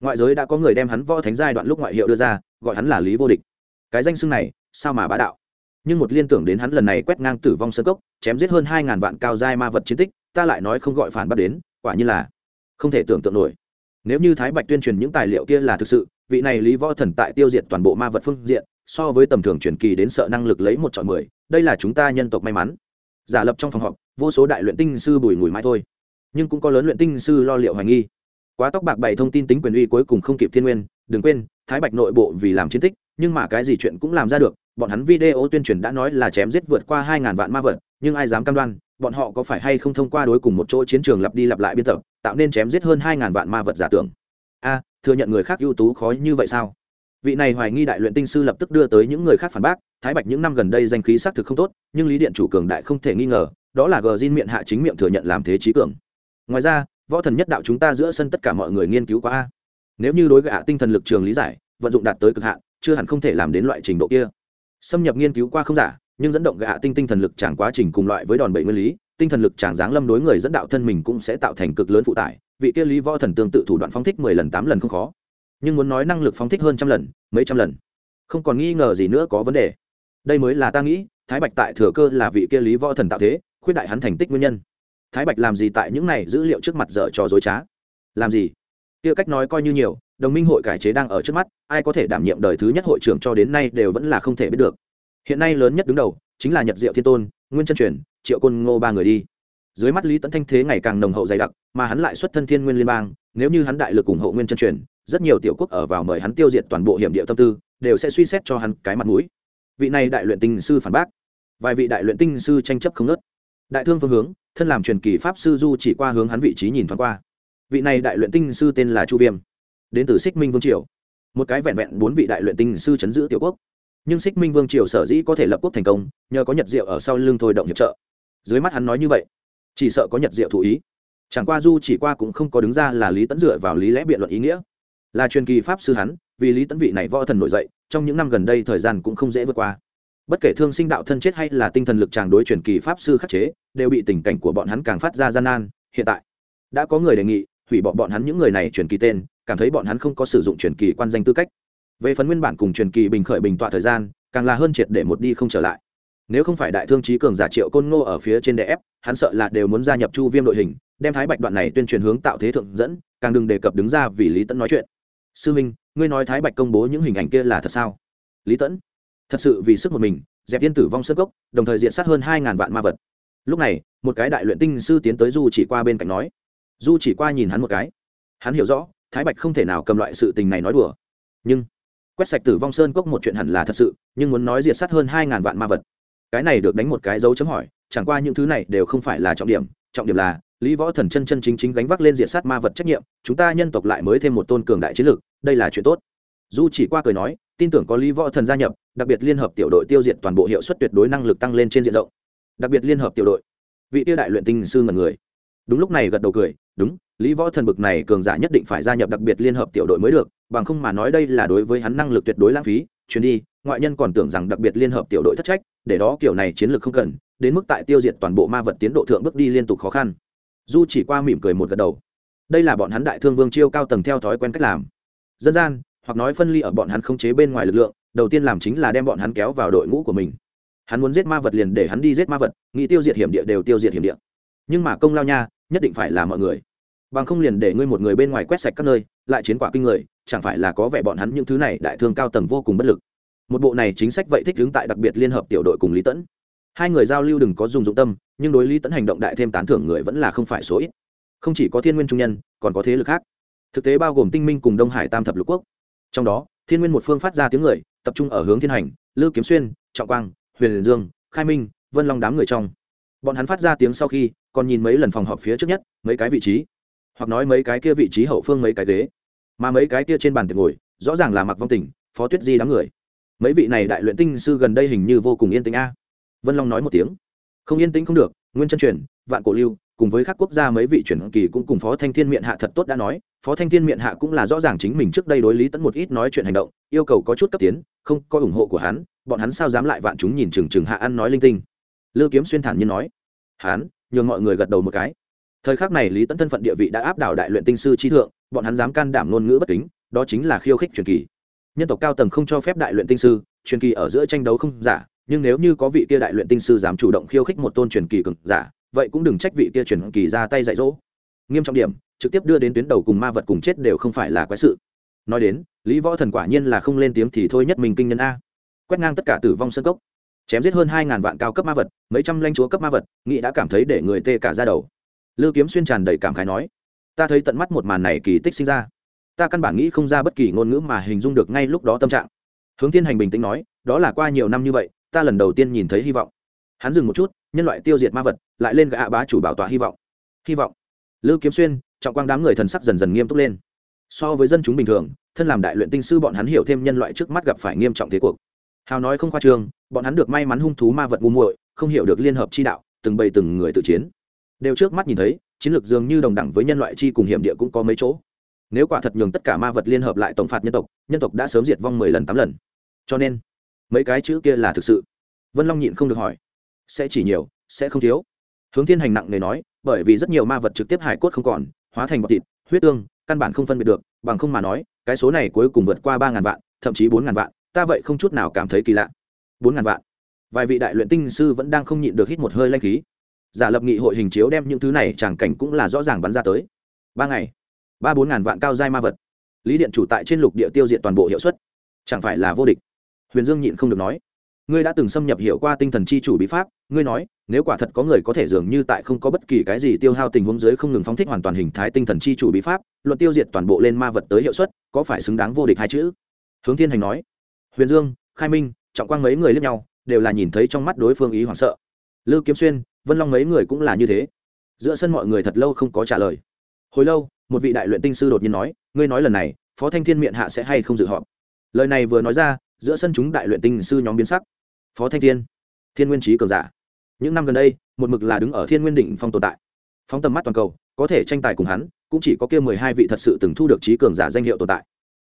Ngoại giới đã có người đem hắn võ thánh giai đoạn lúc ngoại hiệu đưa ra gọi hắn là lý vô địch. Cái danh xưng này sao mà bá đạo? Nhưng một liên tưởng đến hắn lần này quét ngang tử vong sơn cốc chém giết hơn hai ngàn vạn cao giai ma vật chiến tích ta lại nói không gọi phản bắt đến quả như là không thể tưởng tượng nổi nếu như thái bạch tuyên truyền những tài liệu kia là thực sự, vị này lý võ thần tại tiêu diệt toàn bộ ma vật phương diện, so với tầm thường truyền kỳ đến sợ năng lực lấy một chọn mười, đây là chúng ta nhân tộc may mắn. Giả lập trong phòng họp, vô số đại luyện tinh sư bùi ngùi mãi thôi. Nhưng cũng có lớn luyện tinh sư lo liệu hoài nghi. Quá tóc bạc bày thông tin tính quyền uy cuối cùng không kịp thiên nguyên, đừng quên, thái bạch nội bộ vì làm chiến tích, nhưng mà cái gì chuyện cũng làm ra được, bọn hắn video tuyên truyền đã nói là chém giết vượt qua hai ngàn vạn ma vật, nhưng ai dám cam đoan bọn họ có phải hay không thông qua đối cùng một chỗ chiến trường lặp đi lặp lại biên tập, tạo nên chém giết hơn hai ngàn vạn ma vật giả tưởng? A, thừa nhận người khác ưu tú khó như vậy sao? Vị này hoài nghi đại luyện tinh sư lập tức đưa tới những người khác phản bác, thái bạch những năm gần đây danh khí xác thực không tốt, nhưng lý điện chủ cường đại không thể nghi ngờ, đó là gờ zin miệng hạ chính miệng thừa nhận làm thế trí cường. Ngoài ra, võ thần nhất đạo chúng ta giữa sân tất cả mọi người nghiên cứu qua a. Nếu như đối gạ tinh thần lực trường lý giải, vận dụng đạt tới cực hạn, chưa hẳn không thể làm đến loại trình độ kia. Xâm nhập nghiên cứu qua không giả nhưng dẫn động gạ tinh tinh thần lực chẳng quá trình cùng loại với đòn bẩy nguyên lý, tinh thần lực chẳng giáng lâm đối người dẫn đạo thân mình cũng sẽ tạo thành cực lớn phụ tải, vị kia lý võ thần tương tự thủ đoạn phóng thích mười lần, tám lần không khó. Nhưng muốn nói năng lực phóng thích hơn trăm lần, mấy trăm lần, không còn nghi ngờ gì nữa có vấn đề. Đây mới là ta nghĩ, thái bạch tại thừa cơ là vị kia lý võ thần tạo thế, khuyết đại hắn thành tích nguyên nhân. Thái bạch làm gì tại những này dữ liệu trước mặt dở trò dối trá? Làm gì? Kia cách nói coi như nhiều, đồng minh hội cải chế đang ở trước mắt, ai có thể đảm nhiệm đời thứ nhất hội trưởng cho đến nay đều vẫn là không thể biết được hiện nay lớn nhất đứng đầu chính là nhật diệu thiên tôn, nguyên chân truyền, triệu côn ngô ba người đi. Dưới mắt lý tấn thanh thế ngày càng nồng hậu dày đặc, mà hắn lại xuất thân thiên nguyên liên bang, nếu như hắn đại lực ủng hộ nguyên chân truyền, rất nhiều tiểu quốc ở vào mời hắn tiêu diệt toàn bộ hiểm địa tâm tư, đều sẽ suy xét cho hắn cái mặt mũi. Vị này đại luyện tinh sư phản bác. Vài vị đại luyện tinh sư tranh chấp không nớt đại thương phương hướng, thân làm truyền kỳ pháp sư du chỉ qua hướng hắn vị trí nhìn thoáng qua. Vị này đại luyện tinh sư tên là chu viêm, đến từ xích minh vương triều, một cái vẹn vẹn bốn vị đại luyện tinh sư chấn giữ tiểu quốc nhưng xích minh vương triều sở dĩ có thể lập quốc thành công, nhờ có nhật diệu ở sau lưng thôi động hiệp trợ. Dưới mắt hắn nói như vậy, chỉ sợ có nhật diệu thụ ý. Chẳng qua du chỉ qua cũng không có đứng ra là lý tẫn dựa vào lý lẽ biện luận ý nghĩa. Là truyền kỳ pháp sư hắn, vì lý tẫn vị này võ thần nổi dậy, trong những năm gần đây thời gian cũng không dễ vượt qua. Bất kể thương sinh đạo thân chết hay là tinh thần lực tràng đối truyền kỳ pháp sư khắc chế, đều bị tình cảnh của bọn hắn càng phát ra gian nan. Hiện tại, đã có người đề nghị hủy bỏ bọn hắn những người này truyền kỳ tên, cảm thấy bọn hắn không có sử dụng truyền kỳ quan danh tư cách về phần nguyên bản cùng truyền kỳ bình khởi bình tọa thời gian, càng là hơn triệt để một đi không trở lại. Nếu không phải đại thương trí cường giả triệu côn ngô ở phía trên đè ép, hắn sợ là đều muốn gia nhập chu viêm đội hình, đem thái bạch đoạn này tuyên truyền hướng tạo thế thượng dẫn, càng đừng đề cập đứng ra vì lý tẫn nói chuyện. Sư minh, ngươi nói thái bạch công bố những hình ảnh kia là thật sao? Lý tẫn thật sự vì sức một mình, dẹp yên tử vong sơ cốc, đồng thời diện sát hơn hai ngàn vạn ma vật. Lúc này, một cái đại luyện tinh sư tiến tới du chỉ qua bên cạnh nói. Du chỉ qua nhìn hắn một cái. Hắn hiểu rõ, thái bạch không thể nào cầm loại sự tình này nói đùa. Nhưng quét sạch tử vong sơn cốc một chuyện hẳn là thật sự, nhưng muốn nói diệt sát hơn hai ngàn vạn ma vật. Cái này được đánh một cái dấu chấm hỏi, chẳng qua những thứ này đều không phải là trọng điểm trọng điểm là, lý võ thần chân chân chính chính gánh vác lên diệt sát ma vật trách nhiệm, chúng ta nhân tộc lại mới thêm một tôn cường đại chiến lược đây là chuyện tốt. Du chỉ qua cười nói, tin tưởng có lý võ thần gia nhập, đặc biệt liên hợp tiểu đội tiêu diệt toàn bộ hiệu suất tuyệt đối năng lực tăng lên trên diện rộng. Đặc biệt liên hợp tiểu đội. Vị tiêu đại luyện tinh sư ngần người. Đúng lúc này gật đầu cười, đúng, lý võ thần bực này cường giả nhất định phải gia nhập đặc biệt liên hợp tiểu đội mới được bằng không mà nói đây là đối với hắn năng lực tuyệt đối lãng phí, chuyến đi, ngoại nhân còn tưởng rằng đặc biệt liên hợp tiểu đội thất trách, để đó kiểu này chiến lược không cần, đến mức tại tiêu diệt toàn bộ ma vật tiến độ thượng bước đi liên tục khó khăn. Du chỉ qua mỉm cười một gật đầu. Đây là bọn hắn đại thương vương chiêu cao tầng theo thói quen cách làm. Dân gian, hoặc nói phân ly ở bọn hắn không chế bên ngoài lực lượng, đầu tiên làm chính là đem bọn hắn kéo vào đội ngũ của mình. Hắn muốn giết ma vật liền để hắn đi giết ma vật, nghĩ tiêu diệt hiểm địa đều tiêu diệt hiểm địa. Nhưng mà công lao nha, nhất định phải là mọi người. Bằng không liền để ngươi một người bên ngoài quét sạch các nơi, lại chiến quả kinh người chẳng phải là có vẻ bọn hắn những thứ này đại thương cao tầng vô cùng bất lực. Một bộ này chính sách vậy thích hướng tại đặc biệt liên hợp tiểu đội cùng lý tẫn. Hai người giao lưu đừng có dùng dụng tâm, nhưng đối lý tẫn hành động đại thêm tán thưởng người vẫn là không phải số ít. Không chỉ có thiên nguyên trung nhân, còn có thế lực khác. Thực tế bao gồm tinh minh cùng đông hải tam thập lục quốc. Trong đó, thiên nguyên một phương phát ra tiếng người, tập trung ở hướng thiên hành, lư kiếm xuyên, trọng quang, huyền dương, khai minh, vân long đám người trong. Bọn hắn phát ra tiếng sau khi, còn nhìn mấy lần phòng họp phía trước nhất, mấy cái vị trí. Hoặc nói mấy cái kia vị trí hậu phương mấy cái ghế mà mấy cái kia trên bàn tiệc ngồi, rõ ràng là mặc vong tình, phó tuyết di đám người. Mấy vị này đại luyện tinh sư gần đây hình như vô cùng yên tĩnh a. Vân long nói một tiếng. Không yên tĩnh không được, nguyên chân truyền, vạn cổ lưu, cùng với các quốc gia mấy vị truyền kỳ cũng cùng phó thanh thiên miệng hạ thật tốt đã nói, phó thanh thiên miệng hạ cũng là rõ ràng chính mình trước đây đối lý tẫn một ít nói chuyện hành động, yêu cầu có chút cấp tiến, không có ủng hộ của hắn, bọn hắn sao dám lại vạn chúng nhìn chừng chừng hạ ăn nói linh tinh. Lư kiếm xuyên thản nhiên nói. Hắn, nhường mọi người gật đầu một cái. Thời khắc này lý tẫn thân phận địa vị đã áp đảo đại luyện tinh sư chi thượng bọn hắn dám can đảm ngôn ngữ bất kính, đó chính là khiêu khích truyền kỳ. Nhân tộc cao tầng không cho phép đại luyện tinh sư, truyền kỳ ở giữa tranh đấu không giả, nhưng nếu như có vị kia đại luyện tinh sư dám chủ động khiêu khích một tôn truyền kỳ cực giả, vậy cũng đừng trách vị kia truyền kỳ ra tay dạy dỗ. Nghiêm trọng điểm, trực tiếp đưa đến tuyến đầu cùng ma vật cùng chết đều không phải là quái sự. Nói đến, lý võ thần quả nhiên là không lên tiếng thì thôi nhất mình kinh nhân a. Quét ngang tất cả tử vong sân cốc, chém giết hơn hai ngàn vạn cao cấp ma vật, mấy trăm lanh chúa cấp ma vật nghị đã cảm thấy để người tê cả ra đầu. Lư kiếm xuyên tràn đầy cảm khái nói ta thấy tận mắt một màn này kỳ tích sinh ra. Ta căn bản nghĩ không ra bất kỳ ngôn ngữ mà hình dung được ngay lúc đó tâm trạng. Hướng thiên hành bình tĩnh nói, đó là qua nhiều năm như vậy, ta lần đầu tiên nhìn thấy hy vọng. Hắn dừng một chút, nhân loại tiêu diệt ma vật, lại lên gã bá chủ bảo tọa hy vọng. Hy vọng. Lư kiếm xuyên, trọng quang đám người thần sắc dần dần nghiêm túc lên. So với dân chúng bình thường, thân làm đại luyện tinh sư bọn hắn hiểu thêm nhân loại trước mắt gặp phải nghiêm trọng thế cuộc. Hào nói không khoa trương, bọn hắn được may mắn hung thú ma vật ngu muội, không hiểu được liên hợp chi đạo, từng bầy từng người tự chiến. Đều trước mắt nhìn thấy chiến lược dường như đồng đẳng với nhân loại chi cùng hiểm địa cũng có mấy chỗ. Nếu quả thật nhường tất cả ma vật liên hợp lại tổng phạt nhân tộc nhân tộc đã sớm diệt vong mười lần, tám lần. Cho nên, mấy cái chữ kia là thực sự. Vân long nhịn không được hỏi. Sẽ chỉ nhiều, sẽ không thiếu. Hướng thiên hành nặng nề nói, bởi vì rất nhiều ma vật trực tiếp hải cốt không còn, hóa thành bọt thịt, huyết tương, căn bản không phân biệt được, bằng không mà nói, cái số này cuối cùng vượt qua ba ngàn vạn, thậm chí bốn ngàn vạn, ta vậy không chút nào cảm thấy kỳ lạ. Bốn ngàn vạn. Vài vị đại luyện tinh sư vẫn đang không nhịn được hít một hơi lanh khí giả lập nghị hội hình chiếu đem những thứ này tràng cảnh cũng là rõ ràng bắn ra tới. Ba ngày, ba bốn ngàn vạn cao giai ma vật. Lý điện chủ tại trên lục địa tiêu diệt toàn bộ hiệu suất. Chẳng phải là vô địch? Huyền dương nhịn không được nói. Ngươi đã từng xâm nhập hiểu qua tinh thần chi chủ bí pháp, ngươi nói, nếu quả thật có người có thể dường như tại không có bất kỳ cái gì tiêu hao tình huống dưới không ngừng phóng thích hoàn toàn hình thái tinh thần chi chủ bí pháp, luận tiêu diệt toàn bộ lên ma vật tới hiệu suất, có phải xứng đáng vô địch hai chữ? Hướng thiên hành nói. Huyền dương, khai minh, trọng quang mấy người lẫn nhau, đều là nhìn thấy trong mắt đối phương ý hoảng sợ. Lư kiếm xuyên vân long mấy người cũng là như thế. Giữa sân mọi người thật lâu không có trả lời. Hồi lâu, một vị đại luyện tinh sư đột nhiên nói, ngươi nói lần này, phó thanh thiên miệng hạ sẽ hay không dự họp? Lời này vừa nói ra, giữa sân chúng đại luyện tinh sư nhóm biến sắc. Phó thanh thiên thiên nguyên trí cường giả. Những năm gần đây, một mực là đứng ở thiên nguyên đỉnh phong tồn tại. Phóng tầm mắt toàn cầu, có thể tranh tài cùng hắn, cũng chỉ có kia mười hai vị thật sự từng thu được trí cường giả danh hiệu tồn tại.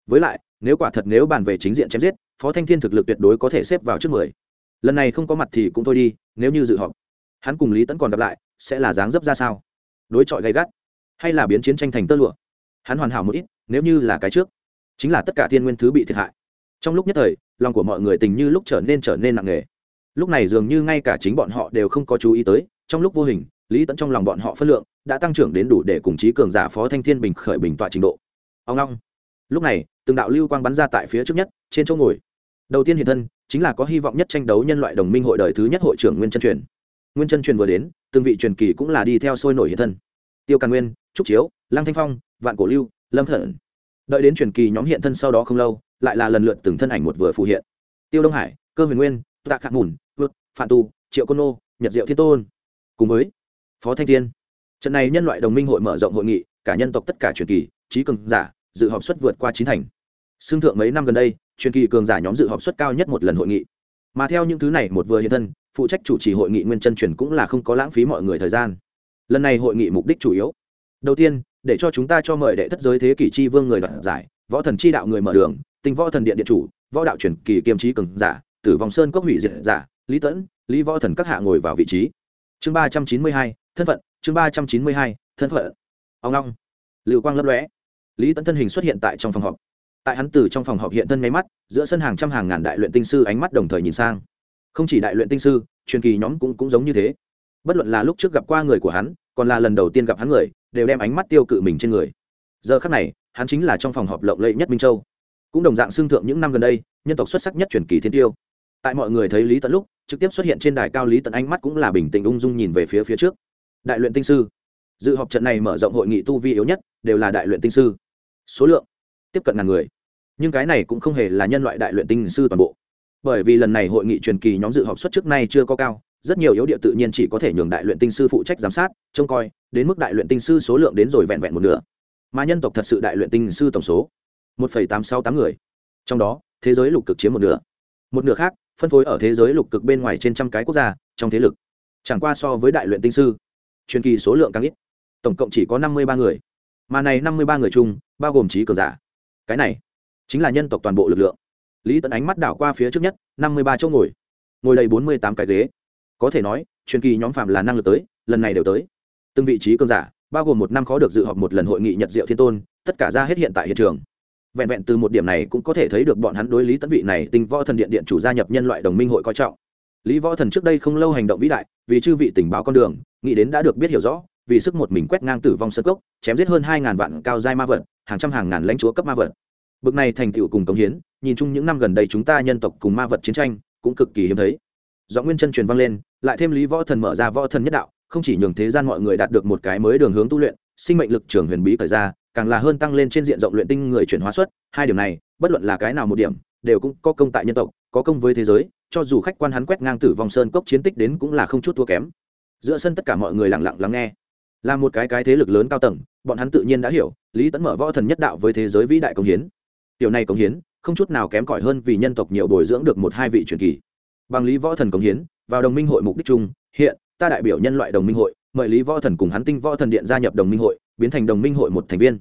Với lại, nếu quả thật nếu bàn về chính diện chém giết, phó thanh thiên thực lực tuyệt đối có thể xếp vào trước mười. Lần này không có mặt thì cũng thôi đi, nếu như dự họp hắn cùng lý tẫn còn gặp lại, sẽ là dáng dấp ra sao? Đối chọi gay gắt, hay là biến chiến tranh thành tơ lụa? Hắn hoàn hảo một ít, nếu như là cái trước, chính là tất cả thiên nguyên thứ bị thiệt hại. Trong lúc nhất thời, lòng của mọi người tình như lúc trở nên trở nên nặng nề. Lúc này dường như ngay cả chính bọn họ đều không có chú ý tới, trong lúc vô hình, lý tẫn trong lòng bọn họ phân lượng đã tăng trưởng đến đủ để cùng chí cường giả phó thanh thiên bình khởi bình tọa trình độ. Ông long lúc này, từng đạo lưu quang bắn ra tại phía trước nhất, trên chỗ ngồi. Đầu tiên hiện thân, chính là có hy vọng nhất tranh đấu nhân loại đồng minh hội đời thứ nhất hội trưởng nguyên chân truyền nguyên chân truyền vừa đến từng vị truyền kỳ cũng là đi theo sôi nổi hiện thân. Tiêu càn nguyên trúc chiếu lăng thanh phong vạn cổ lưu lâm Thận, đợi đến truyền kỳ nhóm hiện thân sau đó không lâu lại là lần lượt từng thân ảnh một vừa phù hiện. Tiêu đông hải cơ huyền nguyên tạ khạc mùn vượt Phạm tu triệu côn nô nhật diệu thiên tôn. Cùng với phó thanh thiên. Trận này nhân loại đồng minh hội mở rộng hội nghị cả nhân tộc tất cả truyền kỳ trí cường giả dự họp suất vượt qua chín thành. Xương thượng mấy năm gần đây truyền kỳ cường giả nhóm dự họp suất cao nhất một lần hội nghị mà theo những thứ này một vừa hiện thân, phụ trách chủ trì hội nghị nguyên chân truyền cũng là không có lãng phí mọi người thời gian. Lần này hội nghị mục đích chủ yếu. Đầu tiên, để cho chúng ta cho mời đệ thất giới thế kỷ chi vương người đoạt giải, võ thần chi đạo người mở đường, tinh võ thần điện điện chủ, võ đạo truyền kỳ kiêm trí cường giả, tử vòng sơn cốc hủy diệt giả, lý tẫn lý võ thần các hạ ngồi vào vị trí. Chương ba trăm chín mươi hai, thân phận. Chương ba trăm chín mươi hai, thân phận. Ông long. Lưu quang lấp lóe. Lý tẫn thân hình xuất hiện tại trong phòng họp tại hắn từ trong phòng họp hiện thân ngay mắt, giữa sân hàng trăm hàng ngàn đại luyện tinh sư ánh mắt đồng thời nhìn sang. Không chỉ đại luyện tinh sư, truyền kỳ nhóm cũng cũng giống như thế. Bất luận là lúc trước gặp qua người của hắn, còn là lần đầu tiên gặp hắn người, đều đem ánh mắt tiêu cự mình trên người. Giờ khắc này, hắn chính là trong phòng họp lộng lẫy nhất minh châu. Cũng đồng dạng xương thượng những năm gần đây, nhân tộc xuất sắc nhất truyền kỳ thiên tiêu. Tại mọi người thấy lý tận lúc, trực tiếp xuất hiện trên đài cao lý tận ánh mắt cũng là bình tĩnh ung dung nhìn về phía phía trước. Đại luyện tinh sư. Dự họp trận này mở rộng hội nghị tu vi yếu nhất, đều là đại luyện tinh sư. Số lượng tiếp cận ngàn người. Nhưng cái này cũng không hề là nhân loại đại luyện tinh sư toàn bộ. Bởi vì lần này hội nghị truyền kỳ nhóm dự họp suất trước nay chưa có cao, rất nhiều yếu địa tự nhiên chỉ có thể nhường đại luyện tinh sư phụ trách giám sát, trông coi, đến mức đại luyện tinh sư số lượng đến rồi vẹn vẹn một nửa. Mà nhân tộc thật sự đại luyện tinh sư tổng số, một tám sáu tám người. Trong đó, thế giới lục cực chiếm một nửa. Một nửa khác, phân phối ở thế giới lục cực bên ngoài trên trăm cái quốc gia, trong thế lực. Chẳng qua so với đại luyện tinh sư, truyền kỳ số lượng càng ít, tổng cộng chỉ có năm mươi ba người. Mà này năm mươi ba người chung, bao gồm trí cường giả cái này chính là nhân tộc toàn bộ lực lượng. Lý tấn ánh mắt đảo qua phía trước nhất, năm mươi ba chỗ ngồi. Ngồi đầy bốn mươi tám cái ghế. Có thể nói, truyền kỳ nhóm phạm là năng lực tới, lần này đều tới. Từng vị trí cơn giả, bao gồm một năm khó được dự họp một lần hội nghị nhật diệu thiên tôn, tất cả ra hết hiện tại hiện trường. Vẹn vẹn từ một điểm này cũng có thể thấy được bọn hắn đối lý tấn vị này tình võ thần điện điện chủ gia nhập nhân loại đồng minh hội coi trọng. Lý võ thần trước đây không lâu hành động vĩ đại, vì chư vị tình báo con đường, nghĩ đến đã được biết hiểu rõ vì sức một mình quét ngang tử vong sân cốc, chém giết hơn hai ngàn vạn cao giai ma vật, hàng trăm hàng ngàn lãnh chúa cấp ma vật. Bực này thành tựu cùng cống hiến, nhìn chung những năm gần đây chúng ta nhân tộc cùng ma vật chiến tranh, cũng cực kỳ hiếm thấy. Do nguyên chân truyền vang lên, lại thêm lý võ thần mở ra võ thần nhất đạo, không chỉ nhường thế gian mọi người đạt được một cái mới đường hướng tu luyện, sinh mệnh lực trường huyền bí thời ra, càng là hơn tăng lên trên diện rộng luyện tinh người chuyển hóa suất hai điểm này, bất luận là cái nào một điểm, đều cũng có công tại nhân tộc, có công với thế giới, cho dù khách quan hắn quét ngang tử vong sơn cốc chiến tích đến cũng là không chút thua kém. Giữa sân tất cả mọi người lặng lặng lắng nghe là một cái cái thế lực lớn cao tầng, bọn hắn tự nhiên đã hiểu, lý tấn mở võ thần nhất đạo với thế giới vĩ đại công hiến. Tiểu này công hiến, không chút nào kém cỏi hơn vì nhân tộc nhiều bồi dưỡng được một hai vị truyền kỳ. Bằng lý võ thần công hiến, vào đồng minh hội mục đích chung, hiện, ta đại biểu nhân loại đồng minh hội, mời lý võ thần cùng hắn tinh võ thần điện gia nhập đồng minh hội, biến thành đồng minh hội một thành viên.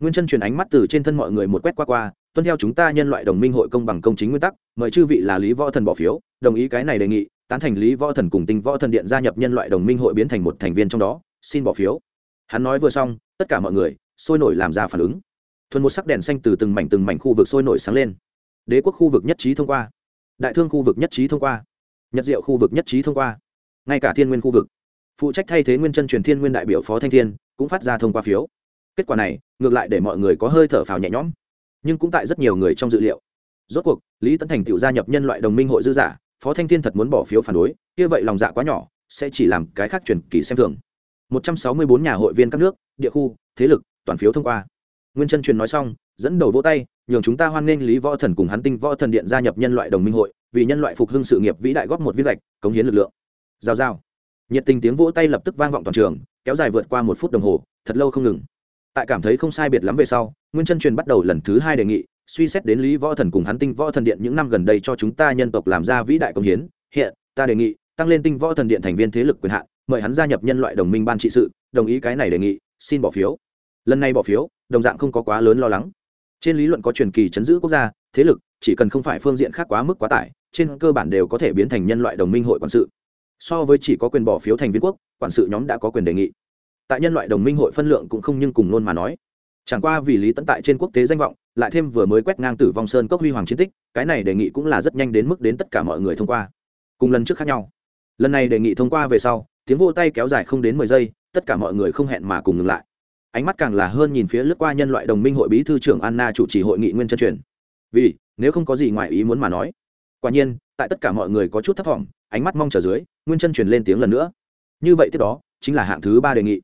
Nguyên chân truyền ánh mắt từ trên thân mọi người một quét qua qua, tuân theo chúng ta nhân loại đồng minh hội công bằng công chính nguyên tắc, mời chư vị là lý võ thần bỏ phiếu, đồng ý cái này đề nghị, tán thành lý võ thần cùng tinh võ thần điện gia nhập nhân loại đồng minh hội biến thành một thành viên trong đó xin bỏ phiếu. Hắn nói vừa xong, tất cả mọi người, sôi nổi làm ra phản ứng. Thuần một sắc đèn xanh từ từng mảnh từng mảnh khu vực sôi nổi sáng lên. Đế quốc khu vực nhất trí thông qua. Đại thương khu vực nhất trí thông qua. Nhật diệu khu vực nhất trí thông qua. Ngay cả thiên nguyên khu vực. Phụ trách thay thế nguyên chân truyền thiên nguyên đại biểu phó thanh thiên, cũng phát ra thông qua phiếu. Kết quả này, ngược lại để mọi người có hơi thở phào nhẹ nhõm. Nhưng cũng tại rất nhiều người trong dự liệu. Rốt cuộc, lý tấn thành tựu gia nhập nhân loại đồng minh hội dư giả, phó thanh thiên thật muốn bỏ phiếu phản đối, kia vậy lòng dạ quá nhỏ, sẽ chỉ làm cái khác truyền kỳ xem thường. 164 nhà hội viên các nước địa khu thế lực toàn phiếu thông qua. Nguyên chân truyền nói xong dẫn đầu vỗ tay nhường chúng ta hoan nghênh lý võ thần cùng hắn tinh võ thần điện gia nhập nhân loại đồng minh hội vì nhân loại phục hưng sự nghiệp vĩ đại góp một viên gạch, cống hiến lực lượng. Giao giao. Nhiệt tình tiếng vỗ tay lập tức vang vọng toàn trường kéo dài vượt qua một phút đồng hồ thật lâu không ngừng. Tại cảm thấy không sai biệt lắm về sau nguyên chân truyền bắt đầu lần thứ hai đề nghị suy xét đến lý võ thần cùng hắn tinh võ thần điện những năm gần đây cho chúng ta nhân tộc làm ra vĩ đại công hiến. Hiện ta đề nghị tăng lên tinh võ thần điện thành viên thế lực quyền hạn mời hắn gia nhập nhân loại đồng minh ban trị sự, đồng ý cái này đề nghị, xin bỏ phiếu. Lần này bỏ phiếu, đồng dạng không có quá lớn lo lắng. Trên lý luận có truyền kỳ chấn giữ quốc gia, thế lực, chỉ cần không phải phương diện khác quá mức quá tải, trên cơ bản đều có thể biến thành nhân loại đồng minh hội quản sự. So với chỉ có quyền bỏ phiếu thành viên quốc, quản sự nhóm đã có quyền đề nghị. Tại nhân loại đồng minh hội phân lượng cũng không nhưng cùng luôn mà nói. Chẳng qua vì lý tấn tại trên quốc tế danh vọng, lại thêm vừa mới quét ngang tử vong sơn cốc huy hoàng chiến tích, cái này đề nghị cũng là rất nhanh đến mức đến tất cả mọi người thông qua. Cùng lần trước khác nhau. Lần này đề nghị thông qua về sau tiếng vô tay kéo dài không đến mười giây, tất cả mọi người không hẹn mà cùng ngừng lại. Ánh mắt càng là hơn nhìn phía lướt qua nhân loại đồng minh hội bí thư trưởng anna chủ trì hội nghị nguyên chân truyền. Vì, nếu không có gì ngoài ý muốn mà nói. Quả nhiên, tại tất cả mọi người có chút thất vọng ánh mắt mong chờ dưới, nguyên chân truyền lên tiếng lần nữa. Như vậy tiếp đó, chính là hạng thứ ba đề nghị.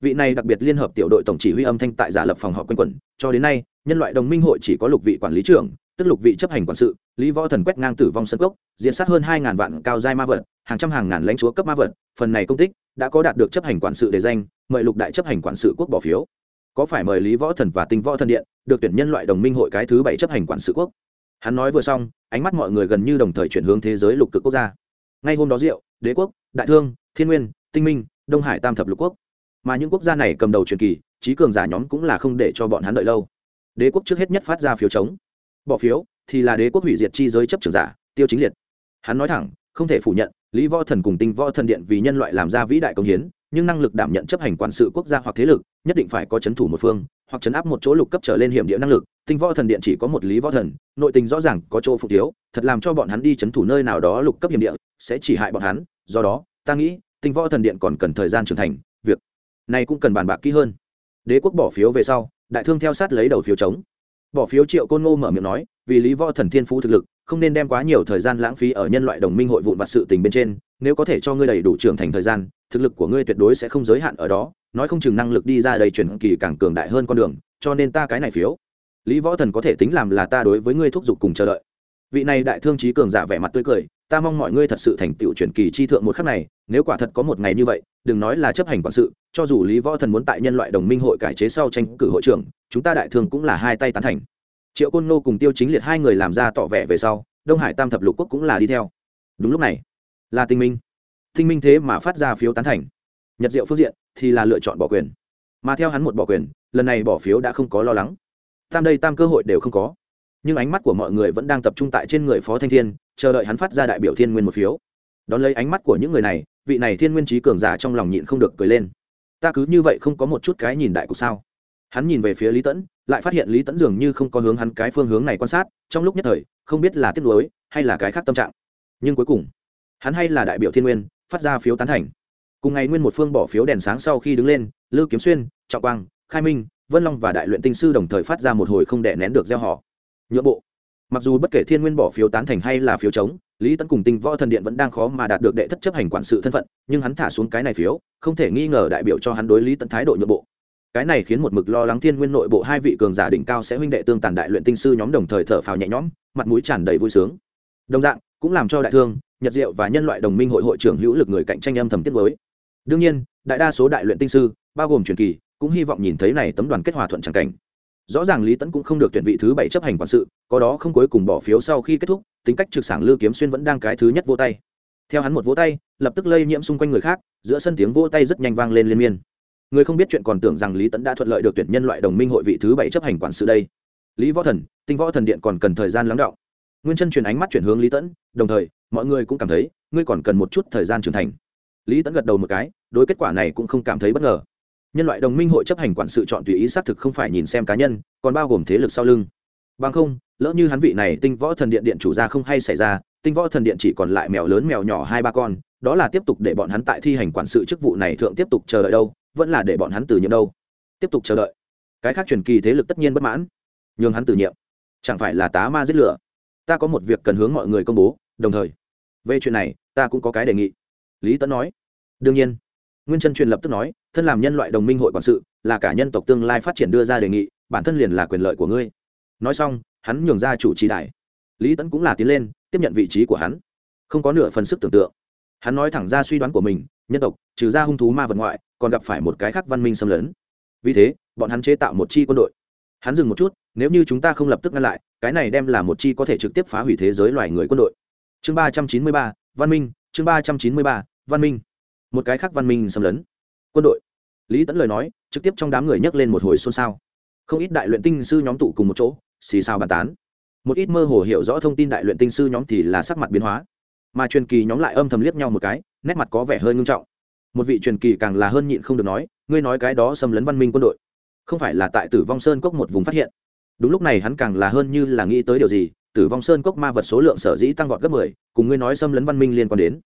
Vị này đặc biệt liên hợp tiểu đội tổng chỉ huy âm thanh tại giả lập phòng họp quanh quẩn, cho đến nay, nhân loại đồng minh hội chỉ có lục vị quản lý trưởng, tức lục vị chấp hành quản sự, lý võ thần quét ngang tử vong sân cốc, diện sát hơn hai ngàn vạn cao giai ma vật hàng trăm hàng ngàn lãnh chúa cấp ma vật, phần này công tích đã có đạt được chấp hành quản sự đề danh, mời lục đại chấp hành quản sự quốc bỏ phiếu. Có phải mời lý võ thần và tinh võ thần điện được tuyển nhân loại đồng minh hội cái thứ bảy chấp hành quản sự quốc? Hắn nói vừa xong, ánh mắt mọi người gần như đồng thời chuyển hướng thế giới lục cực quốc gia. Ngay hôm đó diệu đế quốc, đại thương, thiên nguyên, tinh minh, đông hải tam thập lục quốc. Mà những quốc gia này cầm đầu truyền kỳ, trí cường giả nhóm cũng là không để cho bọn hắn đợi lâu. Đế quốc trước hết nhất phát ra phiếu chống. Bỏ phiếu thì là đế quốc hủy diệt chi giới chấp trường giả, tiêu chính liệt. Hắn nói thẳng, không thể phủ nhận lý võ thần cùng tinh võ thần điện vì nhân loại làm ra vĩ đại công hiến, nhưng năng lực đảm nhận chấp hành quản sự quốc gia hoặc thế lực, nhất định phải có c h ấ n thủ một phương, hoặc chấn áp một chỗ lục cấp trở lên hiểm địa năng lực. Tinh võ thần điện chỉ có một lý võ thần, nội tình rõ ràng có chỗ phụ thiếu, thật làm cho bọn hắn đi c h ấ n thủ nơi nào đó lục cấp hiểm địa, sẽ chỉ hại bọn hắn. Do đó, ta nghĩ, tinh võ thần điện còn cần thời gian trưởng thành, việc này cũng cần bàn bạc kỹ hơn. Đế quốc bỏ phiếu về sau, đại thương theo sát lấy đầu phiếu chống. Bỏ phiếu triệu côn ngô mở miệng nói, vì lý võ thần thiên phú thực lực không nên đem quá nhiều thời gian lãng phí ở nhân loại đồng minh hội vụn vặt sự tình bên trên, nếu có thể cho ngươi đầy đủ trưởng thành thời gian, thực lực của ngươi tuyệt đối sẽ không giới hạn ở đó, nói không chừng năng lực đi ra đầy chuyển kỳ càng cường đại hơn con đường, cho nên ta cái này phiếu. Lý võ thần có thể tính làm là ta đối với ngươi thúc giục cùng chờ đợi. Vị này đại thương trí cường giả vẻ mặt tươi cười, ta mong mọi ngươi thật sự thành tựu chuyển kỳ chi thượng một khắc này, nếu quả thật có một ngày như vậy, đừng nói là chấp hành quản sự, cho dù lý võ thần muốn tại nhân loại đồng minh hội cải chế sau tranh cử hội trưởng, chúng ta đại thương cũng là hai tay tán thành triệu côn nô cùng tiêu chính liệt hai người làm ra tỏ vẻ về sau, đông hải tam thập lục quốc cũng là đi theo. Đúng lúc này, là tinh minh. Tinh minh thế mà phát ra phiếu tán thành. Nhật diệu phương diện thì là lựa chọn bỏ quyền. Mà theo hắn một bỏ quyền, lần này bỏ phiếu đã không có lo lắng. Tam đây tam cơ hội đều không có. Nhưng ánh mắt của mọi người vẫn đang tập trung tại trên người phó thanh thiên, chờ đợi hắn phát ra đại biểu thiên nguyên một phiếu. Đón lấy ánh mắt của những người này, vị này thiên nguyên trí cường giả trong lòng nhịn không được cười lên. Ta cứ như vậy không có một chút cái nhìn đại cục sao? Hắn nhìn về phía lý tẫn lại phát hiện lý tẫn dường như không có hướng hắn cái phương hướng này quan sát, trong lúc nhất thời, không biết là tiếc nuối hay là cái khác tâm trạng. Nhưng cuối cùng, hắn hay là đại biểu thiên nguyên, phát ra phiếu tán thành. Cùng ngày nguyên một phương bỏ phiếu đèn sáng sau khi đứng lên, lư kiếm xuyên, trọng quang, khai minh, vân long và đại luyện tinh sư đồng thời phát ra một hồi không đè nén được gieo họ. Nhượng bộ. Mặc dù bất kể thiên nguyên bỏ phiếu tán thành hay là phiếu chống, lý tấn cùng tinh võ thần điện vẫn đang khó mà đạt được đệ thất chấp hành quản sự thân phận, nhưng hắn thả xuống cái này phiếu, không thể nghi ngờ đại biểu cho hắn đối lý tấn thái độ nhượng bộ cái này khiến một mực lo lắng thiên nguyên nội bộ hai vị cường giả đỉnh cao sẽ huynh đệ tương tàn đại luyện tinh sư nhóm đồng thời thở phào nhẹ nhõm, mặt mũi tràn đầy vui sướng. Đồng dạng, cũng làm cho đại thương, nhật diệu và nhân loại đồng minh hội hội trưởng hữu lực người cạnh tranh âm thầm tiết mới. Đương nhiên, đại đa số đại luyện tinh sư, bao gồm truyền kỳ, cũng hy vọng nhìn thấy này tấm đoàn kết hòa thuận chẳng cảnh. Rõ ràng lý tẫn cũng không được tuyển vị thứ bảy chấp hành quản sự, có đó không cuối cùng bỏ phiếu sau khi kết thúc, tính cách trực sảng lư kiếm xuyên vẫn đang cái thứ nhất vô tay. Theo hắn một vỗ tay, lập tức lây nhiễm xung quanh người khác, giữa sân tiếng vỗ tay rất nhanh vang lên liên miên người không biết chuyện còn tưởng rằng lý tẫn đã thuận lợi được tuyển nhân loại đồng minh hội vị thứ bảy chấp hành quản sự đây. Lý võ thần, tinh võ thần điện còn cần thời gian lắng đọng. Nguyên chân truyền ánh mắt chuyển hướng lý tẫn đồng thời, mọi người cũng cảm thấy, ngươi còn cần một chút thời gian trưởng thành. Lý tẫn gật đầu một cái, đối kết quả này cũng không cảm thấy bất ngờ. Nhân loại đồng minh hội chấp hành quản sự chọn tùy ý xác thực không phải nhìn xem cá nhân, còn bao gồm thế lực sau lưng. Bằng không, lỡ như hắn vị này tinh võ thần điện điện chủ ra không hay xảy ra, tinh võ thần điện chỉ còn lại mèo lớn mèo nhỏ hai ba con, đó là tiếp tục để bọn hắn tại thi hành quản sự chức vụ này thượng tiếp tục chờ đợi đâu vẫn là để bọn hắn từ nhiệm đâu. Tiếp tục chờ đợi. Cái khác truyền kỳ thế lực tất nhiên bất mãn. Nhường hắn từ nhiệm. Chẳng phải là tá ma giết lửa. Ta có một việc cần hướng mọi người công bố, đồng thời. Về chuyện này, ta cũng có cái đề nghị. Lý tấn nói. Đương nhiên. Nguyên chân truyền lập tức nói, thân làm nhân loại đồng minh hội quản sự, là cả nhân tộc tương lai phát triển đưa ra đề nghị, bản thân liền là quyền lợi của ngươi. Nói xong, hắn nhường ra chủ trì đại lý tấn cũng là tiến lên, tiếp nhận vị trí của hắn. Không có nửa phần sức tưởng tượng. Hắn nói thẳng ra suy đoán của mình nhân tộc, trừ ra hung thú ma vật ngoại, còn gặp phải một cái khác văn minh xâm lấn. Vì thế, bọn hắn chế tạo một chi quân đội. Hắn dừng một chút, nếu như chúng ta không lập tức ngăn lại, cái này đem là một chi có thể trực tiếp phá hủy thế giới loài người quân đội. Chương ba trăm chín mươi ba, văn minh, chương ba trăm chín mươi ba, văn minh. Một cái khác văn minh xâm lấn. Quân đội. Lý tẫn lời nói, trực tiếp trong đám người nhấc lên một hồi xôn xao. Không ít đại luyện tinh sư nhóm tụ cùng một chỗ, xì xào bàn tán. Một ít mơ hồ hiểu rõ thông tin đại luyện tinh sư nhóm thì là sắc mặt biến hóa mà truyền kỳ nhóm lại âm thầm liếc nhau một cái, nét mặt có vẻ hơi ngưng trọng. Một vị truyền kỳ càng là hơn nhịn không được nói, ngươi nói cái đó xâm lấn văn minh quân đội, không phải là tại tử vong sơn cốc một vùng phát hiện. Đúng lúc này hắn càng là hơn như là nghĩ tới điều gì, tử vong sơn cốc ma vật số lượng sở dĩ tăng vọt gấp mười, cùng ngươi nói xâm lấn văn minh liên quan đến.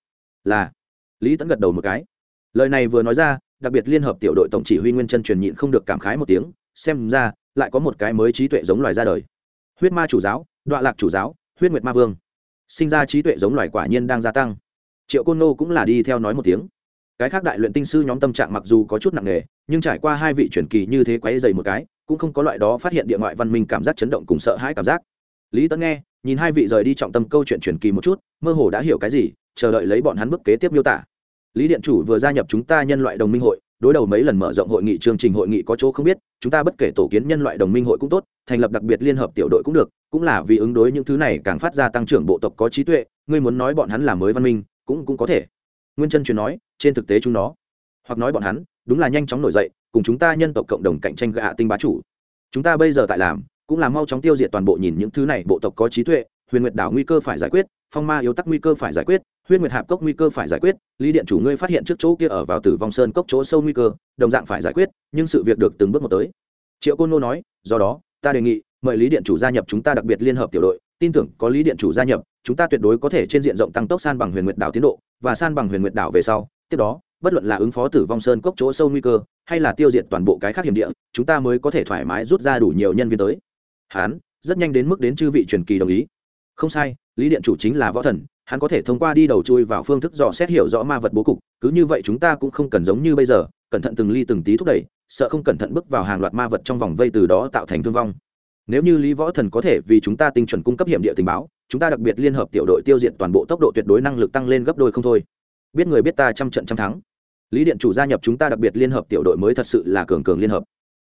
Là, lý tẫn gật đầu một cái. Lời này vừa nói ra, đặc biệt liên hợp tiểu đội tổng chỉ huy nguyên chân truyền nhịn không được cảm khái một tiếng, xem ra, lại có một cái mới trí tuệ giống loài ra đời. Huyết ma chủ giáo đoạn lạc chủ giáo, huyết nguyệt ma vương sinh ra trí tuệ giống loài quả nhiên đang gia tăng. Triệu côn nô cũng là đi theo nói một tiếng. Cái khác đại luyện tinh sư nhóm tâm trạng mặc dù có chút nặng nề, nhưng trải qua hai vị truyền kỳ như thế quấy dày một cái, cũng không có loại đó phát hiện địa ngoại văn minh cảm giác chấn động cùng sợ hãi cảm giác. Lý tấn nghe, nhìn hai vị rời đi trọng tâm câu chuyện truyền kỳ một chút, mơ hồ đã hiểu cái gì, chờ đợi lấy bọn hắn bước kế tiếp miêu tả. Lý điện chủ vừa gia nhập chúng ta nhân loại đồng minh hội đối đầu mấy lần mở rộng hội nghị, chương trình hội nghị có chỗ không biết, chúng ta bất kể tổ kiến nhân loại đồng minh hội cũng tốt, thành lập đặc biệt liên hợp tiểu đội cũng được, cũng là vì ứng đối những thứ này càng phát ra tăng trưởng bộ tộc có trí tuệ, ngươi muốn nói bọn hắn là mới văn minh, cũng cũng có thể. Nguyên chân truyền nói, trên thực tế chúng nó, hoặc nói bọn hắn, đúng là nhanh chóng nổi dậy, cùng chúng ta nhân tộc cộng đồng cạnh tranh gạ tinh bá chủ. Chúng ta bây giờ tại làm, cũng là mau chóng tiêu diệt toàn bộ nhìn những thứ này bộ tộc có trí tuệ, huyền nguyệt đảo nguy cơ phải giải quyết, phong ma yếu tắc nguy cơ phải giải quyết huyết nguyệt hạp cốc nguy cơ phải giải quyết, lý điện chủ ngươi phát hiện trước chỗ kia ở vào tử vong sơn cốc chỗ sâu nguy cơ, đồng dạng phải giải quyết, nhưng sự việc được từng bước một tới. Triệu côn nô nói, do đó, ta đề nghị, mời lý điện chủ gia nhập chúng ta đặc biệt liên hợp tiểu đội, tin tưởng có lý điện chủ gia nhập, chúng ta tuyệt đối có thể trên diện rộng tăng tốc san bằng huyền nguyệt đảo tiến độ, và san bằng huyền nguyệt đảo về sau, tiếp đó, bất luận là ứng phó tử vong sơn cốc chỗ sâu nguy cơ, hay là tiêu diệt toàn bộ cái khác hiểm địa, chúng ta mới có thể thoải mái rút ra đủ nhiều nhân viên tới. Hán, rất nhanh đến mức đến chư vị truyền kỳ đồng ý. Không sai, lý điện chủ chính là võ thần hắn có thể thông qua đi đầu chui vào phương thức dò xét hiểu rõ ma vật bố cục, cứ như vậy chúng ta cũng không cần giống như bây giờ, cẩn thận từng ly từng tí thúc đẩy, sợ không cẩn thận bước vào hàng loạt ma vật trong vòng vây từ đó tạo thành thương vong. Nếu như lý võ thần có thể vì chúng ta tinh chuẩn cung cấp hiểm địa tình báo, chúng ta đặc biệt liên hợp tiểu đội tiêu diệt toàn bộ tốc độ tuyệt đối năng lực tăng lên gấp đôi không thôi. Biết người biết ta trăm trận trăm thắng. Lý điện chủ gia nhập chúng ta đặc biệt liên hợp tiểu đội mới thật sự là cường cường liên hợp.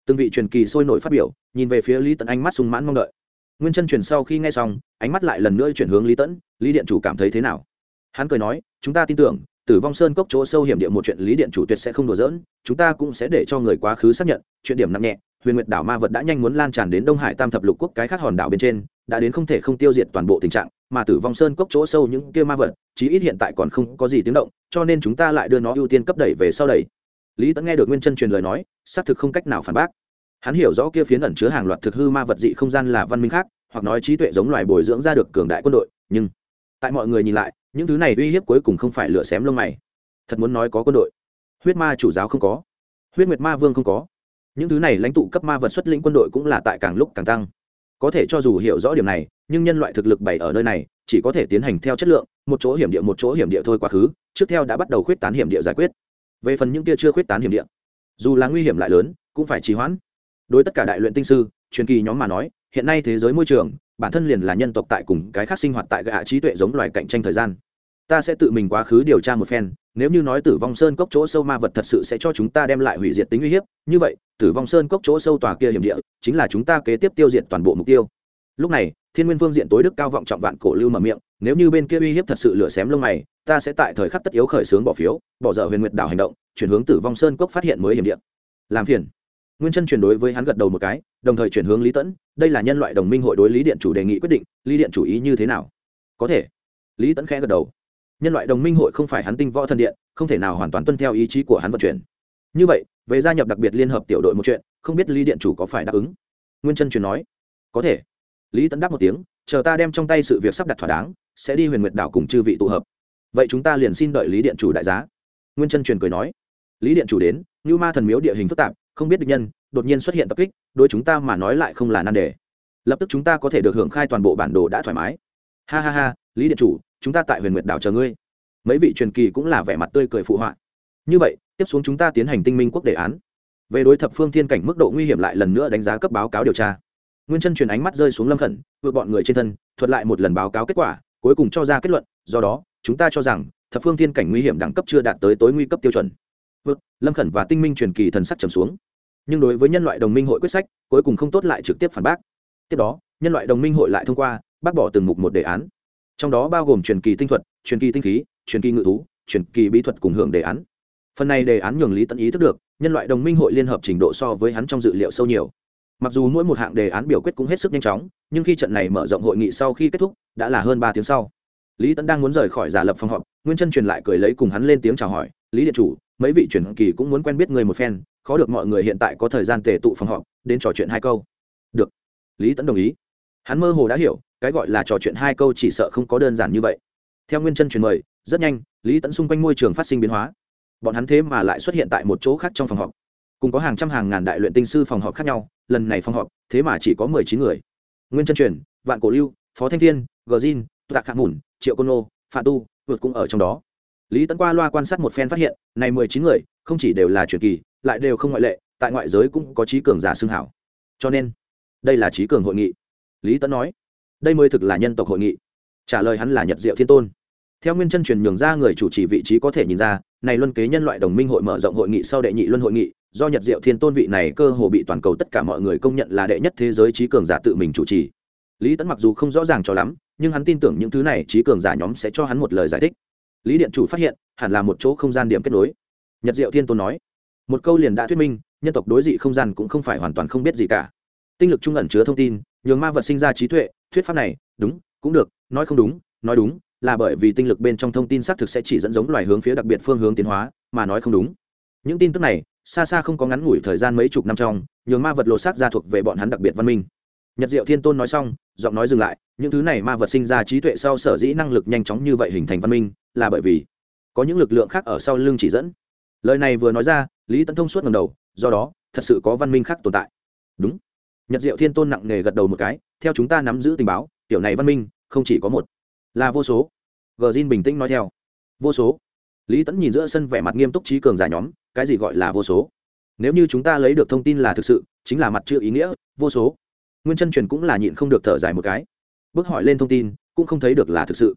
Từng vị truyền kỳ sôi nổi phát biểu, nhìn về phía lý tận ánh mắt sung mãn mong đợi nguyên chân truyền sau khi nghe xong, ánh mắt lại lần nữa chuyển hướng lý tẫn, lý điện chủ cảm thấy thế nào? Hắn cười nói, chúng ta tin tưởng, tử vong sơn cốc chỗ sâu hiểm địa một chuyện lý điện chủ tuyệt sẽ không đùa giỡn, chúng ta cũng sẽ để cho người quá khứ xác nhận, chuyện điểm nặng nhẹ, huyền nguyệt đảo ma vật đã nhanh muốn lan tràn đến đông hải tam thập lục quốc cái khác hòn đảo bên trên, đã đến không thể không tiêu diệt toàn bộ tình trạng, mà tử vong sơn cốc chỗ sâu những kia ma vật, chí ít hiện tại còn không có gì tiếng động, cho nên chúng ta lại đưa nó ưu tiên cấp đẩy về sau đẩy. Lý tẫn nghe được nguyên chân truyền lời nói, xác thực không cách nào phản bác hắn hiểu rõ kia phiến ẩn chứa hàng loạt thực hư ma vật dị không gian là văn minh khác, hoặc nói trí tuệ giống loài bồi dưỡng ra được cường đại quân đội, nhưng tại mọi người nhìn lại, những thứ này uy hiếp cuối cùng không phải lửa xém lông mày. Thật muốn nói có quân đội. Huyết ma chủ giáo không có. Huyết nguyệt ma vương không có. Những thứ này lãnh tụ cấp ma vật xuất lĩnh quân đội cũng là tại càng lúc càng tăng. Có thể cho dù hiểu rõ điểm này, nhưng nhân loại thực lực bày ở nơi này, chỉ có thể tiến hành theo chất lượng, một chỗ hiểm địa một chỗ hiểm địa thôi quá khứ, trước theo đã bắt đầu khuyết tán hiểm địa giải quyết. Về phần những kia chưa khuyết tán hiểm địa, dù là nguy hiểm lại lớn, cũng phải trì hoãn đối tất cả đại luyện tinh sư, truyền kỳ nhóm mà nói, hiện nay thế giới môi trường, bản thân liền là nhân tộc tại cùng cái khác sinh hoạt tại gạ trí tuệ giống loài cạnh tranh thời gian. Ta sẽ tự mình quá khứ điều tra một phen, nếu như nói tử vong sơn cốc chỗ sâu ma vật thật sự sẽ cho chúng ta đem lại hủy diệt tính uy hiếp, như vậy, tử vong sơn cốc chỗ sâu tòa kia hiểm địa, chính là chúng ta kế tiếp tiêu diệt toàn bộ mục tiêu. Lúc này, thiên nguyên vương diện tối đức cao vọng trọng vạn cổ lưu mở miệng, nếu như bên kia uy hiếp thật sự lửa xém lông mày, ta sẽ tại thời khắc tất yếu khởi xướng bỏ phiếu, bỏ dở huyền nguyệt đảo hành động, chuyển hướng tử vong sơn cốc phát hiện mới hiểm địa. Làm phiền nguyên chân chuyển đối với hắn gật đầu một cái, đồng thời chuyển hướng lý tẫn, đây là nhân loại đồng minh hội đối lý điện chủ đề nghị quyết định, lý điện chủ ý như thế nào? Có thể. Lý tẫn khẽ gật đầu. Nhân loại đồng minh hội không phải hắn tinh võ thần điện, không thể nào hoàn toàn tuân theo ý chí của hắn vận chuyển. Như vậy, về gia nhập đặc biệt liên hợp tiểu đội một chuyện, không biết lý điện chủ có phải đáp ứng? Nguyên chân truyền nói. Có thể. Lý tẫn đáp một tiếng, chờ ta đem trong tay sự việc sắp đặt thỏa đáng, sẽ đi huyền nguyệt đảo cùng chư vị tụ hợp. Vậy chúng ta liền xin đợi lý điện chủ đại giá. Nguyên chân truyền cười nói. Lý điện chủ đến như ma thần miếu địa hình phức tạp không biết địch nhân, đột nhiên xuất hiện tập kích, đối chúng ta mà nói lại không là nan đề. Lập tức chúng ta có thể được hưởng khai toàn bộ bản đồ đã thoải mái. Ha ha ha, lý điện chủ, chúng ta tại huyền nguyệt đảo chờ ngươi. Mấy vị truyền kỳ cũng là vẻ mặt tươi cười phụ họa. Như vậy, tiếp xuống chúng ta tiến hành tinh minh quốc đề án. Về đối thập phương thiên cảnh mức độ nguy hiểm lại lần nữa đánh giá cấp báo cáo điều tra. Nguyên chân truyền ánh mắt rơi xuống lâm khẩn, vượt bọn người trên thân, thuật lại một lần báo cáo kết quả, cuối cùng cho ra kết luận, do đó, chúng ta cho rằng, thập phương thiên cảnh nguy hiểm đẳng cấp chưa đạt tới tối nguy cấp tiêu chuẩn vượt lâm khẩn và tinh minh truyền kỳ thần sắc trầm xuống. Nhưng đối với nhân loại đồng minh hội quyết sách, cuối cùng không tốt lại trực tiếp phản bác. Tiếp đó, nhân loại đồng minh hội lại thông qua, bác bỏ từng mục một đề án. Trong đó bao gồm truyền kỳ tinh thuật, truyền kỳ tinh khí, truyền kỳ ngự thú, truyền kỳ bí thuật cùng hưởng đề án. Phần này đề án nhường lý tận ý thức được, nhân loại đồng minh hội liên hợp trình độ so với hắn trong dự liệu sâu nhiều. Mặc dù mỗi một hạng đề án biểu quyết cũng hết sức nhanh chóng, nhưng khi trận này mở rộng hội nghị sau khi kết thúc, đã là hơn ba tiếng sau. Lý Tấn đang muốn rời khỏi giả lập phòng họp, nguyên chân truyền lại cười lấy cùng hắn lên tiếng chào hỏi, lý điện chủ mấy vị truyền kỳ cũng muốn quen biết người một phen, khó được mọi người hiện tại có thời gian tề tụ phòng họp, đến trò chuyện hai câu. Được. Lý tẫn đồng ý. Hắn mơ hồ đã hiểu, cái gọi là trò chuyện hai câu chỉ sợ không có đơn giản như vậy. Theo nguyên chân truyền mời, rất nhanh, lý tẫn xung quanh môi trường phát sinh biến hóa. Bọn hắn thế mà lại xuất hiện tại một chỗ khác trong phòng họp. Cùng có hàng trăm hàng ngàn đại luyện tinh sư phòng họp khác nhau, lần này phòng họp, thế mà chỉ có mười chín người. Nguyên chân truyền, vạn cổ lưu, phó thanh thiên, gờ zin tạc hạ mùn, triệu côn ô phạm tu, vượt cũng ở trong đó lý tấn qua loa quan sát một phen phát hiện, này mười chín người, không chỉ đều là truyền kỳ, lại đều không ngoại lệ, tại ngoại giới cũng có trí cường giả xưng hảo. Cho nên, đây là trí cường hội nghị. Lý tấn nói, đây mới thực là nhân tộc hội nghị. Trả lời hắn là nhật diệu thiên tôn. Theo nguyên chân truyền nhường ra người chủ trì vị trí có thể nhìn ra, này luân kế nhân loại đồng minh hội mở rộng hội nghị sau đệ nhị luân hội nghị, do nhật diệu thiên tôn vị này cơ hồ bị toàn cầu tất cả mọi người công nhận là đệ nhất thế giới trí cường giả tự mình chủ trì. Lý tấn mặc dù không rõ ràng cho lắm, nhưng hắn tin tưởng những thứ này trí cường giả nhóm sẽ cho hắn một lời giải thích lý điện chủ phát hiện, hẳn là một chỗ không gian điểm kết nối. Nhật diệu thiên tôn nói, một câu liền đã thuyết minh, nhân tộc đối dị không gian cũng không phải hoàn toàn không biết gì cả. Tinh lực trung ẩn chứa thông tin, nhường ma vật sinh ra trí tuệ, thuyết pháp này, đúng, cũng được, nói không đúng, nói đúng, là bởi vì tinh lực bên trong thông tin xác thực sẽ chỉ dẫn giống loài hướng phía đặc biệt phương hướng tiến hóa, mà nói không đúng. Những tin tức này, xa xa không có ngắn ngủi thời gian mấy chục năm trong, nhường ma vật lột xác ra thuộc về bọn hắn đặc biệt văn minh. Nhật diệu thiên tôn nói xong, giọng nói dừng lại, những thứ này ma vật sinh ra trí tuệ sau sở dĩ năng lực nhanh chóng như vậy hình thành văn minh là bởi vì có những lực lượng khác ở sau lưng chỉ dẫn. Lời này vừa nói ra, lý tấn thông suốt ngầm đầu, do đó, thật sự có văn minh khác tồn tại. Đúng. Nhật diệu thiên tôn nặng nề gật đầu một cái, theo chúng ta nắm giữ tình báo, tiểu này văn minh, không chỉ có một. Là vô số. Gờ zin bình tĩnh nói theo. Vô số. Lý tẫn nhìn giữa sân vẻ mặt nghiêm túc trí cường giả nhóm, cái gì gọi là vô số? Nếu như chúng ta lấy được thông tin là thực sự, chính là mặt chưa ý nghĩa, vô số. Nguyên chân truyền cũng là nhịn không được thở dài một cái. Bước hỏi lên thông tin, cũng không thấy được là thực sự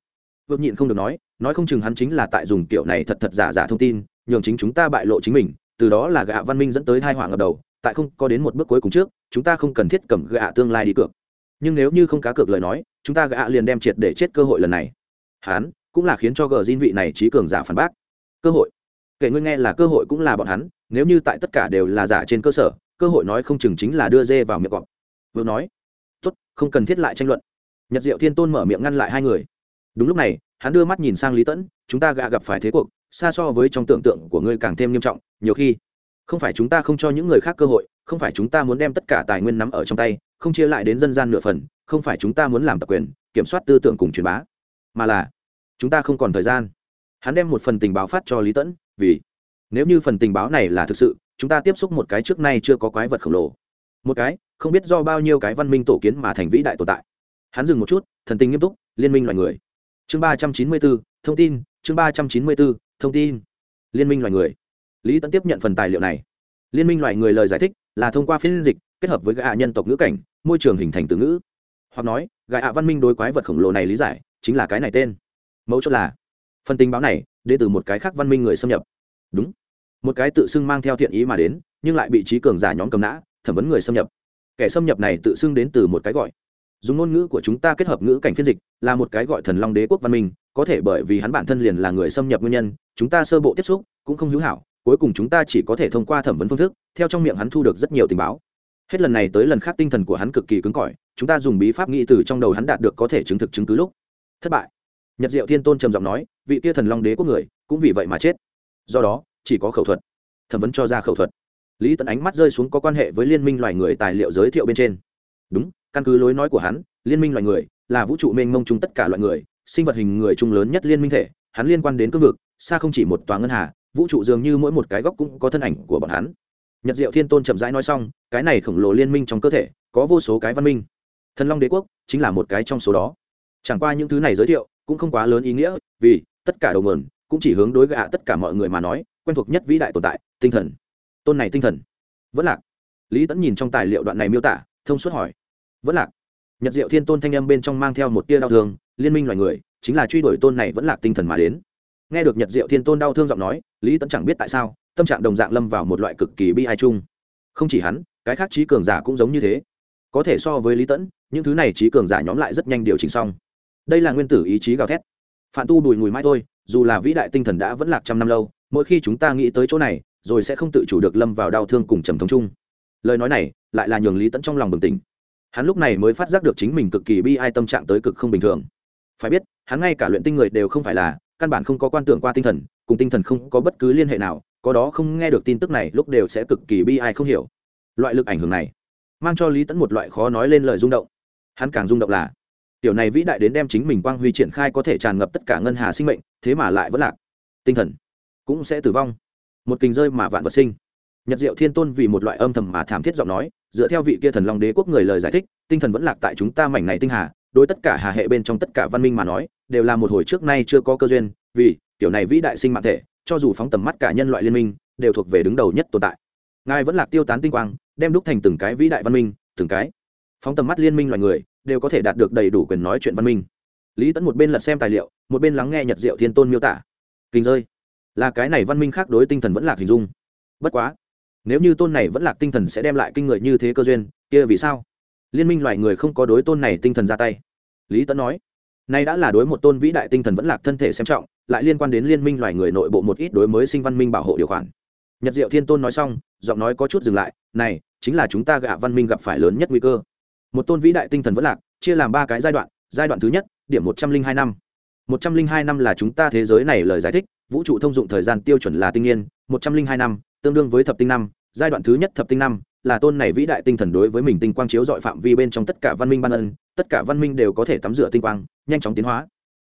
vượt nhịn không được nói nói không chừng hắn chính là tại dùng kiểu này thật thật giả giả thông tin, nhường chính chúng ta bại lộ chính mình, từ đó là gạ văn minh dẫn tới hai họa ngập đầu, tại không có đến một bước cuối cùng trước, chúng ta không cần thiết cầm gạ tương lai đi cược. Nhưng nếu như không cá cược lời nói, chúng ta gạ liền đem triệt để chết cơ hội lần này. Hắn cũng là khiến cho gờ diên vị này trí cường giả phản bác. Cơ hội. Kể ngươi nghe là cơ hội cũng là bọn hắn, nếu như tại tất cả đều là giả trên cơ sở, cơ hội nói không chừng chính là đưa dê vào miệng cọp. Vừa nói, tốt, không cần thiết lại tranh luận. Nhật diệu thiên tôn mở miệng ngăn lại hai người đúng lúc này, hắn đưa mắt nhìn sang lý tẫn, chúng ta gạ gặp phải thế cuộc, xa so với trong tưởng tượng của ngươi càng thêm nghiêm trọng, nhiều khi, không phải chúng ta không cho những người khác cơ hội, không phải chúng ta muốn đem tất cả tài nguyên nắm ở trong tay, không chia lại đến dân gian nửa phần, không phải chúng ta muốn làm tập quyền, kiểm soát tư tưởng cùng truyền bá, mà là chúng ta không còn thời gian. Hắn đem một phần tình báo phát cho lý tẫn, vì, nếu như phần tình báo này là thực sự, chúng ta tiếp xúc một cái trước nay chưa có quái vật khổng lồ. Một cái, không biết do bao nhiêu cái văn minh tổ kiến mà thành vĩ đại tồn tại. Hắn dừng một chút, thần tình nghiêm túc, liên minh loài người chương ba trăm chín mươi bốn thông tin, chương ba trăm chín mươi bốn thông tin. Liên minh loài người. Lý tẫn tiếp nhận phần tài liệu này. Liên minh loài người lời giải thích là thông qua phiên dịch kết hợp với gạ nhân tộc ngữ cảnh, môi trường hình thành từ ngữ. Hoặc nói gạ văn minh đối quái vật khổng lồ này lý giải chính là cái này tên. Mẫu chốt là, phần tình báo này đến từ một cái khác văn minh người xâm nhập. Đúng. Một cái tự xưng mang theo thiện ý mà đến, nhưng lại bị trí cường giả nhóm cầm nã, thẩm vấn người xâm nhập. Kẻ xâm nhập này tự xưng đến từ một cái gọi dùng ngôn ngữ của chúng ta kết hợp ngữ cảnh phiên dịch, là một cái gọi thần long đế quốc văn minh, có thể bởi vì hắn bản thân liền là người xâm nhập nguyên nhân, chúng ta sơ bộ tiếp xúc, cũng không hữu hảo, cuối cùng chúng ta chỉ có thể thông qua thẩm vấn phương thức, theo trong miệng hắn thu được rất nhiều tình báo. Hết lần này tới lần khác tinh thần của hắn cực kỳ cứng cỏi, chúng ta dùng bí pháp nghĩ từ trong đầu hắn đạt được có thể chứng thực chứng cứ lúc. Thất bại. Nhật diệu thiên tôn trầm giọng nói, vị kia thần long đế quốc người, cũng vì vậy mà chết. Do đó, chỉ có khẩu thuật. Thẩm vấn cho ra khẩu thuật. Lý tận ánh mắt rơi xuống có quan hệ với liên minh loài người tài liệu giới thiệu bên trên. Đúng căn cứ lối nói của hắn, liên minh loài người, là vũ trụ mênh mông chung tất cả loại người, sinh vật hình người chung lớn nhất liên minh thể, hắn liên quan đến cương vực, xa không chỉ một tòa ngân hà, vũ trụ dường như mỗi một cái góc cũng có thân ảnh của bọn hắn. Nhật diệu thiên tôn chậm rãi nói xong, cái này khổng lồ liên minh trong cơ thể, có vô số cái văn minh. Thần long đế quốc chính là một cái trong số đó. Chẳng qua những thứ này giới thiệu cũng không quá lớn ý nghĩa, vì tất cả đầu nguồn cũng chỉ hướng đối gạ tất cả mọi người mà nói, quen thuộc nhất vĩ đại tồn tại, tinh thần. Tôn này tinh thần. Vẫn lạc. Lý tẫn nhìn trong tài liệu đoạn này miêu tả, thông suốt hỏi vẫn lạc. Nhật diệu thiên tôn thanh âm bên trong mang theo một tia đau thương, liên minh loài người, chính là truy đuổi tôn này vẫn lạc tinh thần mà đến. Nghe được nhật diệu thiên tôn đau thương giọng nói, lý tẫn chẳng biết tại sao, tâm trạng đồng dạng lâm vào một loại cực kỳ bi ai chung. Không chỉ hắn, cái khác trí cường giả cũng giống như thế. Có thể so với lý tẫn những thứ này trí cường giả nhóm lại rất nhanh điều chỉnh xong. Đây là nguyên tử ý chí gào thét. Phạm tu bùi mùi mai thôi, dù là vĩ đại tinh thần đã vẫn lạc trăm năm lâu, mỗi khi chúng ta nghĩ tới chỗ này, rồi sẽ không tự chủ được lâm vào đau thương cùng trầm thống chung. Lời nói này, lại là nhường lý tẫn trong lòng bừng tỉnh hắn lúc này mới phát giác được chính mình cực kỳ bi ai tâm trạng tới cực không bình thường. Phải biết, hắn ngay cả luyện tinh người đều không phải là, căn bản không có quan tưởng qua tinh thần, cùng tinh thần không có bất cứ liên hệ nào, có đó không nghe được tin tức này lúc đều sẽ cực kỳ bi ai không hiểu. Loại lực ảnh hưởng này, mang cho lý tẫn một loại khó nói lên lời rung động. Hắn càng rung động là, tiểu này vĩ đại đến đem chính mình quang huy triển khai có thể tràn ngập tất cả ngân hà sinh mệnh, thế mà lại vẫn lạc. Tinh thần cũng sẽ tử vong. Một kình rơi mà vạn vật sinh. Nhật diệu thiên tôn vì một loại âm thầm mà thảm thiết giọng nói dựa theo vị kia thần long đế quốc người lời giải thích, tinh thần vẫn lạc tại chúng ta mảnh này tinh hà, đối tất cả hà hệ bên trong tất cả văn minh mà nói, đều là một hồi trước nay chưa có cơ duyên, vì tiểu này vĩ đại sinh mạng thể, cho dù phóng tầm mắt cả nhân loại liên minh, đều thuộc về đứng đầu nhất tồn tại. Ngài vẫn lạc tiêu tán tinh quang, đem đúc thành từng cái vĩ đại văn minh, từng cái phóng tầm mắt liên minh loài người, đều có thể đạt được đầy đủ quyền nói chuyện văn minh. Lý tẫn một bên lật xem tài liệu, một bên lắng nghe nhật diệu thiên tôn miêu tả. Kinh rơi. Là cái này văn minh khác đối tinh thần vẫn lạc hình dung. Bất quá nếu như tôn này vẫn là tinh thần sẽ đem lại kinh người như thế cơ duyên, kia vì sao? Liên minh loài người không có đối tôn này tinh thần ra tay. Lý Tấn nói, nay đã là đối một tôn vĩ đại tinh thần vẫn lạc thân thể xem trọng, lại liên quan đến liên minh loài người nội bộ một ít đối mới sinh văn minh bảo hộ điều khoản. Nhật diệu thiên tôn nói xong, giọng nói có chút dừng lại, này, chính là chúng ta gạ văn minh gặp phải lớn nhất nguy cơ. Một tôn vĩ đại tinh thần vẫn lạc, chia làm ba cái giai đoạn giai đoạn thứ nhất, điểm một trăm linh hai năm. Một trăm linh hai năm là chúng ta thế giới này lời giải thích, vũ trụ thông dụng thời gian tiêu chuẩn là tinh niên, một trăm linh hai năm tương đương với thập tinh năm, giai đoạn thứ nhất thập tinh năm là tôn này vĩ đại tinh thần đối với mình tinh quang chiếu dọi phạm vi bên trong tất cả văn minh ban ân, tất cả văn minh đều có thể tắm rửa tinh quang, nhanh chóng tiến hóa.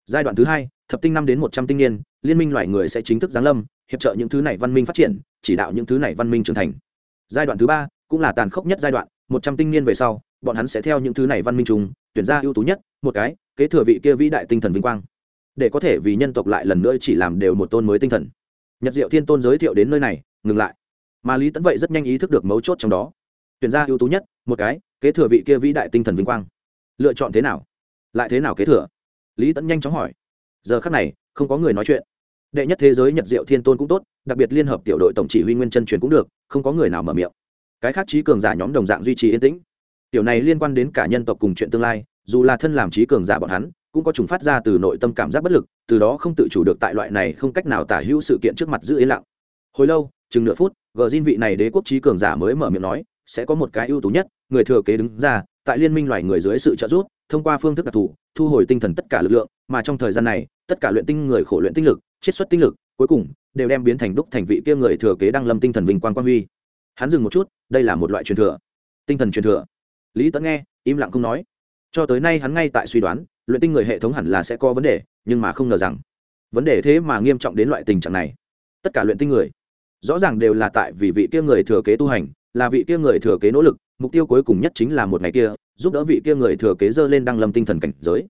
Giai đoạn thứ hai, thập tinh năm đến một trăm tinh niên, liên minh loài người sẽ chính thức giáng lâm, hiệp trợ những thứ này văn minh phát triển, chỉ đạo những thứ này văn minh trưởng thành. Giai đoạn thứ ba cũng là tàn khốc nhất giai đoạn, một trăm tinh niên về sau, bọn hắn sẽ theo những thứ này văn minh chung tuyển ra ưu tú nhất, một cái, kế thừa vị kia vĩ đại tinh thần vinh quang. Để có thể vì nhân tộc lại lần nữa chỉ làm đều một tôn mới tinh thần. Nhật diệu thiên tôn giới thiệu đến nơi này ngừng lại. Mà lý tấn vậy rất nhanh ý thức được mấu chốt trong đó. Tuyển ra ưu tú nhất, một cái, kế thừa vị kia vĩ đại tinh thần vinh quang. Lựa chọn thế nào? Lại thế nào kế thừa? Lý tấn nhanh chóng hỏi. Giờ khắc này, không có người nói chuyện. Đệ nhất thế giới nhật diệu thiên tôn cũng tốt, đặc biệt liên hợp tiểu đội tổng chỉ huy nguyên chân truyền cũng được, không có người nào mở miệng. Cái khác trí cường giả nhóm đồng dạng duy trì yên tĩnh. Tiểu này liên quan đến cả nhân tộc cùng chuyện tương lai, dù là thân làm trí cường giả bọn hắn, cũng có trùng phát ra từ nội tâm cảm giác bất lực, từ đó không tự chủ được tại loại này không cách nào tả hữu sự kiện trước mặt giữ yên lặng. Hồi lâu chừng nửa phút, gờ diên vị này đế quốc trí cường giả mới mở miệng nói, sẽ có một cái ưu tú nhất, người thừa kế đứng ra, tại liên minh loài người dưới sự trợ giúp, thông qua phương thức đặc thù, thu hồi tinh thần tất cả lực lượng, mà trong thời gian này, tất cả luyện tinh người khổ luyện tinh lực, chiết xuất tinh lực, cuối cùng, đều đem biến thành đúc thành vị kia người thừa kế đăng lâm tinh thần vinh quang quang huy. Hắn dừng một chút, đây là một loại truyền thừa. Tinh thần truyền thừa. Lý tấn nghe, im lặng không nói. Cho tới nay hắn ngay tại suy đoán, luyện tinh người hệ thống hẳn là sẽ có vấn đề, nhưng mà không ngờ rằng, vấn đề thế mà nghiêm trọng đến loại tình trạng này. Tất cả luyện tinh người rõ ràng đều là tại vì vị kia người thừa kế tu hành, là vị kia người thừa kế nỗ lực, mục tiêu cuối cùng nhất chính là một ngày kia, giúp đỡ vị kia người thừa kế dơ lên đăng lâm tinh thần cảnh giới.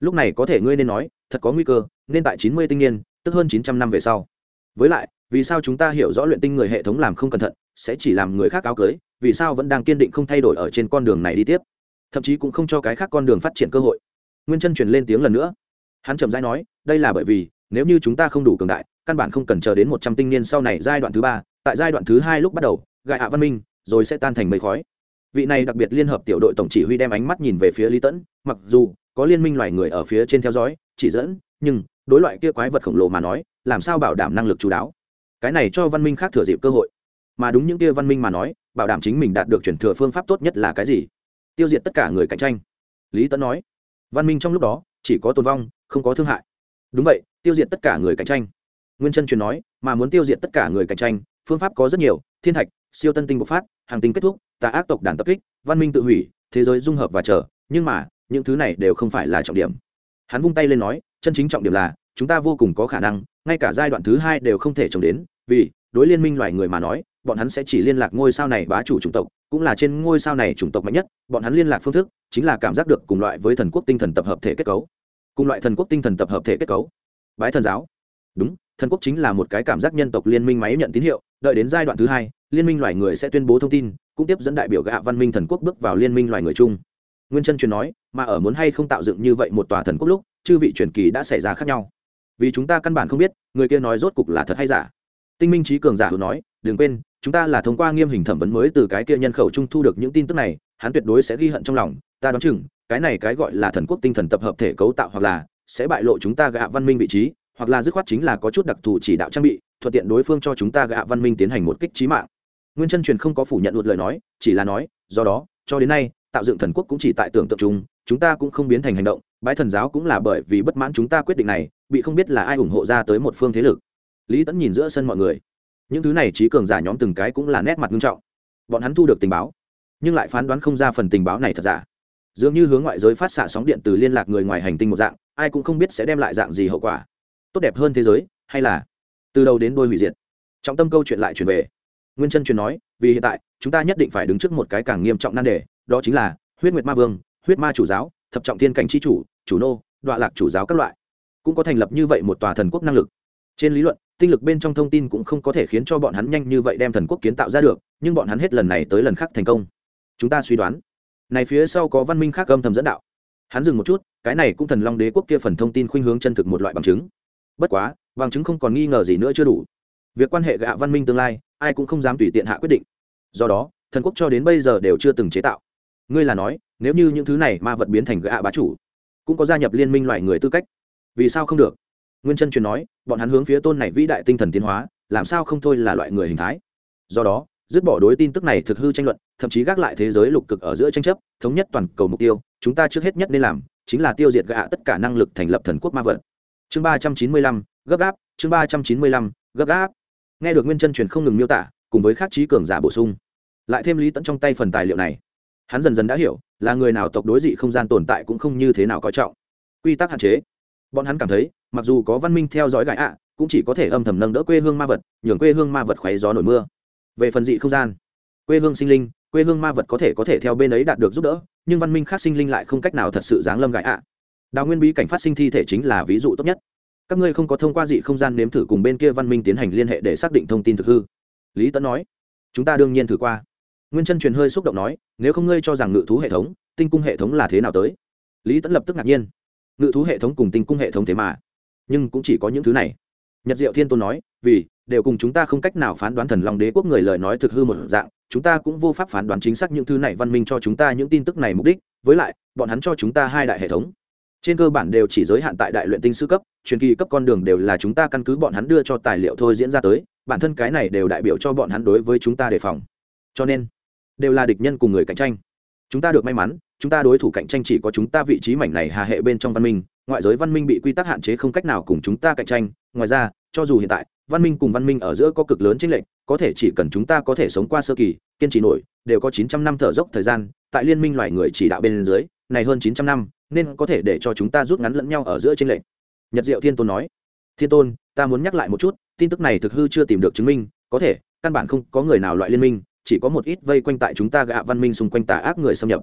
Lúc này có thể ngươi nên nói, thật có nguy cơ, nên tại chín mươi tinh niên, tức hơn chín trăm năm về sau. Với lại, vì sao chúng ta hiểu rõ luyện tinh người hệ thống làm không cẩn thận, sẽ chỉ làm người khác áo cưới, vì sao vẫn đang kiên định không thay đổi ở trên con đường này đi tiếp? Thậm chí cũng không cho cái khác con đường phát triển cơ hội. Nguyên chân truyền lên tiếng lần nữa. Hắn chậm rãi nói, đây là bởi vì, nếu như chúng ta không đủ cường đại căn bản không cần chờ đến một trăm tinh niên sau này giai đoạn thứ ba, tại giai đoạn thứ hai lúc bắt đầu gại hạ văn minh, rồi sẽ tan thành mây khói. Vị này đặc biệt liên hợp tiểu đội tổng chỉ huy đem ánh mắt nhìn về phía lý tẫn, mặc dù có liên minh loài người ở phía trên theo dõi, chỉ dẫn, nhưng đối loại kia quái vật khổng lồ mà nói, làm sao bảo đảm năng lực chú đáo? Cái này cho văn minh khác thừa dịp cơ hội. Mà đúng những kia văn minh mà nói, bảo đảm chính mình đạt được chuyển thừa phương pháp tốt nhất là cái gì? Tiêu diệt tất cả người cạnh tranh. Lý tấn nói. Văn minh trong lúc đó, chỉ có tồn vong, không có thương hại. Đúng vậy, tiêu diệt tất cả người cạnh tranh nguyên chân truyền nói, mà muốn tiêu diệt tất cả người cạnh tranh, phương pháp có rất nhiều, thiên thạch, siêu tân tinh bộc phát, hàng tinh kết thúc, tà ác tộc đàn tập kích, văn minh tự hủy, thế giới dung hợp và chờ nhưng mà, những thứ này đều không phải là trọng điểm. Hắn vung tay lên nói, chân chính trọng điểm là, chúng ta vô cùng có khả năng, ngay cả giai đoạn thứ hai đều không thể trồng đến, vì, đối liên minh loài người mà nói, bọn hắn sẽ chỉ liên lạc ngôi sao này bá chủ chủng tộc, cũng là trên ngôi sao này chủng tộc mạnh nhất, bọn hắn liên lạc phương thức, chính là cảm giác được cùng loại với thần quốc tinh thần tập hợp thể kết cấu. Cùng loại thần quốc tinh thần tập hợp thể kết cấu. Bái thần giáo. Đúng thần quốc chính là một cái cảm giác nhân tộc liên minh máy nhận tín hiệu, đợi đến giai đoạn thứ hai, liên minh loài người sẽ tuyên bố thông tin, cũng tiếp dẫn đại biểu gạ văn minh thần quốc bước vào liên minh loài người chung. Nguyên chân truyền nói, mà ở muốn hay không tạo dựng như vậy một tòa thần quốc lúc, chư vị truyền kỳ đã xảy ra khác nhau. Vì chúng ta căn bản không biết, người kia nói rốt cục là thật hay giả. Tinh minh trí cường giả hữu nói, đừng quên, chúng ta là thông qua nghiêm hình thẩm vấn mới từ cái kia nhân khẩu trung thu được những tin tức này, hắn tuyệt đối sẽ ghi hận trong lòng, ta đoán chừng, cái này cái gọi là thần quốc tinh thần tập hợp thể cấu tạo hoặc là sẽ bại lộ chúng ta gạ văn minh vị trí hoặc là dứt khoát chính là có chút đặc thù chỉ đạo trang bị, thuận tiện đối phương cho chúng ta gạ văn minh tiến hành một kích trí mạng. Nguyên chân truyền không có phủ nhận một lời nói, chỉ là nói, do đó, cho đến nay, tạo dựng thần quốc cũng chỉ tại tưởng tượng chung, chúng ta cũng không biến thành hành động, bái thần giáo cũng là bởi vì bất mãn chúng ta quyết định này, bị không biết là ai ủng hộ ra tới một phương thế lực. Lý tẫn nhìn giữa sân mọi người. Những thứ này trí cường giả nhóm từng cái cũng là nét mặt nghiêm trọng. Bọn hắn thu được tình báo, nhưng lại phán đoán không ra phần tình báo này thật giả. Dường như hướng ngoại giới phát xạ sóng điện từ liên lạc người ngoài hành tinh một dạng, ai cũng không biết sẽ đem lại dạng gì hậu quả tốt đẹp hơn thế giới, hay là từ đầu đến đôi hủy diệt? Trọng tâm câu chuyện lại chuyển về. Nguyên chân truyền nói, vì hiện tại, chúng ta nhất định phải đứng trước một cái càng nghiêm trọng nan đề, đó chính là huyết nguyệt ma vương, huyết ma chủ giáo, thập trọng thiên cảnh c h i chủ chủ nô, đọa lạc chủ giáo các loại. Cũng có thành lập như vậy một tòa thần quốc năng lực. Trên lý luận, tinh lực bên trong thông tin cũng không có thể khiến cho bọn hắn nhanh như vậy đem thần quốc kiến tạo ra được, nhưng bọn hắn hết lần này tới lần khác thành công. Chúng ta suy đoán. Này phía sau có văn minh khác âm thầm dẫn đạo. Hắn dừng một chút, cái này cũng thần long đế quốc kia phần thông tin khuynh hướng chân thực một loại bằng chứng bất quá, bằng chứng không còn nghi ngờ gì nữa chưa đủ. Việc quan hệ gạ văn minh tương lai, ai cũng không dám tùy tiện hạ quyết định. Do đó, thần quốc cho đến bây giờ đều chưa từng chế tạo. Ngươi là nói, nếu như những thứ này ma vật biến thành gạ bá chủ, cũng có gia nhập liên minh loại người tư cách. Vì sao không được? Nguyên chân truyền nói, bọn hắn hướng phía tôn này vĩ đại tinh thần tiến hóa, làm sao không thôi là loại người hình thái. Do đó, dứt bỏ đối tin tức này thực hư tranh luận, thậm chí gác lại thế giới lục cực ở giữa tranh chấp, thống nhất toàn cầu mục tiêu, chúng ta trước hết nhất nên làm, chính là tiêu diệt gạ tất cả năng lực thành lập thần quốc ma vật chương ba trăm chín mươi lăm, gấp gáp, chương ba trăm chín mươi lăm, gấp gáp. Nghe được nguyên chân truyền không ngừng miêu tả, cùng với khắc trí cường giả bổ sung, lại thêm lý tẫn trong tay phần tài liệu này, hắn dần dần đã hiểu là người nào tộc đối dị không gian tồn tại cũng không như thế nào coi trọng. Quy tắc hạn chế. Bọn hắn cảm thấy, mặc dù có văn minh theo dõi gãi ạ, cũng chỉ có thể âm thầm nâng đỡ quê hương ma vật, nhường quê hương ma vật khoáy gió nổi mưa. Về phần dị không gian, quê hương sinh linh, quê hương ma vật có thể có thể theo bên ấy đạt được giúp đỡ, nhưng văn minh khác sinh linh lại không cách nào thật sự giáng lâm gãi ạ đào nguyên bí cảnh phát sinh thi thể chính là ví dụ tốt nhất. Các ngươi không có thông qua dị không gian nếm thử cùng bên kia văn minh tiến hành liên hệ để xác định thông tin thực hư. Lý tấn nói, chúng ta đương nhiên thử qua. Nguyên chân truyền hơi xúc động nói, nếu không ngươi cho rằng ngự thú hệ thống, tinh cung hệ thống là thế nào tới? Lý tấn lập tức ngạc nhiên. Ngự thú hệ thống cùng tinh cung hệ thống thế mà, nhưng cũng chỉ có những thứ này. Nhật diệu thiên tôn nói, vì, đều cùng chúng ta không cách nào phán đoán thần long đế quốc người lời nói thực hư một dạng, chúng ta cũng vô pháp phán đoán chính xác những thứ này văn minh cho chúng ta những tin tức này mục đích, với lại, bọn hắn cho chúng ta hai đại hệ thống trên cơ bản đều chỉ giới hạn tại đại luyện tinh sư cấp, truyền kỳ cấp con đường đều là chúng ta căn cứ bọn hắn đưa cho tài liệu thôi diễn ra tới, bản thân cái này đều đại biểu cho bọn hắn đối với chúng ta đề phòng. Cho nên, đều là địch nhân cùng người cạnh tranh. Chúng ta được may mắn, chúng ta đối thủ cạnh tranh chỉ có chúng ta vị trí mảnh này hà hệ bên trong văn minh, ngoại giới văn minh bị quy tắc hạn chế không cách nào cùng chúng ta cạnh tranh. Ngoài ra, cho dù hiện tại, văn minh cùng văn minh ở giữa có cực lớn chênh lệch, có thể chỉ cần chúng ta có thể sống qua sơ kỳ, kiên trì nổi, đều có chín trăm năm thở dốc thời gian, tại liên minh loài người chỉ đạo bên dưới, này hơn chín trăm năm nên có thể để cho chúng ta rút ngắn lẫn nhau ở giữa trên lệch. Nhật diệu thiên tôn nói, thiên tôn, ta muốn nhắc lại một chút, tin tức này thực hư chưa tìm được chứng minh, có thể, căn bản không có người nào loại liên minh, chỉ có một ít vây quanh tại chúng ta gạ văn minh xung quanh tà ác người xâm nhập.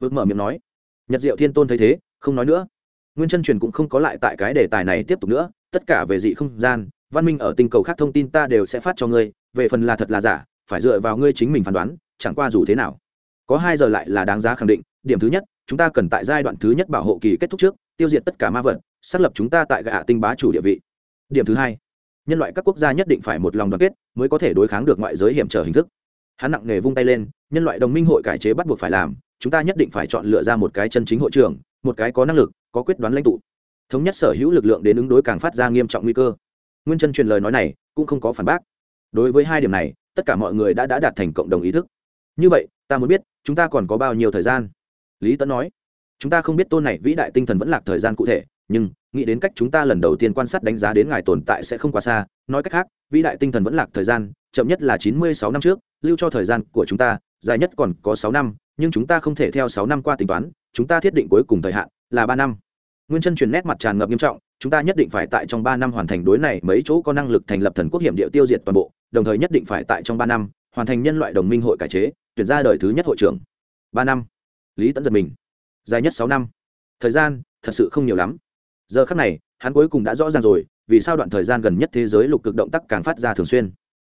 Vượt mở miệng nói. Nhật diệu thiên tôn thấy thế, không nói nữa. Nguyên chân truyền cũng không có lại tại cái đề tài này tiếp tục nữa, tất cả về dị không gian, văn minh ở tinh cầu khác thông tin ta đều sẽ phát cho ngươi, về phần là thật là giả, phải dựa vào ngươi chính mình phán đoán, chẳng qua dù thế nào. Có hai giờ lại là đáng giá khẳng định, điểm thứ nhất chúng ta cần tại giai đoạn thứ nhất bảo hộ kỳ kết thúc trước, tiêu diệt tất cả ma vật, xác lập chúng ta tại gạ tinh bá chủ địa vị. Điểm thứ hai, nhân loại các quốc gia nhất định phải một lòng đoàn kết mới có thể đối kháng được ngoại giới hiểm trở hình thức. Hắn nặng nề vung tay lên, nhân loại đồng minh hội cải chế bắt buộc phải làm, chúng ta nhất định phải chọn lựa ra một cái chân chính hội trưởng, một cái có năng lực, có quyết đoán lãnh tụ. Thống nhất sở hữu lực lượng đến ứng đối càng phát ra nghiêm trọng nguy cơ. Nguyên chân truyền lời nói này cũng không có phản bác. Đối với hai điểm này, tất cả mọi người đã đã đạt thành cộng đồng ý thức. Như vậy, ta muốn biết, chúng ta còn có bao nhiêu thời gian? Lý tấn nói, chúng ta không biết tôn này vĩ đại tinh thần vẫn lạc thời gian cụ thể, nhưng nghĩ đến cách chúng ta lần đầu tiên quan sát đánh giá đến ngài tồn tại sẽ không quá xa. Nói cách khác, vĩ đại tinh thần vẫn lạc thời gian, chậm nhất là chín mươi sáu năm trước, lưu cho thời gian của chúng ta, dài nhất còn có sáu năm, nhưng chúng ta không thể theo sáu năm qua tính toán, chúng ta thiết định cuối cùng thời hạn là ba năm. Nguyên chân truyền nét mặt tràn ngập nghiêm trọng, chúng ta nhất định phải tại trong ba năm hoàn thành đối này mấy chỗ có năng lực thành lập thần quốc hiểm địa tiêu diệt toàn bộ, đồng thời nhất định phải tại trong ba năm hoàn thành nhân loại đồng minh hội cải chế, tuyển ra đời thứ nhất hội trưởng. Ba năm lý tẫn giật mình dài nhất sáu năm thời gian thật sự không nhiều lắm giờ khắc này hắn cuối cùng đã rõ ràng rồi vì sao đoạn thời gian gần nhất thế giới lục cực động tác càng phát ra thường xuyên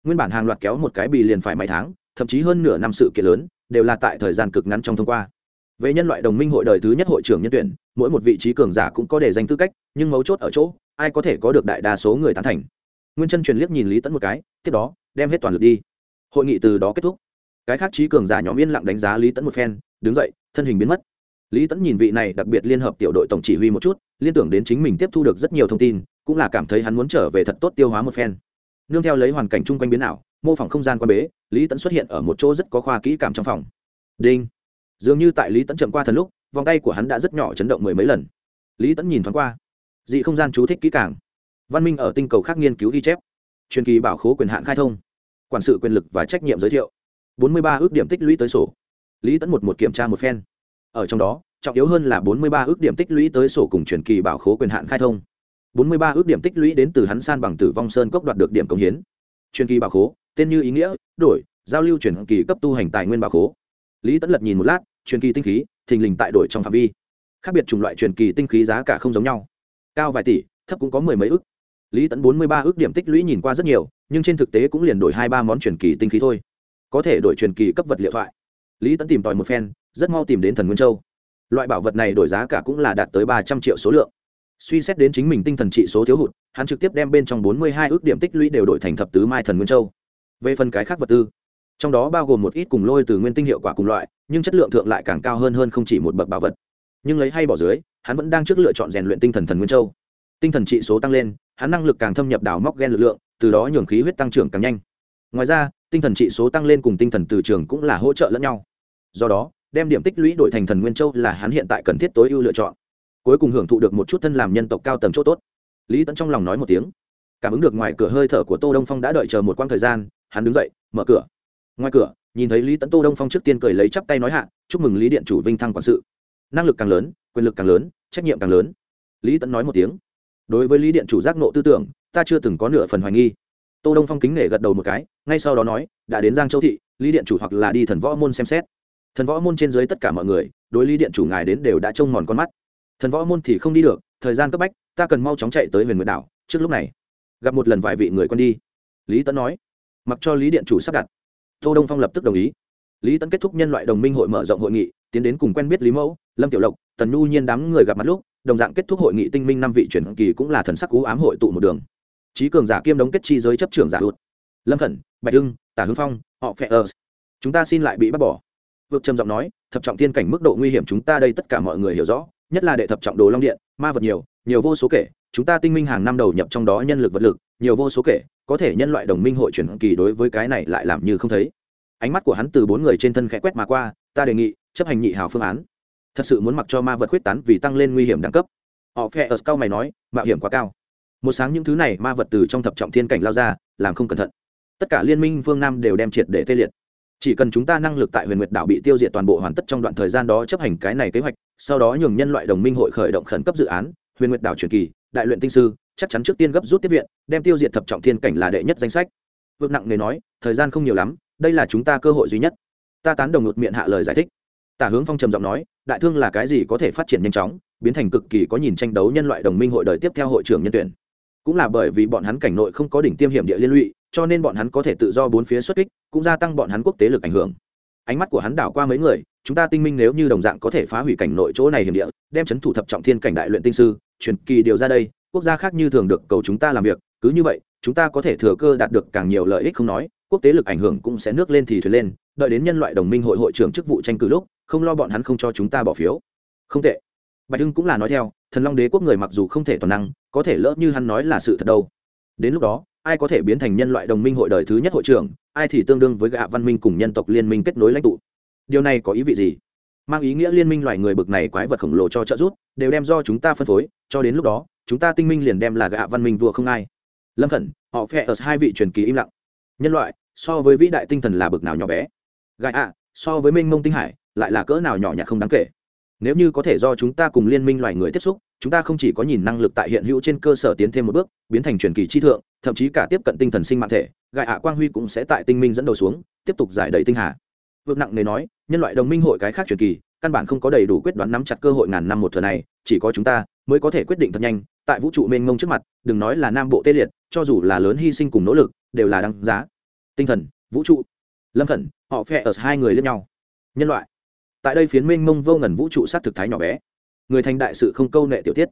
nguyên bản hàng loạt kéo một cái bì liền phải mấy tháng thậm chí hơn nửa năm sự kiện lớn đều là tại thời gian cực ngắn trong thông qua về nhân loại đồng minh hội đời thứ nhất hội trưởng nhân tuyển mỗi một vị trí cường giả cũng có để danh tư cách nhưng mấu chốt ở chỗ ai có thể có được đại đa số người tán thành nguyên chân truyền liếc nhìn lý tẫn một cái tiếp đó đem hết toàn lực đi hội nghị từ đó kết thúc cái khác trí cường giả nhóm yên lặng đánh giá lý tẫn một phen đứng dậy thân hình biến mất. Lý tẫn nhìn vị này đặc biệt liên hợp tiểu đội tổng chỉ huy một chút, liên tưởng đến chính mình tiếp thu được rất nhiều thông tin, cũng là cảm thấy hắn muốn trở về thật tốt tiêu hóa một phen. Nương theo lấy hoàn cảnh chung quanh biến ảo, mô phỏng không gian quan bế, lý tẫn xuất hiện ở một chỗ rất có khoa kỹ cảm trong phòng. Đinh. Dường như tại lý tẫn chậm qua thần lúc, vòng tay của hắn đã rất nhỏ chấn động mười mấy lần. Lý tẫn nhìn thoáng qua. Dị không gian chú thích kỹ càng. Văn minh ở tinh cầu khác nghiên cứu ghi chép. Truyền kỳ bảo khố quyền hạn khai thông. Quản sự quyền lực và trách nhiệm giới thiệu. Bốn mươi ba ước điểm tích lũy tới sổ lý tẫn một một kiểm tra một phen. Ở trong đó, trọng yếu hơn là bốn mươi ba ước điểm tích lũy tới sổ cùng truyền kỳ bảo khố quyền hạn khai thông. bốn mươi ba ước điểm tích lũy đến từ hắn san bằng tử vong sơn cốc đoạt được điểm công hiến. Truyền kỳ bảo khố, tên như ý nghĩa, đổi, giao lưu truyền kỳ cấp tu hành tài nguyên bảo khố. Lý tẫn lật nhìn một lát, truyền kỳ tinh khí, thình lình tại đổi trong phạm vi. Khác biệt chủng loại truyền kỳ tinh khí giá cả không giống nhau. Cao vài tỷ, thấp cũng có mười mấy ước. Lý tẫn bốn mươi ba ước điểm tích lũy nhìn qua rất nhiều, nhưng trên thực tế cũng liền đổi hai ba món truyền kỳ tinh khí thôi. Có thể đổi truyền kỳ cấp vật liệu thoại lý tẫn tìm tòi một phen, rất mau tìm đến thần nguyên châu. Loại bảo vật này đổi giá cả cũng là đạt tới ba trăm triệu số lượng. Suy xét đến chính mình tinh thần trị số thiếu hụt, hắn trực tiếp đem bên trong bốn mươi hai ước điểm tích lũy đều đổi thành thập tứ mai thần nguyên châu. Về phần cái khác vật tư, trong đó bao gồm một ít cùng lôi từ nguyên tinh hiệu quả cùng loại, nhưng chất lượng thượng lại càng cao hơn hơn không chỉ một bậc bảo vật. Nhưng lấy hay bỏ dưới, hắn vẫn đang trước lựa chọn rèn luyện tinh thần thần nguyên châu. Tinh thần trị số tăng lên, hắn năng lực càng thâm nhập đào móc gen lực lượng, từ đó nhường khí huyết tăng trưởng càng nhanh. Ngoài ra tinh thần trị số tăng lên cùng tinh thần từ trường cũng là hỗ trợ lẫn nhau. Do đó, đem điểm tích lũy đổi thành thần nguyên châu là hắn hiện tại cần thiết tối ưu lựa chọn. Cuối cùng hưởng thụ được một chút thân làm nhân tộc cao tầng chỗ tốt. Lý tẫn trong lòng nói một tiếng. Cảm ứng được ngoài cửa hơi thở của tô đông phong đã đợi chờ một quãng thời gian, hắn đứng dậy, mở cửa. Ngoài cửa, nhìn thấy lý tẫn tô đông phong trước tiên cười lấy chắp tay nói hạ, chúc mừng lý điện chủ vinh thăng quản sự. Năng lực càng lớn, quyền lực càng lớn, trách nhiệm càng lớn. Lý tẫn nói một tiếng. Đối với lý điện chủ giác nộ tư tưởng, ta chưa từng có nửa phần hoài nghi tô đông phong kính nể gật đầu một cái, ngay sau đó nói, đã đến giang châu thị, lý điện chủ hoặc là đi thần võ môn xem xét. Thần võ môn trên dưới tất cả mọi người, đối lý điện chủ ngài đến đều đã trông mòn con mắt. Thần võ môn thì không đi được, thời gian cấp bách, ta cần mau chóng chạy tới huyền nguyệt đảo, trước lúc này. Gặp một lần vài vị người con đi. Lý tấn nói, mặc cho lý điện chủ sắp đặt. Tô đông phong lập tức đồng ý. Lý tấn kết thúc nhân loại đồng minh hội mở rộng hội nghị, tiến đến cùng quen biết lý mẫu, lâm tiểu lộc, tần nhu nhiên đám người gặp mặt lúc, đồng dạng kết thúc hội nghị tinh minh năm vị chuyển kỳ cũng là thần sắc cú ám hội tụ một đường trí cường giả kiêm đống kết chi giới chấp trưởng giả hụt. Lâm khẩn, bạch hưng, tả hưng phong, họ phe ơ. Chúng ta xin lại bị bắt bỏ. Vượt trầm giọng nói, thập trọng thiên cảnh mức độ nguy hiểm chúng ta đây tất cả mọi người hiểu rõ, nhất là đệ thập trọng đồ long điện, ma vật nhiều nhiều vô số kể, chúng ta tinh minh hàng năm đầu nhập trong đó nhân lực vật lực, nhiều vô số kể, có thể nhân loại đồng minh hội chuyển kỳ đối với cái này lại làm như không thấy. Ánh mắt của hắn từ bốn người trên thân khẽ quét mà qua, ta đề nghị, chấp hành nhị hào phương án. Thật sự muốn mặc cho ma vật quyết tán vì tăng lên nguy hiểm đẳng cấp. Họ phe ở cao mày nói, mạo hiểm quá cao một sáng những thứ này ma vật từ trong thập trọng thiên cảnh lao ra, làm không cẩn thận. Tất cả liên minh phương nam đều đem triệt để tê liệt. Chỉ cần chúng ta năng lực tại huyền nguyệt đảo bị tiêu diệt toàn bộ hoàn tất trong đoạn thời gian đó chấp hành cái này kế hoạch, sau đó nhường nhân loại đồng minh hội khởi động khẩn cấp dự án, huyền nguyệt đảo truyền kỳ, đại luyện tinh sư, chắc chắn trước tiên gấp rút tiếp viện, đem tiêu diệt thập trọng thiên cảnh là đệ nhất danh sách. Vượt nặng nề nói, thời gian không nhiều lắm, đây là chúng ta cơ hội duy nhất. Ta tán đồng một miệng hạ lời giải thích. Tả hướng phong trầm giọng nói, đại thương là cái gì có thể phát triển nhanh chóng, biến thành cực kỳ có nhìn tranh đấu nhân loại đồng minh hội đời tiếp theo hội trưởng nhân tuyển cũng là bởi vì bọn hắn cảnh nội không có đỉnh tiêm hiểm địa liên lụy, cho nên bọn hắn có thể tự do bốn phía xuất kích, cũng gia tăng bọn hắn quốc tế lực ảnh hưởng. Ánh mắt của hắn đảo qua mấy người, chúng ta tinh minh nếu như đồng dạng có thể phá hủy cảnh nội chỗ này hiểm địa, đem chấn thủ thập trọng thiên cảnh đại luyện tinh sư, truyền kỳ điều ra đây, quốc gia khác như thường được cầu chúng ta làm việc, cứ như vậy, chúng ta có thể thừa cơ đạt được càng nhiều lợi ích không nói, quốc tế lực ảnh hưởng cũng sẽ nước lên thì thuyền lên, đợi đến nhân loại đồng minh hội hội trưởng chức vụ tranh cử lúc, không lo bọn hắn không cho chúng ta bỏ phiếu. Không tệ. Bạch hưng cũng là nói theo, thần long đế quốc người mặc dù không thể toàn năng có thể lỡ như hắn nói là sự thật đâu. Đến lúc đó, ai có thể biến thành nhân loại đồng minh hội đời thứ nhất hội trưởng, ai thì tương đương với gạ văn minh cùng nhân tộc liên minh kết nối lãnh tụ. Điều này có ý vị gì? Mang ý nghĩa liên minh loài người bực này quái vật khổng lồ cho trợ giúp, đều đem do chúng ta phân phối, cho đến lúc đó, chúng ta tinh minh liền đem là gạ văn minh vua không ai. Lâm khẩn, họ phe ở hai vị truyền kỳ im lặng. Nhân loại, so với vĩ đại tinh thần là bực nào nhỏ bé? Gạ ạ, so với minh mông tinh hải, lại là cỡ nào nhỏ nhặt không đáng kể? Nếu như có thể do chúng ta cùng liên minh loài người tiếp xúc, chúng ta không chỉ có nhìn năng lực tại hiện hữu trên cơ sở tiến thêm một bước, biến thành truyền kỳ chi thượng, thậm chí cả tiếp cận tinh thần sinh mạng thể gại hạ quang huy cũng sẽ tại tinh minh dẫn đầu xuống, tiếp tục giải đầy tinh hà. Vượt nặng nề nói, nhân loại đồng minh hội cái khác truyền kỳ, căn bản không có đầy đủ quyết đoán nắm chặt cơ hội ngàn năm một thừa này, chỉ có chúng ta mới có thể quyết định thật nhanh, tại vũ trụ mênh mông trước mặt, đừng nói là nam bộ tê liệt, cho dù là lớn hy sinh cùng nỗ lực, đều là đăng giá. Tinh thần, vũ trụ, lâm khẩn, họ phe ở hai người lên nhau. Nhân loại tại đây phiến mênh mông vô ngần vũ trụ sát thực thái nhỏ bé. Người thành đại sự không câu nệ tiểu tiết.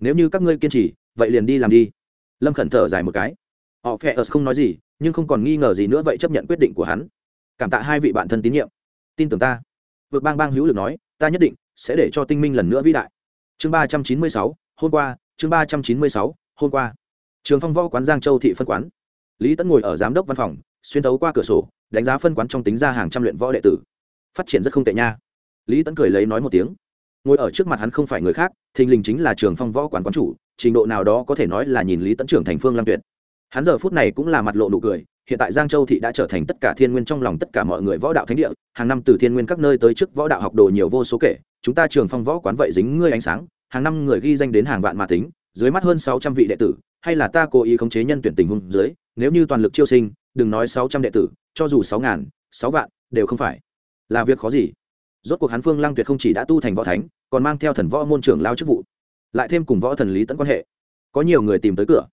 Nếu như các ngươi kiên trì, vậy liền đi làm đi. Lâm khẩn thở dài một cái. Họ phe ớt không nói gì, nhưng không còn nghi ngờ gì nữa vậy chấp nhận quyết định của hắn. Cảm tạ hai vị bạn thân tín nhiệm. Tin tưởng ta. Vượt bang bang hữu lực nói, ta nhất định sẽ để cho tinh minh lần nữa vĩ đại. Chương ba trăm chín mươi sáu, hôm qua, chương ba trăm chín mươi sáu, hôm qua. Trường phong võ quán giang châu thị phân quán. Lý tấn ngồi ở giám đốc văn phòng, xuyên thấu qua cửa sổ, đánh giá phân quán trong tính ra hàng trăm luyện võ đệ tử. Phát triển rất không tệ nha lý tấn cười lấy nói một tiếng. Ngồi ở trước mặt hắn không phải người khác, thình lình chính là trường phong võ quán quán chủ, trình độ nào đó có thể nói là nhìn lý tấn trưởng thành phương lam tuyệt. Hắn giờ phút này cũng là mặt lộ nụ cười, hiện tại giang châu thị đã trở thành tất cả thiên nguyên trong lòng tất cả mọi người võ đạo thánh địa, hàng năm từ thiên nguyên các nơi tới trước võ đạo học đồ nhiều vô số kể, chúng ta trường phong võ quán vậy dính ngươi ánh sáng, hàng năm người ghi danh đến hàng vạn mà tính, dưới mắt hơn sáu trăm vị đệ tử, hay là ta cố ý khống chế nhân tuyển tình huống dưới, nếu như toàn lực chiêu sinh, đừng nói sáu trăm đệ tử, cho dù sáu ngàn, sáu vạn, đều không phải. Là việc khó gì rốt cuộc hắn phương lăng tuyệt không chỉ đã tu thành võ thánh, còn mang theo thần võ môn trưởng lao chức vụ, lại thêm cùng võ thần lý tẫn quan hệ. Có nhiều người tìm tới cửa.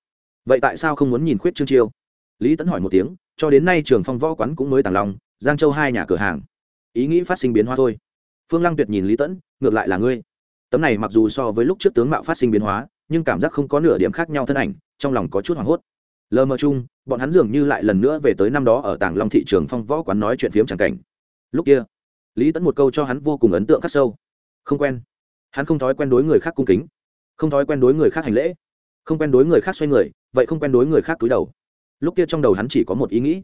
Vậy tại sao không muốn nhìn khuyết trương chiêu? Lý tẫn hỏi một tiếng, cho đến nay trường phong võ quán cũng mới tàng lòng giang châu hai nhà cửa hàng. Ý nghĩ phát sinh biến hóa thôi. Phương lăng tuyệt nhìn lý tẫn ngược lại là ngươi. Tấm này mặc dù so với lúc trước tướng mạo phát sinh biến hóa, nhưng cảm giác không có nửa điểm khác nhau thân ảnh, trong lòng có chút hoảng hốt. Lờ mờ chung, bọn hắn dường như lại lần nữa về tới năm đó ở tàng long thị trường phong võ quán nói chuyện phiếm c cảnh. Lúc kia lý tẫn một câu cho hắn vô cùng ấn tượng khắc sâu. Không quen. Hắn không thói quen đối người khác cung kính. Không thói quen đối người khác hành lễ. Không quen đối người khác xoay người, vậy không quen đối người khác túi đầu. Lúc kia trong đầu hắn chỉ có một ý nghĩ.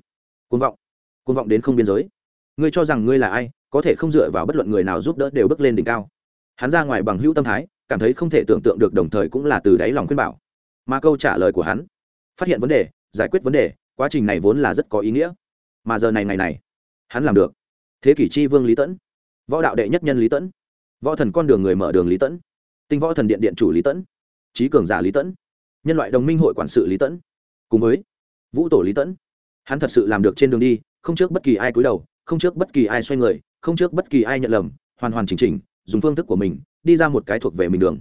Côn vọng. Côn vọng đến không biên giới. Ngươi cho rằng ngươi là ai, có thể không dựa vào bất luận người nào giúp đỡ đều bước lên đỉnh cao. Hắn ra ngoài bằng hữu tâm thái, cảm thấy không thể tưởng tượng được đồng thời cũng là từ đáy lòng khuyên bảo. Mà câu trả lời của hắn, phát hiện vấn đề, giải quyết vấn đề, quá trình này vốn là rất có ý nghĩa. Mà giờ này ngày này, hắn làm được thế kỷ chi vương lý tẫn. Võ đạo đệ nhất nhân lý tẫn. Võ thần con đường người mở đường lý tẫn. Tinh võ thần điện điện chủ lý tẫn. Trí cường giả lý tẫn. Nhân loại đồng minh hội quản sự lý tẫn. Cùng với vũ tổ lý tẫn. Hắn thật sự làm được trên đường đi, không trước bất kỳ ai cúi đầu, không trước bất kỳ ai xoay người, không trước bất kỳ ai nhận lầm, hoàn hoàn chỉnh chỉnh, dùng phương thức của mình, đi ra một cái thuộc về mình đường.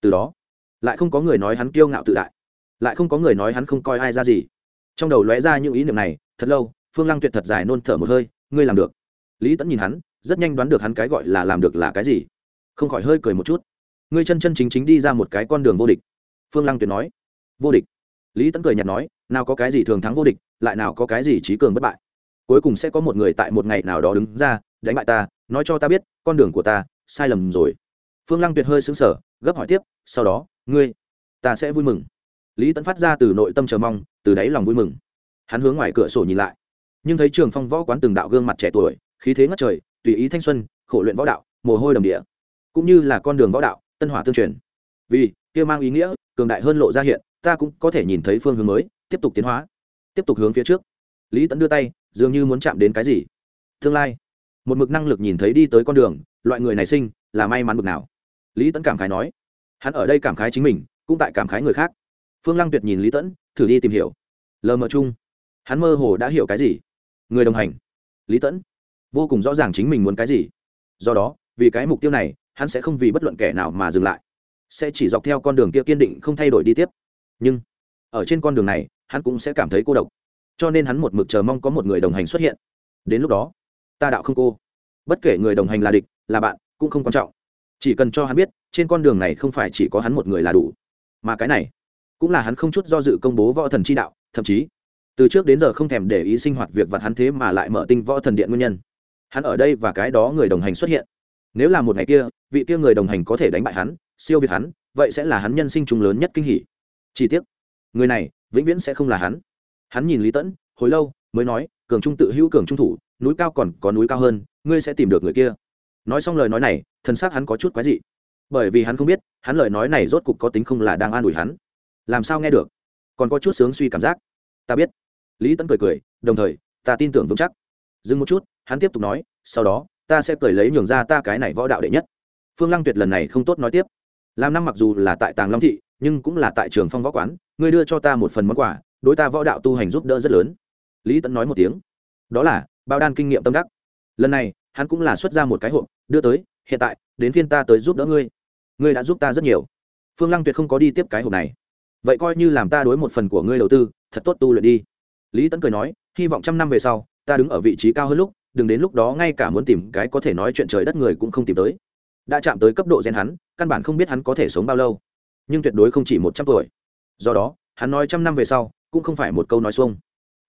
Từ đó, lại không có người nói hắn kiêu ngạo tự đại, lại không có người nói hắn không coi ai ra gì. Trong đầu lóe ra những ý niệm này, thật lâu, phương lăng tuyệt thật dài nôn thở một hơi, ngươi làm được lý tẫn nhìn hắn, rất nhanh đoán được hắn cái gọi là làm được là cái gì. Không khỏi hơi cười một chút. Ngươi chân chân chính chính đi ra một cái con đường vô địch. Phương lăng tuyệt nói. Vô địch. Lý tẫn cười nhạt nói, nào có cái gì thường thắng vô địch, lại nào có cái gì trí cường bất bại. Cuối cùng sẽ có một người tại một ngày nào đó đứng ra, đánh bại ta, nói cho ta biết, con đường của ta, sai lầm rồi. Phương lăng tuyệt hơi xứng sở gấp hỏi tiếp, sau đó, ngươi, ta sẽ vui mừng. Lý tẫn phát ra từ nội tâm chờ mong, từ đáy lòng vui mừng. Hắn hướng ngoài cửa sổ nhìn lại nhưng thấy trường phong võ quán từng đạo gương mặt trẻ tuổi, khí thế ngất trời, tùy ý thanh xuân, khổ luyện võ đạo, mồ hôi đầm địa. Cũng như là con đường võ đạo, tân hỏa tương truyền. Vì, kia mang ý nghĩa, cường đại hơn lộ ra hiện, ta cũng có thể nhìn thấy phương hướng mới, tiếp tục tiến hóa. Tiếp tục hướng phía trước. Lý tẫn đưa tay, dường như muốn chạm đến cái gì. Tương lai. Một mực năng lực nhìn thấy đi tới con đường, loại người này sinh, là may mắn mực nào. Lý tẫn cảm khái nói. Hắn ở đây cảm khái chính mình, cũng tại cảm khái người khác. Phương lăng tuyệt nhìn lý tẫn thử đi tìm hiểu. Lờ mờ chung. Hắn mơ hồ đã hiểu cái gì? Người đồng hành. Lý tẫn, vô cùng rõ ràng chính mình muốn cái gì. Do đó, vì cái mục tiêu này, hắn sẽ không vì bất luận kẻ nào mà dừng lại. Sẽ chỉ dọc theo con đường kia kiên định, không thay đổi đi tiếp. Nhưng, ở trên con đường này, hắn cũng sẽ cảm thấy cô độc. Cho nên hắn một mực chờ mong có một người đồng hành xuất hiện. Đến lúc đó, ta đạo không cô. Bất kể người đồng hành là địch, là bạn, cũng không quan trọng. Chỉ cần cho hắn biết, trên con đường này không phải chỉ có hắn một người là đủ. Mà cái này, cũng là hắn không chút do dự công bố võ thần chi đạo, thậm chí từ trước đến giờ không thèm để ý sinh hoạt việc vặt hắn thế mà lại mở tinh võ thần điện nguyên nhân. Hắn ở đây và cái đó người đồng hành xuất hiện. Nếu là một ngày kia, vị kia người đồng hành có thể đánh bại hắn, siêu việt hắn, vậy sẽ là hắn nhân sinh trùng lớn nhất kinh hỷ chi tiết người này vĩnh viễn sẽ không là hắn. Hắn nhìn lý tẫn, hồi lâu, mới nói, cường trung tự hữu cường trung thủ, núi cao còn có núi cao hơn, ngươi sẽ tìm được người kia. Nói xong lời nói này thân xác hắn có chút quái dị. Bởi vì hắn không biết, hắn lời nói này rốt cục có tính không là đang an ủi hắn. Làm sao nghe được? Còn có chút sướng suy cảm giác. Ta biết lý tẫn cười cười, đồng thời, ta tin tưởng vững chắc. Dừng một chút, hắn tiếp tục nói, sau đó, ta sẽ cười lấy nhường ra ta cái này võ đạo đệ nhất. Phương lăng tuyệt lần này không tốt nói tiếp. Làm năm mặc dù là tại tàng long thị, nhưng cũng là tại trường phong võ quán, ngươi đưa cho ta một phần món quà, đối ta võ đạo tu hành giúp đỡ rất lớn. Lý tẫn nói một tiếng. Đó là, bao đan kinh nghiệm tâm đắc. Lần này, hắn cũng là xuất ra một cái hộp, đưa tới, hiện tại, đến phiên ta tới giúp đỡ ngươi. Ngươi đã giúp ta rất nhiều. Phương lăng tuyệt không có đi tiếp cái hộp này. Vậy coi như làm ta đối một phần của ngươi đầu tư, thật tốt tu luyện đi lý tẫn cười nói, hy vọng trăm năm về sau, ta đứng ở vị trí cao hơn lúc, đừng đến lúc đó ngay cả muốn tìm cái có thể nói chuyện trời đất người cũng không tìm tới. Đã chạm tới cấp độ gen hắn, căn bản không biết hắn có thể sống bao lâu. Nhưng tuyệt đối không chỉ một trăm tuổi. Do đó, hắn nói trăm năm về sau, cũng không phải một câu nói xuông.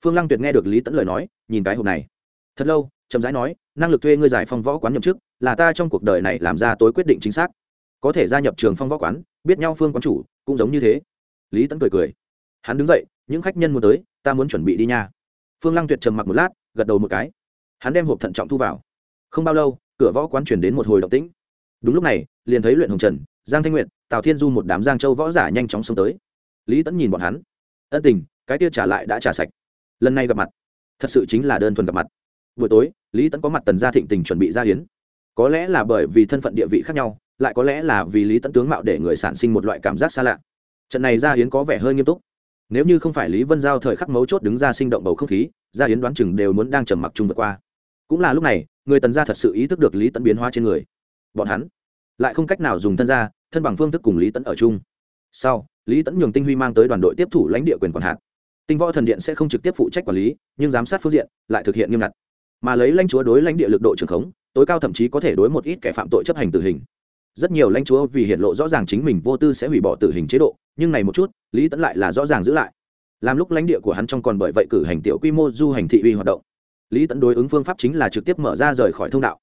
Phương lăng tuyệt nghe được lý tẫn lời nói, nhìn cái hộp này. Thật lâu, chậm rãi nói, năng lực thuê ngươi giải phong võ quán nhậm chức, là ta trong cuộc đời này làm ra tối quyết định chính xác. Có thể gia nhập trường phong võ quán, biết nhau phương quán chủ, cũng giống như thế. Lý tẫn cười cười. Hắn đứng dậy, những khách nhân muốn tới ta muốn chuẩn bị đi nha. Phương lăng tuyệt trầm mặc một lát, gật đầu một cái. Hắn đem hộp thận trọng thu vào. Không bao lâu, cửa võ quán chuyển đến một hồi động tĩnh. Đúng lúc này, liền thấy luyện hồng trần, giang thanh nguyện tào thiên du một đám giang châu võ giả nhanh chóng xông tới. Lý tẫn nhìn bọn hắn. Ân tình, cái kia trả lại đã trả sạch. Lần này gặp mặt, thật sự chính là đơn thuần gặp mặt. Buổi tối, lý tẫn có mặt tần gia thịnh tình chuẩn bị ra hiến. Có lẽ là bởi vì thân phận địa vị khác nhau, lại có lẽ là vì lý tẫn tướng mạo để người sản sinh một loại cảm giác xa lạ. Trận này ra hiến có vẻ hơi nghiêm túc nếu như không phải lý vân giao thời khắc mấu chốt đứng ra sinh động bầu không khí, gia yến đoán chừng đều muốn đang trầm mặc chung vượt qua. Cũng là lúc này, người tần gia thật sự ý thức được lý tẫn biến hóa trên người. Bọn hắn lại không cách nào dùng thân gia, thân bằng phương thức cùng lý tẫn ở chung. Sau, lý tẫn nhường tinh huy mang tới đoàn đội tiếp thủ lãnh địa quyền quản hạt. Tinh võ thần điện sẽ không trực tiếp phụ trách quản lý, nhưng giám sát phương diện lại thực hiện nghiêm ngặt. Mà lấy lãnh chúa đối lãnh địa lực độ trường khống, tối cao thậm chí có thể đối một ít kẻ phạm tội chấp hành tử hình rất nhiều lãnh chúa vì hiện lộ rõ ràng chính mình vô tư sẽ hủy bỏ tử hình chế độ, nhưng này một chút, lý tẫn lại là rõ ràng giữ lại. Làm lúc lãnh địa của hắn trong còn bởi vậy cử hành tiểu quy mô du hành thị uy hoạt động. Lý tẫn đối ứng phương pháp chính là trực tiếp mở ra rời khỏi thông đạo.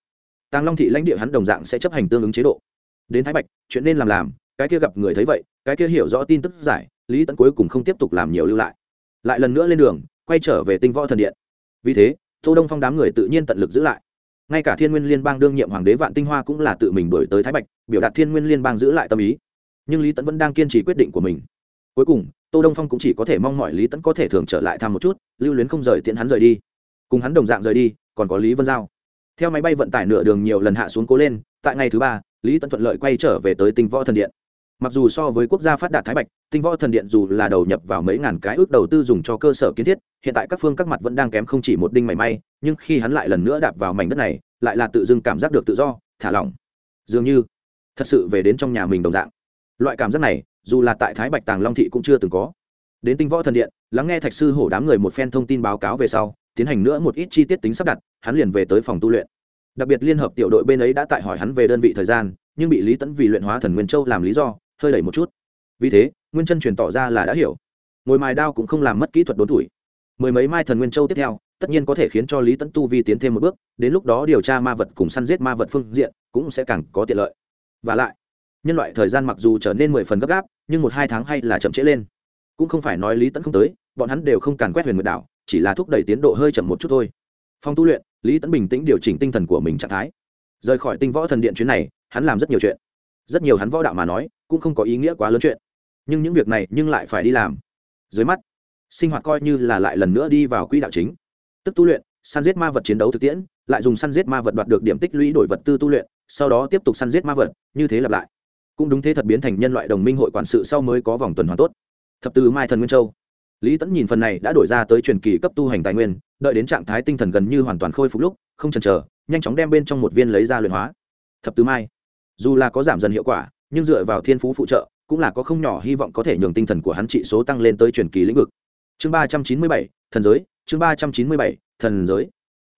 Tàng long thị lãnh địa hắn đồng dạng sẽ chấp hành tương ứng chế độ. Đến thái bạch, chuyện nên làm làm, cái kia gặp người thấy vậy, cái kia hiểu rõ tin tức giải, lý tẫn cuối cùng không tiếp tục làm nhiều lưu lại. Lại lần nữa lên đường, quay trở về tinh võ thần điện. Vì thế, tô đông phong đám người tự nhiên tận lực giữ lại ngay cả thiên nguyên liên bang đương nhiệm hoàng đế vạn tinh hoa cũng là tự mình đổi tới thái bạch, biểu đạt thiên nguyên liên bang giữ lại tâm ý. Nhưng lý tẫn vẫn đang kiên trì quyết định của mình. Cuối cùng, tô đông phong cũng chỉ có thể mong mọi lý tẫn có thể thường trở lại thăm một chút, lưu luyến không rời tiện hắn rời đi. Cùng hắn đồng dạng rời đi, còn có lý vân giao. Theo máy bay vận tải nửa đường nhiều lần hạ xuống cố lên, tại ngày thứ ba, lý tẫn thuận lợi quay trở về tới tinh võ thần điện mặc dù so với quốc gia phát đạt thái bạch, tinh võ thần điện dù là đầu nhập vào mấy ngàn cái ước đầu tư dùng cho cơ sở kiến thiết, hiện tại các phương các mặt vẫn đang kém không chỉ một đinh mảy may, nhưng khi hắn lại lần nữa đạp vào mảnh đất này, lại là tự dưng cảm giác được tự do, thả lỏng. Dường như, thật sự về đến trong nhà mình đồng dạng. Loại cảm giác này, dù là tại thái bạch tàng long thị cũng chưa từng có. Đến tinh võ thần điện, lắng nghe thạch sư hổ đám người một phen thông tin báo cáo về sau, tiến hành nữa một ít chi tiết tính sắp đặt, hắn liền về tới phòng tu luyện. Đặc biệt liên hợp tiểu đội bên ấy đã tại hỏi hắn về đơn vị thời gian, nhưng bị lý tẫn vì luyện hóa thần nguyên châu làm lý do hơi đẩy một chút. Vì thế, nguyên chân truyền tỏ ra là đã hiểu. Ngồi mài đao cũng không làm mất kỹ thuật đốn tuổi. Mười mấy mai thần nguyên châu tiếp theo, tất nhiên có thể khiến cho lý tẫn tu vi tiến thêm một bước, đến lúc đó điều tra ma vật cùng săn giết ma vật phương diện cũng sẽ càng có tiện lợi. Và lại, nhân loại thời gian mặc dù trở nên mười phần gấp gáp, nhưng một hai tháng hay là chậm trễ lên. Cũng không phải nói lý tẫn không tới, bọn hắn đều không càn quét huyền nguyệt đảo, chỉ là thúc đẩy tiến độ hơi chậm một chút thôi. Phong tu luyện, lý tẫn bình tĩnh điều chỉnh tinh thần của mình trạng thái. Rời khỏi tinh võ thần điện chuyến này, hắn làm rất nhiều chuyện rất nhiều hắn võ đạo mà nói, cũng không có ý nghĩa quá lớn chuyện. Nhưng những việc này nhưng lại phải đi làm. Dưới mắt, sinh hoạt coi như là lại lần nữa đi vào quỹ đạo chính. Tức tu luyện, săn giết ma vật chiến đấu thực tiễn, lại dùng săn giết ma vật đoạt được điểm tích lũy đổi vật tư tu luyện, sau đó tiếp tục săn giết ma vật, như thế lặp lại. Cũng đúng thế thật biến thành nhân loại đồng minh hội quản sự sau mới có vòng tuần hoàn tốt. Thập từ mai thần nguyên châu. Lý tẫn nhìn phần này đã đổi ra tới truyền kỳ cấp tu hành tài nguyên, đợi đến trạng thái tinh thần gần như hoàn toàn khôi phục lúc, không chần chờ, nhanh chóng đem bên trong một viên lấy ra luyện hóa. Thập tứ mai dù là có giảm dần hiệu quả, nhưng dựa vào thiên phú phụ trợ, cũng là có không nhỏ hy vọng có thể nhường tinh thần của hắn trị số tăng lên tới truyền kỳ lĩnh vực. Chương ba trăm chín mươi bảy, thần giới, chương ba trăm chín mươi bảy, thần giới.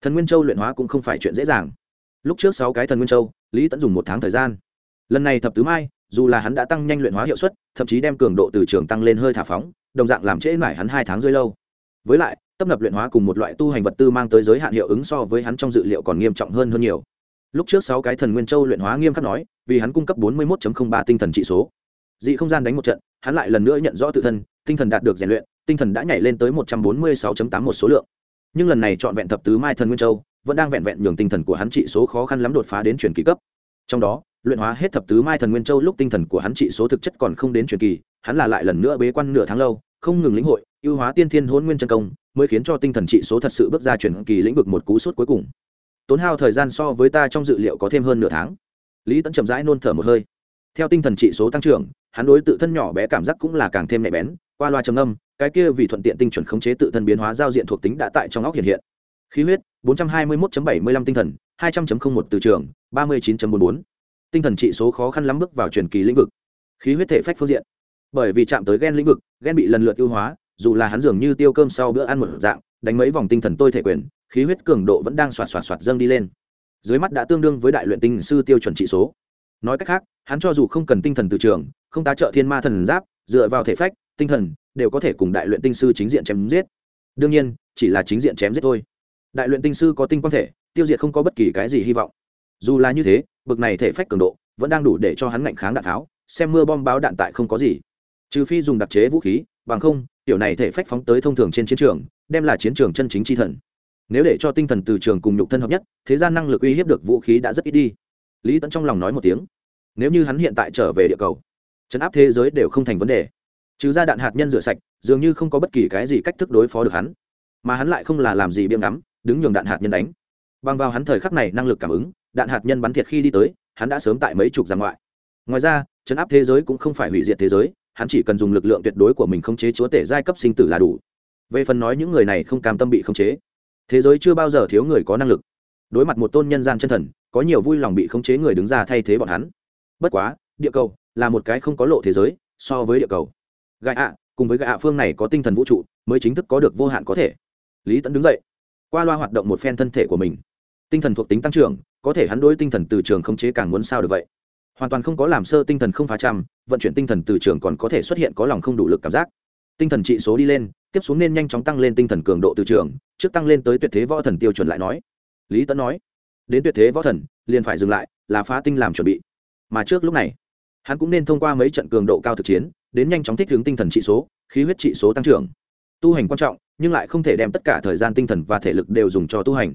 Thần nguyên châu luyện hóa cũng không phải chuyện dễ dàng. Lúc trước sáu cái thần nguyên châu, lý tẫn dùng một tháng thời gian. Lần này thập tứ mai, dù là hắn đã tăng nhanh luyện hóa hiệu suất, thậm chí đem cường độ từ trường tăng lên hơi thả phóng, đồng dạng làm trễ mải hắn hai tháng rơi lâu. Với lại, tấp nập luyện hóa cùng một loại tu hành vật tư mang tới giới hạn hiệu ứng so với hắn trong dự liệu còn nghiêm trọng hơn hơn nhiều lúc trước sáu cái thần nguyên châu luyện hóa nghiêm khắc nói, vì hắn cung cấp bốn mươi một ba tinh thần trị số. Dị không gian đánh một trận, hắn lại lần nữa nhận rõ tự thân, tinh thần đạt được rèn luyện, tinh thần đã nhảy lên tới một trăm bốn mươi sáu tám một số lượng. Nhưng lần này chọn vẹn thập tứ mai thần nguyên châu, vẫn đang vẹn vẹn nhường tinh thần của hắn trị số khó khăn lắm đột phá đến truyền kỳ cấp. Trong đó, luyện hóa hết thập tứ mai thần nguyên châu lúc tinh thần của hắn trị số thực chất còn không đến truyền kỳ, hắn là lại lần nữa bế quan nửa tháng lâu, không ngừng lĩnh hội, ưu hóa tiên thiên hôn nguyên chân công, mới khiến cho tinh thần trị số thật sự bước ra chuyển kỳ lĩnh vực một cú suốt cuối cùng tốn hao thời gian so với ta trong dự liệu có thêm hơn nửa tháng. Lý tẫn chậm rãi nôn thở một hơi. Theo tinh thần trị số tăng trưởng, hắn đối tự thân nhỏ bé cảm giác cũng là càng thêm nhạy bén, qua loa trầm âm cái kia vì thuận tiện tinh chuẩn khống chế tự thân biến hóa giao diện thuộc tính đã tại trong óc hiện hiện. Khí huyết 421.75 tinh thần 200.01 từ trường 39.44 tinh thần trị số khó khăn lắm bước vào truyền kỳ lĩnh vực. Khí huyết thể phách phương diện. Bởi vì chạm tới gen lĩnh vực, gen bị lần lượt ưu hóa, dù là hắn dường như tiêu cơm sau bữa ăn một dạng, đánh mấy vòng tinh thần tôi thể quyền khí huyết cường độ vẫn đang xoạt xoạt xoạt dâng đi lên. Dưới mắt đã tương đương với đại luyện tinh sư tiêu chuẩn trị số. Nói cách khác, hắn cho dù không cần tinh thần từ trường, không tá trợ thiên ma thần giáp, dựa vào thể phách, tinh thần, đều có thể cùng đại luyện tinh sư chính diện chém giết. Đương nhiên, chỉ là chính diện chém giết thôi. Đại luyện tinh sư có tinh quan thể, tiêu diệt không có bất kỳ cái gì hy vọng. Dù là như thế, bực này thể phách cường độ vẫn đang đủ để cho hắn ngạnh kháng đạn tháo, xem mưa bom báo đạn tại không có gì. Trừ phi dùng đặc chế vũ khí, bằng không, tiểu này thể phách phóng tới thông thường trên chiến trường, đem là chiến trường chân chính chi thần nếu để cho tinh thần từ trường cùng nhục thân hợp nhất, thế gian năng lực uy hiếp được vũ khí đã rất ít đi. Lý tẫn trong lòng nói một tiếng. Nếu như hắn hiện tại trở về địa cầu, chấn áp thế giới đều không thành vấn đề. Trừ ra đạn hạt nhân rửa sạch, dường như không có bất kỳ cái gì cách thức đối phó được hắn. Mà hắn lại không là làm gì biếng ngắm, đứng nhường đạn hạt nhân đánh. Bằng vào hắn thời khắc này năng lực cảm ứng, đạn hạt nhân bắn thiệt khi đi tới, hắn đã sớm tại mấy chục giang ngoại. Ngoài ra, chấn áp thế giới cũng không phải hủy diệt thế giới, hắn chỉ cần dùng lực lượng tuyệt đối của mình khống chế chúa tể giai cấp sinh tử là đủ. Về phần nói những người này không cam tâm bị khống chế thế giới chưa bao giờ thiếu người có năng lực. Đối mặt một tôn nhân gian chân thần, có nhiều vui lòng bị khống chế người đứng ra thay thế bọn hắn. Bất quá, địa cầu là một cái không có lộ thế giới, so với địa cầu. Gai ạ, cùng với gai ạ phương này có tinh thần vũ trụ, mới chính thức có được vô hạn có thể. Lý tẫn đứng dậy, qua loa hoạt động một phen thân thể của mình. Tinh thần thuộc tính tăng trưởng, có thể hắn đối tinh thần từ trường khống chế càng muốn sao được vậy. Hoàn toàn không có làm sơ tinh thần không phá trăm, vận chuyển tinh thần từ trường còn có thể xuất hiện có lòng không đủ lực cảm giác. Tinh thần trị số đi lên tiếp xuống nên nhanh chóng tăng lên tinh thần cường độ từ trường, trước tăng lên tới tuyệt thế võ thần tiêu chuẩn lại nói. Lý tấn nói, đến tuyệt thế võ thần, liền phải dừng lại, là phá tinh làm chuẩn bị. Mà trước lúc này, hắn cũng nên thông qua mấy trận cường độ cao thực chiến, đến nhanh chóng thích ứng tinh thần trị số, khí huyết trị số tăng trưởng. Tu hành quan trọng, nhưng lại không thể đem tất cả thời gian tinh thần và thể lực đều dùng cho tu hành.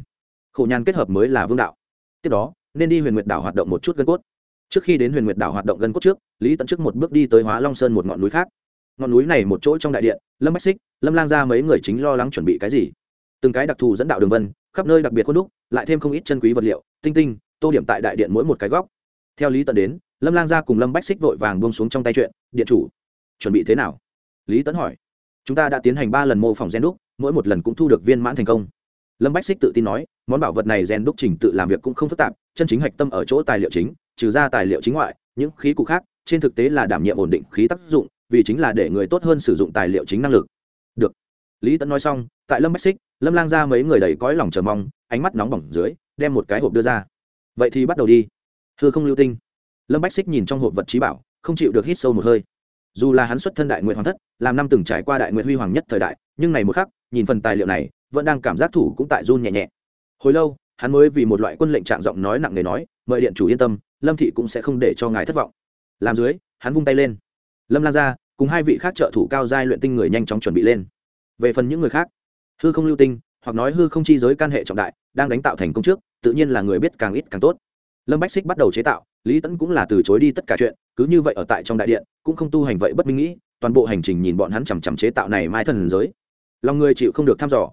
Khổ nhàn kết hợp mới là vương đạo. Tiếp đó, nên đi huyền nguyệt đảo hoạt động một chút gân cốt. Trước khi đến huyền nguyệt đảo hoạt động gân cốt trước, lý tận trước một bước đi tới hóa long sơn một ngọn núi khác. Ngọn núi này một chỗ trong đại điện lâm bách xích, lâm lang ra mấy người chính lo lắng chuẩn bị cái gì? Từng cái đặc thù dẫn đạo đường vân, khắp nơi đặc biệt khuôn đúc, lại thêm không ít chân quý vật liệu, tinh tinh, tô điểm tại đại điện mỗi một cái góc. Theo lý tận đến, lâm lang gia cùng lâm bách xích vội vàng buông xuống trong tay chuyện, điện chủ, chuẩn bị thế nào? Lý tấn hỏi. Chúng ta đã tiến hành ba lần mô phỏng gen đúc, mỗi một lần cũng thu được viên mãn thành công. Lâm bách xích tự tin nói, món bảo vật này gen đúc trình tự làm việc cũng không phức tạp, chân chính hạch tâm ở chỗ tài liệu chính, trừ ra tài liệu chính ngoại, những khí cụ khác, trên thực tế là đảm nhiệm ổn định khí tác dụng vì chính là để người tốt hơn sử dụng tài liệu chính năng lực. Được. Lý tấn nói xong, tại lâm bách xích, lâm lang ra mấy người đầy cõi lòng chờ mong, ánh mắt nóng bỏng dưới, đem một cái hộp đưa ra. Vậy thì bắt đầu đi. Thưa không lưu tinh. Lâm bách xích nhìn trong hộp vật trí bảo, không chịu được hít sâu một hơi. Dù là hắn xuất thân đại nguyện hoàng thất, làm năm từng trải qua đại nguyện huy hoàng nhất thời đại, nhưng này một khắc, nhìn phần tài liệu này, vẫn đang cảm giác thủ cũng tại run nhẹ nhẹ. Hồi lâu, hắn mới vì một loại quân lệnh trạng giọng nói nặng nề nói, mời điện chủ yên tâm, lâm thị cũng sẽ không để cho ngài thất vọng. Làm dưới, hắn vung tay lên. Lâm lan ra cùng hai vị khác trợ thủ cao giai luyện tinh người nhanh chóng chuẩn bị lên. Về phần những người khác, hư không lưu tinh, hoặc nói hư không chi giới can hệ trọng đại, đang đánh tạo thành công trước, tự nhiên là người biết càng ít càng tốt. Lâm bách xích bắt đầu chế tạo, lý tẫn cũng là từ chối đi tất cả chuyện, cứ như vậy ở tại trong đại điện, cũng không tu hành vậy bất minh nghĩ, toàn bộ hành trình nhìn bọn hắn chằm chằm chế tạo này mai thần giới. Lòng người chịu không được thăm dò.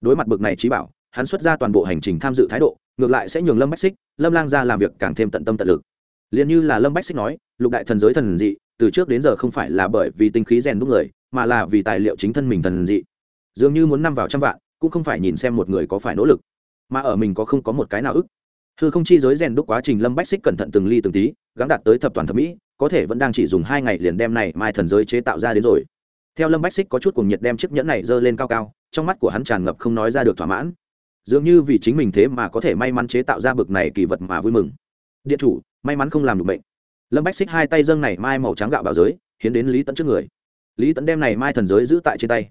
Đối mặt bực này trí bảo, hắn xuất ra toàn bộ hành trình tham dự thái độ, ngược lại sẽ nhường lâm bách xích, lâm lang ra làm việc càng thêm tận tâm tận lực. Liền như là lâm bách xích nói, lục đại thần giới thần dị từ trước đến giờ không phải là bởi vì tinh khí rèn đúc người, mà là vì tài liệu chính thân mình thần dị. Dường như muốn năm vào trăm vạn, cũng không phải nhìn xem một người có phải nỗ lực, mà ở mình có không có một cái nào ức. Hư không chi giới rèn đúc quá trình lâm bách xích cẩn thận từng ly từng tí gắn đạt tới thập toàn thẩm mỹ, có thể vẫn đang chỉ dùng hai ngày liền đem này mai thần giới chế tạo ra đến rồi. Theo lâm bách xích có chút cuồng nhiệt đem chiếc nhẫn này dơ lên cao cao, trong mắt của hắn tràn ngập không nói ra được thỏa mãn. Dường như vì chính mình thế mà có thể may mắn chế tạo ra bực này kỳ vật mà vui mừng. Điện chủ, may mắn không làm được bệnh lâm bách xích hai tay dâng này mai màu trắng gạo bảo giới, hiến đến lý tẫn trước người. Lý tẫn đem này mai thần giới giữ tại trên tay.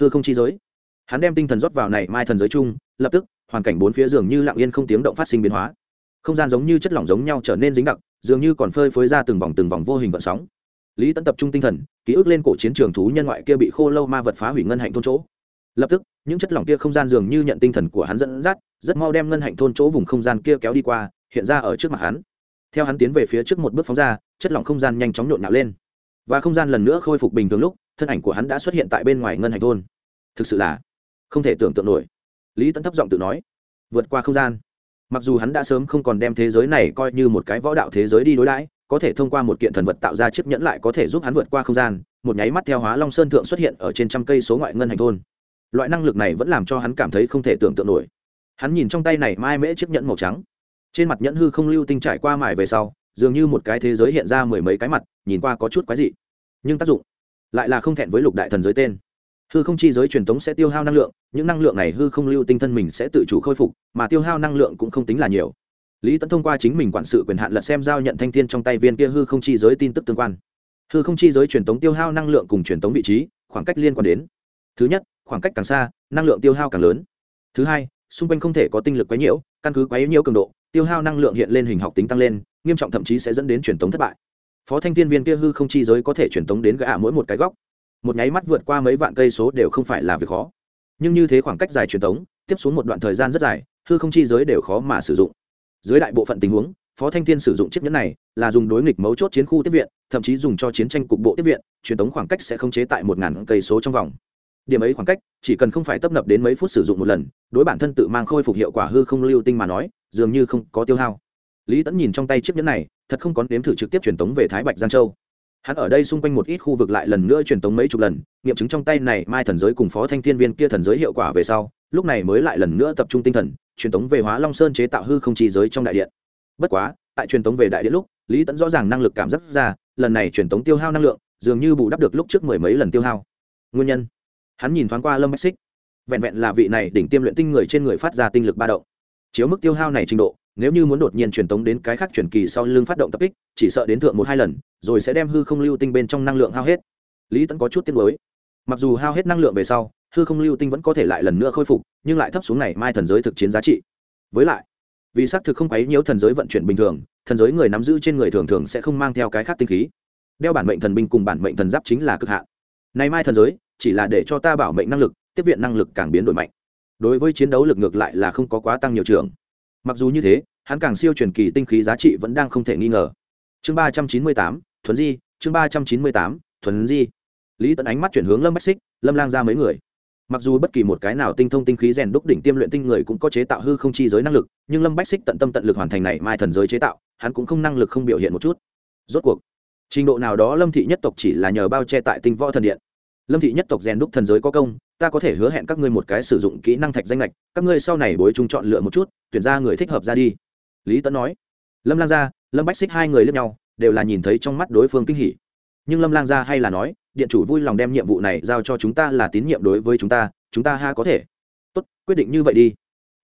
Hư không chi giới. Hắn đem tinh thần rót vào này mai thần giới chung, lập tức, hoàn cảnh bốn phía dường như lặng yên không tiếng động phát sinh biến hóa. Không gian giống như chất lỏng giống nhau trở nên dính đặc, dường như còn phơi phới ra từng vòng từng vòng vô hình vận sóng. Lý tẫn tập trung tinh thần, ký ức lên cổ chiến trường thú nhân ngoại kia bị khô lâu ma vật phá hủy ngân hạnh thôn chỗ. Lập tức, những chất lỏng kia không gian dường như nhận tinh thần của hắn dẫn dắt, rất mau đem ngân hạnh thôn chỗ vùng không gian kia kéo đi qua, hiện ra ở trước mặt hắn theo hắn tiến về phía trước một bước phóng ra, chất lỏng không gian nhanh chóng nhộn nhạo lên. Và không gian lần nữa khôi phục bình thường lúc, thân ảnh của hắn đã xuất hiện tại bên ngoài ngân hành thôn. Thực sự là không thể tưởng tượng nổi. Lý tấn thấp giọng tự nói, vượt qua không gian. Mặc dù hắn đã sớm không còn đem thế giới này coi như một cái võ đạo thế giới đi đối đãi, có thể thông qua một kiện thần vật tạo ra chiếc nhẫn lại có thể giúp hắn vượt qua không gian, một nháy mắt theo hóa long sơn thượng xuất hiện ở trên trăm cây số ngoại ngân hành thôn. Loại năng lực này vẫn làm cho hắn cảm thấy không thể tưởng tượng nổi. Hắn nhìn trong tay này mai mễ chiếc nhẫn màu trắng trên mặt nhẫn hư không lưu tinh trải qua mải về sau, dường như một cái thế giới hiện ra mười mấy cái mặt, nhìn qua có chút quái dị. Nhưng tác dụng lại là không thẹn với lục đại thần giới tên. Hư không chi giới truyền thống sẽ tiêu hao năng lượng, những năng lượng này hư không lưu tinh thân mình sẽ tự chủ khôi phục, mà tiêu hao năng lượng cũng không tính là nhiều. Lý tẫn thông qua chính mình quản sự quyền hạn lật xem giao nhận thanh thiên trong tay viên kia hư không chi giới tin tức tương quan. Hư không chi giới truyền thống tiêu hao năng lượng cùng truyền thống vị trí, khoảng cách liên quan đến. Thứ nhất, khoảng cách càng xa, năng lượng tiêu hao càng lớn. Thứ hai, xung quanh không thể có tinh lực quấy nhiễu, căn cứ quấy nhiễu cường độ tiêu hao năng lượng hiện lên hình học tính tăng lên nghiêm trọng thậm chí sẽ dẫn đến truyền tống thất bại. Phó thanh thiên viên kia hư không chi giới có thể truyền tống đến gã mỗi một cái góc. Một nháy mắt vượt qua mấy vạn cây số đều không phải là việc khó. Nhưng như thế khoảng cách dài truyền tống, tiếp xuống một đoạn thời gian rất dài hư không chi giới đều khó mà sử dụng. Dưới đại bộ phận tình huống phó thanh thiên sử dụng chiếc nhẫn này là dùng đối nghịch mấu chốt chiến khu tiếp viện thậm chí dùng cho chiến tranh cục bộ tiếp viện truyền tống khoảng cách sẽ không chế tại một ngàn cây số trong vòng điểm ấy khoảng cách, chỉ cần không phải tấp nập đến mấy phút sử dụng một lần, đối bản thân tự mang khôi phục hiệu quả hư không lưu tinh mà nói, dường như không có tiêu hao. Lý tẫn nhìn trong tay chiếc nhẫn này, thật không có nếm thử trực tiếp truyền tống về thái bạch giang châu. Hắn ở đây xung quanh một ít khu vực lại lần nữa truyền tống mấy chục lần, nghiệm chứng trong tay này mai thần giới cùng phó thanh thiên viên kia thần giới hiệu quả về sau, lúc này mới lại lần nữa tập trung tinh thần, truyền tống về hóa long sơn chế tạo hư không chi giới trong đại điện. Bất quá, tại truyền tống về đại điện lúc, lý tẫn rõ ràng năng lực cảm giác ra, lần này truyền tống tiêu hao năng lượng, dường như bù đắp được lúc trước mười mấy lần tiêu hao. Nguyên nhân? Hắn nhìn thoáng qua lâm bách xích. Vẹn vẹn là vị này đỉnh tiêm luyện tinh người trên người phát ra tinh lực ba động. Chiếu mức tiêu hao này trình độ, nếu như muốn đột nhiên truyền tống đến cái khác truyền kỳ sau lưng phát động tập kích, chỉ sợ đến thượng một hai lần, rồi sẽ đem hư không lưu tinh bên trong năng lượng hao hết. Lý tẫn có chút tiếc nuối. Mặc dù hao hết năng lượng về sau, hư không lưu tinh vẫn có thể lại lần nữa khôi phục, nhưng lại thấp xuống này mai thần giới thực chiến giá trị. Với lại, vì xác thực không quấy nhiễu thần giới vận chuyển bình thường, thần giới người nắm giữ trên người thường thường sẽ không mang theo cái khác tinh khí. Đeo bản mệnh thần binh cùng bản mệnh thần giáp chính là cực hạn. Này mai thần giới chỉ là để cho ta bảo mệnh năng lực, tiếp viện năng lực càng biến đổi mạnh. Đối với chiến đấu lực ngược lại là không có quá tăng nhiều trường. Mặc dù như thế, hắn càng siêu truyền kỳ tinh khí giá trị vẫn đang không thể nghi ngờ. Chương ba trăm chín mươi tám, thuấn di, chương ba trăm chín mươi tám, thuấn di. Lý tận ánh mắt chuyển hướng lâm bách xích, lâm lang ra mấy người. Mặc dù bất kỳ một cái nào tinh thông tinh khí rèn đúc đỉnh tiêm luyện tinh người cũng có chế tạo hư không chi giới năng lực, nhưng lâm bách xích tận tâm tận lực hoàn thành này mai thần giới chế tạo, hắn cũng không năng lực không biểu hiện một chút. Rốt cuộc, trình độ nào đó lâm thị nhất tộc chỉ là nhờ bao che tại tinh võ thần điện lâm thị nhất tộc rèn đúc thần giới có công, ta có thể hứa hẹn các ngươi một cái sử dụng kỹ năng thạch danh lệch, các ngươi sau này bối chúng chọn lựa một chút, tuyển ra người thích hợp ra đi. Lý tấn nói. Lâm lang gia, lâm bách xích hai người lướt nhau, đều là nhìn thấy trong mắt đối phương kinh hỉ. Nhưng lâm lang gia hay là nói, điện chủ vui lòng đem nhiệm vụ này giao cho chúng ta là tín nhiệm đối với chúng ta chúng ta ha có thể. Tốt, quyết định như vậy đi.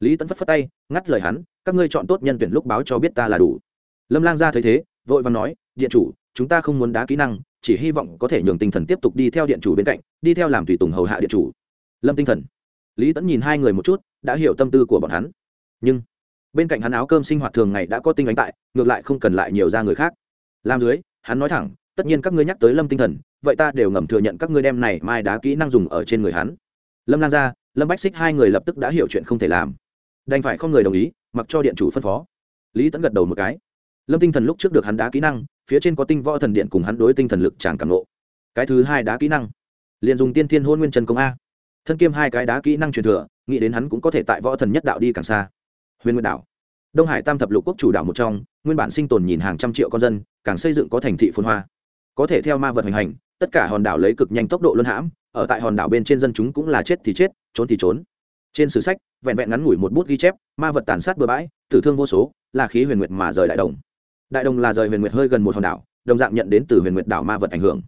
Lý tấn phất phất tay, ngắt lời hắn, các ngươi chọn tốt nhân tuyển lúc báo cho biết ta là đủ. Lâm lang gia thấy thế vội và nói, điện chủ, chúng ta không muốn đá kỹ năng, chỉ hy vọng có thể nhường tinh thần tiếp tục đi theo điện chủ bên cạnh, đi theo làm tùy tùng hầu hạ điện chủ. Lâm tinh thần. Lý tẫn nhìn hai người một chút, đã hiểu tâm tư của bọn hắn. Nhưng, bên cạnh hắn áo cơm sinh hoạt thường ngày đã có tinh ánh tại, ngược lại không cần lại nhiều ra người khác. Làm dưới, hắn nói thẳng, tất nhiên các ngươi nhắc tới lâm tinh thần, vậy ta đều ngầm thừa nhận các ngươi đem này mai đá kỹ năng dùng ở trên người hắn. Lâm lan ra, lâm bách xích hai người lập tức đã hiểu chuyện không thể làm. Đành phải không người đồng ý, mặc cho điện chủ phân phó. Lý tẫn gật đầu một cái lâm tinh thần lúc trước được hắn đá kỹ năng, phía trên có tinh võ thần điện cùng hắn đối tinh thần lực tràng cảm nộ cái thứ hai đá kỹ năng, liền dùng tiên thiên hôn nguyên trần công a. Thân kiêm hai cái đá kỹ năng truyền thừa, nghĩ đến hắn cũng có thể tại võ thần nhất đạo đi càng xa. Huyền nguyên đảo, đông hải tam thập lục quốc chủ đảo một trong, nguyên bản sinh tồn nhìn hàng trăm triệu con dân, càng xây dựng có thành thị phồn hoa. Có thể theo ma vật hành hành, tất cả hòn đảo lấy cực nhanh tốc độ luân hãm, ở tại hòn đảo bên trên dân chúng cũng là chết thì chết, trốn thì trốn. Trên sử sách, vẹn vẹn ngắn ngủi một bút ghi chép, ma vật tàn sát bừa bãi, tử thương vô số, là khí huyền nguyệt mà rời đại đồng đại đồng là rời huyền nguyệt hơi gần một hòn đảo, đồng dạng nhận đến từ huyền nguyệt đảo ma vật ảnh hưởng.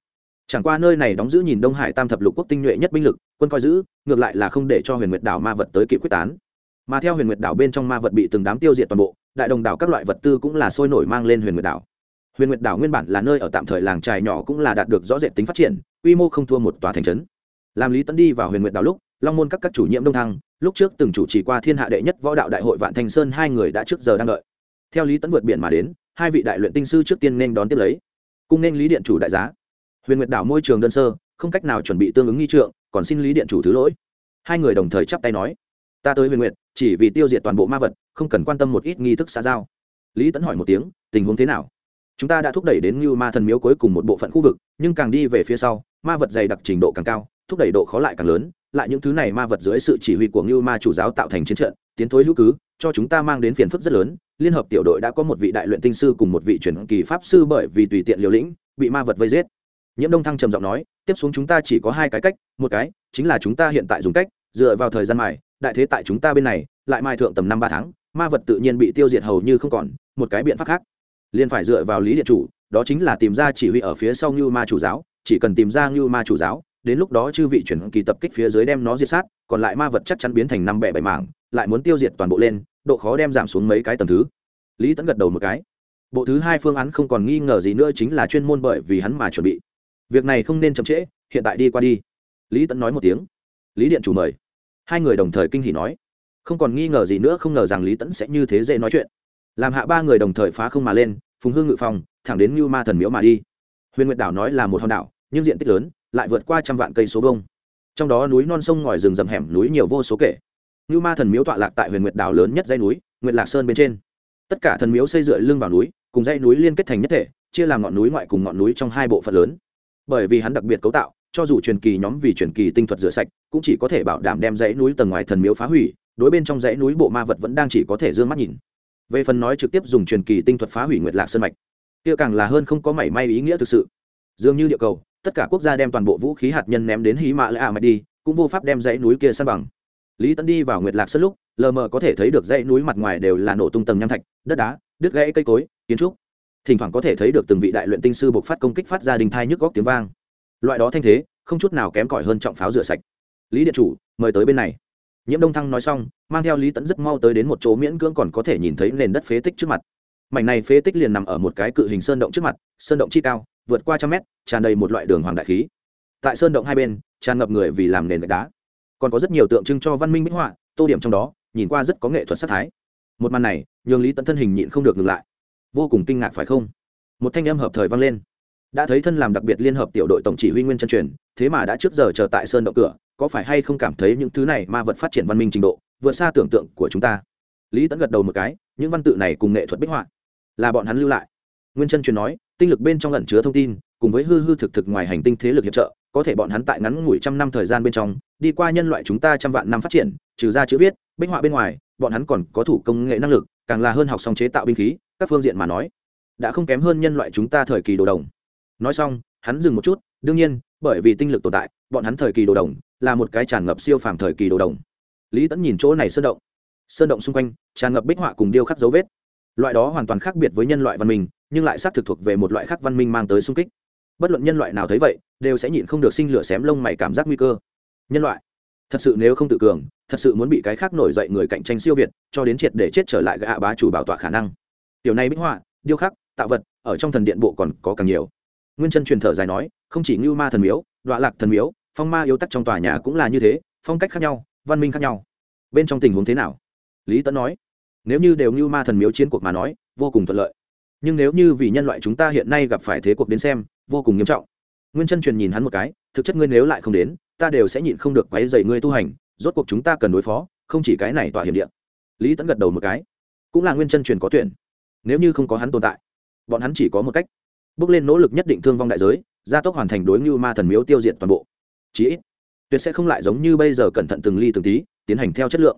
Chẳng qua nơi này đóng giữ nhìn đông hải tam thập lục quốc tinh nhuệ nhất binh lực, quân coi giữ, ngược lại là không để cho huyền nguyệt đảo ma vật tới kịp quyết tán. Mà theo huyền nguyệt đảo bên trong ma vật bị từng đám tiêu diệt toàn bộ, đại đồng đảo các loại vật tư cũng là sôi nổi mang lên huyền nguyệt đảo. Huyền nguyệt đảo nguyên bản là nơi ở tạm thời làng trài nhỏ cũng là đạt được rõ rệt tính phát triển, quy mô không thua một tòa thành trấn. Làm lý tấn đi vào huyền nguyệt đảo lúc, long môn các các chủ nhiệm đông thăng, lúc trước từng chủ trì qua thiên hạ đệ nhất võ đạo đại hội vạn thanh sơn hai người đã trước giờ đang đợi. Theo lý tấn vượt biển mà đến hai vị đại luyện tinh sư trước tiên nên đón tiếp lấy cung nên lý điện chủ đại giá. Huyền nguyệt đảo môi trường đơn sơ không cách nào chuẩn bị tương ứng nghi trượng còn xin lý điện chủ thứ lỗi. Hai người đồng thời chắp tay nói ta tới huyền nguyệt chỉ vì tiêu diệt toàn bộ ma vật không cần quan tâm một ít nghi thức xã giao. Lý tấn hỏi một tiếng tình huống thế nào? Chúng ta đã thúc đẩy đến như ma thần miếu cuối cùng một bộ phận khu vực nhưng càng đi về phía sau ma vật dày đặc trình độ càng cao thúc đẩy độ khó lại càng lớn. Lại những thứ này ma vật dưới sự chỉ huy của như Ma chủ giáo tạo thành chiến trận, tiến thối hữu cứ, cho chúng ta mang đến phiền phức rất lớn. Liên hợp tiểu đội đã có một vị đại luyện tinh sư cùng một vị truyền kỳ pháp sư bởi vì tùy tiện liều lĩnh, bị ma vật vây giết. Nhiễm Đông Thăng trầm giọng nói, tiếp xuống chúng ta chỉ có hai cái cách, một cái chính là chúng ta hiện tại dùng cách, dựa vào thời gian mài, đại thế tại chúng ta bên này, lại mai thượng tầm năm ba tháng, ma vật tự nhiên bị tiêu diệt hầu như không còn, một cái biện pháp khác, liền phải dựa vào lý điện chủ, đó chính là tìm ra chỉ huy ở phía sau như Ma chủ giáo, chỉ cần tìm ra như Ma chủ giáo, đến lúc đó chư vị chuyển kỳ tập kích phía dưới đem nó diệt sát còn lại ma vật chắc chắn biến thành năm bẻ bảy mảng lại muốn tiêu diệt toàn bộ lên, độ khó đem giảm xuống mấy cái tầng thứ. Lý tẫn gật đầu một cái. Bộ thứ hai phương án không còn nghi ngờ gì nữa chính là chuyên môn bởi vì hắn mà chuẩn bị. Việc này không nên chậm trễ, hiện tại đi qua đi. Lý tẫn nói một tiếng. Lý điện chủ mời. Hai người đồng thời kinh hỉ nói. Không còn nghi ngờ gì nữa, không ngờ rằng lý tẫn sẽ như thế dễ nói chuyện. Làm hạ ba người đồng thời phá không mà lên, phùng hương ngự phòng, thẳng đến như ma thần miếu mà đi. Huyền nguyệt đảo nói là một hòn đảo, nhưng diện tích lớn, lại vượt qua trăm vạn cây số vông trong đó núi non sông ngòi rừng rậm hẻm núi nhiều vô số kể. Nưu ma thần miếu tọa lạc tại huyền nguyệt đảo lớn nhất dãy núi, nguyệt lạc sơn bên trên. Tất cả thần miếu xây dựa lưng vào núi, cùng dãy núi liên kết thành nhất thể, chia làm ngọn núi ngoại cùng ngọn núi trong hai bộ phận lớn. Bởi vì hắn đặc biệt cấu tạo, cho dù truyền kỳ nhóm vì truyền kỳ tinh thuật rửa sạch, cũng chỉ có thể bảo đảm đem dãy núi tầng ngoài thần miếu phá hủy, đối bên trong dãy núi bộ ma vật vẫn đang chỉ có thể dương mắt nhìn. Về phần nói trực tiếp dùng truyền kỳ tinh thuật phá hủy nguyệt lạc sơn mạch, kia càng là hơn không có mảy may ý nghĩa thực sự. Dường như địa cầu, tất cả quốc gia đem toàn bộ vũ khí hạt nhân ném đến hí mã lệ a mạch đi, cũng vô pháp đem dãy núi kia san bằng lý tấn đi vào nguyệt lạc sân lúc, lờ mờ có thể thấy được dãy núi mặt ngoài đều là nổ tung tầng nham thạch, đất đá, đứt gãy cây cối, kiến trúc. Thỉnh thoảng có thể thấy được từng vị đại luyện tinh sư buộc phát công kích phát ra đình thai nhức góc tiếng vang. Loại đó thanh thế, không chút nào kém cỏi hơn trọng pháo rửa sạch. Lý điện chủ, mời tới bên này. Nhiễm đông thăng nói xong, mang theo lý tẫn rất mau tới đến một chỗ miễn cưỡng còn có thể nhìn thấy nền đất phế tích trước mặt. Mảnh này phế tích liền nằm ở một cái cự hình sơn động trước mặt, sơn động chi cao, vượt qua trăm mét, tràn đầy một loại đường hoàng đại khí. Tại sơn động hai bên, tràn ngập người vì làm nền gạch đá còn có rất nhiều tượng trưng cho văn minh minh họa, tô điểm trong đó, nhìn qua rất có nghệ thuật sắc thái. Một màn này, nhường lý tận thân hình nhịn không được ngừng lại. Vô cùng kinh ngạc phải không? Một thanh âm hợp thời vang lên. Đã thấy thân làm đặc biệt liên hợp tiểu đội tổng chỉ huy nguyên chân truyền, thế mà đã trước giờ chờ tại sơn động cửa, có phải hay không cảm thấy những thứ này ma vật phát triển văn minh trình độ, vượt xa tưởng tượng của chúng ta? Lý tẫn gật đầu một cái, những văn tự này cùng nghệ thuật bích họa là bọn hắn lưu lại. Nguyên chân truyền nói, tinh lực bên trong ẩn chứa thông tin, cùng với hư hư thực thực ngoài hành tinh thế lực hiệp trợ, có thể bọn hắn tại ngắn ngủi trăm năm thời gian bên trong đi qua nhân loại chúng ta trăm vạn năm phát triển, trừ ra chữ viết, bích họa bên ngoài, bọn hắn còn có thủ công nghệ năng lực, càng là hơn học song chế tạo binh khí, các phương diện mà nói, đã không kém hơn nhân loại chúng ta thời kỳ đồ đồng. Nói xong, hắn dừng một chút, đương nhiên, bởi vì tinh lực tồn tại, bọn hắn thời kỳ đồ đồng là một cái tràn ngập siêu phàm thời kỳ đồ đồng. Lý tẫn nhìn chỗ này sơn động. Sơn động xung quanh, tràn ngập bích họa cùng điêu khắc dấu vết. Loại đó hoàn toàn khác biệt với nhân loại văn minh, nhưng lại xác thực thuộc về một loại khác văn minh mang tới sung kích. Bất luận nhân loại nào thấy vậy, đều sẽ nhịn không được sinh lửa xém lông mày cảm giác nguy cơ nhân loại. Thật sự nếu không tự cường, thật sự muốn bị cái khác nổi dậy người cạnh tranh siêu việt, cho đến triệt để chết trở lại gạ bá chủ bảo tọa khả năng. Điều này bích họa, điêu khắc, tạo vật, ở trong thần điện bộ còn có càng nhiều. Nguyên chân truyền thở dài nói, không chỉ ngưu ma thần miếu đoạn lạc thần miếu, phong ma yếu tắc trong tòa nhà cũng là như thế, phong cách khác nhau, văn minh khác nhau. Bên trong tình huống thế nào? Lý tấn nói, nếu như đều ngưu ma thần miếu chiến cuộc mà nói, vô cùng thuận lợi. Nhưng nếu như vì nhân loại chúng ta hiện nay gặp phải thế cuộc đến xem, vô cùng nghiêm trọng. Nguyên chân truyền nhìn hắn một cái, thực chất ngươi nếu lại không đến ta đều sẽ nhịn không được quấy dày ngươi tu hành, rốt cuộc chúng ta cần đối phó, không chỉ cái này tỏa hiểm địa. lý tẫn gật đầu một cái. Cũng là nguyên chân truyền có tuyển. Nếu như không có hắn tồn tại, bọn hắn chỉ có một cách. Bước lên nỗ lực nhất định thương vong đại giới, gia tốc hoàn thành đối ngưu ma thần miếu tiêu diệt toàn bộ. Chí ít, tuyệt sẽ không lại giống như bây giờ cẩn thận từng ly từng tí, tiến hành theo chất lượng.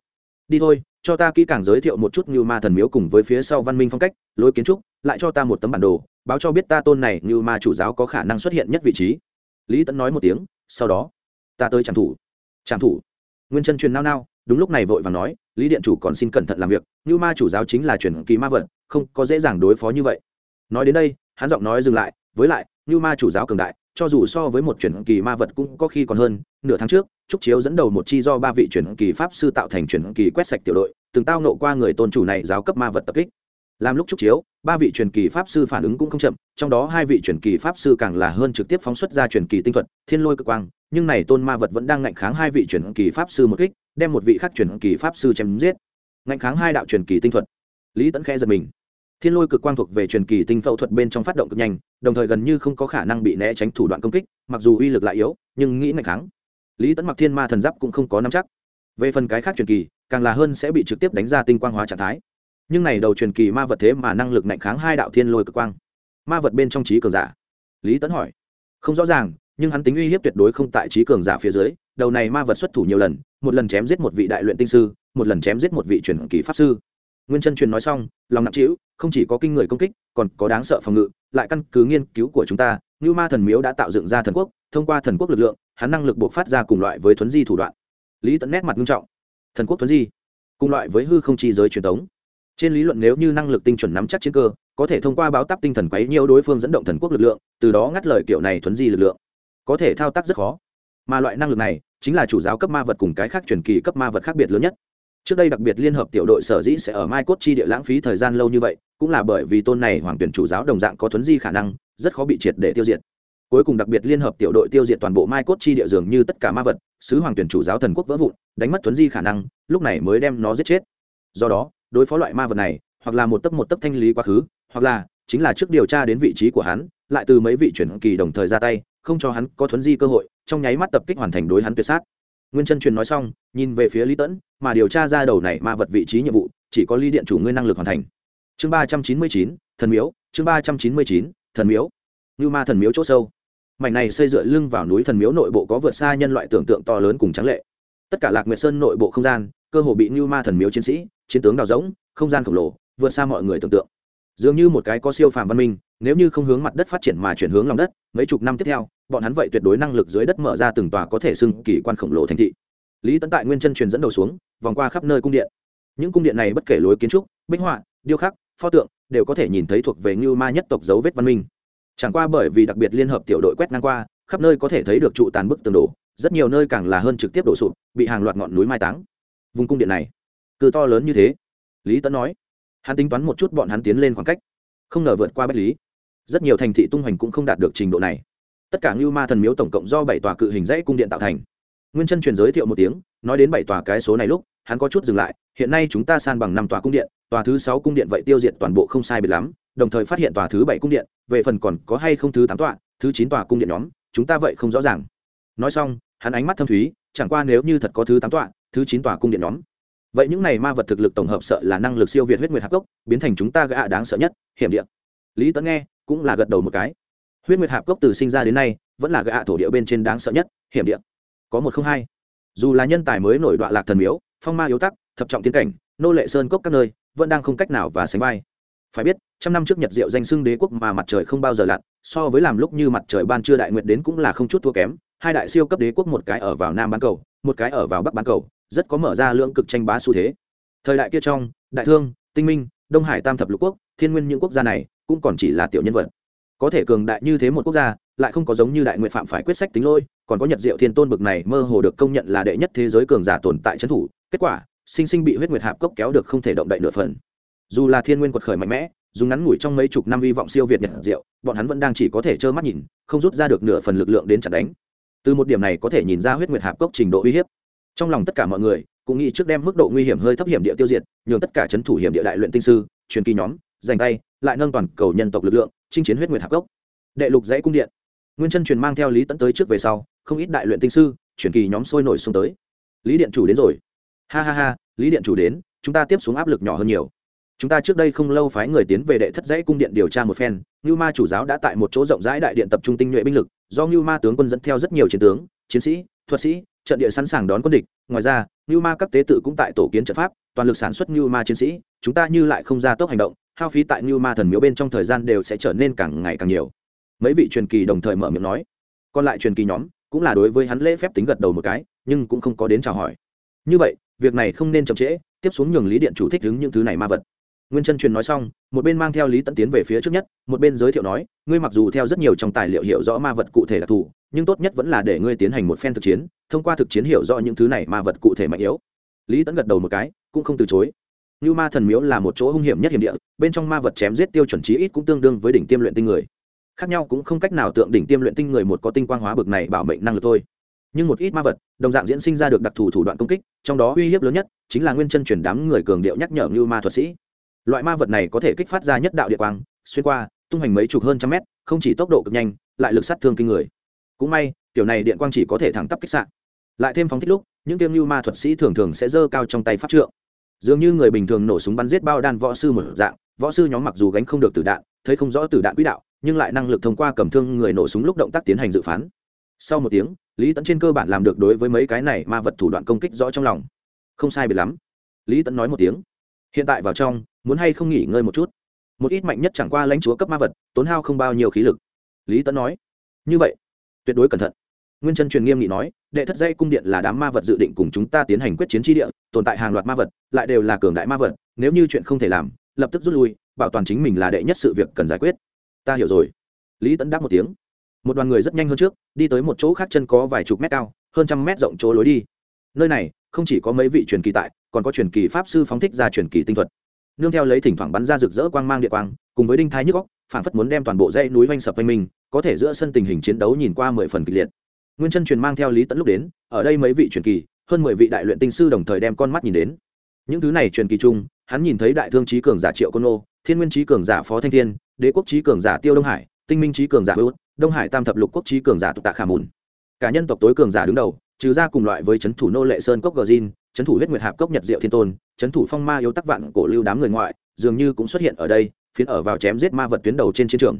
Đi thôi, cho ta kỹ càng giới thiệu một chút ngưu ma thần miếu cùng với phía sau văn minh phong cách, lối kiến trúc, lại cho ta một tấm bản đồ, báo cho biết ta tôn này ngưu ma chủ giáo có khả năng xuất hiện nhất vị trí. Lý tẫn nói một tiếng, sau đó ta tới trạm thủ. Trạm thủ. Nguyên chân truyền nao nao, đúng lúc này vội và nói, lý điện chủ còn xin cẩn thận làm việc, như ma chủ giáo chính là truyền kỳ ma vật, không có dễ dàng đối phó như vậy. Nói đến đây, hắn giọng nói dừng lại, với lại, như ma chủ giáo cường đại, cho dù so với một truyền kỳ ma vật cũng có khi còn hơn. Nửa tháng trước, trúc chiếu dẫn đầu một chi do ba vị truyền kỳ pháp sư tạo thành truyền kỳ quét sạch tiểu đội, từng tao nộ qua người tôn chủ này giáo cấp ma vật tập kích. Làm lúc trúc chiếu, ba vị truyền kỳ pháp sư phản ứng cũng không chậm, trong đó hai vị truyền kỳ pháp sư càng là hơn trực tiếp phóng xuất ra truyền kỳ tinh thuật, thiên lôi cực quang nhưng này tôn ma vật vẫn đang ngạnh kháng hai vị truyền kỳ pháp sư một kích, đem một vị khác truyền kỳ pháp sư chém giết. Ngạnh kháng hai đạo truyền kỳ tinh thuật. Lý tẫn khẽ giật mình. Thiên lôi cực quang thuộc về truyền kỳ tinh phẫu thuật bên trong phát động cực nhanh, đồng thời gần như không có khả năng bị né tránh thủ đoạn công kích, mặc dù uy lực lại yếu, nhưng nghĩ ngạnh kháng. Lý Tấn mặc thiên ma thần giáp cũng không có nắm chắc. Về phần cái khác truyền kỳ, càng là hơn sẽ bị trực tiếp đánh ra tinh quang hóa trạng thái. Nhưng này đầu truyền kỳ ma vật thế mà năng lực nạnh kháng hai đạo thiên lôi cực quang. Ma vật bên trong trí cường giả. Lý Tấn hỏi. Không rõ ràng nhưng hắn tính uy hiếp tuyệt đối không tại trí cường giả phía dưới, đầu này ma vật xuất thủ nhiều lần, một lần chém giết một vị đại luyện tinh sư, một lần chém giết một vị truyền kỳ pháp sư. Nguyên chân truyền nói xong, lòng nặng trĩu, không chỉ có kinh người công kích, còn có đáng sợ phòng ngự, lại căn cứ nghiên cứu của chúng ta như ma thần miếu đã tạo dựng ra thần quốc, thông qua thần quốc lực lượng, hắn năng lực buộc phát ra cùng loại với thuấn di thủ đoạn. Lý tận nét mặt nghiêm trọng. Thần quốc thuấn di, cùng loại với hư không chi giới truyền thống trên lý luận nếu như năng lực tinh chuẩn nắm chắc chiến cơ, có thể thông qua báo táp tinh thần quấy nhiều đối phương dẫn động thần quốc lực lượng, từ đó ngắt lời kiểu này thuấn di lực lượng có thể thao tác rất khó. Mà loại năng lực này chính là chủ giáo cấp ma vật cùng cái khác truyền kỳ cấp ma vật khác biệt lớn nhất. Trước đây đặc biệt liên hợp tiểu đội sở dĩ sẽ ở mai cốt chi địa lãng phí thời gian lâu như vậy, cũng là bởi vì tôn này hoàng tuyển chủ giáo đồng dạng có thuấn di khả năng, rất khó bị triệt để tiêu diệt. Cuối cùng đặc biệt liên hợp tiểu đội tiêu diệt toàn bộ mai cốt chi địa dường như tất cả ma vật, sứ hoàng tuyển chủ giáo thần quốc vỡ vụn, đánh mất thuấn di khả năng, lúc này mới đem nó giết chết. Do đó, đối phó loại ma vật này, hoặc là một tấc một tấc thanh lý quá khứ, hoặc là chính là trước điều tra đến vị trí của hắn, lại từ mấy vị chuyển kỳ đồng thời ra tay không cho hắn có thuấn di cơ hội, trong nháy mắt tập kích hoàn thành đối hắn tuyệt sát. Nguyên chân truyền nói xong, nhìn về phía lý tẫn, mà điều tra ra đầu này ma vật vị trí nhiệm vụ, chỉ có ly điện chủ ngươi năng lực hoàn thành. Chương ba trăm chín mươi chín, thần miếu, chương ba trăm chín mươi chín, thần miếu. Như ma thần miếu chỗ sâu. Mảnh này xây dựa lưng vào núi thần miếu nội bộ có vượt xa nhân loại tưởng tượng to lớn cùng trắng lệ. Tất cả lạc nguyệt sơn nội bộ không gian, cơ hồ bị như ma thần miếu chiến sĩ, chiến tướng đào rỗng, không gian khổng lồ, vượt xa mọi người tưởng tượng dường như một cái có siêu phàm văn minh, nếu như không hướng mặt đất phát triển mà chuyển hướng lòng đất, mấy chục năm tiếp theo, bọn hắn vậy tuyệt đối năng lực dưới đất mở ra từng tòa có thể xưng kỳ quan khổng lồ thành thị. Lý tấn tại nguyên chân truyền dẫn đầu xuống, vòng qua khắp nơi cung điện. Những cung điện này bất kể lối kiến trúc, bích họa, điêu khắc, pho tượng, đều có thể nhìn thấy thuộc về ngưu ma nhất tộc dấu vết văn minh. Chẳng qua bởi vì đặc biệt liên hợp tiểu đội quét ngang qua, khắp nơi có thể thấy được trụ tàn bức tường đổ, rất nhiều nơi càng là hơn trực tiếp đổ sụp, bị hàng loạt ngọn núi mai táng. Vùng cung điện này cứ to lớn như thế? Lý tấn nói hắn tính toán một chút bọn hắn tiến lên khoảng cách, không ngờ vượt qua bách lý. Rất nhiều thành thị tung hoành cũng không đạt được trình độ này. Tất cả ngưu ma thần miếu tổng cộng do bảy tòa cự hình dãy cung điện tạo thành. Nguyên chân truyền giới thiệu một tiếng, nói đến bảy tòa cái số này lúc, hắn có chút dừng lại, hiện nay chúng ta san bằng năm tòa cung điện, tòa thứ sáu cung điện vậy tiêu diệt toàn bộ không sai biệt lắm, đồng thời phát hiện tòa thứ bảy cung điện, về phần còn có hay không thứ tám tòa, thứ chín tòa cung điện nhóm, chúng ta vậy không rõ ràng. Nói xong, hắn ánh mắt thâm thúy, chẳng qua nếu như thật có thứ tám tòa, thứ chín tòa cung điện nhóm vậy những này ma vật thực lực tổng hợp sợ là năng lực siêu việt huyết nguyệt hạp cốc, biến thành chúng ta gã đáng sợ nhất, hiểm địa. Lý tấn nghe, cũng là gật đầu một cái. Huyết nguyệt hạp cốc từ sinh ra đến nay, vẫn là gã thổ địa bên trên đáng sợ nhất, hiểm địa. Có một không hai. Dù là nhân tài mới nổi đoạn lạc thần miếu, phong ma yếu tắc, thập trọng tiến cảnh, nô lệ sơn cốc các nơi, vẫn đang không cách nào và sánh vai. Phải biết, trăm năm trước nhật diệu danh xưng đế quốc mà mặt trời không bao giờ lặn, so với làm lúc như mặt trời ban trưa đại nguyệt đến cũng là không chút thua kém. Hai đại siêu cấp đế quốc, một cái ở vào nam bán cầu, một cái ở vào bắc bán cầu rất có mở ra lưỡng cực tranh bá xu thế. Thời đại kia trong, đại thương, tinh minh, đông hải tam thập lục quốc, thiên nguyên những quốc gia này cũng còn chỉ là tiểu nhân vật. Có thể cường đại như thế một quốc gia, lại không có giống như đại nguyện phạm phải quyết sách tính lôi, còn có nhật diệu thiên tôn bực này mơ hồ được công nhận là đệ nhất thế giới cường giả tồn tại trấn thủ, kết quả, sinh sinh bị huyết nguyệt hạp cốc kéo được không thể động đậy nửa phần. Dù là thiên nguyên quật khởi mạnh mẽ, dùng ngắn ngủi trong mấy chục năm hy vọng siêu việt nhật diệu, bọn hắn vẫn đang chỉ có thể trơ mắt nhìn, không rút ra được nửa phần lực lượng đến chặt đánh. Từ một điểm này có thể nhìn ra huyết nguyệt hạp cốc trình độ uy hiếp trong lòng tất cả mọi người, cũng nghĩ trước đem mức độ nguy hiểm hơi thấp hiểm địa tiêu diệt, nhường tất cả c h ấ n thủ hiểm địa đại luyện tinh sư, truyền kỳ nhóm dành tay, lại nâng toàn cầu nhân tộc lực lượng, chinh chiến huyết nguyệt hạc gốc. Đệ lục dãy cung điện. Nguyên chân truyền mang theo lý tẫn tới trước về sau, không ít đại luyện tinh sư, truyền kỳ nhóm sôi nổi xuống tới. Lý điện chủ đến rồi. Ha ha ha, lý điện chủ đến, chúng ta tiếp xuống áp lực nhỏ hơn nhiều. Chúng ta trước đây không lâu phái người tiến về đệ thất dãy cung điện điều tra một phen như ma chủ giáo đã tại một chỗ rộng rãi đại điện tập trung tinh nhuệ binh lực, do như ma tướng quân dẫn theo rất nhiều chiến tướng, chiến sĩ, thuật sĩ trận địa sẵn sàng đón quân địch. Ngoài ra như ma các tế tự cũng tại tổ kiến trận pháp, toàn lực sản xuất như ma chiến sĩ. Chúng ta như lại không ra tốc hành động, hao phí tại như ma thần miếu bên trong thời gian đều sẽ trở nên càng ngày càng nhiều. Mấy vị truyền kỳ đồng thời mở miệng nói. Còn lại truyền kỳ nhóm, cũng là đối với hắn lễ phép tính gật đầu một cái, nhưng cũng không có đến chào hỏi. Như vậy, việc này không nên chậm trễ, tiếp xuống nhường lý điện chủ thích đứng những thứ này ma vật nguyên chân truyền nói xong, một bên mang theo lý tận tiến về phía trước nhất, một bên giới thiệu nói, ngươi mặc dù theo rất nhiều trong tài liệu hiểu rõ ma vật cụ thể đặc thù, nhưng tốt nhất vẫn là để ngươi tiến hành một phen thực chiến, thông qua thực chiến hiểu rõ những thứ này ma vật cụ thể mạnh yếu. Lý tẫn gật đầu một cái, cũng không từ chối. Như ma thần miếu là một chỗ hung hiểm nhất hiểm địa, bên trong ma vật chém giết tiêu chuẩn trí ít cũng tương đương với đỉnh tiêm luyện tinh người. Khác nhau cũng không cách nào tượng đỉnh tiêm luyện tinh người một có tinh quang hóa bực này bảo mệnh năng lực thôi. Nhưng một ít ma vật, đồng dạng diễn sinh ra được đặc thù thủ đoạn công kích, trong đó uy hiếp lớn nhất chính là nguyên chân truyền đám người cường điệu nhắc nhở như ma thuật sĩ loại ma vật này có thể kích phát ra nhất đạo địa quang, xuyên qua, tung hành mấy chục hơn trăm mét, không chỉ tốc độ cực nhanh, lại lực sát thương kinh người. Cũng may kiểu này điện quang chỉ có thể thẳng tắp kích sạn lại thêm phóng thích lúc, những tiêu lưu ma thuật sĩ thường thường sẽ giơ cao trong tay pháp trượng. Dường như người bình thường nổ súng bắn giết bao đan võ sư một dạng, võ sư nhóm mặc dù gánh không được tử đạn, thấy không rõ tử đạn quỹ đạo, nhưng lại năng lực thông qua cầm thương người nổ súng lúc động tác tiến hành dự phán. Sau một tiếng, lý tẫn trên cơ bản làm được đối với mấy cái này ma vật thủ đoạn công kích rõ trong lòng. Không sai biệt lắm. Lý tẫn nói một tiếng. Hiện tại vào trong muốn hay không nghỉ ngơi một chút? Một ít mạnh nhất chẳng qua lãnh chúa cấp ma vật, tốn hao không bao nhiêu khí lực. Lý Tấn nói, như vậy, tuyệt đối cẩn thận. Nguyên chân truyền nghiêm nghị nói, đệ thất dây cung điện là đám ma vật dự định cùng chúng ta tiến hành quyết chiến tri địa, tồn tại hàng loạt ma vật, lại đều là cường đại ma vật, nếu như chuyện không thể làm, lập tức rút lui, bảo toàn chính mình là đệ nhất sự việc cần giải quyết. Ta hiểu rồi. Lý Tấn đáp một tiếng. Một đoàn người rất nhanh hơn trước, đi tới một chỗ khác chân có vài chục mét cao, hơn trăm mét rộng chỗ lối đi. Nơi này, không chỉ có mấy vị truyền kỳ tại, còn có truyền kỳ pháp sư phóng thích ra truyền kỳ tinh thuật nương theo lấy thỉnh thoảng bắn ra rực rỡ quang mang địa quang, cùng với đinh thái nhức góc phản phất muốn đem toàn bộ dãy núi vanh sập vanh mình, có thể giữa sân tình hình chiến đấu nhìn qua mười phần kịch liệt. Nguyên chân truyền mang theo lý tẫn lúc đến, ở đây mấy vị truyền kỳ, hơn mười vị đại luyện tinh sư đồng thời đem con mắt nhìn đến. Những thứ này truyền kỳ chung, hắn nhìn thấy đại thương trí cường giả triệu côn ô thiên nguyên trí cường giả phó thanh thiên, đế quốc trí cường giả tiêu đông hải, tinh minh trí cường giả hữu, đông hải tam thập lục quốc trí cường giả tục tạ khả mùn. Cả nhân tộc tối cường giả đứng đầu, trừ ra cùng loại với c h ấ n thủ nô lệ sơn cốc gờ zin trấn thủ huyết nguyệt hạp cốc nhật diệu thiên tôn, trấn thủ phong ma yếu tắc vạn cổ lưu đám người ngoại, dường như cũng xuất hiện ở đây, phiến ở vào chém giết ma vật tuyến đầu trên chiến trường.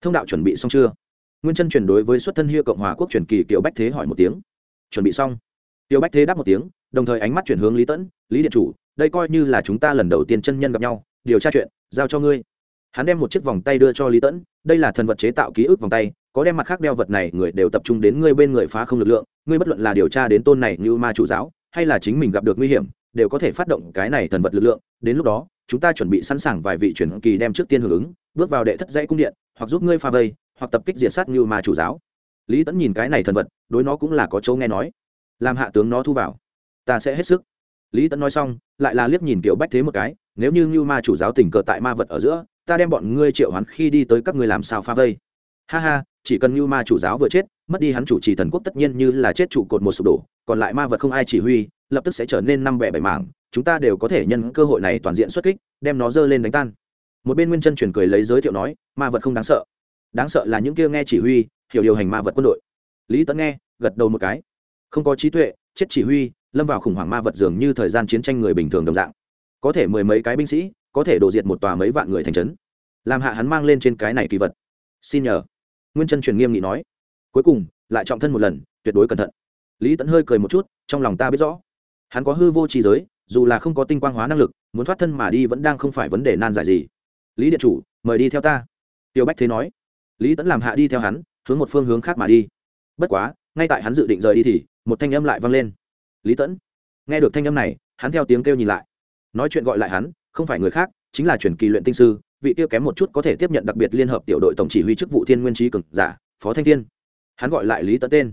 Thông đạo chuẩn bị xong chưa? Nguyên chân chuyển đối với xuất thân hiệu cộng hòa quốc truyền kỳ kiều bách thế hỏi một tiếng. Chuẩn bị xong. Kiều bách thế đáp một tiếng, đồng thời ánh mắt chuyển hướng lý tẫn, lý điện chủ, đây coi như là chúng ta lần đầu tiên chân nhân gặp nhau, điều tra chuyện, giao cho ngươi. Hắn đem một chiếc vòng tay đưa cho lý tẫn, đây là thần vật chế tạo ký ức vòng tay, có đem mặt khác đeo vật này người đều tập trung đến ngươi bên người phá không lực lượng, ngươi bất luận là điều tra đến tôn này như ma chủ giáo hay là chính mình gặp được nguy hiểm, đều có thể phát động cái này thần vật lực lượng. Đến lúc đó, chúng ta chuẩn bị sẵn sàng vài vị chuyển kỳ đem trước tiên hưởng ứng, bước vào đệ thất dãy cung điện, hoặc giúp ngươi pha vây, hoặc tập kích diệt sát như ma chủ giáo. Lý tẫn nhìn cái này thần vật, đối nó cũng là có chỗ nghe nói. Làm hạ tướng nó thu vào. Ta sẽ hết sức. Lý tẫn nói xong, lại là liếc nhìn kiểu bách thế một cái, nếu như như ma chủ giáo tình cờ tại ma vật ở giữa, ta đem bọn ngươi triệu hắn khi đi tới các ngươi làm sao pha vây. Ha ha, chỉ cần như ma chủ giáo vừa chết, mất đi hắn chủ trì thần quốc tất nhiên như là chết trụ cột một sụp đổ còn lại ma vật không ai chỉ huy, lập tức sẽ trở nên năm bẻ bảy mảng, chúng ta đều có thể nhân cơ hội này toàn diện xuất kích, đem nó dơ lên đánh tan. Một bên nguyên chân truyền cười lấy giới thiệu nói, ma vật không đáng sợ. Đáng sợ là những kia nghe chỉ huy, hiểu điều hành ma vật quân đội. Lý tấn nghe, gật đầu một cái. Không có trí tuệ, chết chỉ huy, lâm vào khủng hoảng ma vật dường như thời gian chiến tranh người bình thường đồng dạng. Có thể mười mấy cái binh sĩ, có thể đổ diệt một tòa mấy vạn người thành trấn. Làm hạ hắn mang lên trên cái này kỳ vật. Xin nhờ. Nguyên chân truyền nghiêm nghị nói. Cuối cùng, lại trọng thân một lần, tuyệt đối cẩn thận lý tẫn hơi cười một chút, trong lòng ta biết rõ. Hắn có hư vô trí giới, dù là không có tinh quang hóa năng lực, muốn thoát thân mà đi vẫn đang không phải vấn đề nan giải gì. Lý điện chủ, mời đi theo ta. Tiêu bách thế nói. Lý tẫn làm hạ đi theo hắn, hướng một phương hướng khác mà đi. Bất quá, ngay tại hắn dự định rời đi thì, một thanh âm lại vang lên. Lý tẫn nghe được thanh âm này, hắn theo tiếng kêu nhìn lại. Nói chuyện gọi lại hắn, không phải người khác, chính là truyền kỳ luyện tinh sư, vị tiêu kém một chút có thể tiếp nhận đặc biệt liên hợp tiểu đội tổng chỉ huy chức vụ thiên nguyên trí cực giả, phó thanh thiên. Hắn gọi lại lý tẫn tên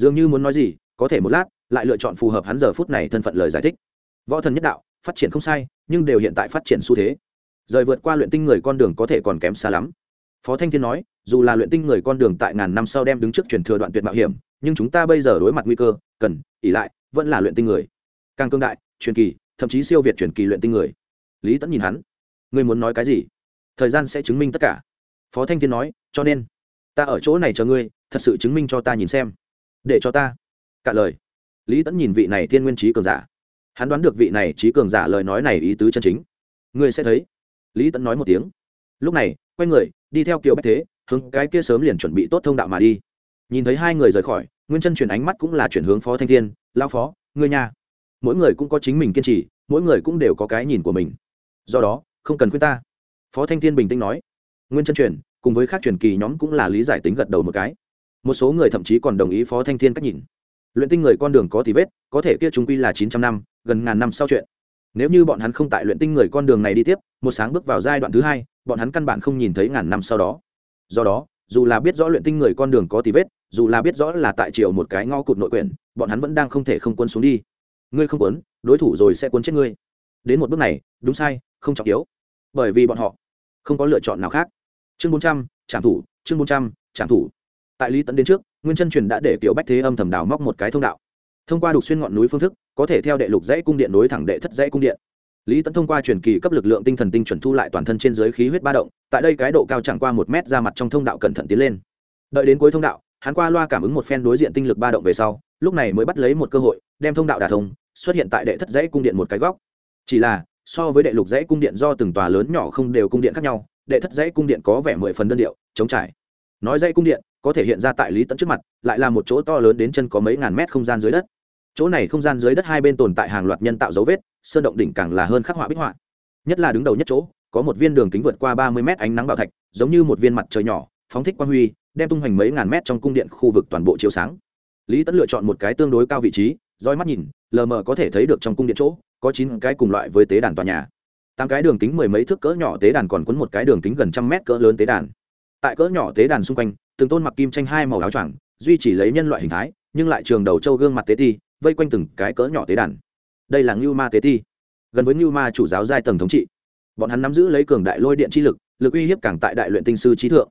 dường như muốn nói gì, có thể một lát, lại lựa chọn phù hợp hắn giờ phút này thân phận lời giải thích. Võ thần nhất đạo, phát triển không sai, nhưng đều hiện tại phát triển xu thế. Rời vượt qua luyện tinh người con đường có thể còn kém xa lắm. Phó thanh thiên nói, dù là luyện tinh người con đường tại ngàn năm sau đem đứng trước truyền thừa đoạn tuyệt mạo hiểm, nhưng chúng ta bây giờ đối mặt nguy cơ, cần ỉ lại, vẫn là luyện tinh người. Càng cương đại, truyền kỳ, thậm chí siêu việt truyền kỳ luyện tinh người. Lý tẫn nhìn hắn. Ngươi muốn nói cái gì? Thời gian sẽ chứng minh tất cả. Phó thanh thiên nói, cho nên, ta ở chỗ này chờ ngươi, thật sự chứng minh cho ta nhìn xem để cho ta. Cả lời. Lý tẫn nhìn vị này thiên nguyên trí cường giả. Hắn đoán được vị này trí cường giả lời nói này ý tứ chân chính. Ngươi sẽ thấy. Lý tẫn nói một tiếng. Lúc này, quay người, đi theo kiều bách thế, hướng cái kia sớm liền chuẩn bị tốt thông đạo mà đi. Nhìn thấy hai người rời khỏi, nguyên chân chuyển ánh mắt cũng là chuyển hướng phó thanh thiên lao phó, ngươi nhà. Mỗi người cũng có chính mình kiên trì, mỗi người cũng đều có cái nhìn của mình. Do đó, không cần khuyên ta. Phó thanh thiên bình tĩnh nói. Nguyên chân truyền, cùng với các truyền kỳ nhóm cũng là lý giải tính gật đầu một cái một số người thậm chí còn đồng ý phó thanh thiên cách nhìn. Luyện tinh người con đường có thì vết, có thể kia chúng quy là chín trăm năm, gần ngàn năm sau chuyện. Nếu như bọn hắn không tại luyện tinh người con đường này đi tiếp, một sáng bước vào giai đoạn thứ hai, bọn hắn căn bản không nhìn thấy ngàn năm sau đó. Do đó, dù là biết rõ luyện tinh người con đường có tí vết, dù là biết rõ là tại triều một cái ngõ cụt nội quyển, bọn hắn vẫn đang không thể không quân xuống đi. Ngươi không quấn đối thủ rồi sẽ cuốn chết ngươi. Đến một bước này, đúng sai, không trọng yếu. Bởi vì bọn họ không có lựa chọn nào khác. Chương bốn trăm, trảm thủ, chương bốn trăm, trảm thủ tại lý tấn đến trước, nguyên chân truyền đã để Tiểu bách thế âm thầm đào móc một cái thông đạo. Thông qua đục xuyên ngọn núi phương thức, có thể theo đệ lục dãy cung điện nối thẳng đệ thất dãy cung điện. Lý tấn thông qua truyền kỳ cấp lực lượng tinh thần tinh chuẩn thu lại toàn thân trên dưới khí huyết ba động, tại đây cái độ cao chẳng qua một mét ra mặt trong thông đạo cẩn thận tiến lên. Đợi đến cuối thông đạo, hắn qua loa cảm ứng một phen đối diện tinh lực ba động về sau, lúc này mới bắt lấy một cơ hội, đem thông đạo đà thông, xuất hiện tại đệ thất dãy cung điện một cái góc. Chỉ là, so với đệ lục dãy cung điện do từng tòa lớn nhỏ không đều cung điện khác nhau, đệ thất dãy cung điện có vẻ mười phần đơn điệu chống trải. Nói dãy cung điện có thể hiện ra tại lý tẫn trước mặt, lại là một chỗ to lớn đến chân có mấy ngàn mét không gian dưới đất. Chỗ này không gian dưới đất hai bên tồn tại hàng loạt nhân tạo dấu vết, sơn động đỉnh càng là hơn khắc họa bích họa. Nhất là đứng đầu nhất chỗ, có một viên đường kính vượt qua ba mươi mét ánh nắng bảo thạch, giống như một viên mặt trời nhỏ, phóng thích quang huy, đem tung hoành mấy ngàn mét trong cung điện khu vực toàn bộ chiếu sáng. Lý tẫn lựa chọn một cái tương đối cao vị trí, roi mắt nhìn, lờ mờ có thể thấy được trong cung điện chỗ, có chín cái cùng loại với tế đàn tòa nhà. Tám cái đường kính mười mấy thước cỡ nhỏ tế đàn còn quấn một cái đường kính gần trăm mét cỡ lớn tế đàn. Tại cỡ nhỏ tế đàn xung quanh từng tôn mặc kim tranh hai màu áo choàng, duy chỉ lấy nhân loại hình thái, nhưng lại trường đầu châu gương mặt tế ti, vây quanh từng cái cỡ nhỏ tế đàn. Đây là ngưu ma tế ti, gần với ngưu ma chủ giáo giai tầng thống trị. Bọn hắn nắm giữ lấy cường đại lôi điện chi lực lực uy hiếp càng tại đại luyện tinh sư trí thượng.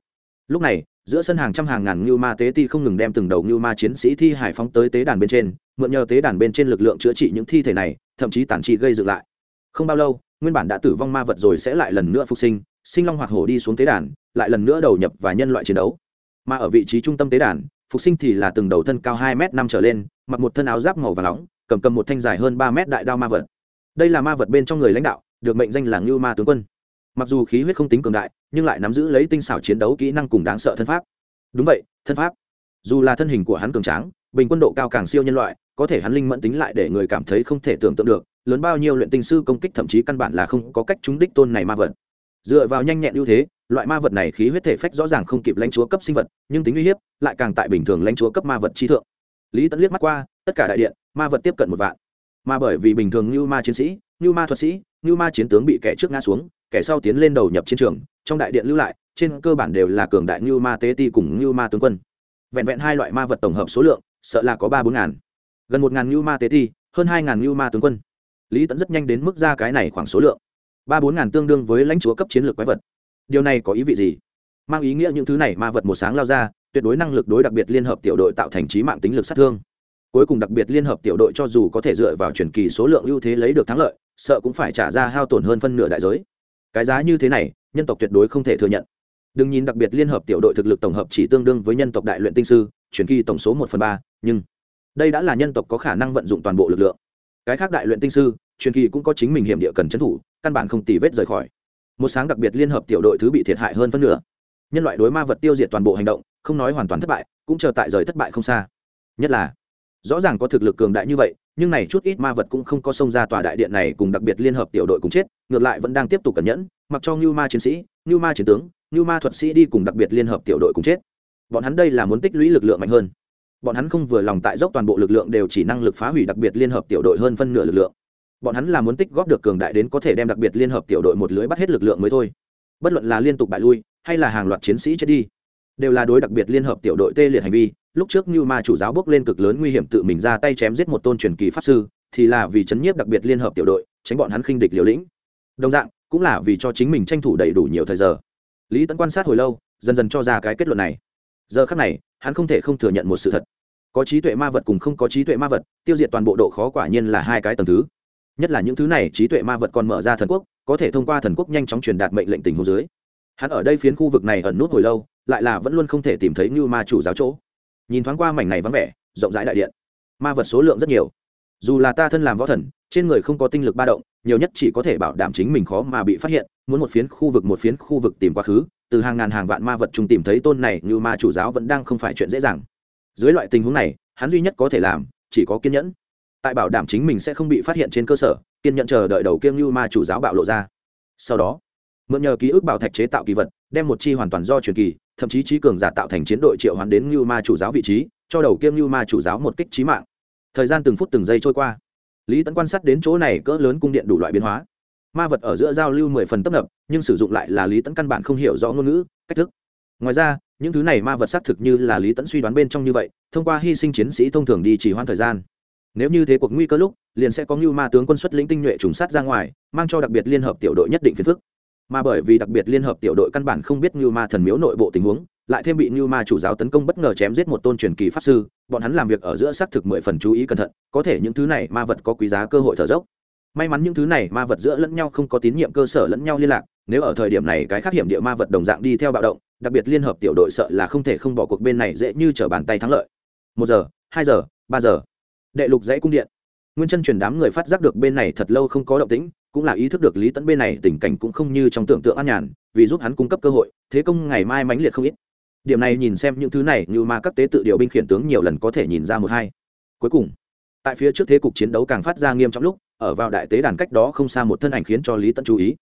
Lúc này, giữa sân hàng trăm hàng ngàn ngưu ma tế ti không ngừng đem từng đầu ngưu ma chiến sĩ thi hải phóng tới tế đàn bên trên, mượn nhờ tế đàn bên trên lực lượng chữa trị những thi thể này, thậm chí tản trị gây dựng lại. Không bao lâu, nguyên bản đã tử vong ma vật rồi sẽ lại lần nữa phục sinh sinh long hoạt hổ đi xuống tế đàn, lại lần nữa đầu nhập và nhân loại chiến đấu mà ở vị trí trung tâm tế đàn, phục sinh thì là từng đầu thân cao hai m năm trở lên, mặc một thân áo giáp màu và nóng, cầm cầm một thanh dài hơn ba mét đại đao ma vật. Đây là ma vật bên trong người lãnh đạo, được mệnh danh là ngưu ma tướng quân. Mặc dù khí huyết không tính cường đại, nhưng lại nắm giữ lấy tinh xảo chiến đấu kỹ năng cùng đáng sợ thân pháp. Đúng vậy, thân pháp. Dù là thân hình của hắn cường tráng, bình quân độ cao càng siêu nhân loại, có thể hắn linh mẫn tính lại để người cảm thấy không thể tưởng tượng được, lớn bao nhiêu luyện tinh sư công kích thậm chí căn bản là không có cách trúng đích tôn này ma vật. Dựa vào nhanh nhẹn ưu thế loại ma vật này khí huyết thể phách rõ ràng không kịp lãnh chúa cấp sinh vật, nhưng tính uy hiếp, lại càng tại bình thường lãnh chúa cấp ma vật chi thượng. Lý tẫn liếc mắt qua, tất cả đại điện, ma vật tiếp cận một vạn. Mà bởi vì bình thường như ma chiến sĩ như ma thuật sĩ như ma chiến tướng bị kẻ trước ngã xuống, kẻ sau tiến lên đầu nhập chiến trường, trong đại điện lưu lại, trên cơ bản đều là cường đại như ma tế ti cùng như ma tướng quân. Vẹn vẹn hai loại ma vật tổng hợp số lượng, sợ là có ba bốn ngàn. Gần một ngàn như ma tế ti, hơn hai ngàn như ma tướng quân. Lý tẫn rất nhanh đến mức ra cái này khoảng số lượng. Ba bốn ngàn tương đương với lãnh chúa cấp chiến lược quái vật điều này có ý vị gì? Mang ý nghĩa những thứ này ma vật một sáng lao ra, tuyệt đối năng lực đối đặc biệt liên hợp tiểu đội tạo thành trí mạng tính lực sát thương. Cuối cùng đặc biệt liên hợp tiểu đội cho dù có thể dựa vào truyền kỳ số lượng ưu thế lấy được thắng lợi, sợ cũng phải trả ra hao tổn hơn phân nửa đại giới. Cái giá như thế này, nhân tộc tuyệt đối không thể thừa nhận. Đừng nhìn đặc biệt liên hợp tiểu đội thực lực tổng hợp chỉ tương đương với nhân tộc đại luyện tinh sư, truyền kỳ tổng số một phần ba, nhưng đây đã là nhân tộc có khả năng vận dụng toàn bộ lực lượng. Cái khác đại luyện tinh sư, truyền kỳ cũng có chính mình hiểm địa cần trấn thủ, căn bản không tì vết rời khỏi một sáng đặc biệt liên hợp tiểu đội thứ bị thiệt hại hơn phân nửa. Nhân loại đối ma vật tiêu diệt toàn bộ hành động, không nói hoàn toàn thất bại, cũng chờ tại rời thất bại không xa. Nhất là, rõ ràng có thực lực cường đại như vậy, nhưng này chút ít ma vật cũng không có xông ra tòa đại điện này cùng đặc biệt liên hợp tiểu đội cùng chết, ngược lại vẫn đang tiếp tục cẩn nhẫn, mặc cho ngưu ma chiến sĩ, ngưu ma chiến tướng, ngưu ma thuật sĩ đi cùng đặc biệt liên hợp tiểu đội cùng chết. Bọn hắn đây là muốn tích lũy lực lượng mạnh hơn. Bọn hắn không vừa lòng tại dốc toàn bộ lực lượng đều chỉ năng lực phá hủy đặc biệt liên hợp tiểu đội hơn phân nửa lực lượng bọn hắn là muốn tích góp được cường đại đến có thể đem đặc biệt liên hợp tiểu đội một lưới bắt hết lực lượng mới thôi. Bất luận là liên tục bại lui, hay là hàng loạt chiến sĩ chết đi, đều là đối đặc biệt liên hợp tiểu đội tê liệt hành vi. Lúc trước như ma chủ giáo bước lên cực lớn nguy hiểm tự mình ra tay chém giết một tôn truyền kỳ pháp sư, thì là vì chấn nhiếp đặc biệt liên hợp tiểu đội, tránh bọn hắn khinh địch liều lĩnh. Đồng dạng, cũng là vì cho chính mình tranh thủ đầy đủ nhiều thời giờ. Lý tấn quan sát hồi lâu, dần dần cho ra cái kết luận này. Giờ khác này, hắn không thể không thừa nhận một sự thật. Có trí tuệ ma vật cùng không có trí tuệ ma vật, tiêu diệt toàn bộ độ khó quả nhiên là hai cái tầng thứ nhất là những thứ này trí tuệ ma vật còn mở ra thần quốc, có thể thông qua thần quốc nhanh chóng truyền đạt mệnh lệnh tình hồ dưới. Hắn ở đây phiến khu vực này ẩn nút hồi lâu, lại là vẫn luôn không thể tìm thấy như ma chủ giáo chỗ. Nhìn thoáng qua mảnh này vắng vẻ, rộng rãi đại điện. Ma vật số lượng rất nhiều. Dù là ta thân làm võ thần, trên người không có tinh lực ba động, nhiều nhất chỉ có thể bảo đảm chính mình khó mà bị phát hiện, muốn một phiến khu vực một phiến khu vực tìm quá khứ, từ hàng ngàn hàng vạn ma vật chung tìm thấy tôn này như ma chủ giáo vẫn đang không phải chuyện dễ dàng. Dưới loại tình huống này, hắn duy nhất có thể làm, chỉ có kiên nhẫn tại bảo đảm chính mình sẽ không bị phát hiện trên cơ sở, kiên nhẫn chờ đợi đầu kiêng như ma chủ giáo bạo lộ ra. Sau đó, mượn nhờ ký ức bảo thạch chế tạo kỳ vật, đem một chi hoàn toàn do truyền kỳ, thậm chí trí cường giả tạo thành chiến đội triệu hoán đến như ma chủ giáo vị trí, cho đầu kiêng như ma chủ giáo một kích trí mạng. Thời gian từng phút từng giây trôi qua. Lý tấn quan sát đến chỗ này cỡ lớn cung điện đủ loại biến hóa. Ma vật ở giữa giao lưu mười phần tấp nập, nhưng sử dụng lại là lý tấn căn bản không hiểu rõ ngôn ngữ, cách thức. Ngoài ra, những thứ này ma vật xác thực như là lý tấn suy đoán bên trong như vậy, thông qua hy sinh chiến sĩ thông thường đi chỉ hoãn thời gian nếu như thế cuộc nguy cơ lúc, liền sẽ có ngưu ma tướng quân xuất lĩnh tinh nhuệ trùng sát ra ngoài, mang cho đặc biệt liên hợp tiểu đội nhất định phiền phức. Mà bởi vì đặc biệt liên hợp tiểu đội căn bản không biết ngưu ma thần miếu nội bộ tình huống, lại thêm bị ngưu ma chủ giáo tấn công bất ngờ chém giết một tôn truyền kỳ pháp sư, bọn hắn làm việc ở giữa xác thực mười phần chú ý cẩn thận, có thể những thứ này ma vật có quý giá cơ hội thở dốc. May mắn những thứ này ma vật giữa lẫn nhau không có tín nhiệm cơ sở lẫn nhau liên lạc, nếu ở thời điểm này cái khác hiểm địa ma vật đồng dạng đi theo bạo động, đặc biệt liên hợp tiểu đội sợ là không thể không bỏ cuộc bên này dễ như t bàn tay thắng lợi. Một giờ, hai giờ, ba giờ đệ lục dãy cung điện. Nguyên chân truyền đám người phát giác được bên này thật lâu không có động tĩnh, cũng là ý thức được lý tẫn bên này tình cảnh cũng không như trong tưởng tượng an nhàn, vì giúp hắn cung cấp cơ hội, thế công ngày mai mãnh liệt không ít. Điểm này nhìn xem những thứ này, như mà các tế tự điều binh khiển tướng nhiều lần có thể nhìn ra một hai. Cuối cùng, tại phía trước thế cục chiến đấu càng phát ra nghiêm trọng lúc, ở vào đại tế đàn cách đó không xa một thân ảnh khiến cho lý tẫn chú ý.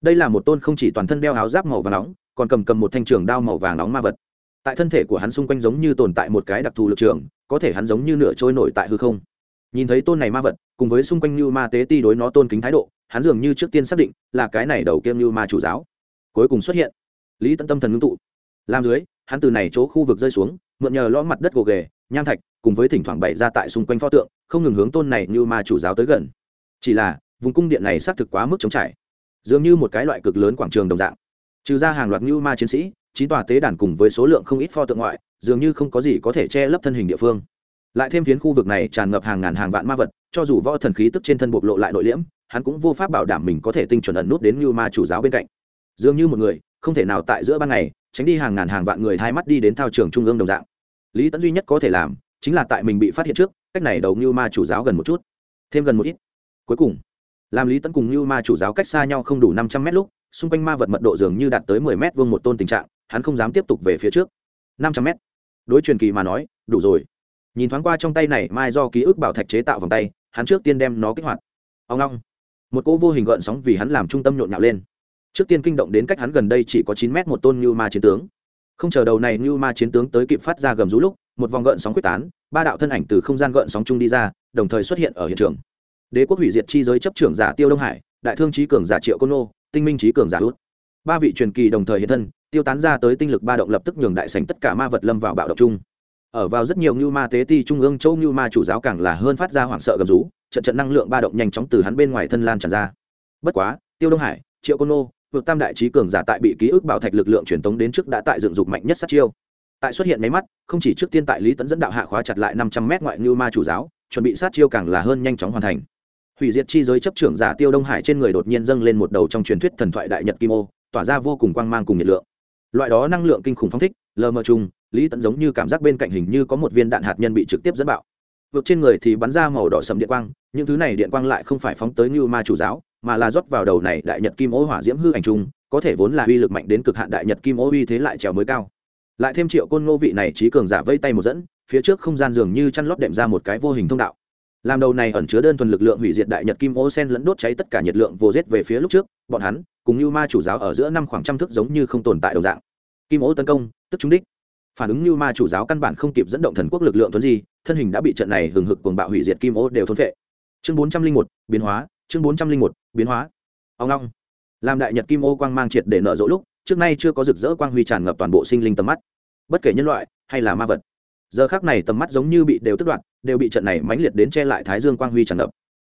Đây là một tôn không chỉ toàn thân đeo áo giáp màu vàng nóng, còn cầm cầm một thanh trường đao màu vàng nóng ma vật. Tại thân thể của hắn xung quanh giống như tồn tại một cái đặc thù lực trường có thể hắn giống như nửa trôi nổi tại hư không. Nhìn thấy tôn này ma vật, cùng với xung quanh như ma tế ti đối nó tôn kính thái độ, hắn dường như trước tiên xác định là cái này đầu kiêm như ma chủ giáo. Cuối cùng xuất hiện. Lý tận tâm thần ngưng tụ. Làm dưới, hắn từ này chỗ khu vực rơi xuống, mượn nhờ lõm mặt đất gồ ghề, nham thạch, cùng với thỉnh thoảng bày ra tại xung quanh pho tượng, không ngừng hướng tôn này như ma chủ giáo tới gần. Chỉ là, vùng cung điện này xác thực quá mức chống trải. Dường như một cái loại cực lớn quảng trường đồng dạng. Trừ ra hàng loạt như ma chiến sĩ, chín tòa tế đàn cùng với số lượng không ít pho tượng ngoại dường như không có gì có thể che lấp thân hình địa phương. Lại thêm phiến khu vực này tràn ngập hàng ngàn hàng vạn ma vật, cho dù võ thần khí tức trên thân bộc lộ lại nội liễm, hắn cũng vô pháp bảo đảm mình có thể tinh chuẩn ẩn nút đến như ma chủ giáo bên cạnh. Dường như một người, không thể nào tại giữa ban ngày, tránh đi hàng ngàn hàng vạn người hai mắt đi đến thao trường trung ương đồng dạng. Lý tẫn duy nhất có thể làm, chính là tại mình bị phát hiện trước, cách này đầu như ma chủ giáo gần một chút, thêm gần một ít. Cuối cùng, làm lý tẫn cùng như ma chủ giáo cách xa nhau không đủ năm trăm mét lúc, xung quanh ma vật mật độ dường như đạt tới mười mét vuông một tôn tình trạng, hắn không dám tiếp tục về phía trước. Năm trăm mét đối truyền kỳ mà nói, đủ rồi. Nhìn thoáng qua trong tay này, mai do ký ức bảo thạch chế tạo vòng tay, hắn trước tiên đem nó kích hoạt. Ông long một cỗ vô hình gợn sóng vì hắn làm trung tâm nhộn nhạo lên. Trước tiên kinh động đến cách hắn gần đây chỉ có chín mét một tôn như ma chiến tướng. Không chờ đầu này như ma chiến tướng tới kịp phát ra gầm rú lúc, một vòng gợn sóng quyết tán, ba đạo thân ảnh từ không gian gợn sóng chung đi ra, đồng thời xuất hiện ở hiện trường. Đế quốc hủy diệt chi giới chấp trưởng giả tiêu đông hải, đại thương trí cường giả triệu côn nô tinh minh trí cường giả út. Ba vị truyền kỳ đồng thời hiện thân tiêu tán ra tới tinh lực ba động lập tức nhường đại sảnh tất cả ma vật lâm vào bạo động chung. Ở vào rất nhiều như ma tế ti trung ương châu như ma chủ giáo càng là hơn phát ra hoảng sợ gầm rú, trận trận năng lượng ba động nhanh chóng từ hắn bên ngoài thân lan tràn ra. Bất quá, tiêu đông hải, triệu côn nô, vượt tam đại trí cường giả tại bị ký ức bảo thạch lực lượng truyền tống đến trước đã tại dựng dục mạnh nhất sát chiêu. Tại xuất hiện máy mắt, không chỉ trước tiên tại lý tấn dẫn đạo hạ khóa chặt lại năm trăm mét ngoại như ma chủ giáo, chuẩn bị sát chiêu càng là hơn nhanh chóng hoàn thành. Hủy diệt chi giới chấp trưởng giả tiêu đông hải trên người đột nhiên dâng lên một đầu trong truyền thuyết thần thoại đại nhật kim ô, tỏa ra vô cùng quang mang cùng nhiệt lượng loại đó năng lượng kinh khủng phong thích, lờ mờ chung lý tẫn giống như cảm giác bên cạnh hình như có một viên đạn hạt nhân bị trực tiếp dẫn bạo. Vượt trên người thì bắn ra màu đỏ sầm điện quang, những thứ này điện quang lại không phải phóng tới như ma chủ giáo, mà là rót vào đầu này đại nhật kim ô hỏa diễm hư ảnh chung có thể vốn là uy lực mạnh đến cực hạn đại nhật kim ô uy thế lại trèo mới cao. Lại thêm triệu côn ngô vị này trí cường giả vây tay một dẫn, phía trước không gian dường như chăn lót đệm ra một cái vô hình thông đạo làm đầu này ẩn chứa đơn thuần lực lượng hủy diệt đại nhật kim ô sen lẫn đốt cháy tất cả nhiệt lượng vô giết về phía lúc trước, bọn hắn, cùng như ma chủ giáo ở giữa năm khoảng trăm thước giống như không tồn tại đồng dạng. Kim ô tấn công, tức trúng đích. Phản ứng như ma chủ giáo căn bản không kịp dẫn động thần quốc lực lượng thuần di, thân hình đã bị trận này hừng hực cuồng bạo hủy diệt kim ô đều thôn vệ chương bốn trăm linh một, biến hóa, chương bốn trăm linh một, biến hóa. Ông long làm đại nhật kim ô quang mang triệt để nở rộ lúc, trước nay chưa có rực rỡ quang huy tràn ngập toàn bộ sinh linh tầm mắt. Bất kể nhân loại hay là ma vật, giờ khác này tầm mắt giống như bị đều tức đoạt đều bị trận này mãnh liệt đến che lại thái dương quang huy tràn ngập.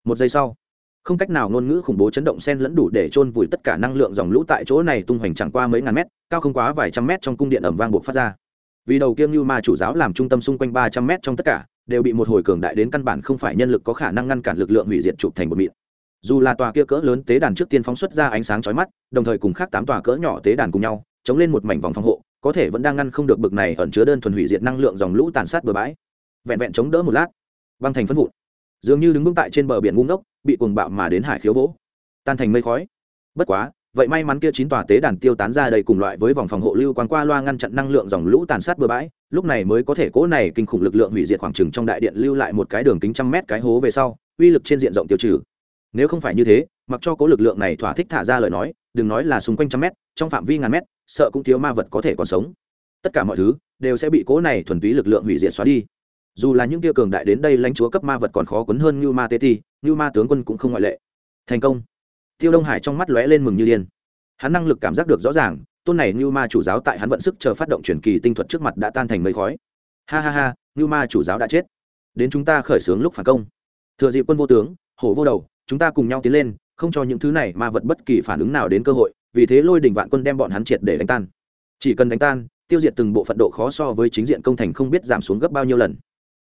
Một giây sau, không cách nào ngôn ngữ khủng bố chấn động sen lẫn đủ để chôn vùi tất cả năng lượng dòng lũ tại chỗ này tung hoành chẳng qua mấy ngàn mét, cao không quá vài trăm mét trong cung điện ẩm vang buộc phát ra. Vì đầu kiêng như ma chủ giáo làm trung tâm xung quanh ba trăm mét trong tất cả, đều bị một hồi cường đại đến căn bản không phải nhân lực có khả năng ngăn cản lực lượng hủy diệt chụp thành một mịn dù là tòa kia cỡ lớn tế đàn trước tiên phóng xuất ra ánh sáng chói mắt, đồng thời cùng khác tám tòa cỡ nhỏ tế đàn cùng nhau, chống lên một mảnh vòng phòng hộ, có thể vẫn đang ngăn không được bực này ẩn chứa đơn thuần hủy diệt năng lượng dòng lũ tàn sát bừa bãi vẹn vẹn chống đỡ một lát, băng thành phân vụn, dường như đứng vững tại trên bờ biển ngu ngốc, bị cuồng bạo mà đến hải khiếu vỗ, tan thành mây khói. Bất quá, vậy may mắn kia chín tòa tế đàn tiêu tán ra đầy cùng loại với vòng phòng hộ lưu quán qua loa ngăn chặn năng lượng dòng lũ tàn sát bừa bãi, lúc này mới có thể cố này kinh khủng lực lượng hủy diệt khoảng trừng trong đại điện lưu lại một cái đường kính trăm mét cái hố về sau, uy lực trên diện rộng tiêu trừ. Nếu không phải như thế, mặc cho cố lực lượng này thỏa thích thả ra lời nói, đừng nói là xung quanh trăm mét, trong phạm vi ngàn mét, sợ cũng thiếu ma vật có thể còn sống. Tất cả mọi thứ đều sẽ bị cố này thuần túy lực lượng hủy diệt xóa đi dù là những kia cường đại đến đây lãnh chúa cấp ma vật còn khó quấn hơn như ma tê ti như ma tướng quân cũng không ngoại lệ. Thành công. Tiêu đông hải trong mắt lóe lên mừng như điên. Hắn năng lực cảm giác được rõ ràng, tôn này như ma chủ giáo tại hắn vận sức chờ phát động truyền kỳ tinh thuật trước mặt đã tan thành mây khói. Ha ha ha như ma chủ giáo đã chết. Đến chúng ta khởi xướng lúc phản công. Thừa dịp quân vô tướng, hổ vô đầu, chúng ta cùng nhau tiến lên, không cho những thứ này ma vật bất kỳ phản ứng nào đến cơ hội, vì thế lôi đình vạn quân đem bọn hắn triệt để đánh tan. Chỉ cần đánh tan, tiêu diệt từng bộ phận độ khó so với chính diện công thành không biết giảm xuống gấp bao nhiêu lần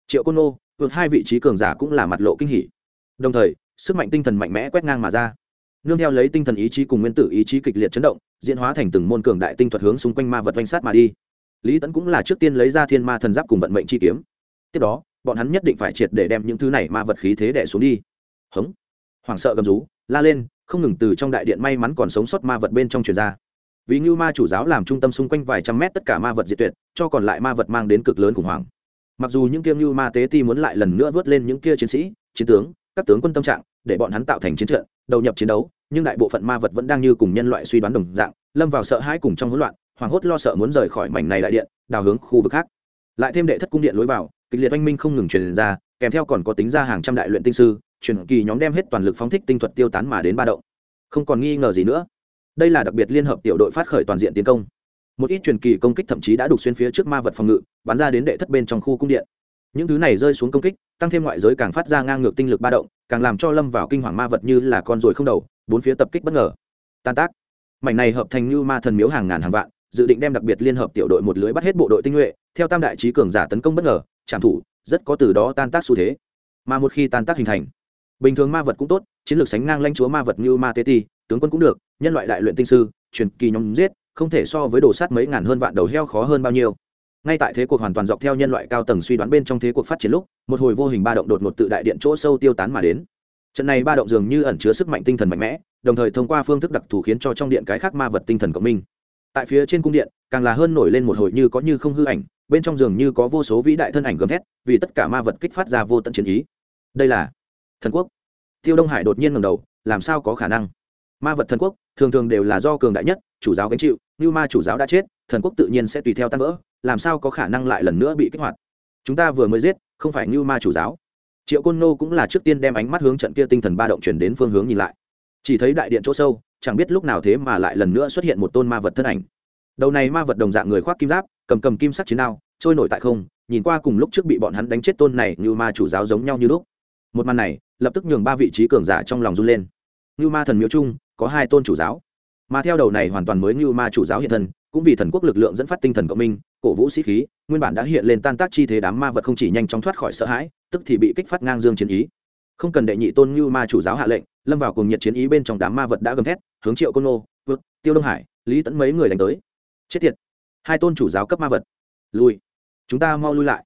triệu côn Ô, vượt hai vị trí cường giả cũng là mặt lộ kinh hỉ. Đồng thời sức mạnh tinh thần mạnh mẽ quét ngang mà ra. Nương theo lấy tinh thần ý chí cùng nguyên tử ý chí kịch liệt chấn động diễn hóa thành từng môn cường đại tinh thuật hướng xung quanh ma vật oanh sát mà đi. Lý tẫn cũng là trước tiên lấy ra thiên ma thần giáp cùng vận mệnh chi kiếm. Tiếp đó bọn hắn nhất định phải triệt để đem những thứ này ma vật khí thế đẻ xuống đi. Hống. Hoảng sợ gầm rú la lên không ngừng từ trong đại điện may mắn còn sống sót ma vật bên trong truyền ra. Vì ngưu ma chủ giáo làm trung tâm xung quanh vài trăm mét tất cả ma vật diệt tuyệt cho còn lại ma vật mang đến cực lớn khủng hoảng mặc dù những kia như ma tế ti muốn lại lần nữa vớt lên những kia chiến sĩ, chiến tướng, các tướng quân tâm trạng, để bọn hắn tạo thành chiến trận, đầu nhập chiến đấu, nhưng đại bộ phận ma vật vẫn đang như cùng nhân loại suy đoán đồng dạng, lâm vào sợ hãi cùng trong hỗn loạn, hoảng hốt lo sợ muốn rời khỏi mảnh này đại điện, đào hướng khu vực khác. Lại thêm đệ thất cung điện lối vào, kịch liệt oanh minh không ngừng truyền ra, kèm theo còn có tính ra hàng trăm đại luyện tinh sư, truyền kỳ nhóm đem hết toàn lực phóng thích tinh thuật tiêu tán mà đến ba động. Không còn nghi ngờ gì nữa. Đây là đặc biệt liên hợp tiểu đội phát khởi toàn diện tiến công một ít truyền kỳ công kích thậm chí đã đục xuyên phía trước ma vật phòng ngự, bắn ra đến đệ thất bên trong khu cung điện. Những thứ này rơi xuống công kích, tăng thêm ngoại giới càng phát ra ngang ngược tinh lực ba động, càng làm cho lâm vào kinh hoàng ma vật như là con ruồi không đầu, bốn phía tập kích bất ngờ. Tan tác. Mảnh này hợp thành như ma thần miếu hàng ngàn hàng vạn, dự định đem đặc biệt liên hợp tiểu đội một lưới bắt hết bộ đội tinh nhuệ, theo tam đại trí cường giả tấn công bất ngờ, trảm thủ, rất có từ đó tan tác xu thế. Mà một khi tan tác hình thành, bình thường ma vật cũng tốt, chiến lược sánh ngang lãnh chúa ma vật như ma tê ti, tướng quân cũng được, nhân loại đại luyện tinh sư, truyền kỳ nhóm giết không thể so với đồ sát mấy ngàn hơn vạn đầu heo khó hơn bao nhiêu. Ngay tại thế cuộc hoàn toàn dọc theo nhân loại cao tầng suy đoán bên trong thế cuộc phát triển lúc, một hồi vô hình ba động đột ngột tự đại điện chỗ sâu tiêu tán mà đến. Trận này ba động dường như ẩn chứa sức mạnh tinh thần mạnh mẽ, đồng thời thông qua phương thức đặc thù khiến cho trong điện cái khác ma vật tinh thần cộng minh. Tại phía trên cung điện, càng là hơn nổi lên một hồi như có như không hư ảnh, bên trong giường như có vô số vĩ đại thân ảnh gầm thét, vì tất cả ma vật kích phát ra vô tận chiến ý. Đây là thần quốc. Tiêu đông hải đột nhiên ngầm đầu, làm sao có khả năng? Ma vật thần quốc, thường thường đều là do cường đại nhất, chủ giáo gánh chịu như ma chủ giáo đã chết, thần quốc tự nhiên sẽ tùy theo tan vỡ, làm sao có khả năng lại lần nữa bị kích hoạt? Chúng ta vừa mới giết, không phải như ma chủ giáo. Triệu côn nô cũng là trước tiên đem ánh mắt hướng trận kia tinh thần ba động chuyển đến phương hướng nhìn lại. Chỉ thấy đại điện chỗ sâu, chẳng biết lúc nào thế mà lại lần nữa xuất hiện một tôn ma vật thân ảnh. Đầu này ma vật đồng dạng người khoác kim giáp, cầm cầm kim sắc chiến đao, trôi nổi tại không, nhìn qua cùng lúc trước bị bọn hắn đánh chết tôn này như ma chủ giáo giống nhau như lúc. Một màn này, lập tức nhường ba vị trí cường giả trong lòng run lên. Như ma thần miếu trung, có hai tôn chủ giáo mà theo đầu này hoàn toàn mới như ma chủ giáo hiện thân, cũng vì thần quốc lực lượng dẫn phát tinh thần cộng minh, cổ vũ sĩ khí, nguyên bản đã hiện lên tan tác chi thế đám ma vật không chỉ nhanh chóng thoát khỏi sợ hãi, tức thì bị kích phát ngang dương chiến ý. Không cần đệ nhị tôn như ma chủ giáo hạ lệnh, lâm vào cùng nhiệt chiến ý bên trong đám ma vật đã gầm thét, hướng triệu côn nô vượt, tiêu đông hải, lý tẫn mấy người đánh tới. Chết tiệt! Hai tôn chủ giáo cấp ma vật. Lui. Chúng ta mau lui lại.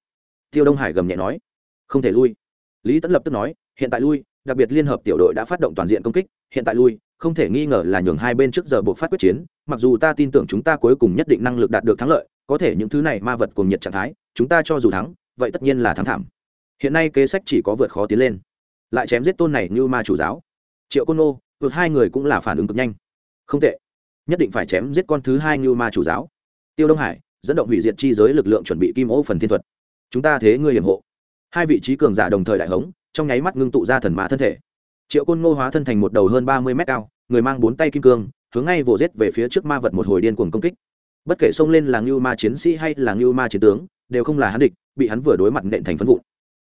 Tiêu đông hải gầm nhẹ nói. Không thể lui. Lý tẫn lập tức nói, hiện tại lui, đặc biệt liên hợp tiểu đội đã phát động toàn diện công kích, hiện tại lui không thể nghi ngờ là nhường hai bên trước giờ buộc phát quyết chiến, mặc dù ta tin tưởng chúng ta cuối cùng nhất định năng lực đạt được thắng lợi, có thể những thứ này ma vật cùng nhiệt trạng thái, chúng ta cho dù thắng, vậy tất nhiên là thắng thảm. Hiện nay kế sách chỉ có vượt khó tiến lên. Lại chém giết tôn này như ma chủ giáo. Triệu côn nô, vượt hai người cũng là phản ứng cực nhanh. Không tệ. Nhất định phải chém giết con thứ hai như ma chủ giáo. Tiêu đông hải, dẫn động hủy diệt chi giới lực lượng chuẩn bị kim ô phần thiên thuật. Chúng ta thế ngươi hiểm hộ. Hai vị trí cường giả đồng thời đại hống, trong nháy mắt ngưng tụ ra thần mã thân thể triệu côn ngô hóa thân thành một đầu hơn ba mươi mét cao, người mang bốn tay kim cương, hướng ngay vồ rết về phía trước ma vật một hồi điên cuồng công kích. Bất kể xông lên là ngưu ma chiến sĩ hay là ngưu ma chiến tướng, đều không là hắn địch, bị hắn vừa đối mặt nện thành phân vụn.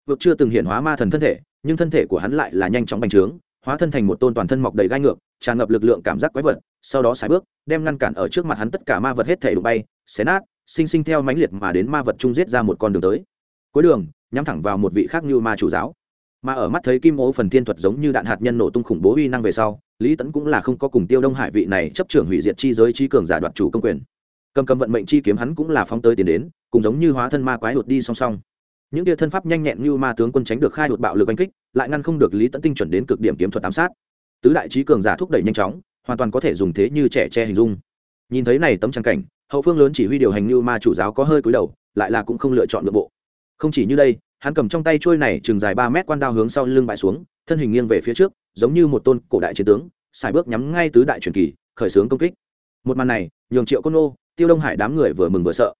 Vực chưa từng hiện hóa ma thần thân thể, nhưng thân thể của hắn lại là nhanh chóng bành trướng, hóa thân thành một tôn toàn thân mọc đầy gai ngược, tràn ngập lực lượng cảm giác quái vật, sau đó xài bước, đem ngăn cản ở trước mặt hắn tất cả ma vật hết thể đụng bay, xé nát, sinh sinh theo mãnh liệt mà đến ma vật trung giết ra một con đường tới. Cuối đường, nhắm thẳng vào một vị khác như ma chủ giáo mà ở mắt thấy kim ố phần thiên thuật giống như đạn hạt nhân nổ tung khủng bố uy năng về sau, lý tẫn cũng là không có cùng tiêu đông hải vị này chấp trưởng hủy diệt chi giới chi cường giả đoạt chủ công quyền. Cầm cầm vận mệnh chi kiếm hắn cũng là phóng tới tiến đến, cùng giống như hóa thân ma quái hụt đi song song. Những kia thân pháp nhanh nhẹn như ma tướng quân tránh được khai hụt bạo lực oanh kích, lại ngăn không được lý tẫn tinh chuẩn đến cực điểm kiếm thuật ám sát. Tứ đại trí cường giả thúc đẩy nhanh chóng, hoàn toàn có thể dùng thế như trẻ che hình dung. Nhìn thấy này tấm trang cảnh, hậu phương lớn chỉ huy điều hành như ma chủ giáo có hơi cúi đầu, lại là cũng không lựa chọn nội bộ. Không chỉ như đây hắn cầm trong tay trôi này chừng dài ba mét quan đao hướng sau lưng bại xuống, thân hình nghiêng về phía trước, giống như một tôn cổ đại chiến tướng xài bước nhắm ngay tứ đại truyền kỳ, khởi xướng công kích. Một màn này, nhường triệu côn ô tiêu đông hải đám người vừa mừng vừa sợ.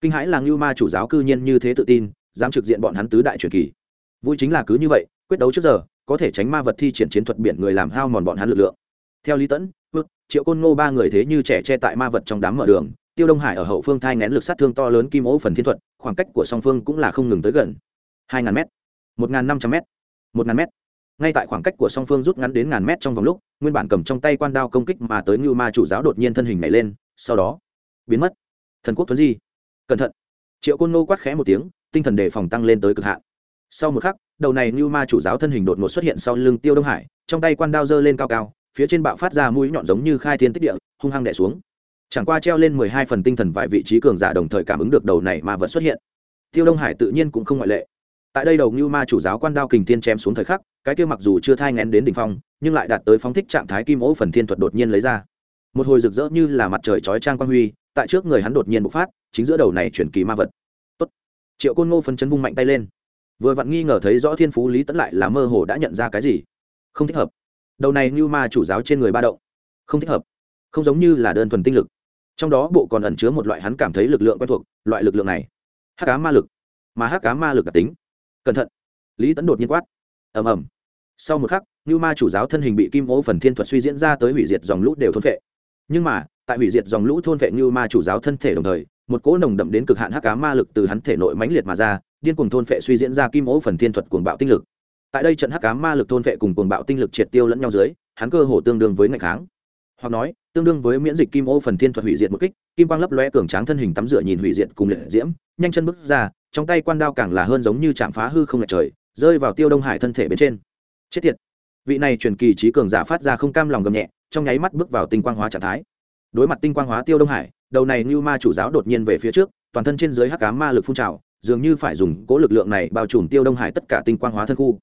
Kinh hãi là ngưu ma chủ giáo cư nhiên như thế tự tin, dám trực diện bọn hắn tứ đại truyền kỳ. Vui chính là cứ như vậy, quyết đấu trước giờ, có thể tránh ma vật thi triển chiến thuật biển người làm hao mòn bọn hắn lực lượng. Theo lý tẫn bước ừ, triệu côn ngô ba người thế như trẻ che tại ma vật trong đám mở đường, tiêu đông hải ở hậu phương thai ngén lực sát thương to lớn kim ố phần thiên thuật, khoảng cách của song phương cũng là không ngừng tới gần hai ngàn m một ngàn năm trăm m một ngàn m ngay tại khoảng cách của song phương rút ngắn đến ngàn mét trong vòng lúc, nguyên bản cầm trong tay quan đao công kích mà tới ngưu ma chủ giáo đột nhiên thân hình nhảy lên, sau đó, biến mất. Thần quốc thuấn di. Cẩn thận. Triệu côn nô quát khẽ một tiếng, tinh thần đề phòng tăng lên tới cực hạn. Sau một khắc, đầu này ngưu ma chủ giáo thân hình đột ngột xuất hiện sau lưng tiêu đông hải, trong tay quan đao giơ lên cao cao, phía trên bạo phát ra mũi nhọn giống như khai thiên tích địa, hung hăng đẻ xuống. Chẳng qua treo lên mười hai phần tinh thần vài vị trí cường giả đồng thời cảm ứng được đầu này mà vẫn xuất hiện. Tiêu đông hải tự nhiên cũng không ngoại lệ tại đây đầu như ma chủ giáo quan đao kình tiên chém xuống thời khắc, cái kia mặc dù chưa thai ngén đến đỉnh phong, nhưng lại đạt tới phóng thích trạng thái kim ố phần thiên thuật đột nhiên lấy ra. Một hồi rực rỡ như là mặt trời chói trang quang huy, tại trước người hắn đột nhiên bộc phát, chính giữa đầu này chuyển kỳ ma vật. Tốt. triệu côn ngô phân chấn vung mạnh tay lên. Vừa vặn nghi ngờ thấy rõ thiên phú lý tẫn lại là mơ hồ đã nhận ra cái gì. Không thích hợp. Đầu này như ma chủ giáo trên người ba động. Không thích hợp. Không giống như là đơn thuần tinh lực. Trong đó bộ còn ẩn chứa một loại hắn cảm thấy lực lượng quen thuộc, loại lực lượng này. Hắc cá ma lực. Mà hắc cá ma lực đặc tính cẩn thận. Lý tẫn đột nhiên quát. Ầm ầm. Sau một khắc như ma chủ giáo thân hình bị kim ố phần thiên thuật suy diễn ra tới hủy diệt dòng lũ đều thôn vệ nhưng mà, tại hủy diệt dòng lũ thôn vệ như ma chủ giáo thân thể đồng thời, một cỗ nồng đậm đến cực hạn hắc cá ma lực từ hắn thể nội mãnh liệt mà ra, điên cuồng thôn vệ suy diễn ra kim ố phần thiên thuật cuồng bạo tinh lực. Tại đây trận hắc cá ma lực thôn vệ cùng cuồng bạo tinh lực triệt tiêu lẫn nhau dưới, hắn cơ hồ tương đương với ngày kháng. Hoặc nói, tương đương với miễn dịch kim ô phần thiên thuật hủy diệt một kích, kim quang lấp lóe cường tráng thân hình tắm rửa nhìn hủy diệt cùng liệt diễm, nhanh chân bước ra trong tay quan đao càng là hơn giống như chạm phá hư không lệch trời, rơi vào tiêu đông hải thân thể bên trên. Chết tiệt. Vị này truyền kỳ trí cường giả phát ra không cam lòng gầm nhẹ, trong nháy mắt bước vào tinh quang hóa trạng thái. Đối mặt tinh quang hóa tiêu đông hải, đầu này như ma chủ giáo đột nhiên về phía trước, toàn thân trên dưới hắc cá ma lực phun trào, dường như phải dùng cố lực lượng này bao trùm tiêu đông hải tất cả tinh quang hóa thân khu.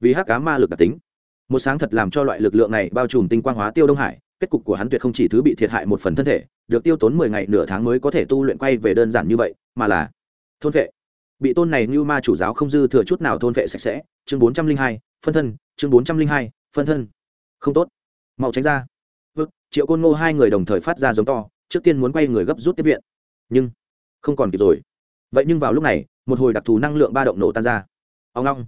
Vì hắc cá ma lực đặc tính, một sáng thật làm cho loại lực lượng này bao trùm tinh quang hóa tiêu đông hải, kết cục của hắn tuyệt không chỉ thứ bị thiệt hại một phần thân thể, được tiêu tốn mười ngày nửa tháng mới có thể tu luyện quay về đơn giản như vậy, mà là thôn vệ bị tôn này như ma chủ giáo không dư thừa chút nào thôn vệ sạch sẽ, chương bốn trăm linh hai, phân thân, chương bốn trăm linh hai, phân thân. Không tốt. Mau tránh ra. Vâng triệu côn ngô hai người đồng thời phát ra giống to, trước tiên muốn quay người gấp rút tiếp viện. Nhưng, không còn kịp rồi. Vậy nhưng vào lúc này, một hồi đặc thù năng lượng ba động nổ tan ra. Ông long.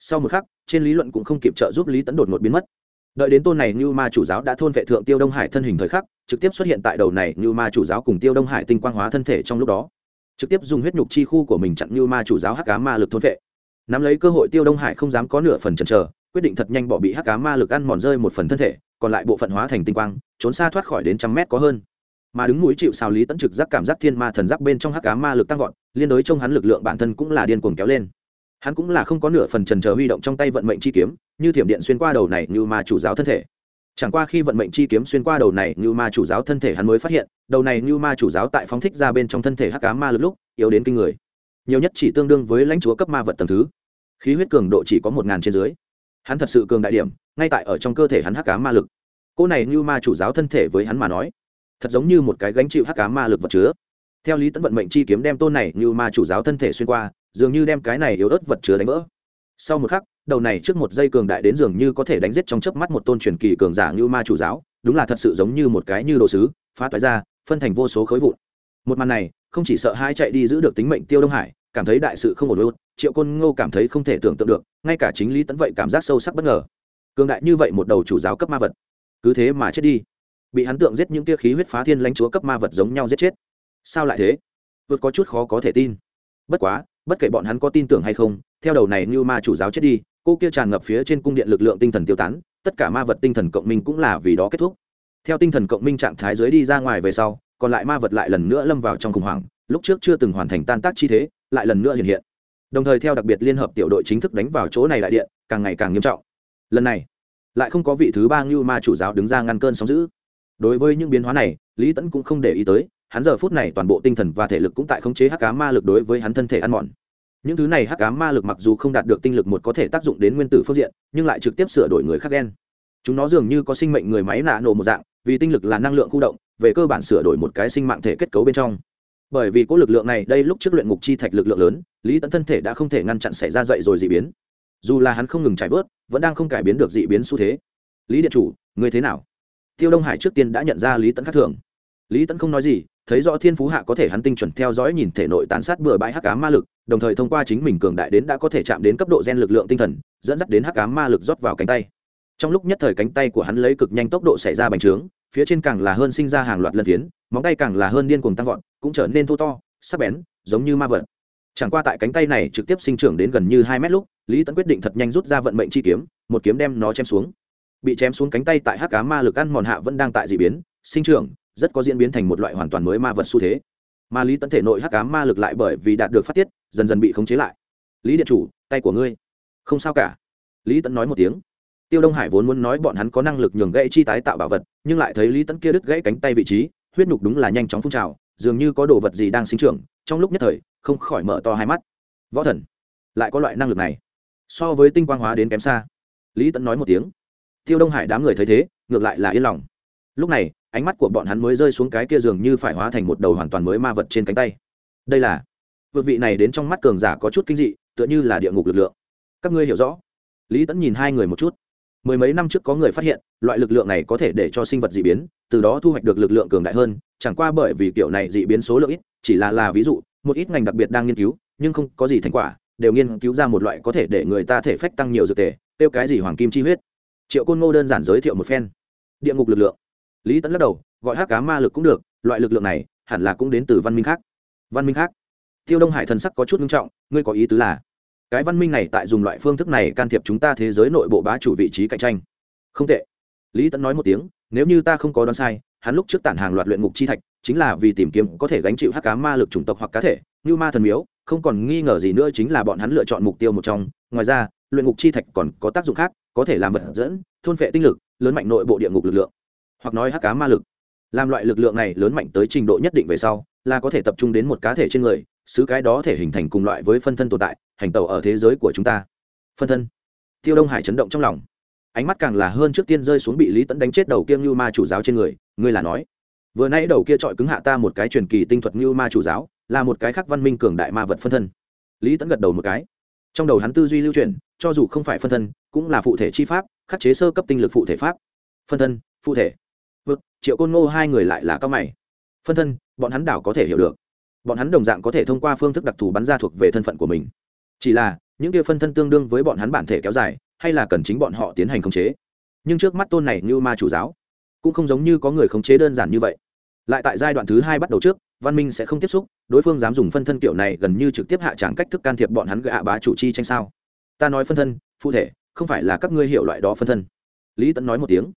Sau một khắc, trên lý luận cũng không kịp trợ giúp lý tấn đột ngột biến mất. Đợi đến tôn này như ma chủ giáo đã thôn vệ thượng tiêu đông hải thân hình thời khắc, trực tiếp xuất hiện tại đầu này như ma chủ giáo cùng tiêu đông hải tinh quang hóa thân thể trong lúc đó trực tiếp dùng huyết nhục chi khu của mình chặn như ma chủ giáo hắc cá ma lực thôn vệ. Nắm lấy cơ hội tiêu đông hải không dám có nửa phần chần chờ, quyết định thật nhanh bỏ bị hắc cá ma lực ăn mòn rơi một phần thân thể, còn lại bộ phận hóa thành tinh quang, trốn xa thoát khỏi đến trăm mét có hơn. Mà đứng núi chịu sao lý tấn trực giác cảm giác thiên ma thần giáp bên trong hắc cá ma lực tăng vọt, liên đối trong hắn lực lượng bản thân cũng là điên cuồng kéo lên. Hắn cũng là không có nửa phần trần chờ huy động trong tay vận mệnh chi kiếm, như thiểm điện xuyên qua đầu này như ma chủ giáo thân thể chẳng qua khi vận mệnh chi kiếm xuyên qua đầu này như ma chủ giáo thân thể hắn mới phát hiện, đầu này như ma chủ giáo tại phóng thích ra bên trong thân thể hắc cá ma lực lúc, yếu đến kinh người. Nhiều nhất chỉ tương đương với lãnh chúa cấp ma vật tầm thứ. Khí huyết cường độ chỉ có một ngàn trên dưới. Hắn thật sự cường đại điểm, ngay tại ở trong cơ thể hắn hắc cá ma lực. Cô này như ma chủ giáo thân thể với hắn mà nói, thật giống như một cái gánh chịu hắc cá ma lực vật chứa. Theo lý tấn vận mệnh chi kiếm đem tôn này như ma chủ giáo thân thể xuyên qua, dường như đem cái này yếu ớt vật chứa đánh vỡ. Sau một khắc đầu này trước một giây cường đại đến dường như có thể đánh giết trong chớp mắt một tôn truyền kỳ cường giả như ma chủ giáo, đúng là thật sự giống như một cái như đồ sứ, phá toái ra, phân thành vô số khối vụn. Một màn này, không chỉ sợ hai chạy đi giữ được tính mệnh tiêu đông hải, cảm thấy đại sự không ổn luôn triệu côn ngô cảm thấy không thể tưởng tượng được, ngay cả chính lý tấn vậy cảm giác sâu sắc bất ngờ. Cường đại như vậy một đầu chủ giáo cấp ma vật, cứ thế mà chết đi. Bị hắn tượng giết những tia khí huyết phá thiên lãnh chúa cấp ma vật giống nhau giết chết. Sao lại thế? Vượt có chút khó có thể tin. Bất quá, bất kể bọn hắn có tin tưởng hay không, theo đầu này như ma chủ giáo chết đi cô kia tràn ngập phía trên cung điện lực lượng tinh thần tiêu tán, tất cả ma vật tinh thần cộng minh cũng là vì đó kết thúc. Theo tinh thần cộng minh trạng thái dưới đi ra ngoài về sau, còn lại ma vật lại lần nữa lâm vào trong khủng hoảng, lúc trước chưa từng hoàn thành tan tác chi thế, lại lần nữa hiện hiện. Đồng thời theo đặc biệt liên hợp tiểu đội chính thức đánh vào chỗ này đại điện, càng ngày càng nghiêm trọng. Lần này, lại không có vị thứ ba ngưu ma chủ giáo đứng ra ngăn cơn sóng giữ đối với những biến hóa này, lý tẫn cũng không để ý tới, hắn giờ phút này toàn bộ tinh thần và thể lực cũng tại khống chế hắc cá ma lực đối với hắn thân thể ăn mòn những thứ này hắc cá ma lực mặc dù không đạt được tinh lực một có thể tác dụng đến nguyên tử phương diện, nhưng lại trực tiếp sửa đổi người khác đen chúng nó dường như có sinh mệnh người máy nạ nổ một dạng, vì tinh lực là năng lượng khu động, về cơ bản sửa đổi một cái sinh mạng thể kết cấu bên trong. Bởi vì có lực lượng này, đây lúc trước luyện ngục chi thạch lực lượng lớn, lý tẫn thân thể đã không thể ngăn chặn xảy ra dậy rồi d ị biến. Dù là hắn không ngừng trải vớt, vẫn đang không cải biến được d ị biến xu thế. Lý điện chủ, người thế nào? Tiêu đông hải trước tiên đã nhận ra lý tẫn khác thường. Lý tẫn không nói gì thấy rõ thiên phú hạ có thể hắn tinh chuẩn theo dõi nhìn thể nội tán sát bừa bãi hắc ám ma lực, đồng thời thông qua chính mình cường đại đến đã có thể chạm đến cấp độ gen lực lượng tinh thần, dẫn dắt đến hắc ám ma lực rót vào cánh tay. Trong lúc nhất thời cánh tay của hắn lấy cực nhanh tốc độ xảy ra bành trướng, phía trên càng là hơn sinh ra hàng loạt lân phiến, móng tay càng là hơn điên cuồng tăng vọt, cũng trở nên thô to, sắc bén, giống như ma vật. Chẳng qua tại cánh tay này trực tiếp sinh trưởng đến gần như hai mét lúc, lý tấn quyết định thật nhanh rút ra vận mệnh chi kiếm, một kiếm đem nó chém xuống. Bị chém xuống cánh tay tại hắc cá ma lực ăn mòn hạ vẫn đang tại d ị biến, sinh trưởng rất có diễn biến thành một loại hoàn toàn mới ma vật xu thế. Mà lý tấn thể nội hắc cám ma lực lại bởi vì đạt được phát tiết, dần dần bị khống chế lại. Lý điện chủ, tay của ngươi. Không sao cả. Lý tấn nói một tiếng. Tiêu đông hải vốn muốn nói bọn hắn có năng lực nhường gãy chi tái tạo bảo vật, nhưng lại thấy lý tấn kia đứt gãy cánh tay vị trí, huyết nhục đúng là nhanh chóng phun trào, dường như có đồ vật gì đang sinh trưởng, trong lúc nhất thời, không khỏi mở to hai mắt. Võ thần, lại có loại năng lực này. So với tinh quang hóa đến kém xa, lý tẫn nói một tiếng. Tiêu đông hải đám người thấy thế, ngược lại là yên lòng. Lúc này ánh mắt của bọn hắn mới rơi xuống cái kia dường như phải hóa thành một đầu hoàn toàn mới ma vật trên cánh tay. Đây là vượt vị này đến trong mắt cường giả có chút kinh dị, tựa như là địa ngục lực lượng. Các ngươi hiểu rõ. Lý tẫn nhìn hai người một chút. Mười mấy năm trước có người phát hiện, loại lực lượng này có thể để cho sinh vật d ị biến, từ đó thu hoạch được lực lượng cường đại hơn, chẳng qua bởi vì kiểu này d ị biến số lượng ít, chỉ là là ví dụ, một ít ngành đặc biệt đang nghiên cứu, nhưng không có gì thành quả, đều nghiên cứu ra một loại có thể để người ta thể phách tăng nhiều dược tề, tiêu cái gì hoàng kim chi huyết. Triệu côn ngô đơn giản giới thiệu một phen. Địa ngục lực lượng lý tẫn lắc đầu, gọi hát cá ma lực cũng được, loại lực lượng này hẳn là cũng đến từ văn minh khác. Văn minh khác? Tiêu đông hải thần sắc có chút nghiêm trọng, ngươi có ý tứ là, cái văn minh này tại dùng loại phương thức này can thiệp chúng ta thế giới nội bộ bá chủ vị trí cạnh tranh. Không tệ. Lý tẫn nói một tiếng, nếu như ta không có đoán sai, hắn lúc trước tản hàng loạt luyện ngục chi thạch, chính là vì tìm kiếm có thể gánh chịu hắc cá ma lực chủng tộc hoặc cá thể, như ma thần miếu, không còn nghi ngờ gì nữa chính là bọn hắn lựa chọn mục tiêu một trong. Ngoài ra, luyện ngục chi thạch còn có tác dụng khác, có thể làm vật dẫn, thôn phệ tinh lực, lớn mạnh nội bộ địa ngục lực lượng hoặc nói hắc cá ma lực. Làm loại lực lượng này lớn mạnh tới trình độ nhất định về sau, là có thể tập trung đến một cá thể trên người, xứ cái đó thể hình thành cùng loại với phân thân tồn tại, hành tàu ở thế giới của chúng ta. Phân thân. Tiêu đông hải chấn động trong lòng. Ánh mắt càng là hơn trước tiên rơi xuống bị lý tẫn đánh chết đầu kiêng như ma chủ giáo trên người, ngươi là nói. Vừa nãy đầu kia trọi cứng hạ ta một cái truyền kỳ tinh thuật như ma chủ giáo, là một cái khác văn minh cường đại ma vật phân thân. Lý tẫn gật đầu một cái. Trong đầu hắn tư duy lưu truyền cho dù không phải phân thân, cũng là phụ thể chi pháp, khắc chế sơ cấp tinh lực phụ thể pháp. Phân thân, phụ thể vượt triệu côn ngô hai người lại là cao mày. Phân thân, bọn hắn đảo có thể hiểu được. Bọn hắn đồng dạng có thể thông qua phương thức đặc thù bắn ra thuộc về thân phận của mình. Chỉ là, những kia phân thân tương đương với bọn hắn bản thể kéo dài, hay là cần chính bọn họ tiến hành khống chế. Nhưng trước mắt tôn này như ma chủ giáo, cũng không giống như có người khống chế đơn giản như vậy. Lại tại giai đoạn thứ hai bắt đầu trước, văn minh sẽ không tiếp xúc, đối phương dám dùng phân thân kiểu này gần như trực tiếp hạ tràng cách thức can thiệp bọn hắn gạ bá chủ chi tranh sao. Ta nói phân thân, phụ thể, không phải là các ngươi hiểu loại đó phân thân. Lý tẫn nói một tiếng.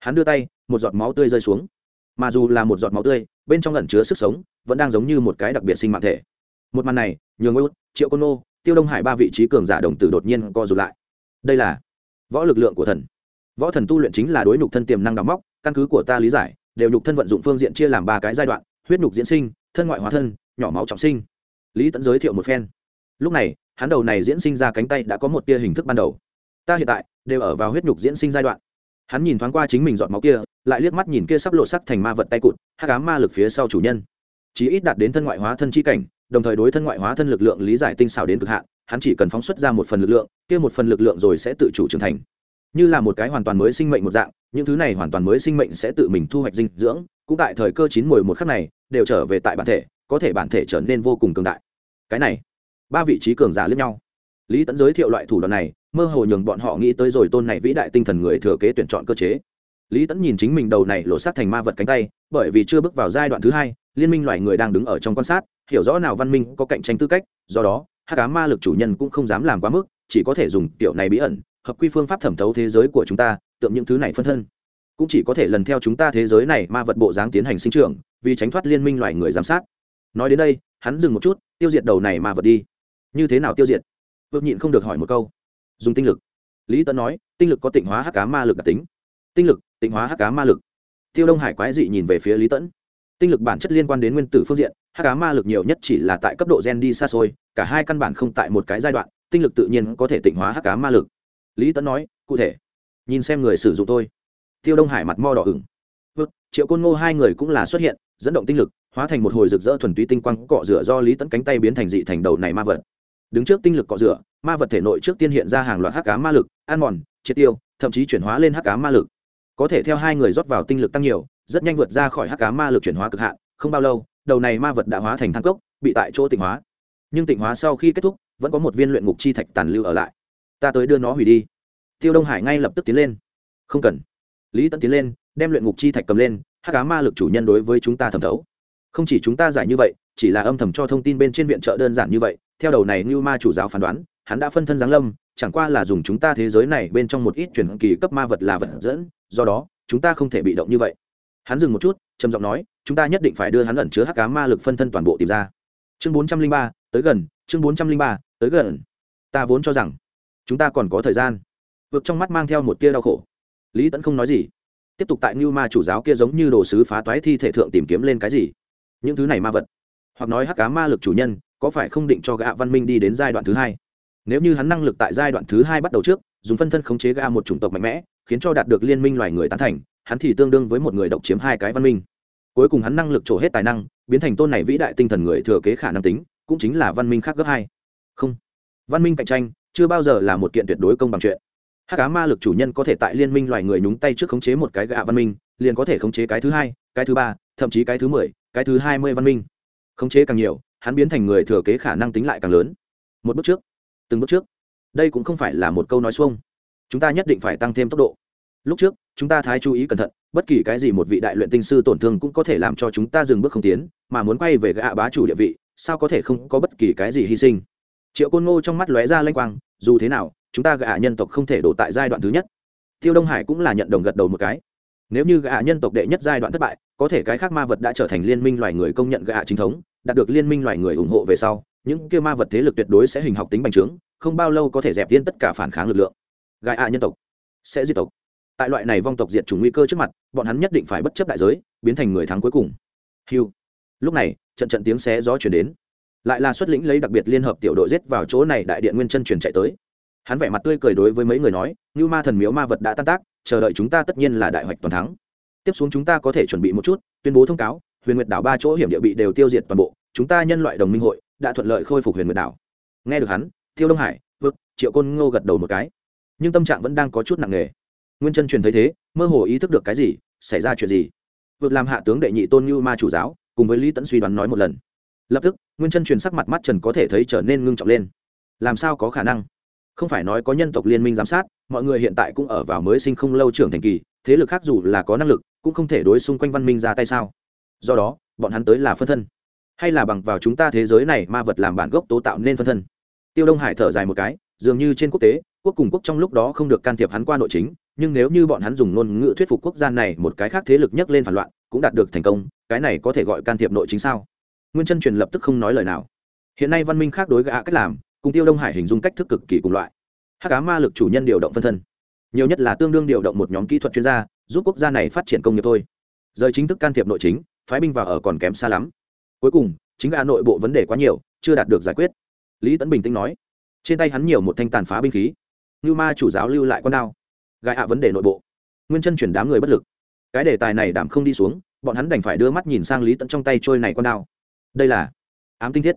Hắn đưa tay một giọt máu tươi rơi xuống. Mà dù là một giọt máu tươi, bên trong lẩn chứa sức sống vẫn đang giống như một cái đặc biệt sinh mạng thể. Một màn này, nhường út triệu côn nô, tiêu đông hải ba vị trí cường giả đồng tử đột nhiên co rụt lại. Đây là võ lực lượng của thần. Võ thần tu luyện chính là đối nhục thân tiềm năng đóng móc, căn cứ của ta lý giải, đều nhục thân vận dụng phương diện chia làm ba cái giai đoạn, huyết nhục diễn sinh, thân ngoại hóa thân, nhỏ máu trọng sinh. Lý tẫn giới thiệu một phen. Lúc này, hắn đầu này diễn sinh ra cánh tay đã có một tia hình thức ban đầu. Ta hiện tại đều ở vào huyết nhục diễn sinh giai đoạn hắn nhìn thoáng qua chính mình dọn máu kia, lại liếc mắt nhìn kia sắp lộ sắc thành ma vật tay cụt hát cá ma lực phía sau chủ nhân. Chí ít đạt đến thân ngoại hóa thân chi cảnh, đồng thời đối thân ngoại hóa thân lực lượng lý giải tinh xảo đến cực hạn, hắn chỉ cần phóng xuất ra một phần lực lượng, kia một phần lực lượng rồi sẽ tự chủ trưởng thành. Như là một cái hoàn toàn mới sinh mệnh một dạng, những thứ này hoàn toàn mới sinh mệnh sẽ tự mình thu hoạch dinh dưỡng, cũng tại thời cơ chín mùi một khắc này, đều trở về tại bản thể, có thể bản thể trở nên vô cùng cường đại. Cái này, ba vị trí cường giả lẫn nhau lý tẫn giới thiệu loại thủ đoạn này, mơ hồ nhường bọn họ nghĩ tới rồi tôn này vĩ đại tinh thần người thừa kế tuyển chọn cơ chế. Lý tẫn nhìn chính mình đầu này lột sát thành ma vật cánh tay, bởi vì chưa bước vào giai đoạn thứ hai, liên minh loài người đang đứng ở trong quan sát, hiểu rõ nào văn minh có cạnh tranh tư cách, do đó hát cá ma lực chủ nhân cũng không dám làm quá mức, chỉ có thể dùng kiểu này bí ẩn, hợp quy phương pháp thẩm thấu thế giới của chúng ta, tượng những thứ này phân thân. Cũng chỉ có thể lần theo chúng ta thế giới này ma vật bộ dáng tiến hành sinh trưởng, vì tránh thoát liên minh loài người giám sát. Nói đến đây, hắn dừng một chút, tiêu diệt đầu này ma vật đi. Như thế nào tiêu diệt? Vượt nhịn không được hỏi một câu. Dùng tinh lực. Lý tấn nói, tinh lực có tịnh hóa hắc cá ma lực đặc tính. Tinh lực, tịnh hóa hắc cá ma lực. Tiêu đông hải quái dị nhìn về phía lý tẫn tinh lực bản chất liên quan đến nguyên tử phương diện, hắc cá ma lực nhiều nhất chỉ là tại cấp độ gen đi xa xôi, cả hai căn bản không tại một cái giai đoạn, tinh lực tự nhiên có thể tịnh hóa hắc cá ma lực. Lý tẫn nói, cụ thể. Nhìn xem người sử dụng thôi. Tiêu đông hải mặt mo đỏ ửng. Vượt, triệu côn ngô hai người cũng là xuất hiện, dẫn động tinh lực, hóa thành một hồi rực rỡ thuần túy tinh quang cọ rửa do lý tẫn cánh tay biến thành dị thành đầu này ma vật đứng trước tinh lực cọ rửa, ma vật thể nội trước tiên hiện ra hàng loạt hắc cá ma lực ăn mòn triệt tiêu, thậm chí chuyển hóa lên hắc cá ma lực. Có thể theo hai người rót vào tinh lực tăng nhiều, rất nhanh vượt ra khỏi hắc cá ma lực chuyển hóa cực hạn, không bao lâu, đầu này ma vật đã hóa thành thang cốc, bị tại chỗ tịnh hóa. Nhưng tịnh hóa sau khi kết thúc, vẫn có một viên luyện ngục chi thạch tàn lưu ở lại. Ta tới đưa nó hủy đi. Tiêu đông hải ngay lập tức tiến lên. Không cần. Lý tẫn tiến lên, đem luyện ngục chi thạch cầm lên, Hắc cá ma lực chủ nhân đối với chúng ta thẩm thấu. Không chỉ chúng ta giải như vậy chỉ là âm thầm cho thông tin bên trên viện trợ đơn giản như vậy, theo đầu này như ma chủ giáo phán đoán, hắn đã phân thân giáng lâm, chẳng qua là dùng chúng ta thế giới này bên trong một ít chuyển kỳ cấp ma vật là vật dẫn, do đó, chúng ta không thể bị động như vậy. Hắn dừng một chút, trầm giọng nói, chúng ta nhất định phải đưa hắn ẩn chứa hắc cá ma lực phân thân toàn bộ tìm ra. Chương bốn trăm linh ba, tới gần, chương bốn trăm linh ba, tới gần. Ta vốn cho rằng, chúng ta còn có thời gian. Vượt trong mắt mang theo một tia đau khổ. Lý tẫn không nói gì. Tiếp tục tại như ma chủ giáo kia giống như đồ sứ phá toái thi thể thượng tìm kiếm lên cái gì. Những thứ này ma vật hoặc nói hắc cá ma lực chủ nhân, có phải không định cho gã văn minh đi đến giai đoạn thứ hai? Nếu như hắn năng lực tại giai đoạn thứ hai bắt đầu trước, dùng phân thân khống chế gã một chủng tộc mạnh mẽ, khiến cho đạt được liên minh loài người tán thành, hắn thì tương đương với một người độc chiếm hai cái văn minh. Cuối cùng hắn năng lực trổ hết tài năng, biến thành tôn này vĩ đại tinh thần người thừa kế khả năng tính, cũng chính là văn minh khác gấp hai. Không. Văn minh cạnh tranh chưa bao giờ là một kiện tuyệt đối công bằng chuyện. Hắc cá ma lực chủ nhân có thể tại liên minh loài người nhúng tay trước khống chế một cái gạ văn minh, liền có thể khống chế cái thứ hai, cái thứ ba, thậm chí cái thứ mười, cái thứ hai mươi văn minh khống chế càng nhiều, hắn biến thành người thừa kế khả năng tính lại càng lớn. Một bước trước, từng bước trước. Đây cũng không phải là một câu nói xuông. Chúng ta nhất định phải tăng thêm tốc độ. Lúc trước, chúng ta thái chú ý cẩn thận, bất kỳ cái gì một vị đại luyện tinh sư tổn thương cũng có thể làm cho chúng ta dừng bước không tiến, mà muốn quay về gạ bá chủ địa vị, sao có thể không có bất kỳ cái gì hy sinh? Triệu côn ngô trong mắt lóe ra lanh quang, dù thế nào, chúng ta gạ nhân tộc không thể đổ tại giai đoạn thứ nhất. Tiêu đông hải cũng là nhận đồng gật đầu một cái nếu như gạ nhân tộc đệ nhất giai đoạn thất bại, có thể cái khác ma vật đã trở thành liên minh loài người công nhận gạ chính thống, đạt được liên minh loài người ủng hộ về sau, những kia ma vật thế lực tuyệt đối sẽ hình học tính bành trướng, không bao lâu có thể dẹp yên tất cả phản kháng lực lượng. Gạ nhân tộc sẽ diệt tộc. Tại loại này vong tộc diệt chủng nguy cơ trước mặt, bọn hắn nhất định phải bất chấp đại giới, biến thành người thắng cuối cùng. Hiu lúc này, trận trận tiếng xé gió chuyển đến. Lại là xuất lĩnh lấy đặc biệt liên hợp tiểu đội giết vào chỗ này đại điện nguyên chân truyền chạy tới. Hắn vẻ mặt tươi cười đối với mấy người nói như ma thần miếu ma vật đã tan tác chờ đợi chúng ta tất nhiên là đại hoạch toàn thắng. Tiếp xuống chúng ta có thể chuẩn bị một chút, tuyên bố thông cáo, huyền nguyệt đảo ba chỗ hiểm địa bị đều tiêu diệt toàn bộ, chúng ta nhân loại đồng minh hội đã thuận lợi khôi phục huyền nguyệt đảo. Nghe được hắn tiêu đông hải vực triệu côn ngô gật đầu một cái. Nhưng tâm trạng vẫn đang có chút nặng nề. Nguyên chân truyền thấy thế, mơ hồ ý thức được cái gì, xảy ra chuyện gì? Vượt làm hạ tướng đệ nhị tôn như ma chủ giáo, cùng với lý tẫn suy đoán nói một lần. Lập tức, nguyên chân truyền sắc mặt mắt trần có thể thấy trở nên ngưng trọng lên. Làm sao có khả năng? Không phải nói có nhân tộc liên minh giám sát, mọi người hiện tại cũng ở vào mới sinh không lâu trưởng thành kỳ, thế lực khác dù là có năng lực, cũng không thể đối xung quanh văn minh ra tay sao? Do đó, bọn hắn tới là phân thân. Hay là bằng vào chúng ta thế giới này ma vật làm bản gốc tố tạo nên phân thân? Tiêu đông hải thở dài một cái, dường như trên quốc tế, quốc cùng quốc trong lúc đó không được can thiệp hắn qua nội chính, nhưng nếu như bọn hắn dùng ngôn ngữ thuyết phục quốc gia này một cái khác thế lực nhấc lên phản loạn, cũng đạt được thành công, cái này có thể gọi can thiệp nội chính sao? Nguyên chân truyền lập tức không nói lời nào. Hiện nay văn minh khác đối gã cách làm cùng tiêu đông hải hình dung cách thức cực kỳ cùng loại hát cá ma lực chủ nhân điều động phân thân nhiều nhất là tương đương điều động một nhóm kỹ thuật chuyên gia giúp quốc gia này phát triển công nghiệp thôi rời chính thức can thiệp nội chính phái binh vào ở còn kém xa lắm cuối cùng chính gã nội bộ vấn đề quá nhiều chưa đạt được giải quyết lý tấn bình tĩnh nói trên tay hắn nhiều một thanh tàn phá binh khí như ma chủ giáo lưu lại con đao gài hạ vấn đề nội bộ nguyên chân chuyển đám người bất lực cái đề tài này đảm không đi xuống bọn hắn đành phải đưa mắt nhìn sang lý tận trong tay trôi này con đao đây là ám tinh thiết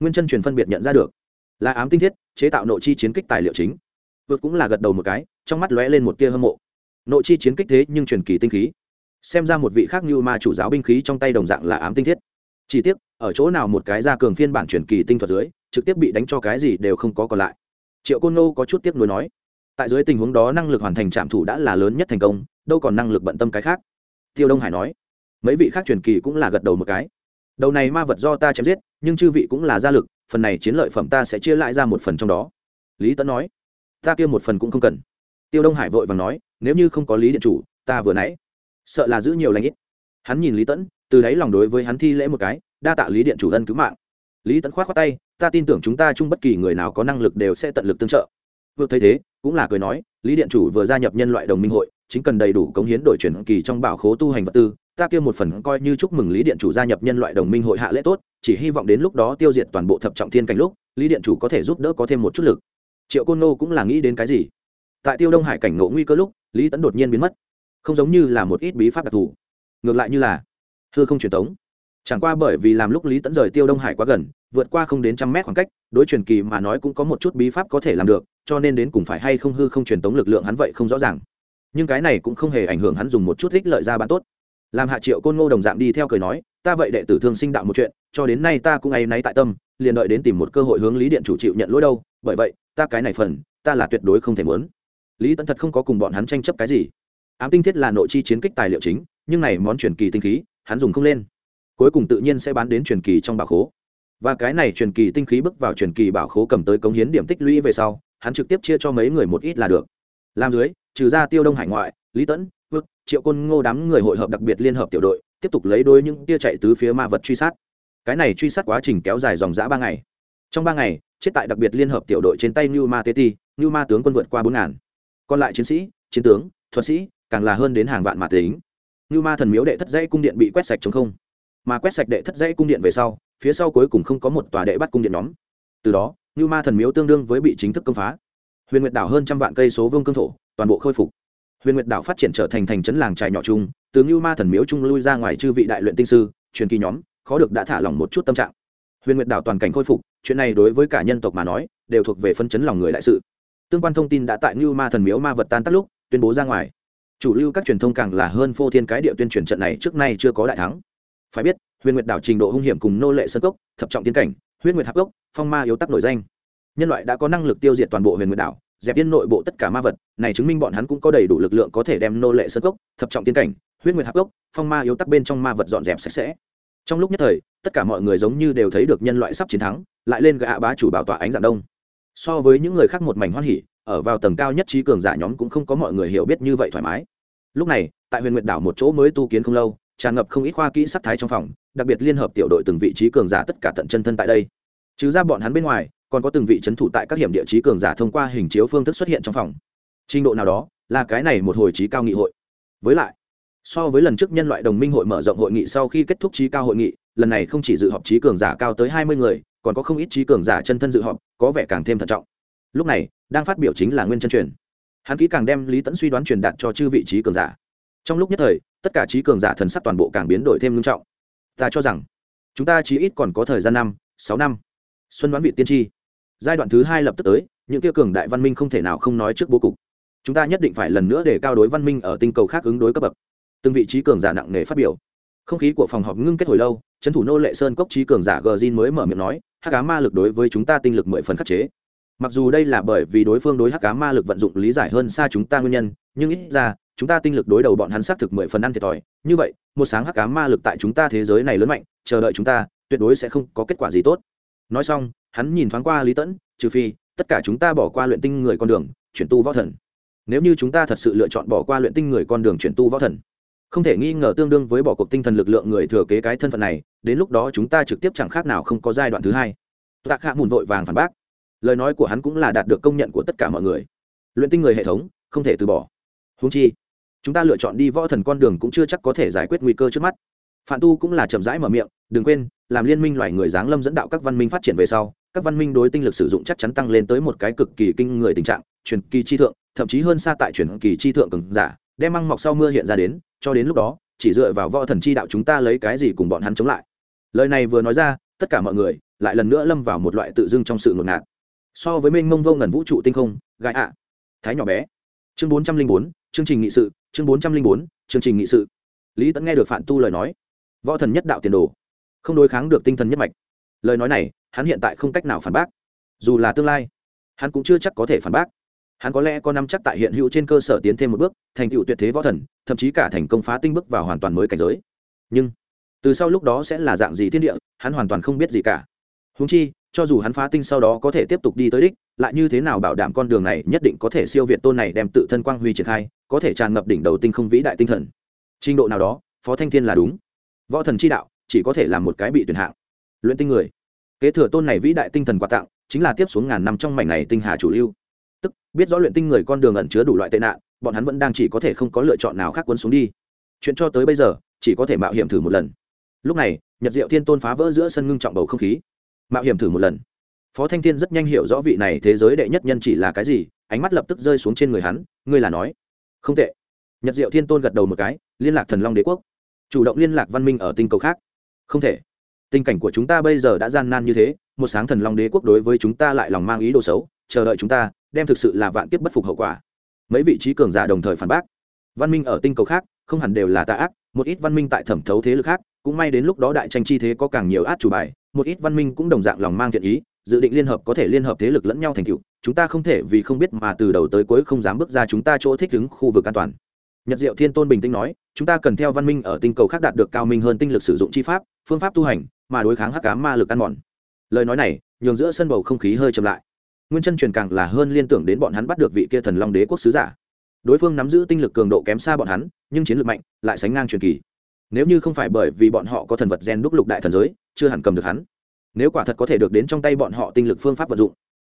nguyên chân chuyển phân biệt nhận ra được là ám tinh thiết, chế tạo nội chi chiến kích tài liệu chính. Vượt cũng là gật đầu một cái, trong mắt lóe lên một tia hâm mộ. Nội chi chiến kích thế nhưng truyền kỳ tinh khí. Xem ra một vị khác như ma chủ giáo binh khí trong tay đồng dạng là ám tinh thiết. Chỉ tiếc, ở chỗ nào một cái ra cường phiên bản truyền kỳ tinh thuật dưới, trực tiếp bị đánh cho cái gì đều không có còn lại. Triệu côn nô có chút tiếc nuối nói, tại dưới tình huống đó năng lực hoàn thành trạm thủ đã là lớn nhất thành công, đâu còn năng lực bận tâm cái khác. Tiêu đông hải nói, mấy vị khác truyền kỳ cũng là gật đầu một cái đầu này ma vật do ta chém giết, nhưng chư vị cũng là gia lực, phần này chiến lợi phẩm ta sẽ chia lại ra một phần trong đó. Lý tấn nói, ta kia một phần cũng không cần. Tiêu đông hải vội và nói, nếu như không có lý điện chủ, ta vừa nãy sợ là giữ nhiều lãnh ít. Hắn nhìn lý tẫn từ đáy lòng đối với hắn thi lễ một cái, đa tạ lý điện chủ ân cứu mạng. Lý tẫn k h o á t khoác tay, ta tin tưởng chúng ta chung bất kỳ người nào có năng lực đều sẽ tận lực tương trợ. Vượt thấy thế, cũng là cười nói, lý điện chủ vừa gia nhập nhân loại đồng minh hội, chính cần đầy đủ cống hiến đổi chuyển kỳ trong bảo khố tu hành vật tư ta kia một phần coi như chúc mừng lý điện chủ gia nhập nhân loại đồng minh hội hạ lễ tốt, chỉ hy vọng đến lúc đó tiêu diệt toàn bộ thập trọng thiên cảnh lúc, lý điện chủ có thể giúp đỡ có thêm một chút lực. Triệu côn nô cũng là nghĩ đến cái gì? Tại tiêu đông hải cảnh ngộ nguy cơ lúc, lý Tấn đột nhiên biến mất. Không giống như là một ít bí pháp đặc thù. Ngược lại như là thưa không truyền tống. Chẳng qua bởi vì làm lúc lý Tấn rời tiêu đông hải quá gần, vượt qua không đến trăm mét khoảng cách, đối truyền kỳ mà nói cũng có một chút bí pháp có thể làm được, cho nên đến cùng phải hay không hư không truyền tống lực lượng hắn vậy không rõ ràng. Nhưng cái này cũng không hề ảnh hưởng hắn dùng một chút thích lợi ra bán tốt làm hạ triệu côn ngô đồng dạng đi theo cười nói, ta vậy đệ tử thương sinh đạo một chuyện, cho đến nay ta cũng áy náy tại tâm, liền đợi đến tìm một cơ hội hướng lý điện chủ chịu nhận lỗi đâu, bởi vậy, ta cái này phần, ta là tuyệt đối không thể muốn. Lý tấn thật không có cùng bọn hắn tranh chấp cái gì. Ám tinh thiết là nội chi chiến kích tài liệu chính, nhưng này món truyền kỳ tinh khí, hắn dùng không lên. Cuối cùng tự nhiên sẽ bán đến truyền kỳ trong bảo khố. Và cái này truyền kỳ tinh khí bước vào truyền kỳ bảo khố cầm tới cống hiến điểm tích lũy về sau, hắn trực tiếp chia cho mấy người một ít là được. Làm dưới, trừ ra tiêu đông hải ngoại, lý tẫn vức triệu côn ngô đám người hội hợp đặc biệt liên hợp tiểu đội, tiếp tục lấy đôi những tia chạy tứ phía ma vật truy sát. Cái này truy sát quá trình kéo dài dòng dã ba ngày. Trong ba ngày, chết tại đặc biệt liên hợp tiểu đội trên tay như ma tê ti như ma tướng quân vượt qua bốn ngàn. Còn lại chiến sĩ, chiến tướng, thuật sĩ, càng là hơn đến hàng vạn mà tính. Như ma thần miếu đệ thất dãy cung điện bị quét sạch chống không. Mà quét sạch đệ thất dãy cung điện về sau, phía sau cuối cùng không có một tòa đệ bắt cung điện nhóm. Từ đó như ma thần miếu tương đương với bị chính thức công phá. Huyền nguyệt đảo hơn trăm vạn cây số vương cương thổ, toàn bộ khôi phục huyền nguyệt đảo phát triển trở thành thành trấn làng trài nhỏ chung, từ như ma thần miếu chung lui ra ngoài chư vị đại luyện tinh sư, truyền kỳ nhóm, khó được đã thả lỏng một chút tâm trạng. Huyền nguyệt đảo toàn cảnh khôi phục, chuyện này đối với cả nhân tộc mà nói, đều thuộc về phân chấn lòng người đại sự. Tương quan thông tin đã tại ngưu ma thần miếu ma vật tan tác lúc, tuyên bố ra ngoài. Chủ lưu các truyền thông càng là hơn phô thiên cái địa tuyên truyền trận này trước nay chưa có đại thắng. Phải biết, huyền nguyệt đảo trình độ hung hiểm cùng nô lệ sân cốc, thập trọng tiến cảnh, huyết nguyệt hạp cốc, phong ma yếu tắc nổi danh. Nhân loại đã có năng lực tiêu diệt toàn bộ huyền nguyệt đảo dẹp yên nội bộ tất cả ma vật, này chứng minh bọn hắn cũng có đầy đủ lực lượng có thể đem nô lệ sơ cốc, thập trọng tiên cảnh, huyết nguyệt hạp cốc, phong ma yếu tắc bên trong ma vật dọn dẹp sạch sẽ. Trong lúc nhất thời, tất cả mọi người giống như đều thấy được nhân loại sắp chiến thắng, lại lên gạ bá chủ bảo tọa ánh dạng đông. So với những người khác một mảnh hoan hỉ, ở vào tầng cao nhất trí cường giả nhóm cũng không có mọi người hiểu biết như vậy thoải mái. Lúc này, tại huyền nguyệt đảo một chỗ mới tu kiến không lâu, tràn ngập không ít khoa kỹ sắc thái trong phòng, đặc biệt liên hợp tiểu đội từng vị trí cường giả tất cả tận chân thân tại đây trừ ra bọn hắn bên ngoài, còn có từng vị c thủ tại các hiểm địa trí cường giả thông qua hình chiếu phương thức xuất hiện trong phòng. Trình độ nào đó, là cái này một hồi trí cao nghị hội. Với lại, so với lần trước nhân loại đồng minh hội mở rộng hội nghị sau khi kết thúc trí cao hội nghị, lần này không chỉ dự họp trí cường giả cao tới hai mươi người, còn có không ít trí cường giả chân thân dự họp, có vẻ càng thêm thận trọng. Lúc này, đang phát biểu chính là nguyên chân truyền. Hắn kỹ càng đem lý tẫn suy đoán truyền đạt cho chư vị trí cường giả. Trong lúc nhất thời, tất cả trí cường giả thần sắc toàn bộ càng biến đổi thêm nghiêm trọng. Ta cho rằng, chúng ta chỉ ít còn có thời gian năm, sáu năm xuân đoán vị tiên tri. Giai đoạn thứ hai lập tức tới, những tiêu cường đại văn minh không thể nào không nói trước bố cục. Chúng ta nhất định phải lần nữa để cao đối văn minh ở tinh cầu khác ứng đối cấp bậc. Từng vị trí cường giả nặng nề phát biểu. Không khí của phòng họp ngưng kết hồi lâu, trấn thủ nô lệ sơn cốc trí cường giả gờ zin mới mở miệng nói, hắc cá ma lực đối với chúng ta tinh lực mười phần khắc chế. Mặc dù đây là bởi vì đối phương đối hắc cá ma lực vận dụng lý giải hơn xa chúng ta nguyên nhân, nhưng ít ra, chúng ta tinh lực đối đầu bọn hắn xác thực mười phần ăn thiệt thòi. Như vậy, một sáng hắc cá ma lực tại chúng ta thế giới này lớn mạnh, chờ đợi chúng ta, tuyệt đối sẽ không có kết quả gì tốt nói xong, hắn nhìn thoáng qua lý tẫn, trừ phi, tất cả chúng ta bỏ qua luyện tinh người con đường, chuyển tu võ thần. Nếu như chúng ta thật sự lựa chọn bỏ qua luyện tinh người con đường chuyển tu võ thần, không thể nghi ngờ tương đương với bỏ cuộc tinh thần lực lượng người thừa kế cái thân phận này, đến lúc đó chúng ta trực tiếp chẳng khác nào không có giai đoạn thứ hai. Tạc hạ mùn vội vàng phản bác. Lời nói của hắn cũng là đạt được công nhận của tất cả mọi người. Luyện tinh người hệ thống, không thể từ bỏ. Húng chi, chúng ta lựa chọn đi võ thần con đường cũng chưa chắc có thể giải quyết nguy cơ trước mắt. Phạm tu cũng là chậm rãi mở miệng, đừng quên làm liên minh loài người giáng lâm dẫn đạo các văn minh phát triển về sau, các văn minh đối tinh lực sử dụng chắc chắn tăng lên tới một cái cực kỳ kinh người tình trạng, truyền kỳ chi thượng, thậm chí hơn xa tại truyền kỳ chi thượng cường giả, đem măng mọc sau mưa hiện ra đến, cho đến lúc đó, chỉ dựa vào võ thần chi đạo chúng ta lấy cái gì cùng bọn hắn chống lại. Lời này vừa nói ra, tất cả mọi người lại lần nữa lâm vào một loại tự dưng trong sự ngột ngạt. So với mênh mông vô ngần vũ trụ tinh không, gai ạ, thái nhỏ bé. Chương bốn trăm linh bốn, chương trình nghị sự, chương bốn trăm linh bốn, chương trình nghị sự. Lý tẫn nghe được phản tu lời nói, võ thần nhất đạo tiền đồ không đối kháng được tinh thần nhất mạch. Lời nói này, hắn hiện tại không cách nào phản bác. Dù là tương lai, hắn cũng chưa chắc có thể phản bác. Hắn có lẽ có năm chắc tại hiện hữu trên cơ sở tiến thêm một bước, thành tựu tuyệt thế võ thần, thậm chí cả thành công phá tinh bước vào hoàn toàn mới cảnh giới. Nhưng, từ sau lúc đó sẽ là dạng gì thiên địa, hắn hoàn toàn không biết gì cả. Húng chi, cho dù hắn phá tinh sau đó có thể tiếp tục đi tới đích, lại như thế nào bảo đảm con đường này nhất định có thể siêu việt tôn này đem tự thân quang huy triển khai, có thể tràn ngập đỉnh đầu tinh không vĩ đại tinh thần. Trình độ nào đó, phó thanh thiên là đúng. Võ thần chi đạo chỉ có thể là một cái bị tuyển hạng. Luyện tinh người. Kế thừa tôn này vĩ đại tinh thần quà tặng, chính là tiếp xuống ngàn năm trong mảnh này tinh hà chủ lưu. Tức, biết rõ luyện tinh người con đường ẩn chứa đủ loại tệ nạn, bọn hắn vẫn đang chỉ có thể không có lựa chọn nào khác cuốn xuống đi. Chuyện cho tới bây giờ, chỉ có thể mạo hiểm thử một lần. Lúc này, nhật diệu thiên tôn phá vỡ giữa sân ngưng trọng bầu không khí. Mạo hiểm thử một lần. Phó thanh thiên rất nhanh hiểu rõ vị này thế giới đệ nhất nhân chỉ là cái gì, ánh mắt lập tức rơi xuống trên người hắn, ngươi là nói? Không tệ. Nhật diệu thiên tôn gật đầu một cái, liên lạc thần long đế quốc. Chủ động liên lạc văn minh ở tinh cầu khác không thể. Tình cảnh của chúng ta bây giờ đã gian nan như thế, một sáng thần long đế quốc đối với chúng ta lại lòng mang ý đồ xấu, chờ đợi chúng ta, đem thực sự là vạn kiếp bất phục hậu quả. Mấy vị trí cường giả đồng thời phản bác. Văn minh ở tinh cầu khác, không hẳn đều là tà ác, một ít văn minh tại thẩm thấu thế lực khác, cũng may đến lúc đó đại tranh chi thế có càng nhiều át chủ bài, một ít văn minh cũng đồng dạng lòng mang thiện ý, dự định liên hợp có thể liên hợp thế lực lẫn nhau thành cựu chúng ta không thể vì không biết mà từ đầu tới cuối không dám bước ra chúng ta chỗ thích ứng khu vực an toàn. Nhật diệu thiên tôn bình tĩnh nói, chúng ta cần theo văn minh ở tinh cầu khác đạt được cao minh hơn tinh lực sử dụng chi pháp phương pháp tu hành mà đối kháng hắc cá ma lực ăn mòn. Lời nói này, nhường giữa sân bầu không khí hơi chậm lại. Nguyên chân truyền càng là hơn liên tưởng đến bọn hắn bắt được vị kia thần long đế quốc sứ giả. Đối phương nắm giữ tinh lực cường độ kém xa bọn hắn, nhưng chiến lược mạnh, lại sánh ngang truyền kỳ. Nếu như không phải bởi vì bọn họ có thần vật gen đúc lục đại thần giới, chưa hẳn cầm được hắn. Nếu quả thật có thể được đến trong tay bọn họ tinh lực phương pháp vận dụng,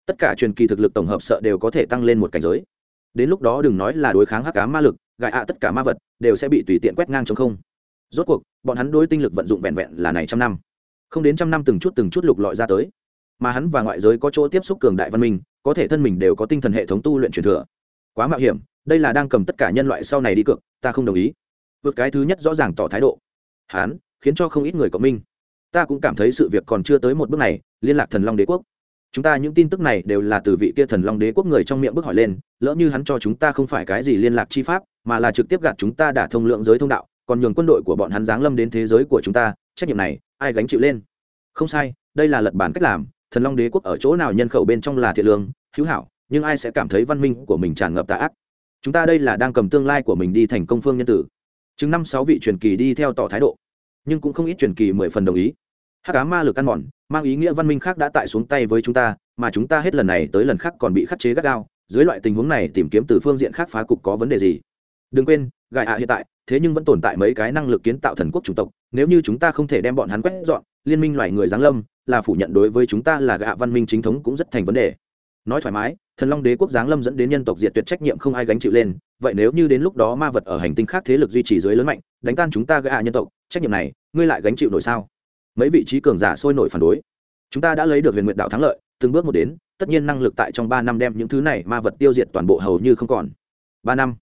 tất cả truyền kỳ thực lực tổng hợp sợ đều có thể tăng lên một cảnh giới. Đến lúc đó đừng nói là đối kháng hắc cá ma lực gại ạ tất cả ma vật đều sẽ bị tùy tiện quét ngang trong không rốt cuộc, bọn hắn đối tinh lực vận dụng vẹn vẹn là này trăm năm. Không đến trăm năm từng chút từng chút lục lọi ra tới. Mà hắn và ngoại giới có chỗ tiếp xúc cường đại văn minh, có thể thân mình đều có tinh thần hệ thống tu luyện truyền thừa. Quá mạo hiểm, đây là đang cầm tất cả nhân loại sau này đi cược, ta không đồng ý. Vượt cái thứ nhất rõ ràng tỏ thái độ. Hắn khiến cho không ít người cộng minh. Ta cũng cảm thấy sự việc còn chưa tới một bước này, liên lạc thần long đế quốc. Chúng ta những tin tức này đều là từ vị kia thần long đế quốc người trong miệng bước hỏi lên, lỡ như hắn cho chúng ta không phải cái gì liên lạc chi pháp, mà là trực tiếp gạt chúng ta đả thông lượng giới thông đạo còn nhường quân đội của bọn hắn giáng lâm đến thế giới của chúng ta, trách nhiệm này, ai gánh chịu lên? Không sai, đây là lật bản cách làm, thần long đế quốc ở chỗ nào nhân khẩu bên trong là thiện lương, hữu hảo, nhưng ai sẽ cảm thấy văn minh của mình tràn ngập tà ác? Chúng ta đây là đang cầm tương lai của mình đi thành công phương nhân tử. Chứng năm sáu vị truyền kỳ đi theo tỏ thái độ, nhưng cũng không ít truyền kỳ mười phần đồng ý. Hắc cá ma lực ăn mòn, mang ý nghĩa văn minh khác đã tại xuống tay với chúng ta, mà chúng ta hết lần này tới lần khác còn bị khắc chế gắt gao, dưới loại tình huống này tìm kiếm từ phương diện khác phá cục có vấn đề gì? Đừng quên gại ạ hiện tại thế nhưng vẫn tồn tại mấy cái năng lực kiến tạo thần quốc chủng tộc, nếu như chúng ta không thể đem bọn hắn quét dọn, liên minh loài người giáng lâm, là phủ nhận đối với chúng ta là gạ văn minh chính thống cũng rất thành vấn đề. Nói thoải mái, thần long đế quốc giáng lâm dẫn đến nhân tộc diệt tuyệt trách nhiệm không ai gánh chịu lên, vậy nếu như đến lúc đó ma vật ở hành tinh khác thế lực duy trì dưới lớn mạnh, đánh tan chúng ta gạ nhân tộc, trách nhiệm này, ngươi lại gánh chịu nổi sao? Mấy vị trí cường giả sôi nổi phản đối. Chúng ta đã lấy được huyền nguyện đạo thắng lợi, từng bước một đến, tất nhiên năng lực tại trong ba năm đem những thứ này ma vật tiêu diệt toàn bộ hầu như không còn. Ba năm.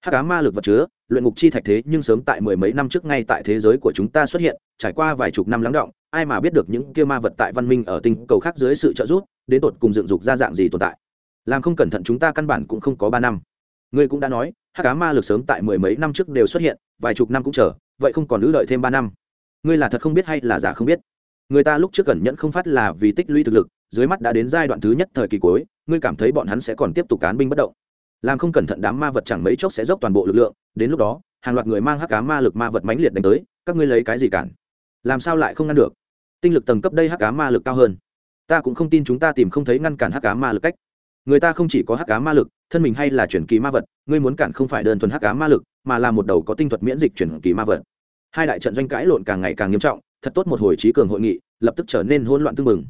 Hắc cá ma lực vật chứa luyện ngục chi thạch thế nhưng sớm tại mười mấy năm trước ngay tại thế giới của chúng ta xuất hiện, trải qua vài chục năm lắng động, ai mà biết được những kia ma vật tại văn minh ở tinh cầu khác dưới sự trợ giúp, đến tột cùng dựng dục ra dạng gì tồn tại. Làm không cẩn thận chúng ta căn bản cũng không có ba năm. Ngươi cũng đã nói hát cá ma lực sớm tại mười mấy năm trước đều xuất hiện, vài chục năm cũng chờ, vậy không còn lữ đợi thêm ba năm. Ngươi là thật không biết hay là giả không biết? Người ta lúc trước cẩn nhẫn không phát là vì tích lũy thực lực, dưới mắt đã đến giai đoạn thứ nhất thời kỳ cuối, ngươi cảm thấy bọn hắn sẽ còn tiếp tục cán binh bất động. Làm không cẩn thận đám ma vật chẳng mấy chốc sẽ dốc toàn bộ lực lượng đến lúc đó, hàng loạt người mang hắc cá ma lực ma vật mãnh liệt đánh tới, các ngươi lấy cái gì cản? Làm sao lại không ngăn được? Tinh lực tầng cấp đây hắc cá ma lực cao hơn. Ta cũng không tin chúng ta tìm không thấy ngăn cản hắc cá ma lực cách. Người ta không chỉ có hắc cá ma lực, thân mình hay là chuyển kỳ ma vật, ngươi muốn cản không phải đơn thuần hắc cá ma lực, mà là một đầu có tinh thuật miễn dịch chuyển kỳ ma vật. Hai đại trận doanh cãi lộn càng ngày càng nghiêm trọng, thật tốt một hồi trí cường hội nghị, lập tức trở nên hỗn loạn tương mừng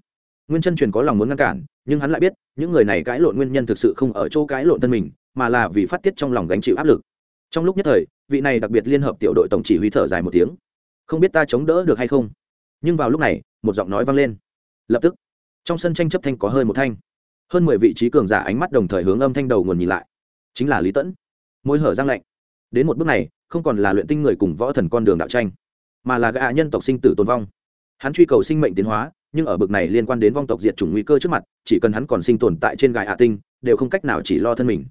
nguyên chân truyền có lòng muốn ngăn cản, nhưng hắn lại biết, những người này cãi lộn nguyên nhân thực sự không ở chỗ cãi lộn thân mình, mà là vì phát tiết trong lòng gánh chịu áp lực trong lúc nhất thời, vị này đặc biệt liên hợp tiểu đội tổng chỉ huy thở dài một tiếng. Không biết ta chống đỡ được hay không? Nhưng vào lúc này, một giọng nói vang lên. Lập tức, trong sân tranh chấp thanh có hơi một thanh. Hơn mười vị trí cường giả ánh mắt đồng thời hướng âm thanh đầu nguồn nhìn lại. Chính là lý tẫn. Môi hở giang lạnh. Đến một bước này, không còn là luyện tinh người cùng võ thần con đường đạo tranh, mà là gã nhân tộc sinh tử tồn vong. Hắn truy cầu sinh mệnh tiến hóa, nhưng ở bực này liên quan đến vong tộc diệt chủng nguy cơ trước mặt, chỉ cần hắn còn sinh tồn tại trên gài hạ tinh, đều không cách nào chỉ lo thân mình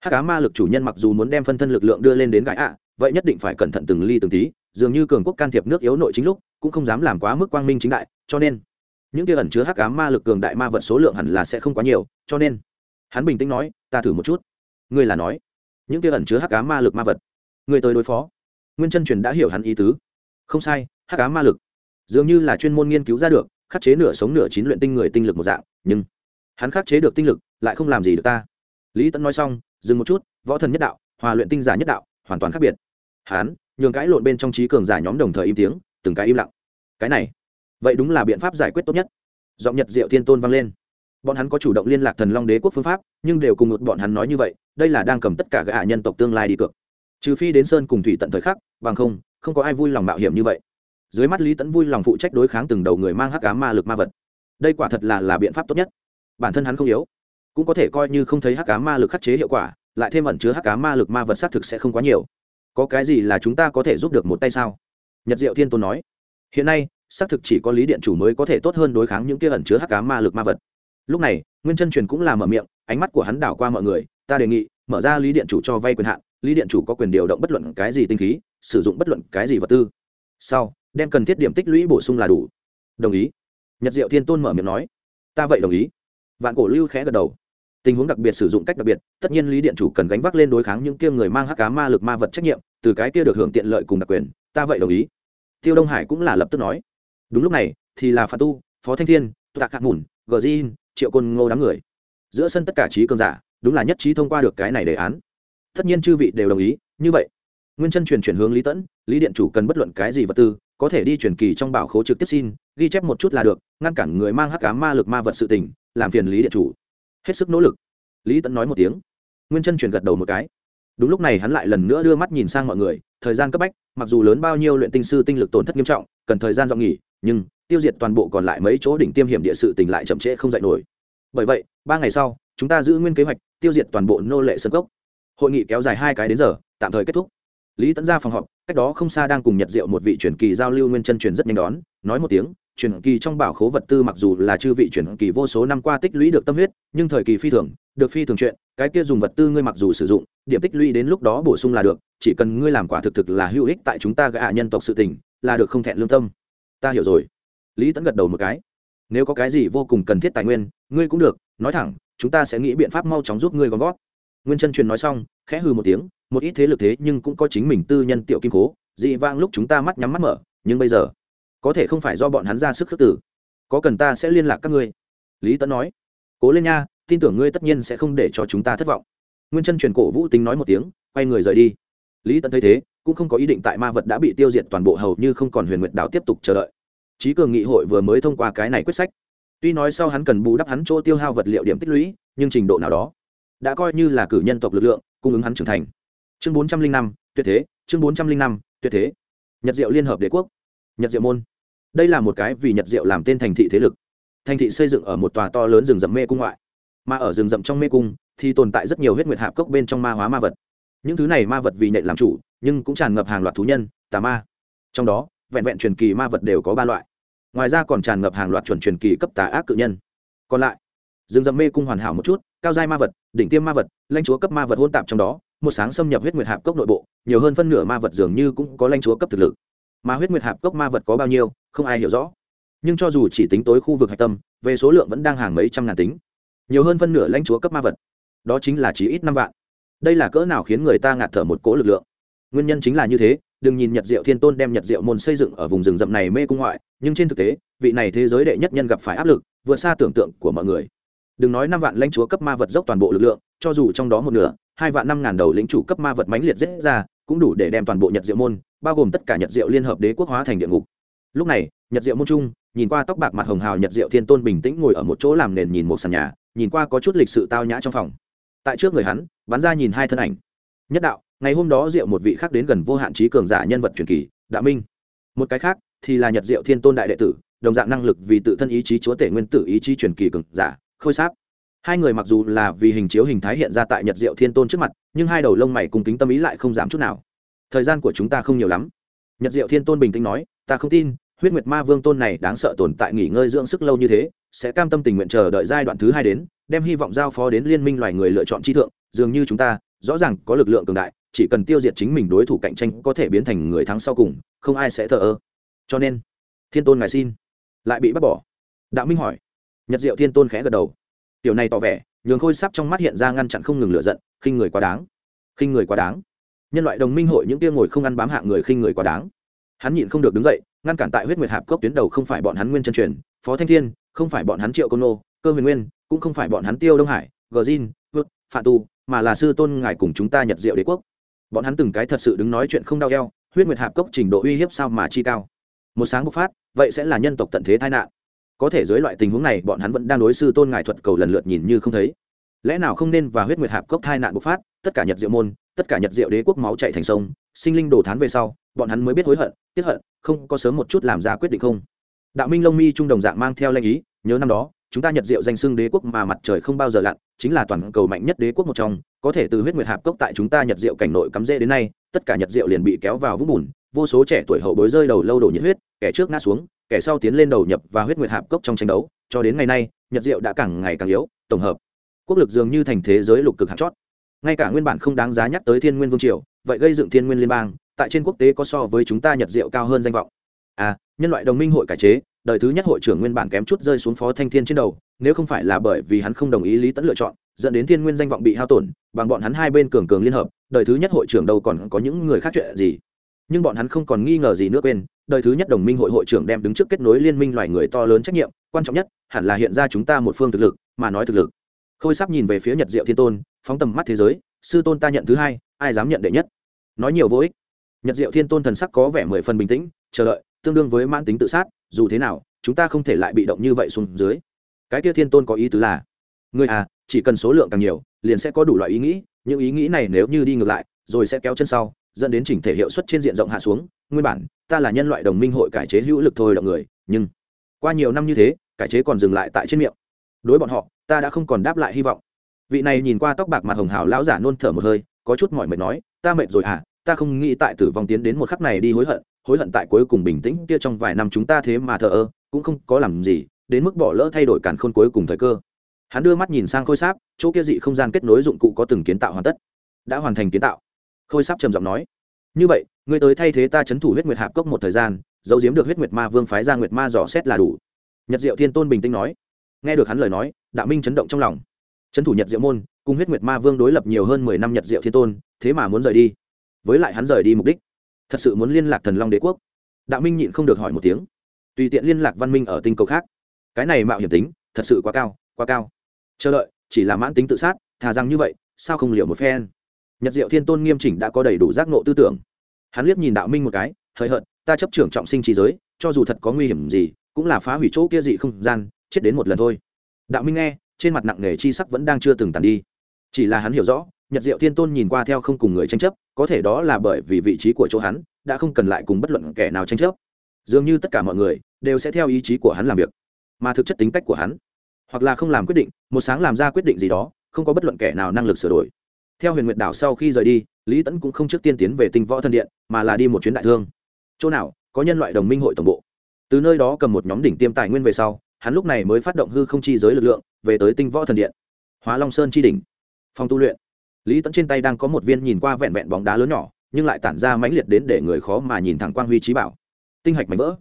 hắc cá ma lực chủ nhân mặc dù muốn đem phân thân lực lượng đưa lên đến gãi ạ, vậy nhất định phải cẩn thận từng ly từng tí, dường như cường quốc can thiệp nước yếu nội chính lúc, cũng không dám làm quá mức quang minh chính đại, cho nên, những kia ẩn chứa hắc cá ma lực cường đại ma vật số lượng hẳn là sẽ không quá nhiều, cho nên, hắn bình tĩnh nói, ta thử một chút. Ngươi là nói, những kia ẩn chứa hắc cá ma lực ma vật, ngươi tới đối phó. Nguyên chân truyền đã hiểu hắn ý tứ. Không sai, hắc cá ma lực, dường như là chuyên môn nghiên cứu ra được, khắc chế nửa sống nửa chín luyện tinh người tinh lực một dạng, nhưng hắn khắc chế được tinh lực, lại không làm gì được ta lý tẫn nói xong dừng một chút võ thần nhất đạo hòa luyện tinh giả nhất đạo hoàn toàn khác biệt. Hán, nhường cãi lộn bên trong trí cường giả nhóm đồng thời im tiếng từng cái im lặng. Cái này vậy đúng là biện pháp giải quyết tốt nhất. Giọng nhật diệu thiên tôn vang lên. Bọn hắn có chủ động liên lạc thần long đế quốc phương pháp nhưng đều cùng một bọn hắn nói như vậy đây là đang cầm tất cả gã nhân tộc tương lai đi cược. Trừ phi đến sơn cùng thủy tận thời khắc bằng không không có ai vui lòng mạo hiểm như vậy. Dưới mắt lý tẫn vui lòng phụ trách đối kháng từng đầu người mang hắc cá ma lực ma vật. Đây quả thật là là biện pháp tốt nhất. Bản thân hắn không yếu cũng có thể coi như không thấy hắc cá ma lực khắc chế hiệu quả, lại thêm ẩn chứa hắc cá ma lực ma vật xác thực sẽ không quá nhiều. Có cái gì là chúng ta có thể giúp được một tay sao? Nhật diệu thiên tôn nói. Hiện nay, xác thực chỉ có lý điện chủ mới có thể tốt hơn đối kháng những kia ẩn chứa hắc cá ma lực ma vật. Lúc này, nguyên chân truyền cũng là mở miệng, ánh mắt của hắn đảo qua mọi người, ta đề nghị, mở ra lý điện chủ cho vay quyền hạn, lý điện chủ có quyền điều động bất luận cái gì tinh khí, sử dụng bất luận cái gì vật tư. Sau, đem cần thiết điểm tích lũy bổ sung là đủ. Đồng ý. Nhật diệu thiên tôn mở miệng nói. Ta vậy đồng ý. Vạn cổ lưu khẽ gật đầu tình huống đặc biệt sử dụng cách đặc biệt, tất nhiên lý điện chủ cần gánh vác lên đối kháng những kia người mang hắc cá ma lực ma vật trách nhiệm, từ cái kia được hưởng tiện lợi cùng đặc quyền, ta vậy đồng ý. Tiêu đông hải cũng là lập tức nói. Đúng lúc này, thì là phạt tu, phó thanh thiên tạ khạc mùn gờ di triệu côn ngô đám người. Giữa sân tất cả trí cường giả, đúng là nhất trí thông qua được cái này đề án. Tất nhiên chư vị đều đồng ý, như vậy. Nguyên chân truyền chuyển hướng lý tẫn, lý điện chủ cần bất luận cái gì vật tư, có thể đi truyền kỳ trong bảo khố trực tiếp xin, ghi chép một chút là được, ngăn cản người mang hắc cá ma lực ma vật sự tình, làm phiền lý điện chủ hết sức nỗ lực. Lý tẫn nói một tiếng. Nguyên chân chuyển gật đầu một cái. Đúng lúc này hắn lại lần nữa đưa mắt nhìn sang mọi người, thời gian cấp bách, mặc dù lớn bao nhiêu luyện tinh sư tinh lực tổn thất nghiêm trọng, cần thời gian dọn nghỉ, nhưng tiêu diệt toàn bộ còn lại mấy chỗ đỉnh tiêm hiểm địa sự tình lại chậm trễ không dạy nổi. Bởi vậy, ba ngày sau, chúng ta giữ nguyên kế hoạch, tiêu diệt toàn bộ nô lệ sân cốc. Hội nghị kéo dài hai cái đến giờ, tạm thời kết thúc. Lý tẫn ra phòng họp, cách đó không xa đang cùng nhật diệu một vị truyền kỳ giao lưu nguyên chân truyền rất nhanh đón, nói một tiếng truyền kỳ trong bảo khố vật tư mặc dù là chư vị truyền kỳ vô số năm qua tích lũy được tâm huyết, nhưng thời kỳ phi thường, được phi thường chuyện, cái kia dùng vật tư ngươi mặc dù sử dụng, điểm tích lũy đến lúc đó bổ sung là được, chỉ cần ngươi làm quả thực thực là hữu ích tại chúng ta gã nhân tộc sự tình, là được không thẹn lương tâm. Ta hiểu rồi. Lý tấn gật đầu một cái. Nếu có cái gì vô cùng cần thiết tài nguyên, ngươi cũng được, nói thẳng, chúng ta sẽ nghĩ biện pháp mau chóng giúp ngươi gom gót nguyên chân truyền nói xong, khẽ hừ một tiếng, một ít thế lực thế nhưng cũng có chính mình tư nhân tiểu kim cố, dị vang lúc chúng ta mắt nhắm mắt mở, nhưng bây giờ có thể không phải do bọn hắn ra sức khước tử có cần ta sẽ liên lạc các ngươi? Lý tấn nói. Cố lên nha, tin tưởng ngươi tất nhiên sẽ không để cho chúng ta thất vọng. Nguyên chân truyền cổ vũ tính nói một tiếng, quay người rời đi. Lý tấn thấy thế, cũng không có ý định tại ma vật đã bị tiêu diệt toàn bộ hầu như không còn huyền nguyệt đảo tiếp tục chờ đợi. Trí cường nghị hội vừa mới thông qua cái này quyết sách. Tuy nói sau hắn cần bù đắp hắn chỗ tiêu hao vật liệu điểm tích lũy, nhưng trình độ nào đó đã coi như là cử nhân tộc lực lượng, cung ứng hắn trưởng thành. Chương bốn trăm linh năm, tuyệt thế, chương bốn trăm linh năm, tuyệt thế. Nhật diệu liên hợp đế quốc nhật diệu môn. Đây là một cái vì nhật diệu làm tên thành thị thế lực. Thành thị xây dựng ở một tòa to lớn rừng rậm mê cung ngoại. Mà ở rừng rậm trong mê cung thì tồn tại rất nhiều huyết nguyệt hạp cốc bên trong ma hóa ma vật. Những thứ này ma vật vì nhện làm chủ, nhưng cũng tràn ngập hàng loạt thú nhân, tà ma. Trong đó, vẹn vẹn truyền kỳ ma vật đều có ba loại. Ngoài ra còn tràn ngập hàng loạt chuẩn truyền kỳ cấp tà ác cự nhân. Còn lại, rừng rậm mê cung hoàn hảo một chút, cao giai ma vật, đỉnh tiêm ma vật, lãnh chúa cấp ma vật hôn tạp trong đó, một sáng xâm nhập huyết nguyệt hạp cốc nội bộ, nhiều hơn phân nửa ma vật dường như cũng có lãnh chúa cấp thực lực mà huyết nguyệt hạp cốc ma vật có bao nhiêu, không ai hiểu rõ. Nhưng cho dù chỉ tính tối khu vực hạch tâm, về số lượng vẫn đang hàng mấy trăm ngàn tính. Nhiều hơn phân nửa lãnh chúa cấp ma vật. Đó chính là chỉ ít năm vạn. Đây là cỡ nào khiến người ta ngạt thở một cố lực lượng? Nguyên nhân chính là như thế, đừng nhìn nhật diệu thiên tôn đem nhật diệu môn xây dựng ở vùng rừng rậm này mê cung ngoại, nhưng trên thực tế, vị này thế giới đệ nhất nhân gặp phải áp lực, vượt xa tưởng tượng của mọi người. Đừng nói năm vạn lãnh chúa cấp ma vật dốc toàn bộ lực lượng, cho dù trong đó một nửa, hai vạn năm ngàn đầu lính chủ cấp ma vật mãnh liệt dễ ra, cũng đủ để đem toàn bộ nhật diệu môn bao gồm tất cả nhật diệu liên hợp đế quốc hóa thành địa ngục. Lúc này, nhật diệu môn trung, nhìn qua tóc bạc mặt hồng hào nhật diệu thiên tôn bình tĩnh ngồi ở một chỗ làm nền nhìn một sàn nhà, nhìn qua có chút lịch sự tao nhã trong phòng. Tại trước người hắn, bắn ra nhìn hai thân ảnh. Nhất đạo, ngày hôm đó diệu một vị khác đến gần vô hạn trí cường giả nhân vật truyền kỳ đạo minh. Một cái khác, thì là nhật diệu thiên tôn đại đệ tử, đồng dạng năng lực vì tự thân ý chí chúa tể nguyên tử ý chí truyền kỳ cường giả, khôi sáp. Hai người mặc dù là vì hình chiếu hình thái hiện ra tại nhật diệu thiên tôn trước mặt, nhưng hai đầu lông mày cùng kính tâm ý lại không dám chút nào thời gian của chúng ta không nhiều lắm. Nhật diệu thiên tôn bình tĩnh nói, ta không tin, huyết nguyệt ma vương tôn này đáng sợ tồn tại nghỉ ngơi dưỡng sức lâu như thế, sẽ cam tâm tình nguyện chờ đợi giai đoạn thứ hai đến, đem hy vọng giao phó đến liên minh loài người lựa chọn chi thượng, dường như chúng ta, rõ ràng có lực lượng cường đại, chỉ cần tiêu diệt chính mình đối thủ cạnh tranh có thể biến thành người thắng sau cùng, không ai sẽ thờ ơ. Cho nên, thiên tôn ngài xin, lại bị bắt bỏ. Đạo minh hỏi. Nhật diệu thiên tôn khẽ gật đầu. Tiểu này tỏ vẻ, nhường khôi sắp trong mắt hiện ra ngăn chặn không ngừng lựa giận, khinh người quá đáng. Khinh người quá đáng nhân loại đồng minh hội những tia ngồi không ăn bám hạng người khinh người quá đáng. Hắn nhịn không được đứng dậy, ngăn cản tại huyết nguyệt hạp cốc tuyến đầu không phải bọn hắn nguyên chân truyền, phó thanh thiên, không phải bọn hắn triệu côn nô, cơ huyền nguyên, cũng không phải bọn hắn tiêu đông hải, gờ zin vượt phạm tu, mà là sư tôn ngài cùng chúng ta nhật diệu đế quốc. Bọn hắn từng cái thật sự đứng nói chuyện không đau eo, huyết nguyệt hạp cốc trình độ uy hiếp sao mà chi cao. Một sáng bộc phát, vậy sẽ là nhân tộc tận thế tai nạn. Có thể dưới loại tình huống này, bọn hắn vẫn đang đối sư tôn ngài thuật cầu lần lượt nhìn như không thấy. Lẽ nào không nên và huyết nguyệt hạp cốc tai nạn bộc phát, tất cả nhật diệu môn tất cả nhật diệu đế quốc máu chạy thành sông, sinh linh đồ thán về sau, bọn hắn mới biết hối hận, tiếc hận, không có sớm một chút làm ra quyết định không. Đạo minh long mi trung đồng dạng mang theo lanh ý, nhớ năm đó, chúng ta nhật diệu danh xưng đế quốc mà mặt trời không bao giờ lặn, chính là toàn cầu mạnh nhất đế quốc một trong, có thể từ huyết nguyệt hạp cốc tại chúng ta nhật diệu cảnh nội cắm rễ đến nay, tất cả nhật diệu liền bị kéo vào vũng bùn, vô số trẻ tuổi hậu bối rơi đầu lâu đổ nhiệt huyết, kẻ trước ngã xuống, kẻ sau tiến lên đầu nhập và huyết nguyệt hạp cốc trong tranh đấu, cho đến ngày nay, nhật diệu đã càng ngày càng yếu, tổng hợp. Quốc lực dường như thành thế giới lục cực hạt chót ngay cả nguyên bản không đáng giá nhắc tới thiên nguyên vương triều, vậy gây dựng thiên nguyên liên bang, tại trên quốc tế có so với chúng ta nhật diệu cao hơn danh vọng. À nhân loại đồng minh hội cải chế, đời thứ nhất hội trưởng nguyên bản kém chút rơi xuống phó thanh thiên trên đầu, nếu không phải là bởi vì hắn không đồng ý lý tẫn lựa chọn, dẫn đến thiên nguyên danh vọng bị hao tổn, bằng bọn hắn hai bên cường cường liên hợp, đời thứ nhất hội trưởng đâu còn có những người khác chuyện gì. Nhưng bọn hắn không còn nghi ngờ gì nữa quên, đời thứ nhất đồng minh hội hội trưởng đem đứng trước kết nối liên minh loài người to lớn trách nhiệm, quan trọng nhất, hẳn là hiện ra chúng ta một phương thực lực, mà nói thực lực khôi sắp nhìn về phía nhật diệu thiên tôn, phóng tầm mắt thế giới, sư tôn ta nhận thứ hai, ai dám nhận đệ nhất? Nói nhiều vô ích. Nhật diệu thiên tôn thần sắc có vẻ mười phần bình tĩnh, chờ đợi, tương đương với mãn tính tự sát, dù thế nào, chúng ta không thể lại bị động như vậy xuống dưới. Cái kia thiên tôn có ý tứ là người à chỉ cần số lượng càng nhiều, liền sẽ có đủ loại ý nghĩ, những ý nghĩ này nếu như đi ngược lại, rồi sẽ kéo chân sau, dẫn đến chỉnh thể hiệu suất trên diện rộng hạ xuống. Nguyên bản, ta là nhân loại đồng minh hội cải chế hữu lực thôi động người, nhưng qua nhiều năm như thế, cải chế còn dừng lại tại trên miệng. Đối bọn họ ta đã không còn đáp lại hy vọng. Vị này nhìn qua tóc bạc mặt hồng hào lão giả nôn thở một hơi, có chút mỏi mệt nói, ta mệt rồi à ta không nghĩ tại tử vong tiến đến một khắc này đi hối hận hối hận tại cuối cùng bình tĩnh kia trong vài năm chúng ta thế mà thờ ơ, cũng không có làm gì, đến mức bỏ lỡ thay đổi cản khôn cuối cùng thời cơ. Hắn đưa mắt nhìn sang khôi sáp, chỗ kia dị không gian kết nối dụng cụ có từng kiến tạo hoàn tất. Đã hoàn thành kiến tạo. Khôi sáp trầm giọng nói. Như vậy, ngươi tới thay thế ta chấn thủ huyết nguyệt hạp cốc một thời gian, giấu giếm được huyết nguyệt ma vương phái ra nguyệt ma dò xét là đủ. Nhật diệu thiên tôn bình tĩnh nói nghe được hắn lời nói, đạo minh chấn động trong lòng. Trấn thủ nhật diệu môn, cùng huyết nguyệt ma vương đối lập nhiều hơn mười năm nhật diệu thiên tôn, thế mà muốn rời đi. Với lại hắn rời đi mục đích, thật sự muốn liên lạc thần long đế quốc. Đạo minh nhịn không được hỏi một tiếng. Tùy tiện liên lạc văn minh ở tinh cầu khác. Cái này mạo hiểm tính, thật sự quá cao quá cao. Chờ đợi, chỉ là mãn tính tự sát, thà rằng như vậy, sao không liều một phen? Nhật diệu thiên tôn nghiêm chỉnh đã có đầy đủ giác nộ tư tưởng. Hắn liếc nhìn đạo minh một cái, hời hợt, ta chấp trưởng trọng sinh trí giới, cho dù thật có nguy hiểm gì, cũng là phá hủy chỗ kia dị không gian chết đến một lần thôi. Đạo minh nghe, trên mặt nặng nề chi sắc vẫn đang chưa từng tàn đi. Chỉ là hắn hiểu rõ, nhật diệu thiên tôn nhìn qua theo không cùng người tranh chấp, có thể đó là bởi vì vị trí của chỗ hắn đã không cần lại cùng bất luận kẻ nào tranh chấp. Dường như tất cả mọi người đều sẽ theo ý chí của hắn làm việc, mà thực chất tính cách của hắn, hoặc là không làm quyết định, một sáng làm ra quyết định gì đó, không có bất luận kẻ nào năng lực sửa đổi. Theo huyền nguyệt đảo sau khi rời đi, lý tẫn cũng không trước tiên tiến về tinh võ thân điện, mà là đi một chuyến đại thương. Chỗ nào, có nhân loại đồng minh hội tổng bộ. Từ nơi đó cầm một nhóm đỉnh tiêm tài nguyên về sau hắn lúc này mới phát động hư không chi giới lực lượng, về tới tinh võ thần điện. Hóa long sơn chi đỉnh. Phòng tu luyện. Lý tẫn trên tay đang có một viên nhìn qua vẹn vẹn bóng đá lớn nhỏ, nhưng lại tản ra mãnh liệt đến để người khó mà nhìn thẳng quang huy trí bảo. Tinh hạch mảnh vỡ.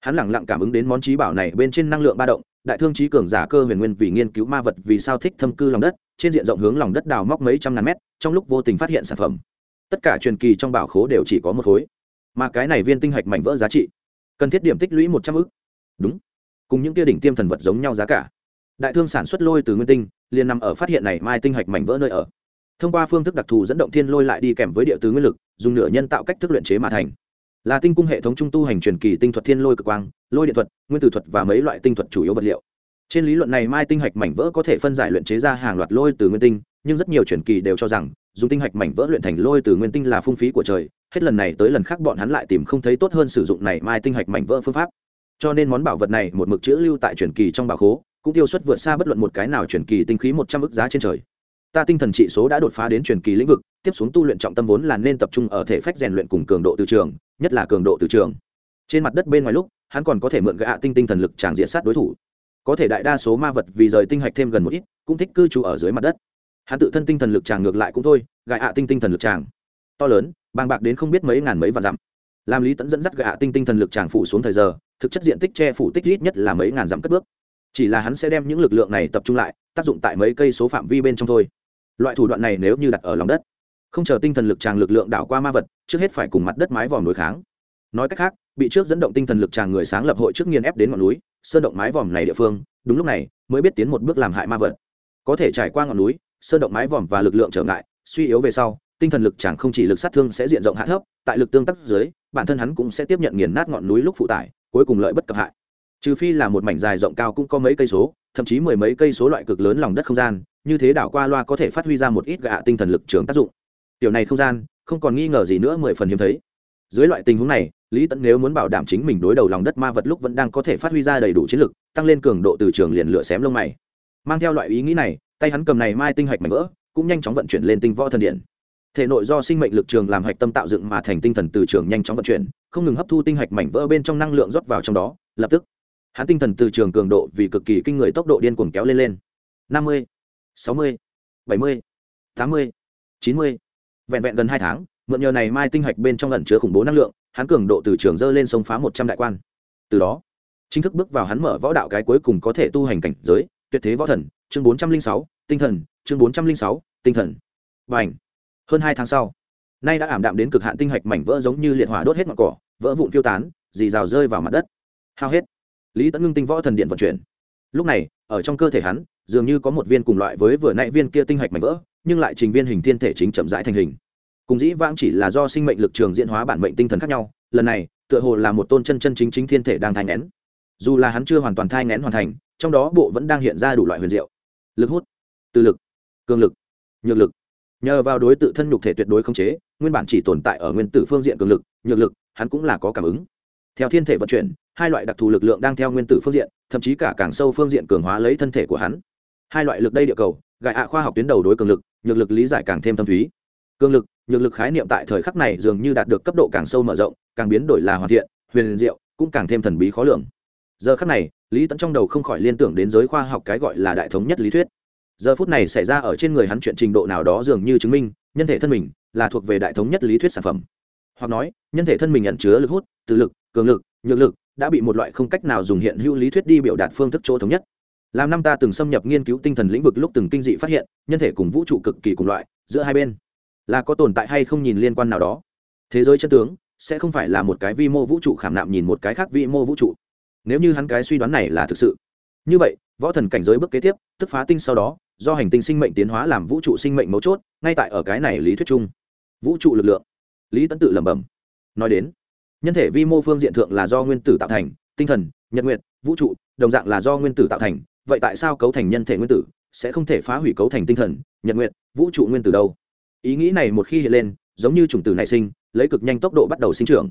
Hắn lẳng lặng cảm ứng đến món trí bảo này bên trên năng lượng ba động, đại thương trí cường giả cơ huyền nguyên vì nghiên cứu ma vật vì sao thích thâm cư lòng đất, trên diện rộng hướng lòng đất đào móc mấy trăm ngàn mét, trong lúc vô tình phát hiện sản phẩm. Tất cả truyền kỳ trong bảo khố đều chỉ có một khối. Mà cái này viên tinh hạch mảnh vỡ giá trị, cần thiết điểm tích lũy một trăm ư đúng cùng những kia đỉnh tiêm thần vật giống nhau giá cả. Đại thương sản xuất lôi từ nguyên tinh, liền nằm ở phát hiện này mai tinh hạch mảnh vỡ nơi ở. Thông qua phương thức đặc thù dẫn động thiên lôi lại đi kèm với địa tứ nguyên lực, dùng nửa nhân tạo cách thức luyện chế mà thành. Là tinh cung hệ thống trung tu hành truyền kỳ tinh thuật thiên lôi cực quang, lôi điện thuật, nguyên tử thuật và mấy loại tinh thuật chủ yếu vật liệu. Trên lý luận này mai tinh hạch mảnh vỡ có thể phân giải luyện chế ra hàng loạt lôi từ nguyên tinh, nhưng rất nhiều truyền kỳ đều cho rằng, dùng tinh hạch mảnh vỡ luyện thành lôi từ nguyên tinh là phung phí của trời, hết lần này tới lần khác bọn hắn lại tìm không thấy tốt hơn sử dụng này mai tinh hạch mảnh vỡ phương pháp cho nên món bảo vật này một mực chữ lưu tại truyền kỳ trong bảo khố, cũng tiêu xuất vượt xa bất luận một cái nào truyền kỳ tinh khí một trăm ức giá trên trời. Ta tinh thần trị số đã đột phá đến truyền kỳ lĩnh vực, tiếp xuống tu luyện trọng tâm vốn là nên tập trung ở thể phách rèn luyện cùng cường độ từ trường, nhất là cường độ từ trường. Trên mặt đất bên ngoài lúc, hắn còn có thể mượn gạ tinh tinh thần lực tràng diện sát đối thủ. Có thể đại đa số ma vật vì rời tinh hạch thêm gần một ít, cũng thích cư trú ở dưới mặt đất. Hắn tự thân tinh thần lực tràng ngược lại cũng thôi gạ ạ tinh tinh thần lực tràng. To lớn, bàng bạc đến không biết mấy ngàn mấy vạn dặm. Làm lý tẫn dẫn dắt gạ tinh tinh thần lực tràng phủ xuống thời giờ thực chất diện tích che phủ tích ít nhất là mấy ngàn dặm cất bước. Chỉ là hắn sẽ đem những lực lượng này tập trung lại, tác dụng tại mấy cây số phạm vi bên trong thôi. Loại thủ đoạn này nếu như đặt ở lòng đất, không chờ tinh thần lực tràng lực lượng đảo qua ma vật, trước hết phải cùng mặt đất mái vòm đối kháng. Nói cách khác, bị trước dẫn động tinh thần lực tràng người sáng lập hội trước nghiên ép đến ngọn núi, sơn động mái vòm này địa phương, đúng lúc này mới biết tiến một bước làm hại ma vật. Có thể trải qua ngọn núi, sơn động mái vòm và lực lượng trở ngại, suy yếu về sau, tinh thần lực chẳng không chỉ lực sát thương sẽ diện rộng hạ thấp, tại lực tương tác dưới, bản thân hắn cũng sẽ tiếp nhận nghiền nát ngọn núi lúc phụ tải cuối cùng lợi bất cập hại. Trừ phi là một mảnh dài rộng cao cũng có mấy cây số, thậm chí mười mấy cây số loại cực lớn lòng đất không gian, như thế đảo qua loa có thể phát huy ra một ít gạ tinh thần lực trường tác dụng. Tiểu này không gian, không còn nghi ngờ gì nữa mười phần hiếm thấy. Dưới loại tình huống này, lý tẫn nếu muốn bảo đảm chính mình đối đầu lòng đất ma vật lúc vẫn đang có thể phát huy ra đầy đủ chiến lực, tăng lên cường độ từ trường liền lửa xém lông mày. Mang theo loại ý nghĩ này, tay hắn cầm này mai tinh hạch mảnh vỡ, cũng nhanh chóng vận chuyển lên tinh võ thần điện. Thể nội do sinh mệnh lực trường làm hạch tâm tạo dựng mà thành tinh thần từ trường nhanh chóng vận chuyển không ngừng hấp thu tinh hạch mảnh vỡ bên trong năng lượng rót vào trong đó, lập tức, hắn tinh thần từ trường cường độ vì cực kỳ kinh người tốc độ điên cuồng kéo lên lên. Năm mươi, sáu mươi, bảy mươi, tám mươi, chín mươi. Vẹn vẹn gần hai tháng, mượn nhờ này mai tinh hạch bên trong lẩn chứa khủng bố năng lượng, hắn cường độ từ trường dơ lên sông phá một trăm đại quan. Từ đó, chính thức bước vào hắn mở võ đạo cái cuối cùng có thể tu hành cảnh giới, tuyệt thế võ thần, chương bốn trăm linh sáu, tinh thần, chương bốn trăm linh sáu, tinh thần. Và ảnh, hơn hai tháng sau nay đã ảm đạm đến cực hạn tinh hạch mảnh vỡ giống như liệt hỏa đốt hết ngọn cỏ, vỡ vụn phiêu tán, dì rào rơi vào mặt đất. Hao hết. Lý tẫn ngưng tinh võ thần điện vận chuyển. Lúc này, ở trong cơ thể hắn, dường như có một viên cùng loại với vừa nãy viên kia tinh hạch mảnh vỡ, nhưng lại trình viên hình thiên thể chính chậm rãi thành hình. Cùng dĩ vãng chỉ là do sinh mệnh lực trường diễn hóa bản mệnh tinh thần khác nhau, lần này, tựa hồ là một tôn chân chân chính chính thiên thể đang thai ngén dù là hắn chưa hoàn toàn thai ngén hoàn thành, trong đó bộ vẫn đang hiện ra đủ loại huyền diệu. Lực hút từ lực, cường lực, nhược lực. Nhờ vào đối tự thân nhục thể tuyệt đối không chế nguyên bản chỉ tồn tại ở nguyên tử phương diện cường lực, nhược lực, hắn cũng là có cảm ứng. Theo thiên thể vận chuyển, hai loại đặc thù lực lượng đang theo nguyên tử phương diện, thậm chí cả càng sâu phương diện cường hóa lấy thân thể của hắn. Hai loại lực đây địa cầu gại ạ khoa học tuyến đầu đối cường lực, nhược lực lý giải càng thêm thâm thúy. Cường lực, nhược lực khái niệm tại thời khắc này dường như đạt được cấp độ càng sâu mở rộng, càng biến đổi là hoàn thiện, huyền diệu, cũng càng thêm thần bí khó lường. Giờ khắc này, lý tẫn trong đầu không khỏi liên tưởng đến giới khoa học cái gọi là đại thống nhất lý thuyết giờ phút này xảy ra ở trên người hắn chuyện trình độ nào đó dường như chứng minh nhân thể thân mình là thuộc về đại thống nhất lý thuyết sản phẩm. Hoặc nói, nhân thể thân mình nhận chứa lực hút từ lực, cường lực, nhược lực đã bị một loại không cách nào dùng hiện hữu lý thuyết đi biểu đạt phương thức chỗ thống nhất. Làm năm ta từng xâm nhập nghiên cứu tinh thần lĩnh vực lúc từng kinh dị phát hiện, nhân thể cùng vũ trụ cực kỳ cùng loại, giữa hai bên là có tồn tại hay không nhìn liên quan nào đó. Thế giới chân tướng sẽ không phải là một cái vi mô vũ trụ khảm nạm nhìn một cái khác vi mô vũ trụ. Nếu như hắn cái suy đoán này là thực sự. Như vậy, võ thần cảnh giới bước kế tiếp, tức phá tinh sau đó do hành tinh sinh mệnh tiến hóa làm vũ trụ sinh mệnh mấu chốt, ngay tại ở cái này lý thuyết chung. Vũ trụ lực lượng. Lý tấn tự lẩm bẩm. Nói đến, nhân thể vi mô phương diện thượng là do nguyên tử tạo thành, tinh thần, nhật nguyện vũ trụ, đồng dạng là do nguyên tử tạo thành. Vậy tại sao cấu thành nhân thể nguyên tử, sẽ không thể phá hủy cấu thành tinh thần, nhật nguyện vũ trụ nguyên tử đâu? Ý nghĩ này một khi hiện lên, giống như chủng tử nảy sinh, lấy cực nhanh tốc độ bắt đầu sinh trưởng.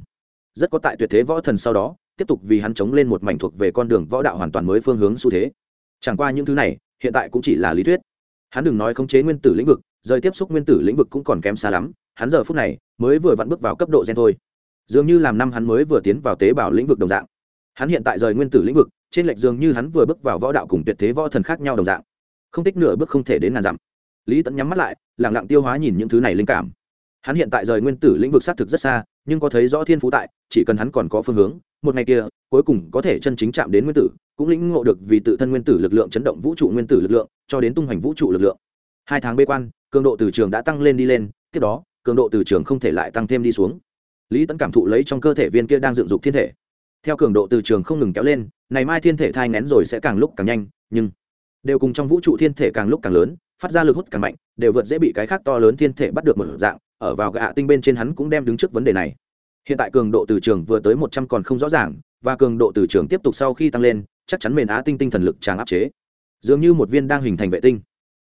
Rất có tại tuyệt thế võ thần sau đó, tiếp tục vì hắn chống lên một mảnh thuộc về con đường võ đạo hoàn toàn mới phương hướng xu thế. Chẳng qua những thứ này hiện tại cũng chỉ là lý thuyết. Hắn đừng nói khống chế nguyên tử lĩnh vực, rời tiếp xúc nguyên tử lĩnh vực cũng còn kém xa lắm, hắn giờ phút này mới vừa vặn bước vào cấp độ gen thôi. Dường như làm năm hắn mới vừa tiến vào tế bào lĩnh vực đồng dạng. Hắn hiện tại rời nguyên tử lĩnh vực, trên lệch dường như hắn vừa bước vào võ đạo cùng tuyệt thế võ thần khác nhau đồng dạng. Không tích nửa bước không thể đến ngàn dặm. Lý tẫn nhắm mắt lại lẳng lặng tiêu hóa nhìn những thứ này linh cảm. Hắn hiện tại rời nguyên tử lĩnh vực xác thực rất xa, nhưng có thấy rõ thiên phú tại, chỉ cần hắn còn có phương hướng, một ngày kia, cuối cùng có thể chân chính chạm đến nguyên tử cũng lĩnh ngộ được vì tự thân nguyên tử lực lượng chấn động vũ trụ nguyên tử lực lượng, cho đến tung hoành vũ trụ lực lượng. Hai tháng bê quan, cường độ từ trường đã tăng lên đi lên, tiếp đó, cường độ từ trường không thể lại tăng thêm đi xuống. Lý tẫn cảm thụ lấy trong cơ thể viên kia đang dựng dục thiên thể. Theo cường độ từ trường không ngừng kéo lên này mai thiên thể thai ngén rồi sẽ càng lúc càng nhanh, nhưng đều cùng trong vũ trụ thiên thể càng lúc càng lớn, phát ra lực hút càng mạnh, đều vượt dễ bị cái khác to lớn thiên thể bắt được một dạng, ở vào gạ tinh bên trên hắn cũng đem đứng trước vấn đề này. Hiện tại cường độ từ trường vừa tới một trăm còn không rõ ràng, và cường độ từ trường tiếp tục sau khi tăng lên chắc chắn mền á tinh tinh thần lực tràng áp chế. Dường như một viên đang hình thành vệ tinh.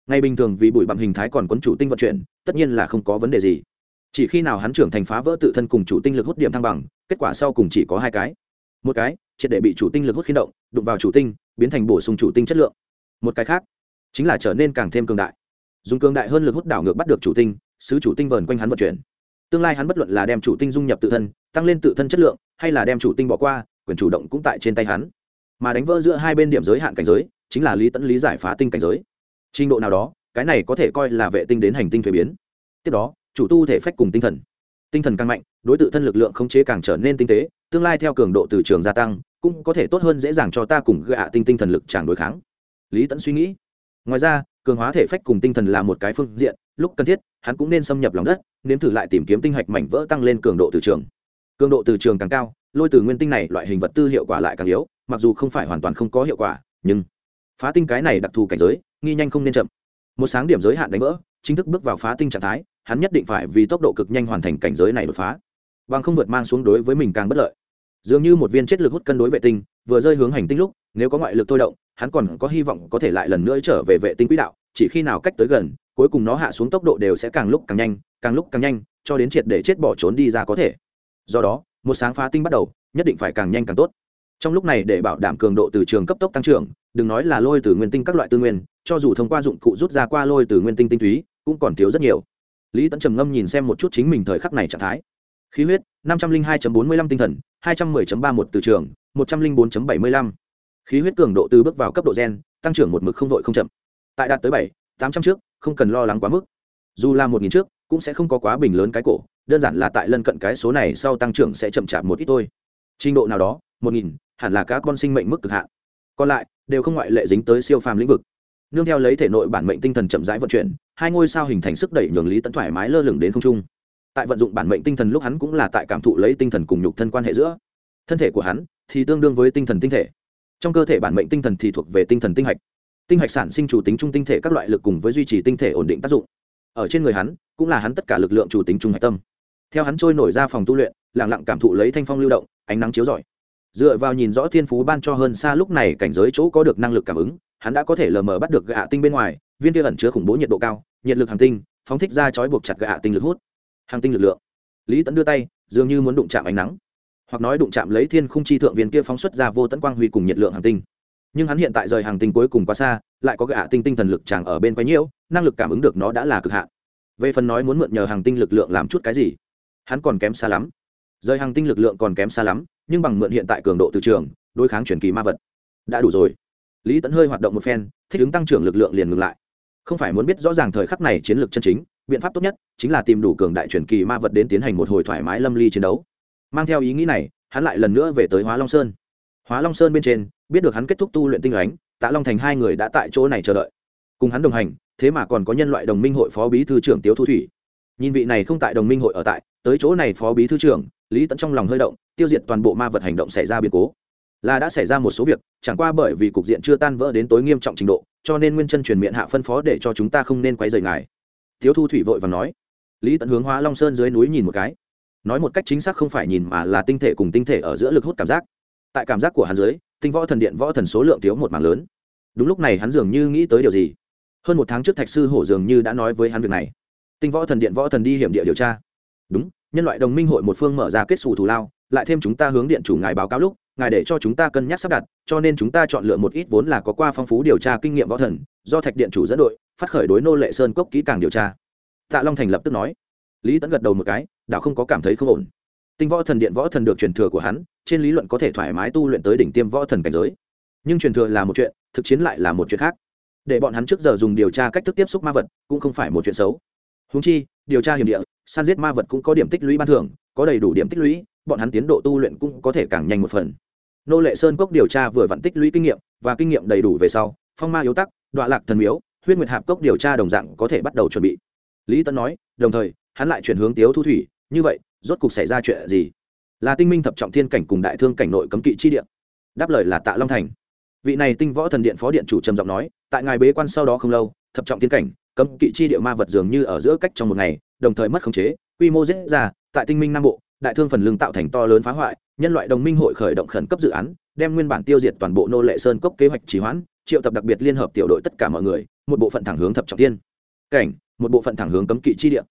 Ngay bình thường vì bụi bặm hình thái còn quấn chủ tinh vận chuyển, tất nhiên là không có vấn đề gì. Chỉ khi nào hắn trưởng thành phá vỡ tự thân cùng chủ tinh lực hút điểm thăng bằng, kết quả sau cùng chỉ có hai cái. Một cái, triệt để bị chủ tinh lực hút khiến động, đụng vào chủ tinh, biến thành bổ sung chủ tinh chất lượng. Một cái khác, chính là trở nên càng thêm cường đại. Dùng cường đại hơn lực hút đảo ngược bắt được chủ tinh, sứ chủ tinh vờn quanh hắn vận chuyển. Tương lai hắn bất luận là đem chủ tinh dung nhập tự thân, tăng lên tự thân chất lượng, hay là đem chủ tinh bỏ qua, quyền chủ động cũng tại trên tay hắn mà đánh vỡ giữa hai bên điểm giới hạn cảnh giới, chính là lý tẫn lý giải phá tinh cảnh giới. Trình độ nào đó, cái này có thể coi là vệ tinh đến hành tinh thuế biến. Tiếp đó, chủ tu thể phách cùng tinh thần. Tinh thần càng mạnh, đối tượng thân lực lượng khống chế càng trở nên tinh tế, tương lai theo cường độ từ trường gia tăng, cũng có thể tốt hơn dễ dàng cho ta cùng gạ tinh tinh thần lực chẳng đối kháng. Lý tẫn suy nghĩ. Ngoài ra, cường hóa thể phách cùng tinh thần là một cái phương diện, lúc cần thiết, hắn cũng nên xâm nhập lòng đất, nếm thử lại tìm kiếm tinh hạch mảnh vỡ tăng lên cường độ từ trường. Cường độ từ trường càng cao lôi từ nguyên tinh này loại hình vật tư hiệu quả lại càng yếu, mặc dù không phải hoàn toàn không có hiệu quả, nhưng phá tinh cái này đặc thù cảnh giới, nghi nhanh không nên chậm. Một sáng điểm giới hạn đánh vỡ, chính thức bước vào phá tinh trạng thái, hắn nhất định phải vì tốc độ cực nhanh hoàn thành cảnh giới này đột phá. Bằng không vượt mang xuống đối với mình càng bất lợi. Dường như một viên chất lực hút cân đối vệ tinh, vừa rơi hướng hành tinh lúc, nếu có ngoại lực thôi động, hắn còn có hy vọng có thể lại lần nữa trở về vệ tinh quỹ đạo, chỉ khi nào cách tới gần, cuối cùng nó hạ xuống tốc độ đều sẽ càng lúc càng nhanh, càng lúc càng nhanh, cho đến triệt để chết bỏ trốn đi ra có thể do đó, một sáng phá tinh bắt đầu, nhất định phải càng nhanh càng tốt. Trong lúc này để bảo đảm cường độ từ trường cấp tốc tăng trưởng, đừng nói là lôi từ nguyên tinh các loại tư nguyên, cho dù thông qua dụng cụ rút ra qua lôi từ nguyên tinh tinh túy, cũng còn thiếu rất nhiều. Lý tấn trầm ngâm nhìn xem một chút chính mình thời khắc này trạng thái. Khí huyết, năm trăm linh hai bốn mươi lăm tinh thần, hai trăm 210 ba một từ trường, một trăm linh bốn bảy mươi lăm. Khí huyết cường độ từ bước vào cấp độ gen, tăng trưởng một mực không vội không chậm. Tại đạt tới bảy, tám trăm trước, không cần lo lắng quá mức. Dù là một nghìn trước, cũng sẽ không có quá bình lớn cái cổ đơn giản là tại lân cận cái số này sau tăng trưởng sẽ chậm chạp một ít thôi. Trình độ nào đó, một nghìn, hẳn là các con sinh mệnh mức cực hạn. Còn lại, đều không ngoại lệ dính tới siêu phàm lĩnh vực. Nương theo lấy thể nội bản mệnh tinh thần chậm rãi vận chuyển, hai ngôi sao hình thành sức đẩy nhường lý tấn thoải mái lơ lửng đến không trung. Tại vận dụng bản mệnh tinh thần lúc hắn cũng là tại cảm thụ lấy tinh thần cùng nhục thân quan hệ giữa. Thân thể của hắn thì tương đương với tinh thần tinh thể. Trong cơ thể bản mệnh tinh thần thì thuộc về tinh thần tinh hạch. Tinh hạch sản sinh chủ tính trung tinh thể các loại lực cùng với duy trì tinh thể ổn định tác dụng. Ở trên người hắn, cũng là hắn tất cả lực lượng chủ tính trung hạch tâm theo hắn trôi nổi ra phòng tu luyện lẳng lặng cảm thụ lấy thanh phong lưu động, ánh nắng chiếu rọi. Dựa vào nhìn rõ thiên phú ban cho hơn xa lúc này cảnh giới chỗ có được năng lực cảm ứng, hắn đã có thể lờ mờ bắt được gạ tinh bên ngoài, viên kia ẩn chứa khủng bố nhiệt độ cao, nhiệt lực hàng tinh, phóng thích ra chói buộc chặt gạ tinh lực hút. Hàng tinh lực lượng. Lý tẫn đưa tay, dường như muốn đụng chạm ánh nắng. Hoặc nói đụng chạm lấy thiên khung chi thượng viên kia phóng xuất ra vô tận quang huy cùng nhiệt lượng hàng tinh. Nhưng hắn hiện tại rời hàng tinh cuối cùng quá xa, lại có gạ tinh tinh thần lực chàng ở bên quấy nhiễu, năng lực cảm ứng được nó đã là cực hạn. Về phần nói muốn mượn nhờ hàng tinh lực lượng làm chút cái gì hắn còn kém xa lắm. Rời hàng tinh lực lượng còn kém xa lắm, nhưng bằng mượn hiện tại cường độ từ trường, đối kháng chuyển kỳ ma vật, đã đủ rồi. Lý tẫn hơi hoạt động một phen, thích ứng tăng trưởng lực lượng liền ngừng lại. Không phải muốn biết rõ ràng thời khắc này chiến lược chân chính, biện pháp tốt nhất chính là tìm đủ cường đại chuyển kỳ ma vật đến tiến hành một hồi thoải mái lâm ly chiến đấu. Mang theo ý nghĩ này, hắn lại lần nữa về tới hóa long sơn. Hóa long sơn bên trên, biết được hắn kết thúc tu luyện tinh ánh, tạ long thành hai người đã tại chỗ này chờ đợi. Cùng hắn đồng hành, thế mà còn có nhân loại đồng minh hội phó bí thư trưởng tiếu thu thủy. Nhìn vị này không tại đồng minh hội ở tại tới chỗ này phó bí thư trưởng, lý tẫn trong lòng hơi động, tiêu diệt toàn bộ ma vật hành động xảy ra biến cố. Là đã xảy ra một số việc, chẳng qua bởi vì cục diện chưa tan vỡ đến tối nghiêm trọng trình độ, cho nên nguyên chân truyền miệng hạ phân phó để cho chúng ta không nên quay rời ngài. Thiếu thu thủy vội và nói. Lý tận hướng hóa long sơn dưới núi nhìn một cái. Nói một cách chính xác không phải nhìn mà là tinh thể cùng tinh thể ở giữa lực hút cảm giác. Tại cảm giác của hắn dưới, tinh võ thần điện võ thần số lượng thiếu một mảng lớn. Đúng lúc này hắn dường như nghĩ tới điều gì. Hơn một tháng trước thạch sư hổ dường như đã nói với hắn việc này. Tinh võ thần điện võ thần đi hiểm địa điều tra đúng, nhân loại đồng minh hội một phương mở ra kết xù thù lao, lại thêm chúng ta hướng điện chủ ngài báo cáo lúc, ngài để cho chúng ta cân nhắc sắp đặt, cho nên chúng ta chọn lựa một ít vốn là có qua phong phú điều tra kinh nghiệm võ thần, do thạch điện chủ dẫn đội, phát khởi đối nô lệ sơn cốc kỹ càng điều tra. Tạ long thành lập tức nói. Lý tẫn gật đầu một cái đạo không có cảm thấy không ổn. Tinh võ thần điện võ thần được truyền thừa của hắn, trên lý luận có thể thoải mái tu luyện tới đỉnh tiêm võ thần cảnh giới. Nhưng truyền thừa là một chuyện, thực chiến lại là một chuyện khác. Để bọn hắn trước giờ dùng điều tra cách thức tiếp xúc ma vật, cũng không phải một chuyện xấu. Húng chi, điều tra hiểm địa săn giết ma vật cũng có điểm tích lũy ban thưởng, có đầy đủ điểm tích lũy, bọn hắn tiến độ tu luyện cũng có thể càng nhanh một phần. Nô lệ sơn cốc điều tra vừa vặn tích lũy kinh nghiệm, và kinh nghiệm đầy đủ về sau, phong ma yếu tắc đoạn lạc thần miếu, huyết nguyệt hạp cốc điều tra đồng dạng có thể bắt đầu chuẩn bị. Lý tân nói, đồng thời, hắn lại chuyển hướng tiếu thu thủy, như vậy, rốt cuộc xảy ra chuyện gì? Là tinh minh thập trọng thiên cảnh cùng đại thương cảnh nội cấm kỵ chi điện đáp lời là tạ long thành. Vị này tinh võ thần điện phó điện chủ trầm giọng nói, tại ngài bế quan sau đó không lâu, thập trọng thiên cảnh, cấm kỵ chi địa ma vật dường như ở giữa cách trong một ngày đồng thời mất khống chế, quy mô dễ ra, tại tinh minh nam bộ, đại thương phần lương tạo thành to lớn phá hoại, nhân loại đồng minh hội khởi động khẩn cấp dự án, đem nguyên bản tiêu diệt toàn bộ nô lệ sơn cốc kế hoạch trì hoãn, triệu tập đặc biệt liên hợp tiểu đội tất cả mọi người, một bộ phận thẳng hướng thập trọng tiên cảnh, một bộ phận thẳng hướng cấm kỵ chi địa.